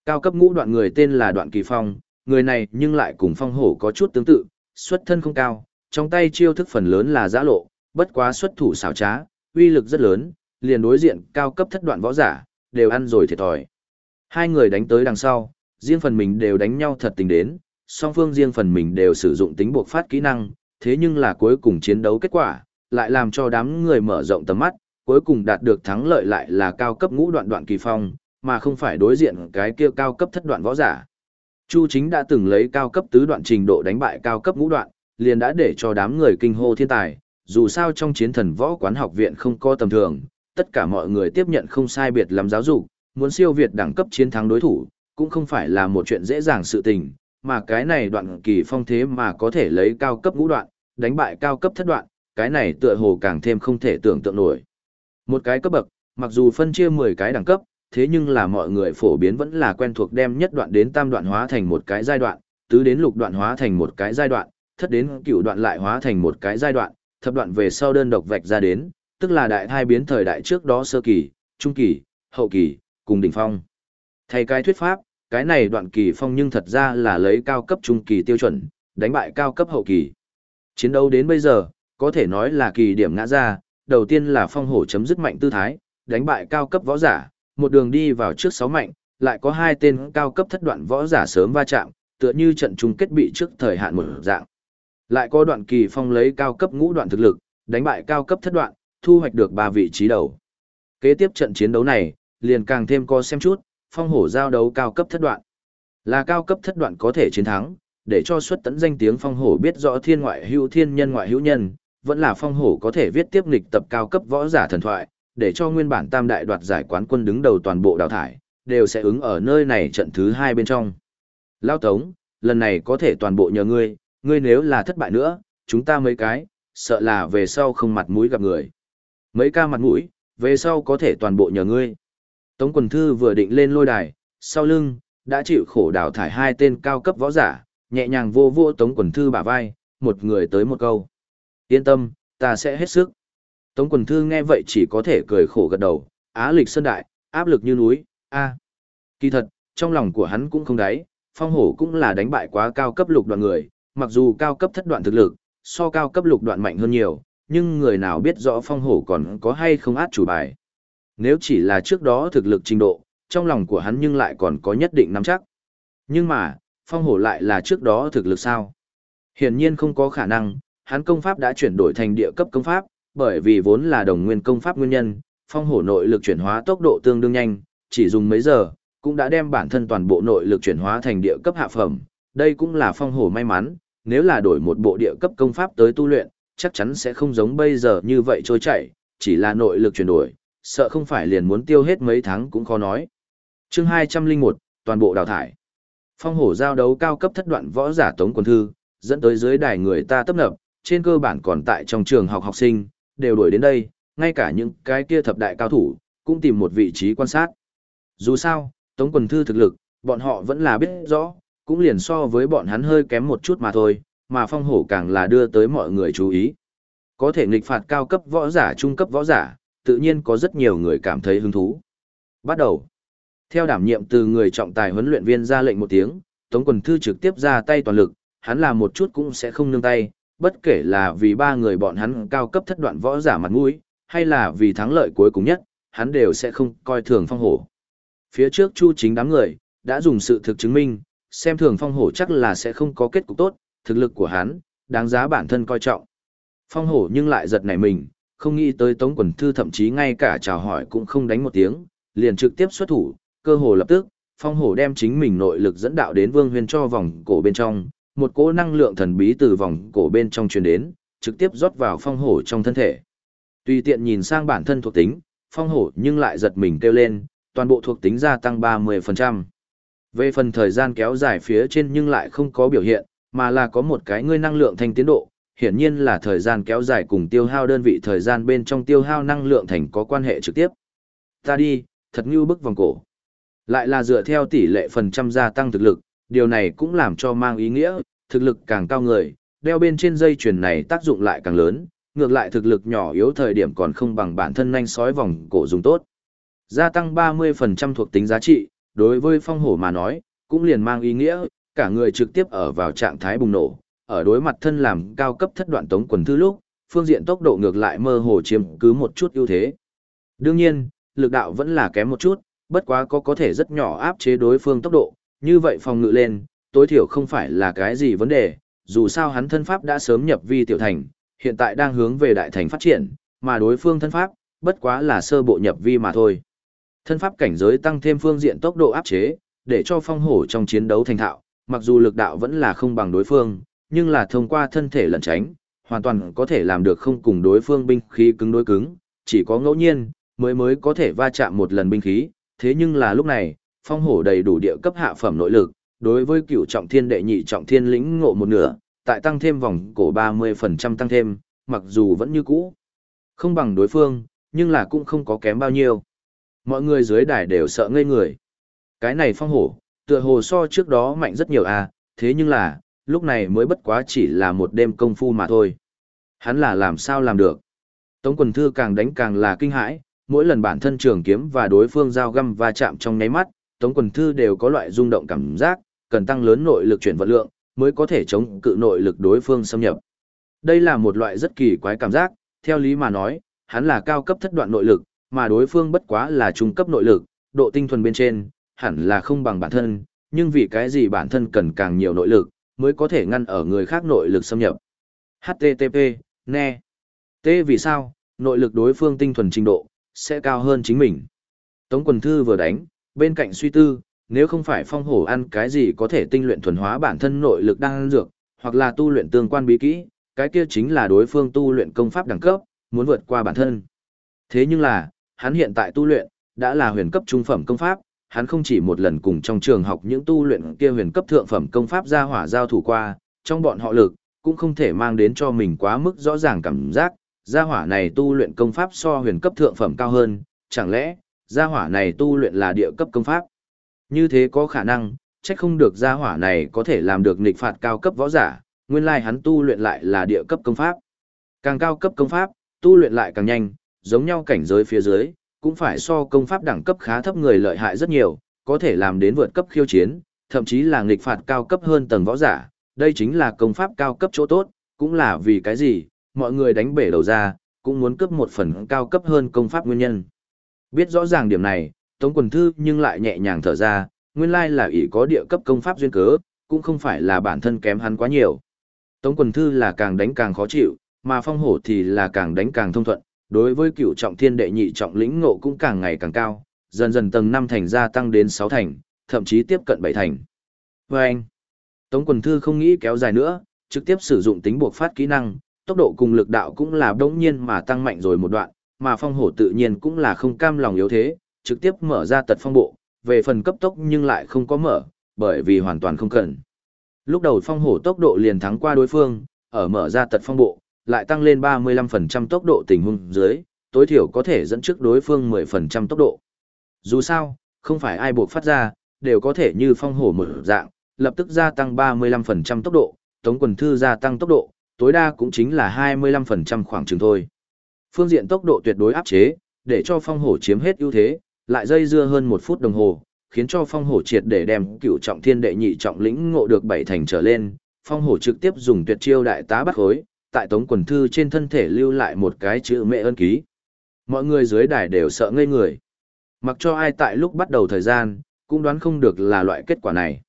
Cao cấp ngũ đoạn người tên là Đoạn Kỳ Phong, người này nhưng lại cùng Phong Hổ có chút tương tự, xuất thân không cao, trong tay chiêu thức phần lớn là giã lộ, bất quá xuất thủ xảo trá, uy lực rất lớn, liền đối diện cao cấp thất đoạn võ giả, đều ăn rồi thiệt thòi. Hai người đánh tới đằng sau, riêng phần mình đều đánh nhau thật tình đến, song phương riêng phần mình đều sử dụng tính buộc phát kỹ năng, thế nhưng là cuối cùng chiến đấu kết quả, lại làm cho đám người mở rộng tầm mắt, cuối cùng đạt được thắng lợi lại là cao cấp ngũ đoạn đoạn kỳ phong, mà không phải đối diện cái kia cao cấp thất đoạn võ giả. Chu chính đã từng lấy cao cấp tứ đoạn trình độ đánh bại cao cấp ngũ đoạn, liền đã để cho đám người kinh hô thiên tài, dù sao trong chiến thần võ quán học viện không có tầm thường, tất cả mọi người tiếp nhận không sai biệt lắm giáo dục, muốn siêu việt đẳng cấp chiến thắng đối thủ, cũng không phải là một chuyện dễ dàng sự tình, mà cái này đoạn kỳ phong thế mà có thể lấy cao cấp ngũ đoạn, đánh bại cao cấp thất đoạn, cái này tựa hồ càng thêm không thể tưởng tượng nổi. Một cái cấp bậc, mặc dù phân chia 10 cái đẳng cấp, thế nhưng là mọi người phổ biến vẫn là quen thuộc đem nhất đoạn đến tam đoạn hóa thành một cái giai đoạn, tứ đến lục đoạn hóa thành một cái giai đoạn, thất đến cửu đoạn lại hóa thành một cái giai đoạn, thập đoạn về sau đơn độc vạch ra đến, tức là đại thai biến thời đại trước đó sơ kỳ, trung kỳ, hậu kỳ, cùng đỉnh phong. Thay cái thuyết pháp, cái này đoạn kỳ phong nhưng thật ra là lấy cao cấp trung kỳ tiêu chuẩn, đánh bại cao cấp hậu kỳ. Chiến đấu đến bây giờ, có thể nói là kỳ điểm ngã ra, đầu tiên là phong hổ chấm dứt mạnh tư thái, đánh bại cao cấp võ giả, một đường đi vào trước sáu mạnh, lại có hai tên cao cấp thất đoạn võ giả sớm va chạm, tựa như trận chung kết bị trước thời hạn một dạng. Lại có đoạn kỳ phong lấy cao cấp ngũ đoạn thực lực, đánh bại cao cấp thất đoạn, thu hoạch được ba vị trí đầu. Kế tiếp trận chiến đấu này, liền càng thêm co xem chút, phong hổ giao đấu cao cấp thất đoạn. Là cao cấp thất đoạn có thể chiến thắng, để cho xuất tấn danh tiếng phong hổ biết rõ thiên ngoại hữu thiên nhân ngoại hữu nhân, vẫn là phong hổ có thể viết tiếp nghịch tập cao cấp võ giả thần thoại, để cho nguyên bản tam đại đoạt giải quán quân đứng đầu toàn bộ đào thải, đều sẽ ứng ở nơi này trận thứ hai bên trong. Lao Tống, lần này có thể toàn bộ nhờ ngươi, ngươi nếu là thất bại nữa, chúng ta mấy cái, sợ là về sau không mặt mũi gặp người. Mấy ca mặt mũi, về sau có thể toàn bộ nhờ ngươi. Tống quần thư vừa định lên lôi đài, sau lưng, đã chịu khổ đào thải hai tên cao cấp võ giả, nhẹ nhàng vô vô tống quần thư bả vai, một người tới một câu. Yên tâm, ta sẽ hết sức. Tống quần thư nghe vậy chỉ có thể cười khổ gật đầu, á lịch sơn đại, áp lực như núi, a. Kỳ thật, trong lòng của hắn cũng không đáy, phong hổ cũng là đánh bại quá cao cấp lục đoạn người, mặc dù cao cấp thất đoạn thực lực, so cao cấp lục đoạn mạnh hơn nhiều, nhưng người nào biết rõ phong hổ còn có hay không át chủ bài. Nếu chỉ là trước đó thực lực trình độ, trong lòng của hắn nhưng lại còn có nhất định nắm chắc. Nhưng mà, phong hổ lại là trước đó thực lực sao? Hiển nhiên không có khả năng, hắn công pháp đã chuyển đổi thành địa cấp công pháp, bởi vì vốn là đồng nguyên công pháp nguyên nhân, phong hổ nội lực chuyển hóa tốc độ tương đương nhanh, chỉ dùng mấy giờ, cũng đã đem bản thân toàn bộ nội lực chuyển hóa thành địa cấp hạ phẩm. Đây cũng là phong hổ may mắn, nếu là đổi một bộ địa cấp công pháp tới tu luyện, chắc chắn sẽ không giống bây giờ như vậy trôi chảy, chỉ là nội lực chuyển đổi, sợ không phải liền muốn tiêu hết mấy tháng cũng khó nói. Chương 201, toàn bộ đào thải. Phong hổ giao đấu cao cấp thất đoạn võ giả tống quân thư, dẫn tới dưới đài người ta tấp nập, trên cơ bản còn tại trong trường học học sinh, đều đuổi đến đây, ngay cả những cái kia thập đại cao thủ, cũng tìm một vị trí quan sát. Dù sao, Tống Quần Thư thực lực, bọn họ vẫn là biết rõ, cũng liền so với bọn hắn hơi kém một chút mà thôi, mà phong hổ càng là đưa tới mọi người chú ý. Có thể nghịch phạt cao cấp võ giả trung cấp võ giả, tự nhiên có rất nhiều người cảm thấy hứng thú. Bắt đầu. Theo đảm nhiệm từ người trọng tài huấn luyện viên ra lệnh một tiếng, Tống Quần Thư trực tiếp ra tay toàn lực, hắn làm một chút cũng sẽ không nương tay, bất kể là vì ba người bọn hắn cao cấp thất đoạn võ giả mặt mũi, hay là vì thắng lợi cuối cùng nhất, hắn đều sẽ không coi thường phong hổ. Phía trước chu chính đám người, đã dùng sự thực chứng minh, xem thường phong hổ chắc là sẽ không có kết cục tốt, thực lực của hắn, đáng giá bản thân coi trọng. Phong hổ nhưng lại giật nảy mình, không nghĩ tới tống quần thư thậm chí ngay cả chào hỏi cũng không đánh một tiếng, liền trực tiếp xuất thủ, cơ hồ lập tức, phong hổ đem chính mình nội lực dẫn đạo đến vương huyên cho vòng cổ bên trong, một cỗ năng lượng thần bí từ vòng cổ bên trong truyền đến, trực tiếp rót vào phong hổ trong thân thể. Tùy tiện nhìn sang bản thân thuộc tính, phong hổ nhưng lại giật mình kêu lên, toàn bộ thuộc tính gia tăng 30%. Về phần thời gian kéo dài phía trên nhưng lại không có biểu hiện, mà là có một cái ngươi năng lượng thành tiến độ, hiển nhiên là thời gian kéo dài cùng tiêu hao đơn vị thời gian bên trong tiêu hao năng lượng thành có quan hệ trực tiếp. Ta đi, thật như bức vòng cổ. Lại là dựa theo tỷ lệ phần trăm gia tăng thực lực, điều này cũng làm cho mang ý nghĩa, thực lực càng cao người, đeo bên trên dây chuyền này tác dụng lại càng lớn, ngược lại thực lực nhỏ yếu thời điểm còn không bằng bản thân nhanh sói vòng cổ dùng tốt. Gia tăng 30% thuộc tính giá trị, đối với phong hổ mà nói, cũng liền mang ý nghĩa, cả người trực tiếp ở vào trạng thái bùng nổ, ở đối mặt thân làm cao cấp thất đoạn tống quần thư lúc, phương diện tốc độ ngược lại mơ hồ chiếm cứ một chút ưu thế. Đương nhiên, lực đạo vẫn là kém một chút, bất quá có có thể rất nhỏ áp chế đối phương tốc độ, như vậy phòng ngự lên, tối thiểu không phải là cái gì vấn đề, dù sao hắn thân pháp đã sớm nhập vi tiểu thành, hiện tại đang hướng về đại thành phát triển, mà đối phương thân pháp, bất quá là sơ bộ nhập vi mà thôi. Thân pháp cảnh giới tăng thêm phương diện tốc độ áp chế, để cho phong hổ trong chiến đấu thành thạo, mặc dù lực đạo vẫn là không bằng đối phương, nhưng là thông qua thân thể lẩn tránh, hoàn toàn có thể làm được không cùng đối phương binh khí cứng đối cứng, chỉ có ngẫu nhiên mới mới có thể va chạm một lần binh khí, thế nhưng là lúc này, phong hổ đầy đủ địa cấp hạ phẩm nội lực, đối với cựu trọng thiên đệ nhị trọng thiên lĩnh ngộ một nửa, tại tăng thêm vòng cổ 30% tăng thêm, mặc dù vẫn như cũ. Không bằng đối phương, nhưng là cũng không có kém bao nhiêu. Mọi người dưới đài đều sợ ngây người. Cái này phong hổ, tựa hồ so trước đó mạnh rất nhiều à, thế nhưng là, lúc này mới bất quá chỉ là một đêm công phu mà thôi. Hắn là làm sao làm được. Tống quần thư càng đánh càng là kinh hãi, mỗi lần bản thân trường kiếm và đối phương giao găm va chạm trong nháy mắt, Tống quần thư đều có loại rung động cảm giác, cần tăng lớn nội lực chuyển vận lượng, mới có thể chống cự nội lực đối phương xâm nhập. Đây là một loại rất kỳ quái cảm giác, theo lý mà nói, hắn là cao cấp thất đoạn nội lực, mà đối phương bất quá là trung cấp nội lực, độ tinh thuần bên trên, hẳn là không bằng bản thân, nhưng vì cái gì bản thân cần càng nhiều nội lực, mới có thể ngăn ở người khác nội lực xâm nhập. HTTP, ne. T vì sao, nội lực đối phương tinh thuần trình độ, sẽ cao hơn chính mình. Tống quần thư vừa đánh, bên cạnh suy tư, nếu không phải phong hổ ăn cái gì có thể tinh luyện thuần hóa bản thân nội lực đang ăn dược, hoặc là tu luyện tương quan bí kỹ, cái kia chính là đối phương tu luyện công pháp đẳng cấp, muốn vượt qua bản thân. Thế nhưng là, hắn hiện tại tu luyện, đã là huyền cấp trung phẩm công pháp, hắn không chỉ một lần cùng trong trường học những tu luyện kia huyền cấp thượng phẩm công pháp ra hỏa giao thủ qua, trong bọn họ lực, cũng không thể mang đến cho mình quá mức rõ ràng cảm giác, gia hỏa này tu luyện công pháp so huyền cấp thượng phẩm cao hơn, chẳng lẽ, gia hỏa này tu luyện là địa cấp công pháp? Như thế có khả năng, trách không được gia hỏa này có thể làm được nghịch phạt cao cấp võ giả, nguyên lai hắn tu luyện lại là địa cấp công pháp. Càng cao cấp công pháp, tu luyện lại càng nhanh, giống nhau cảnh giới phía dưới, cũng phải so công pháp đẳng cấp khá thấp người lợi hại rất nhiều, có thể làm đến vượt cấp khiêu chiến, thậm chí là nghịch phạt cao cấp hơn tầng võ giả, đây chính là công pháp cao cấp chỗ tốt, cũng là vì cái gì, mọi người đánh bể đầu ra, cũng muốn cướp một phần cao cấp hơn công pháp nguyên nhân. Biết rõ ràng điểm này, Tống Quần Thư nhưng lại nhẹ nhàng thở ra, nguyên lai là ỷ có địa cấp công pháp duyên cớ, cũng không phải là bản thân kém hắn quá nhiều. Tống Quần Thư là càng đánh càng khó chịu, mà Phong Hổ thì là càng đánh càng thông thuận, đối với cựu trọng thiên đệ nhị trọng lĩnh ngộ cũng càng ngày càng cao, dần dần tầng 5 thành gia tăng đến 6 thành, thậm chí tiếp cận 7 thành. Và anh, Tống Quần Thư không nghĩ kéo dài nữa, trực tiếp sử dụng tính buộc phát kỹ năng, tốc độ cùng lực đạo cũng là đống nhiên mà tăng mạnh rồi một đoạn, mà phong hổ tự nhiên cũng là không cam lòng yếu thế, trực tiếp mở ra tật phong bộ, về phần cấp tốc nhưng lại không có mở, bởi vì hoàn toàn không cần. Lúc đầu phong hổ tốc độ liền thắng qua đối phương, ở mở ra tật phong bộ, lại tăng lên 35% tốc độ tình huống dưới, tối thiểu có thể dẫn trước đối phương 10% tốc độ. Dù sao, không phải ai buộc phát ra, đều có thể như phong hổ mở dạng, lập tức gia tăng 35% tốc độ, tống quần thư gia tăng tốc độ, tối đa cũng chính là 25% khoảng chừng thôi. Phương diện tốc độ tuyệt đối áp chế, để cho phong hổ chiếm hết ưu thế, lại dây dưa hơn một phút đồng hồ, khiến cho phong hổ triệt để đem cựu trọng thiên đệ nhị trọng lĩnh ngộ được bảy thành trở lên. Phong hổ trực tiếp dùng tuyệt chiêu đại tá bắt khối, tại tống quần thư trên thân thể lưu lại một cái chữ mẹ ơn ký. Mọi người dưới đài đều sợ ngây người. Mặc cho ai tại lúc bắt đầu thời gian, cũng đoán không được là loại kết quả này.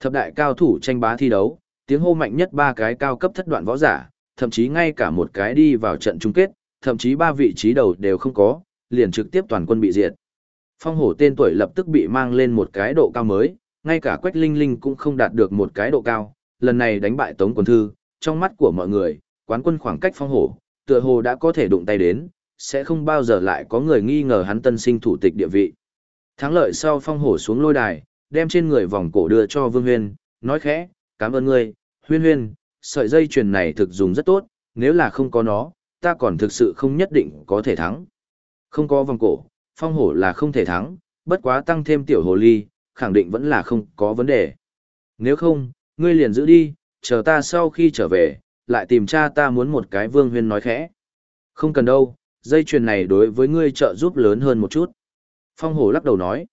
Thập đại cao thủ tranh bá thi đấu, tiếng hô mạnh nhất ba cái cao cấp thất đoạn võ giả, thậm chí ngay cả một cái đi vào trận chung kết, thậm chí ba vị trí đầu đều không có, liền trực tiếp toàn quân bị diệt. Phong hổ tên tuổi lập tức bị mang lên một cái độ cao mới, ngay cả Quách Linh Linh cũng không đạt được một cái độ cao, lần này đánh bại Tống Quân Thư, trong mắt của mọi người, quán quân khoảng cách phong hổ, tựa hồ đã có thể đụng tay đến, sẽ không bao giờ lại có người nghi ngờ hắn tân sinh thủ tịch địa vị. Thắng lợi sau phong hổ xuống lôi đài, đem trên người vòng cổ đưa cho Vương Huyên, nói khẽ, cảm ơn ngươi, Huyên Huyên, sợi dây chuyền này thực dùng rất tốt, nếu là không có nó, ta còn thực sự không nhất định có thể thắng. Không có vòng cổ, phong hổ là không thể thắng, bất quá tăng thêm tiểu hồ ly, khẳng định vẫn là không có vấn đề. Nếu không, ngươi liền giữ đi, chờ ta sau khi trở về, lại tìm cha ta muốn một cái vương huyên nói khẽ. Không cần đâu, dây chuyền này đối với ngươi trợ giúp lớn hơn một chút. Phong hổ lắc đầu nói,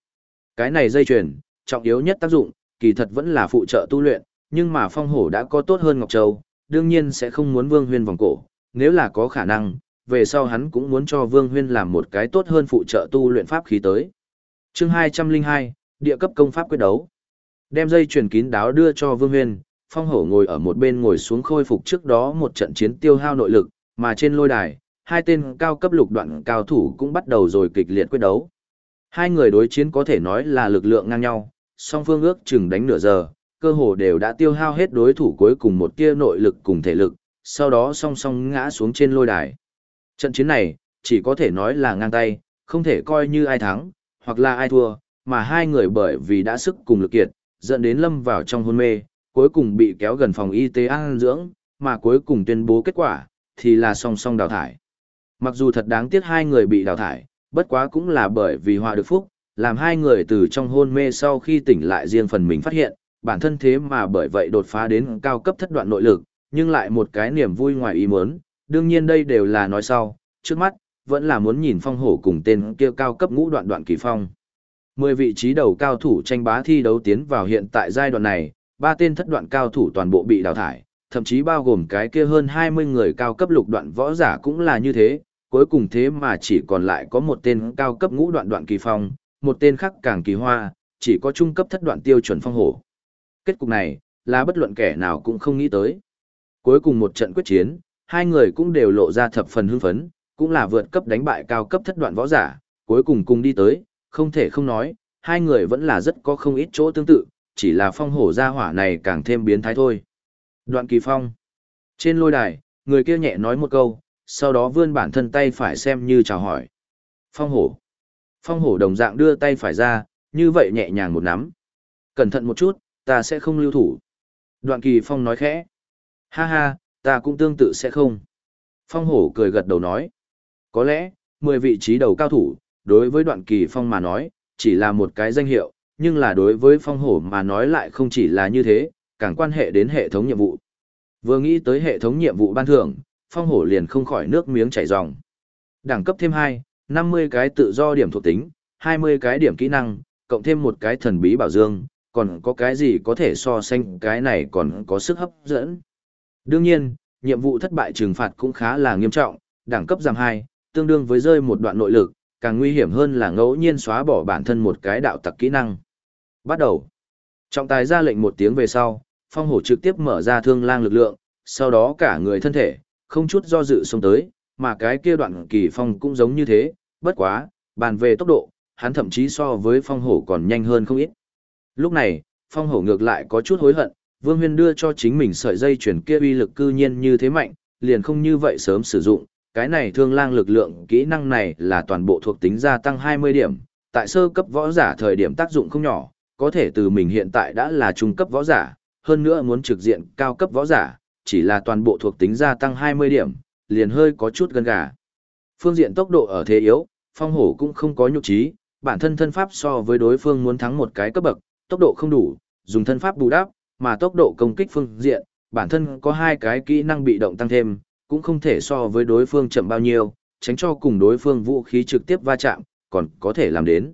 cái này dây chuyền, trọng yếu nhất tác dụng, kỳ thật vẫn là phụ trợ tu luyện, nhưng mà phong hổ đã có tốt hơn Ngọc Châu, đương nhiên sẽ không muốn vương huyên vòng cổ, nếu là có khả năng, về sau hắn cũng muốn cho Vương Huyên làm một cái tốt hơn phụ trợ tu luyện pháp khí tới. Chương 202, địa cấp công pháp quyết đấu. Đem dây truyền kín đáo đưa cho Vương Huyên, Phong Hổ ngồi ở một bên ngồi xuống khôi phục trước đó một trận chiến tiêu hao nội lực, mà trên lôi đài, hai tên cao cấp lục đoạn cao thủ cũng bắt đầu rồi kịch liệt quyết đấu. Hai người đối chiến có thể nói là lực lượng ngang nhau, song phương ước chừng đánh nửa giờ, cơ hồ đều đã tiêu hao hết đối thủ cuối cùng một tia nội lực cùng thể lực, sau đó song song ngã xuống trên lôi đài. Trận chiến này, chỉ có thể nói là ngang tay, không thể coi như ai thắng, hoặc là ai thua, mà hai người bởi vì đã sức cùng lực kiệt, dẫn đến lâm vào trong hôn mê, cuối cùng bị kéo gần phòng y tế an dưỡng, mà cuối cùng tuyên bố kết quả, thì là song song đào thải. Mặc dù thật đáng tiếc hai người bị đào thải, bất quá cũng là bởi vì họa được phúc, làm hai người từ trong hôn mê sau khi tỉnh lại riêng phần mình phát hiện, bản thân thế mà bởi vậy đột phá đến cao cấp thất đoạn nội lực, nhưng lại một cái niềm vui ngoài ý muốn, đương nhiên đây đều là nói sau, trước mắt, vẫn là muốn nhìn phong hổ cùng tên kia cao cấp ngũ đoạn đoạn kỳ phong. Mười vị trí đầu cao thủ tranh bá thi đấu tiến vào hiện tại giai đoạn này, ba tên thất đoạn cao thủ toàn bộ bị đào thải, thậm chí bao gồm cái kia hơn 20 người cao cấp lục đoạn võ giả cũng là như thế, cuối cùng thế mà chỉ còn lại có một tên cao cấp ngũ đoạn đoạn kỳ phong, một tên khác càng kỳ hoa, chỉ có trung cấp thất đoạn tiêu chuẩn phong hổ. Kết cục này, là bất luận kẻ nào cũng không nghĩ tới. Cuối cùng một trận quyết chiến, hai người cũng đều lộ ra thập phần hưng phấn, cũng là vượt cấp đánh bại cao cấp thất đoạn võ giả, cuối cùng cùng đi tới, không thể không nói, hai người vẫn là rất có không ít chỗ tương tự, chỉ là phong hổ gia hỏa này càng thêm biến thái thôi. Đoạn kỳ phong. Trên lôi đài, người kia nhẹ nói một câu, sau đó vươn bản thân tay phải xem như chào hỏi. Phong hổ. Phong hổ đồng dạng đưa tay phải ra, như vậy nhẹ nhàng một nắm. Cẩn thận một chút, ta sẽ không lưu thủ. Đoạn kỳ phong nói khẽ. Ha ha, ta cũng tương tự sẽ không. Phong hổ cười gật đầu nói. Có lẽ, 10 vị trí đầu cao thủ, đối với đoạn kỳ phong mà nói, chỉ là một cái danh hiệu, nhưng là đối với phong hổ mà nói lại không chỉ là như thế, càng quan hệ đến hệ thống nhiệm vụ. Vừa nghĩ tới hệ thống nhiệm vụ ban thưởng, phong hổ liền không khỏi nước miếng chảy ròng. Đẳng cấp thêm 2, 50 cái tự do điểm thuộc tính, 20 cái điểm kỹ năng, cộng thêm một cái thần bí bảo dương, còn có cái gì có thể so sánh cái này còn có sức hấp dẫn. Đương nhiên, nhiệm vụ thất bại trừng phạt cũng khá là nghiêm trọng, đẳng cấp giảm 2, tương đương với rơi một đoạn nội lực, càng nguy hiểm hơn là ngẫu nhiên xóa bỏ bản thân một cái đạo tặc kỹ năng. Bắt đầu. Trọng tài ra lệnh một tiếng về sau, phong hổ trực tiếp mở ra thương lang lực lượng, sau đó cả người thân thể, không chút do dự xông tới, mà cái kia đoạn kỳ phong cũng giống như thế, bất quá, bàn về tốc độ, hắn thậm chí so với phong hổ còn nhanh hơn không ít. Lúc này, phong hổ ngược lại có chút hối hận, Vương Huyên đưa cho chính mình sợi dây chuyển kia uy lực cư nhiên như thế mạnh, liền không như vậy sớm sử dụng, cái này thương lang lực lượng kỹ năng này là toàn bộ thuộc tính gia tăng 20 điểm, tại sơ cấp võ giả thời điểm tác dụng không nhỏ, có thể từ mình hiện tại đã là trung cấp võ giả, hơn nữa muốn trực diện cao cấp võ giả, chỉ là toàn bộ thuộc tính gia tăng 20 điểm, liền hơi có chút gần gà. Phương diện tốc độ ở thế yếu, phong hổ cũng không có nhục trí, bản thân thân pháp so với đối phương muốn thắng một cái cấp bậc, tốc độ không đủ, dùng thân pháp bù đắp, mà tốc độ công kích phương diện, bản thân có hai cái kỹ năng bị động tăng thêm, cũng không thể so với đối phương chậm bao nhiêu, tránh cho cùng đối phương vũ khí trực tiếp va chạm, còn có thể làm đến.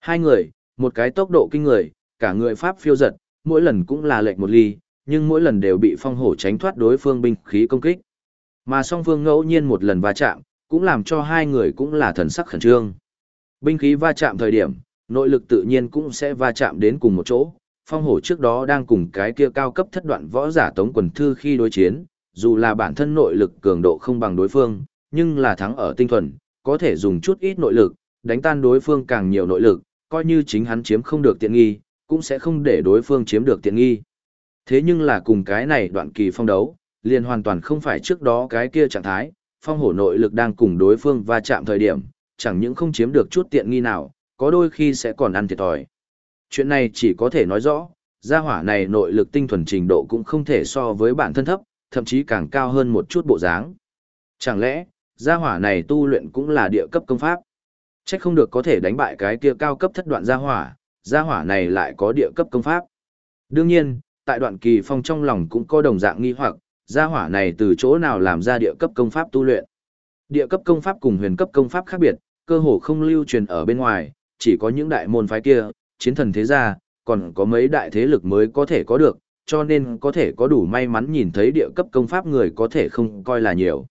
Hai người, một cái tốc độ kinh người, cả người pháp phiêu giật, mỗi lần cũng là lệch một ly, nhưng mỗi lần đều bị phong hổ tránh thoát đối phương binh khí công kích. Mà song phương ngẫu nhiên một lần va chạm, cũng làm cho hai người cũng là thần sắc khẩn trương. Binh khí va chạm thời điểm, nội lực tự nhiên cũng sẽ va chạm đến cùng một chỗ. Phong hổ trước đó đang cùng cái kia cao cấp thất đoạn võ giả tống quần thư khi đối chiến, dù là bản thân nội lực cường độ không bằng đối phương, nhưng là thắng ở tinh thuần, có thể dùng chút ít nội lực, đánh tan đối phương càng nhiều nội lực, coi như chính hắn chiếm không được tiện nghi, cũng sẽ không để đối phương chiếm được tiện nghi. Thế nhưng là cùng cái này đoạn kỳ phong đấu, liền hoàn toàn không phải trước đó cái kia trạng thái, phong hổ nội lực đang cùng đối phương va chạm thời điểm, chẳng những không chiếm được chút tiện nghi nào, có đôi khi sẽ còn ăn thiệt thòi. Chuyện này chỉ có thể nói rõ, gia hỏa này nội lực tinh thuần trình độ cũng không thể so với bản thân thấp, thậm chí càng cao hơn một chút bộ dáng. Chẳng lẽ, gia hỏa này tu luyện cũng là địa cấp công pháp? Chắc không được có thể đánh bại cái kia cao cấp thất đoạn gia hỏa, gia hỏa này lại có địa cấp công pháp. Đương nhiên, tại đoạn kỳ phong trong lòng cũng có đồng dạng nghi hoặc, gia hỏa này từ chỗ nào làm ra địa cấp công pháp tu luyện. Địa cấp công pháp cùng huyền cấp công pháp khác biệt, cơ hồ không lưu truyền ở bên ngoài, chỉ có những đại môn phái kia, chiến thần thế gia, còn có mấy đại thế lực mới có thể có được, cho nên có thể có đủ may mắn nhìn thấy địa cấp công pháp người có thể không coi là nhiều.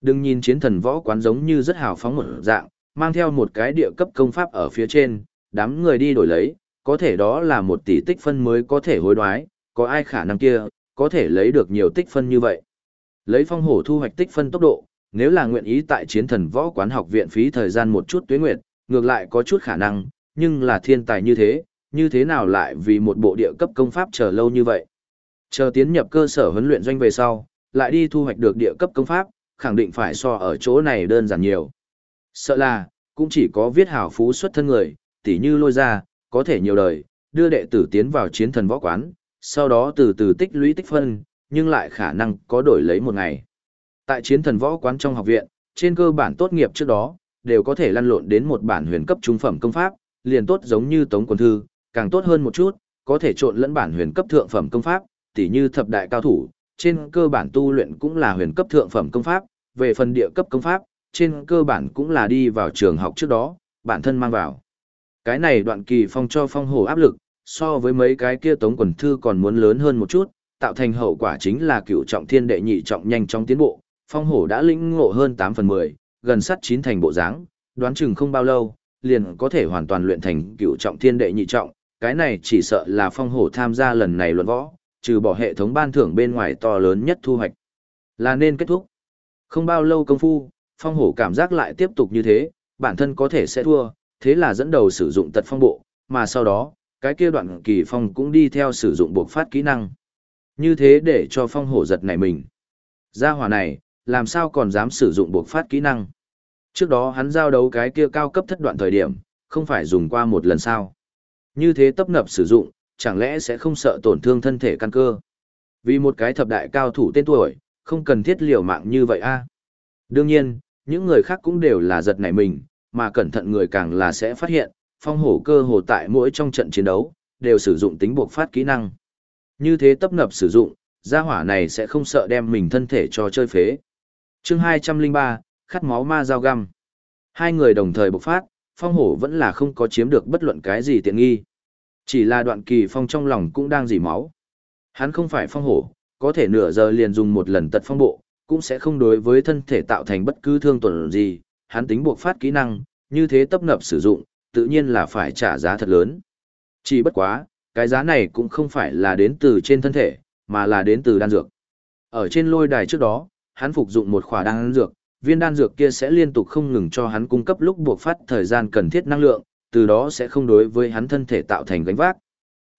Đừng nhìn chiến thần võ quán giống như rất hào phóng một dạng, mang theo một cái địa cấp công pháp ở phía trên, đám người đi đổi lấy, có thể đó là một tỷ tích phân mới có thể hối đoái, có ai khả năng kia, có thể lấy được nhiều tích phân như vậy. Lấy phong hổ thu hoạch tích phân tốc độ, nếu là nguyện ý tại chiến thần võ quán học viện phí thời gian một chút tuế nguyệt, ngược lại có chút khả năng, nhưng là thiên tài như thế, như thế nào lại vì một bộ địa cấp công pháp chờ lâu như vậy. Chờ tiến nhập cơ sở huấn luyện doanh về sau, lại đi thu hoạch được địa cấp công pháp, khẳng định phải so ở chỗ này đơn giản nhiều. Sợ là, cũng chỉ có viết hảo phú xuất thân người, tỉ như lôi ra, có thể nhiều đời, đưa đệ tử tiến vào chiến thần võ quán, sau đó từ từ tích lũy tích phân, nhưng lại khả năng có đổi lấy một ngày. Tại chiến thần võ quán trong học viện, trên cơ bản tốt nghiệp trước đó, đều có thể lăn lộn đến một bản huyền cấp trung phẩm công pháp, liền tốt giống như tống quần thư, càng tốt hơn một chút, có thể trộn lẫn bản huyền cấp thượng phẩm công pháp, tỉ như thập đại cao thủ, trên cơ bản tu luyện cũng là huyền cấp thượng phẩm công pháp, về phần địa cấp công pháp, trên cơ bản cũng là đi vào trường học trước đó, bản thân mang vào. Cái này đoạn kỳ phong cho phong hổ áp lực, so với mấy cái kia tống quần thư còn muốn lớn hơn một chút, tạo thành hậu quả chính là cựu trọng thiên đệ nhị trọng nhanh trong tiến bộ, phong hổ đã lĩnh ngộ hơn 8 phần 10, gần sắt chín thành bộ dáng, đoán chừng không bao lâu, liền có thể hoàn toàn luyện thành cựu trọng thiên đệ nhị trọng, cái này chỉ sợ là phong hổ tham gia lần này luận võ, trừ bỏ hệ thống ban thưởng bên ngoài to lớn nhất thu hoạch. Là nên kết thúc. Không bao lâu công phu, phong hổ cảm giác lại tiếp tục như thế, bản thân có thể sẽ thua, thế là dẫn đầu sử dụng tật phong bộ, mà sau đó, cái kia đoạn kỳ phong cũng đi theo sử dụng buộc phát kỹ năng. Như thế để cho phong hổ giật nảy mình. Gia hỏa này, làm sao còn dám sử dụng buộc phát kỹ năng. Trước đó hắn giao đấu cái kia cao cấp thất đoạn thời điểm, không phải dùng qua một lần sao. Như thế tấp nập sử dụng, chẳng lẽ sẽ không sợ tổn thương thân thể căn cơ. Vì một cái thập đại cao thủ tên tuổi, không cần thiết liều mạng như vậy a. Đương nhiên, những người khác cũng đều là giật nảy mình, mà cẩn thận người càng là sẽ phát hiện, phong hổ cơ hồ tại mỗi trong trận chiến đấu, đều sử dụng tính buộc phát kỹ năng. Như thế tấp nập sử dụng, gia hỏa này sẽ không sợ đem mình thân thể cho chơi phế. chương 203, khát máu ma dao găm. Hai người đồng thời bộc phát, phong hổ vẫn là không có chiếm được bất luận cái gì tiện nghi. Chỉ là đoạn kỳ phong trong lòng cũng đang dỉ máu. Hắn không phải phong hổ, có thể nửa giờ liền dùng một lần tật phong bộ, cũng sẽ không đối với thân thể tạo thành bất cứ thương tổn gì. Hắn tính buộc phát kỹ năng, như thế tấp nập sử dụng, tự nhiên là phải trả giá thật lớn. Chỉ bất quá, cái giá này cũng không phải là đến từ trên thân thể, mà là đến từ đan dược. Ở trên lôi đài trước đó, hắn phục dụng một khỏa đan dược, viên đan dược kia sẽ liên tục không ngừng cho hắn cung cấp lúc buộc phát thời gian cần thiết năng lượng, từ đó sẽ không đối với hắn thân thể tạo thành gánh vác.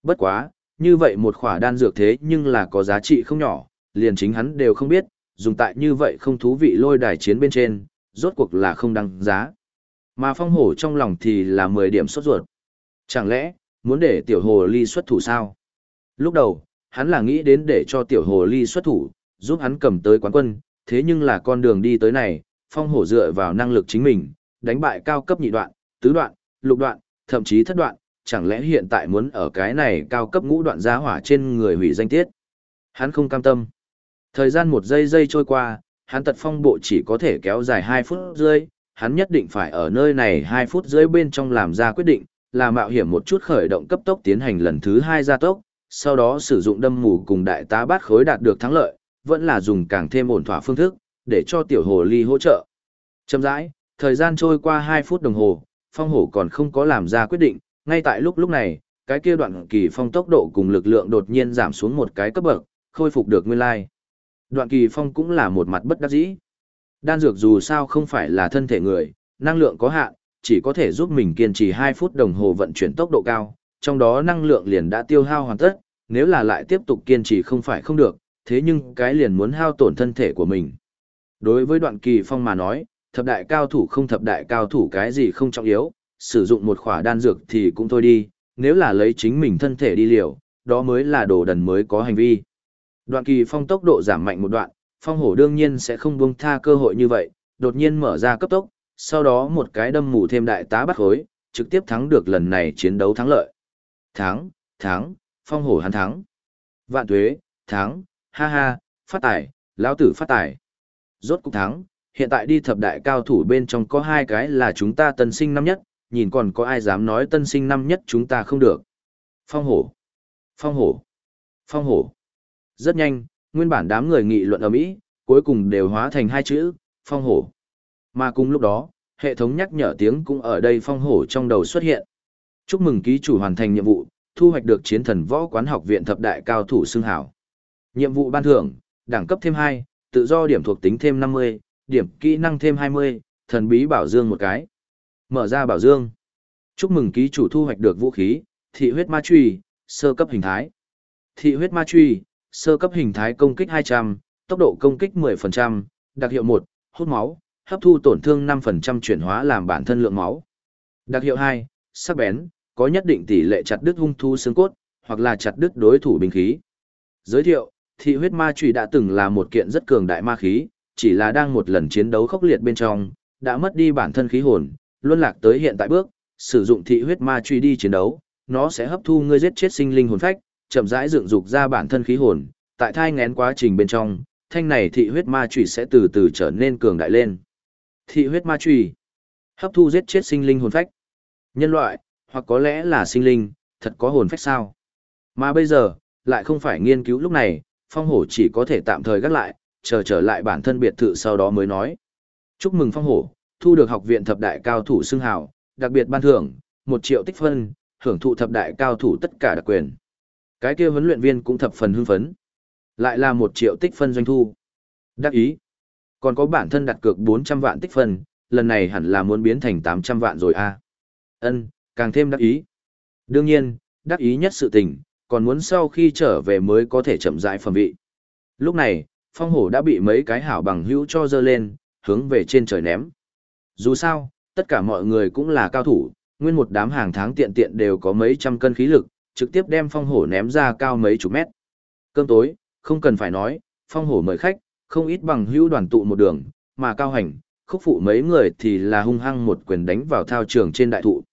Bất quá, như vậy một khỏa đan dược thế nhưng là có giá trị không nhỏ, liền chính hắn đều không biết, dùng tại như vậy không thú vị lôi đài chiến bên trên, rốt cuộc là không đăng giá. Mà phong hổ trong lòng thì là 10 điểm sốt ruột. Chẳng lẽ, muốn để tiểu hồ ly xuất thủ sao? Lúc đầu, hắn là nghĩ đến để cho tiểu hồ ly xuất thủ, giúp hắn cầm tới quán quân, thế nhưng là con đường đi tới này, phong hổ dựa vào năng lực chính mình, đánh bại cao cấp nhị đoạn, tứ đoạn, lục đoạn, thậm chí thất đoạn, chẳng lẽ hiện tại muốn ở cái này cao cấp ngũ đoạn giá hỏa trên người hủy danh tiết. Hắn không cam tâm. Thời gian một giây giây trôi qua, hắn tật phong bộ chỉ có thể kéo dài 2 phút rưỡi, hắn nhất định phải ở nơi này 2 phút rưỡi bên trong làm ra quyết định, là mạo hiểm một chút khởi động cấp tốc tiến hành lần thứ 2 gia tốc, sau đó sử dụng đâm mù cùng đại tá bát khối đạt được thắng lợi, vẫn là dùng càng thêm ổn thỏa phương thức, để cho tiểu hồ ly hỗ trợ. Chậm rãi, thời gian trôi qua 2 phút đồng hồ, phong hổ còn không có làm ra quyết định, ngay tại lúc lúc này, cái kia đoạn kỳ phong tốc độ cùng lực lượng đột nhiên giảm xuống một cái cấp bậc, khôi phục được nguyên lai. Đoạn kỳ phong cũng là một mặt bất đắc dĩ. Đan dược dù sao không phải là thân thể người, năng lượng có hạn, chỉ có thể giúp mình kiên trì 2 phút đồng hồ vận chuyển tốc độ cao, trong đó năng lượng liền đã tiêu hao hoàn tất, nếu là lại tiếp tục kiên trì không phải không được, thế nhưng cái liền muốn hao tổn thân thể của mình. Đối với đoạn kỳ phong mà nói, thập đại cao thủ không thập đại cao thủ cái gì không trọng yếu, sử dụng một khỏa đan dược thì cũng thôi đi, nếu là lấy chính mình thân thể đi liều, đó mới là đồ đần mới có hành vi. Đoạn kỳ phong tốc độ giảm mạnh một đoạn, phong hổ đương nhiên sẽ không buông tha cơ hội như vậy, đột nhiên mở ra cấp tốc, sau đó một cái đâm mù thêm đại tá bắt khối, trực tiếp thắng được lần này chiến đấu thắng lợi. Thắng, thắng, phong hổ hắn thắng. Vạn tuế, thắng, ha ha, phát tài, lão tử phát tài. Rốt cục thắng, hiện tại đi thập đại cao thủ bên trong có hai cái là chúng ta tân sinh năm nhất, nhìn còn có ai dám nói tân sinh năm nhất chúng ta không được. Phong hổ, phong hổ, phong hổ. Rất nhanh, nguyên bản đám người nghị luận ở Mỹ, cuối cùng đều hóa thành hai chữ, phong hổ. Mà cùng lúc đó, hệ thống nhắc nhở tiếng cũng ở đây phong hổ trong đầu xuất hiện. Chúc mừng ký chủ hoàn thành nhiệm vụ, thu hoạch được chiến thần võ quán học viện thập đại cao thủ xưng hảo. Nhiệm vụ ban thưởng, đẳng cấp thêm 2, tự do điểm thuộc tính thêm 50, điểm kỹ năng thêm 20, thần bí bảo dương một cái. Mở ra bảo dương. Chúc mừng ký chủ thu hoạch được vũ khí, thị huyết ma truy, sơ cấp hình thái. Thị huyết ma truy, sơ cấp hình thái công kích 200, tốc độ công kích 10%, đặc hiệu 1, hút máu, hấp thu tổn thương 5% chuyển hóa làm bản thân lượng máu. Đặc hiệu 2, sắc bén, có nhất định tỷ lệ chặt đứt hung thu xương cốt, hoặc là chặt đứt đối thủ binh khí. Giới thiệu, thị huyết ma trùy đã từng là một kiện rất cường đại ma khí, chỉ là đang một lần chiến đấu khốc liệt bên trong, đã mất đi bản thân khí hồn, luân lạc tới hiện tại bước, sử dụng thị huyết ma truy đi chiến đấu, nó sẽ hấp thu ngươi giết chết sinh linh hồn phách, chậm rãi dựng dục ra bản thân khí hồn, tại thai ngén quá trình bên trong, thanh này thị huyết ma truy sẽ từ từ trở nên cường đại lên. Thị huyết ma truy, hấp thu giết chết sinh linh hồn phách. Nhân loại, hoặc có lẽ là sinh linh, thật có hồn phách sao? Mà bây giờ, lại không phải nghiên cứu lúc này, phong hổ chỉ có thể tạm thời gác lại, chờ trở lại bản thân biệt thự sau đó mới nói. Chúc mừng phong hổ, thu được học viện thập đại cao thủ xưng hào, đặc biệt ban thưởng, một triệu tích phân, hưởng thụ thập đại cao thủ tất cả đặc quyền. Cái kia huấn luyện viên cũng thập phần hưng phấn. Lại là một triệu tích phân doanh thu. Đắc ý. Còn có bản thân đặt cược 400 vạn tích phân, lần này hẳn là muốn biến thành 800 vạn rồi a. Ân, càng thêm đắc ý. Đương nhiên, đắc ý nhất sự tình, còn muốn sau khi trở về mới có thể chậm rãi phẩm vị. Lúc này, phong hổ đã bị mấy cái hảo bằng hữu cho dơ lên, hướng về trên trời ném. Dù sao, tất cả mọi người cũng là cao thủ, nguyên một đám hàng tháng tiện tiện đều có mấy trăm cân khí lực, trực tiếp đem phong hổ ném ra cao mấy chục mét. Cơm tối, không cần phải nói, phong hổ mời khách, không ít bằng hữu đoàn tụ một đường, mà cao hành, khúc phụ mấy người thì là hung hăng một quyền đánh vào thao trường trên đại thụ,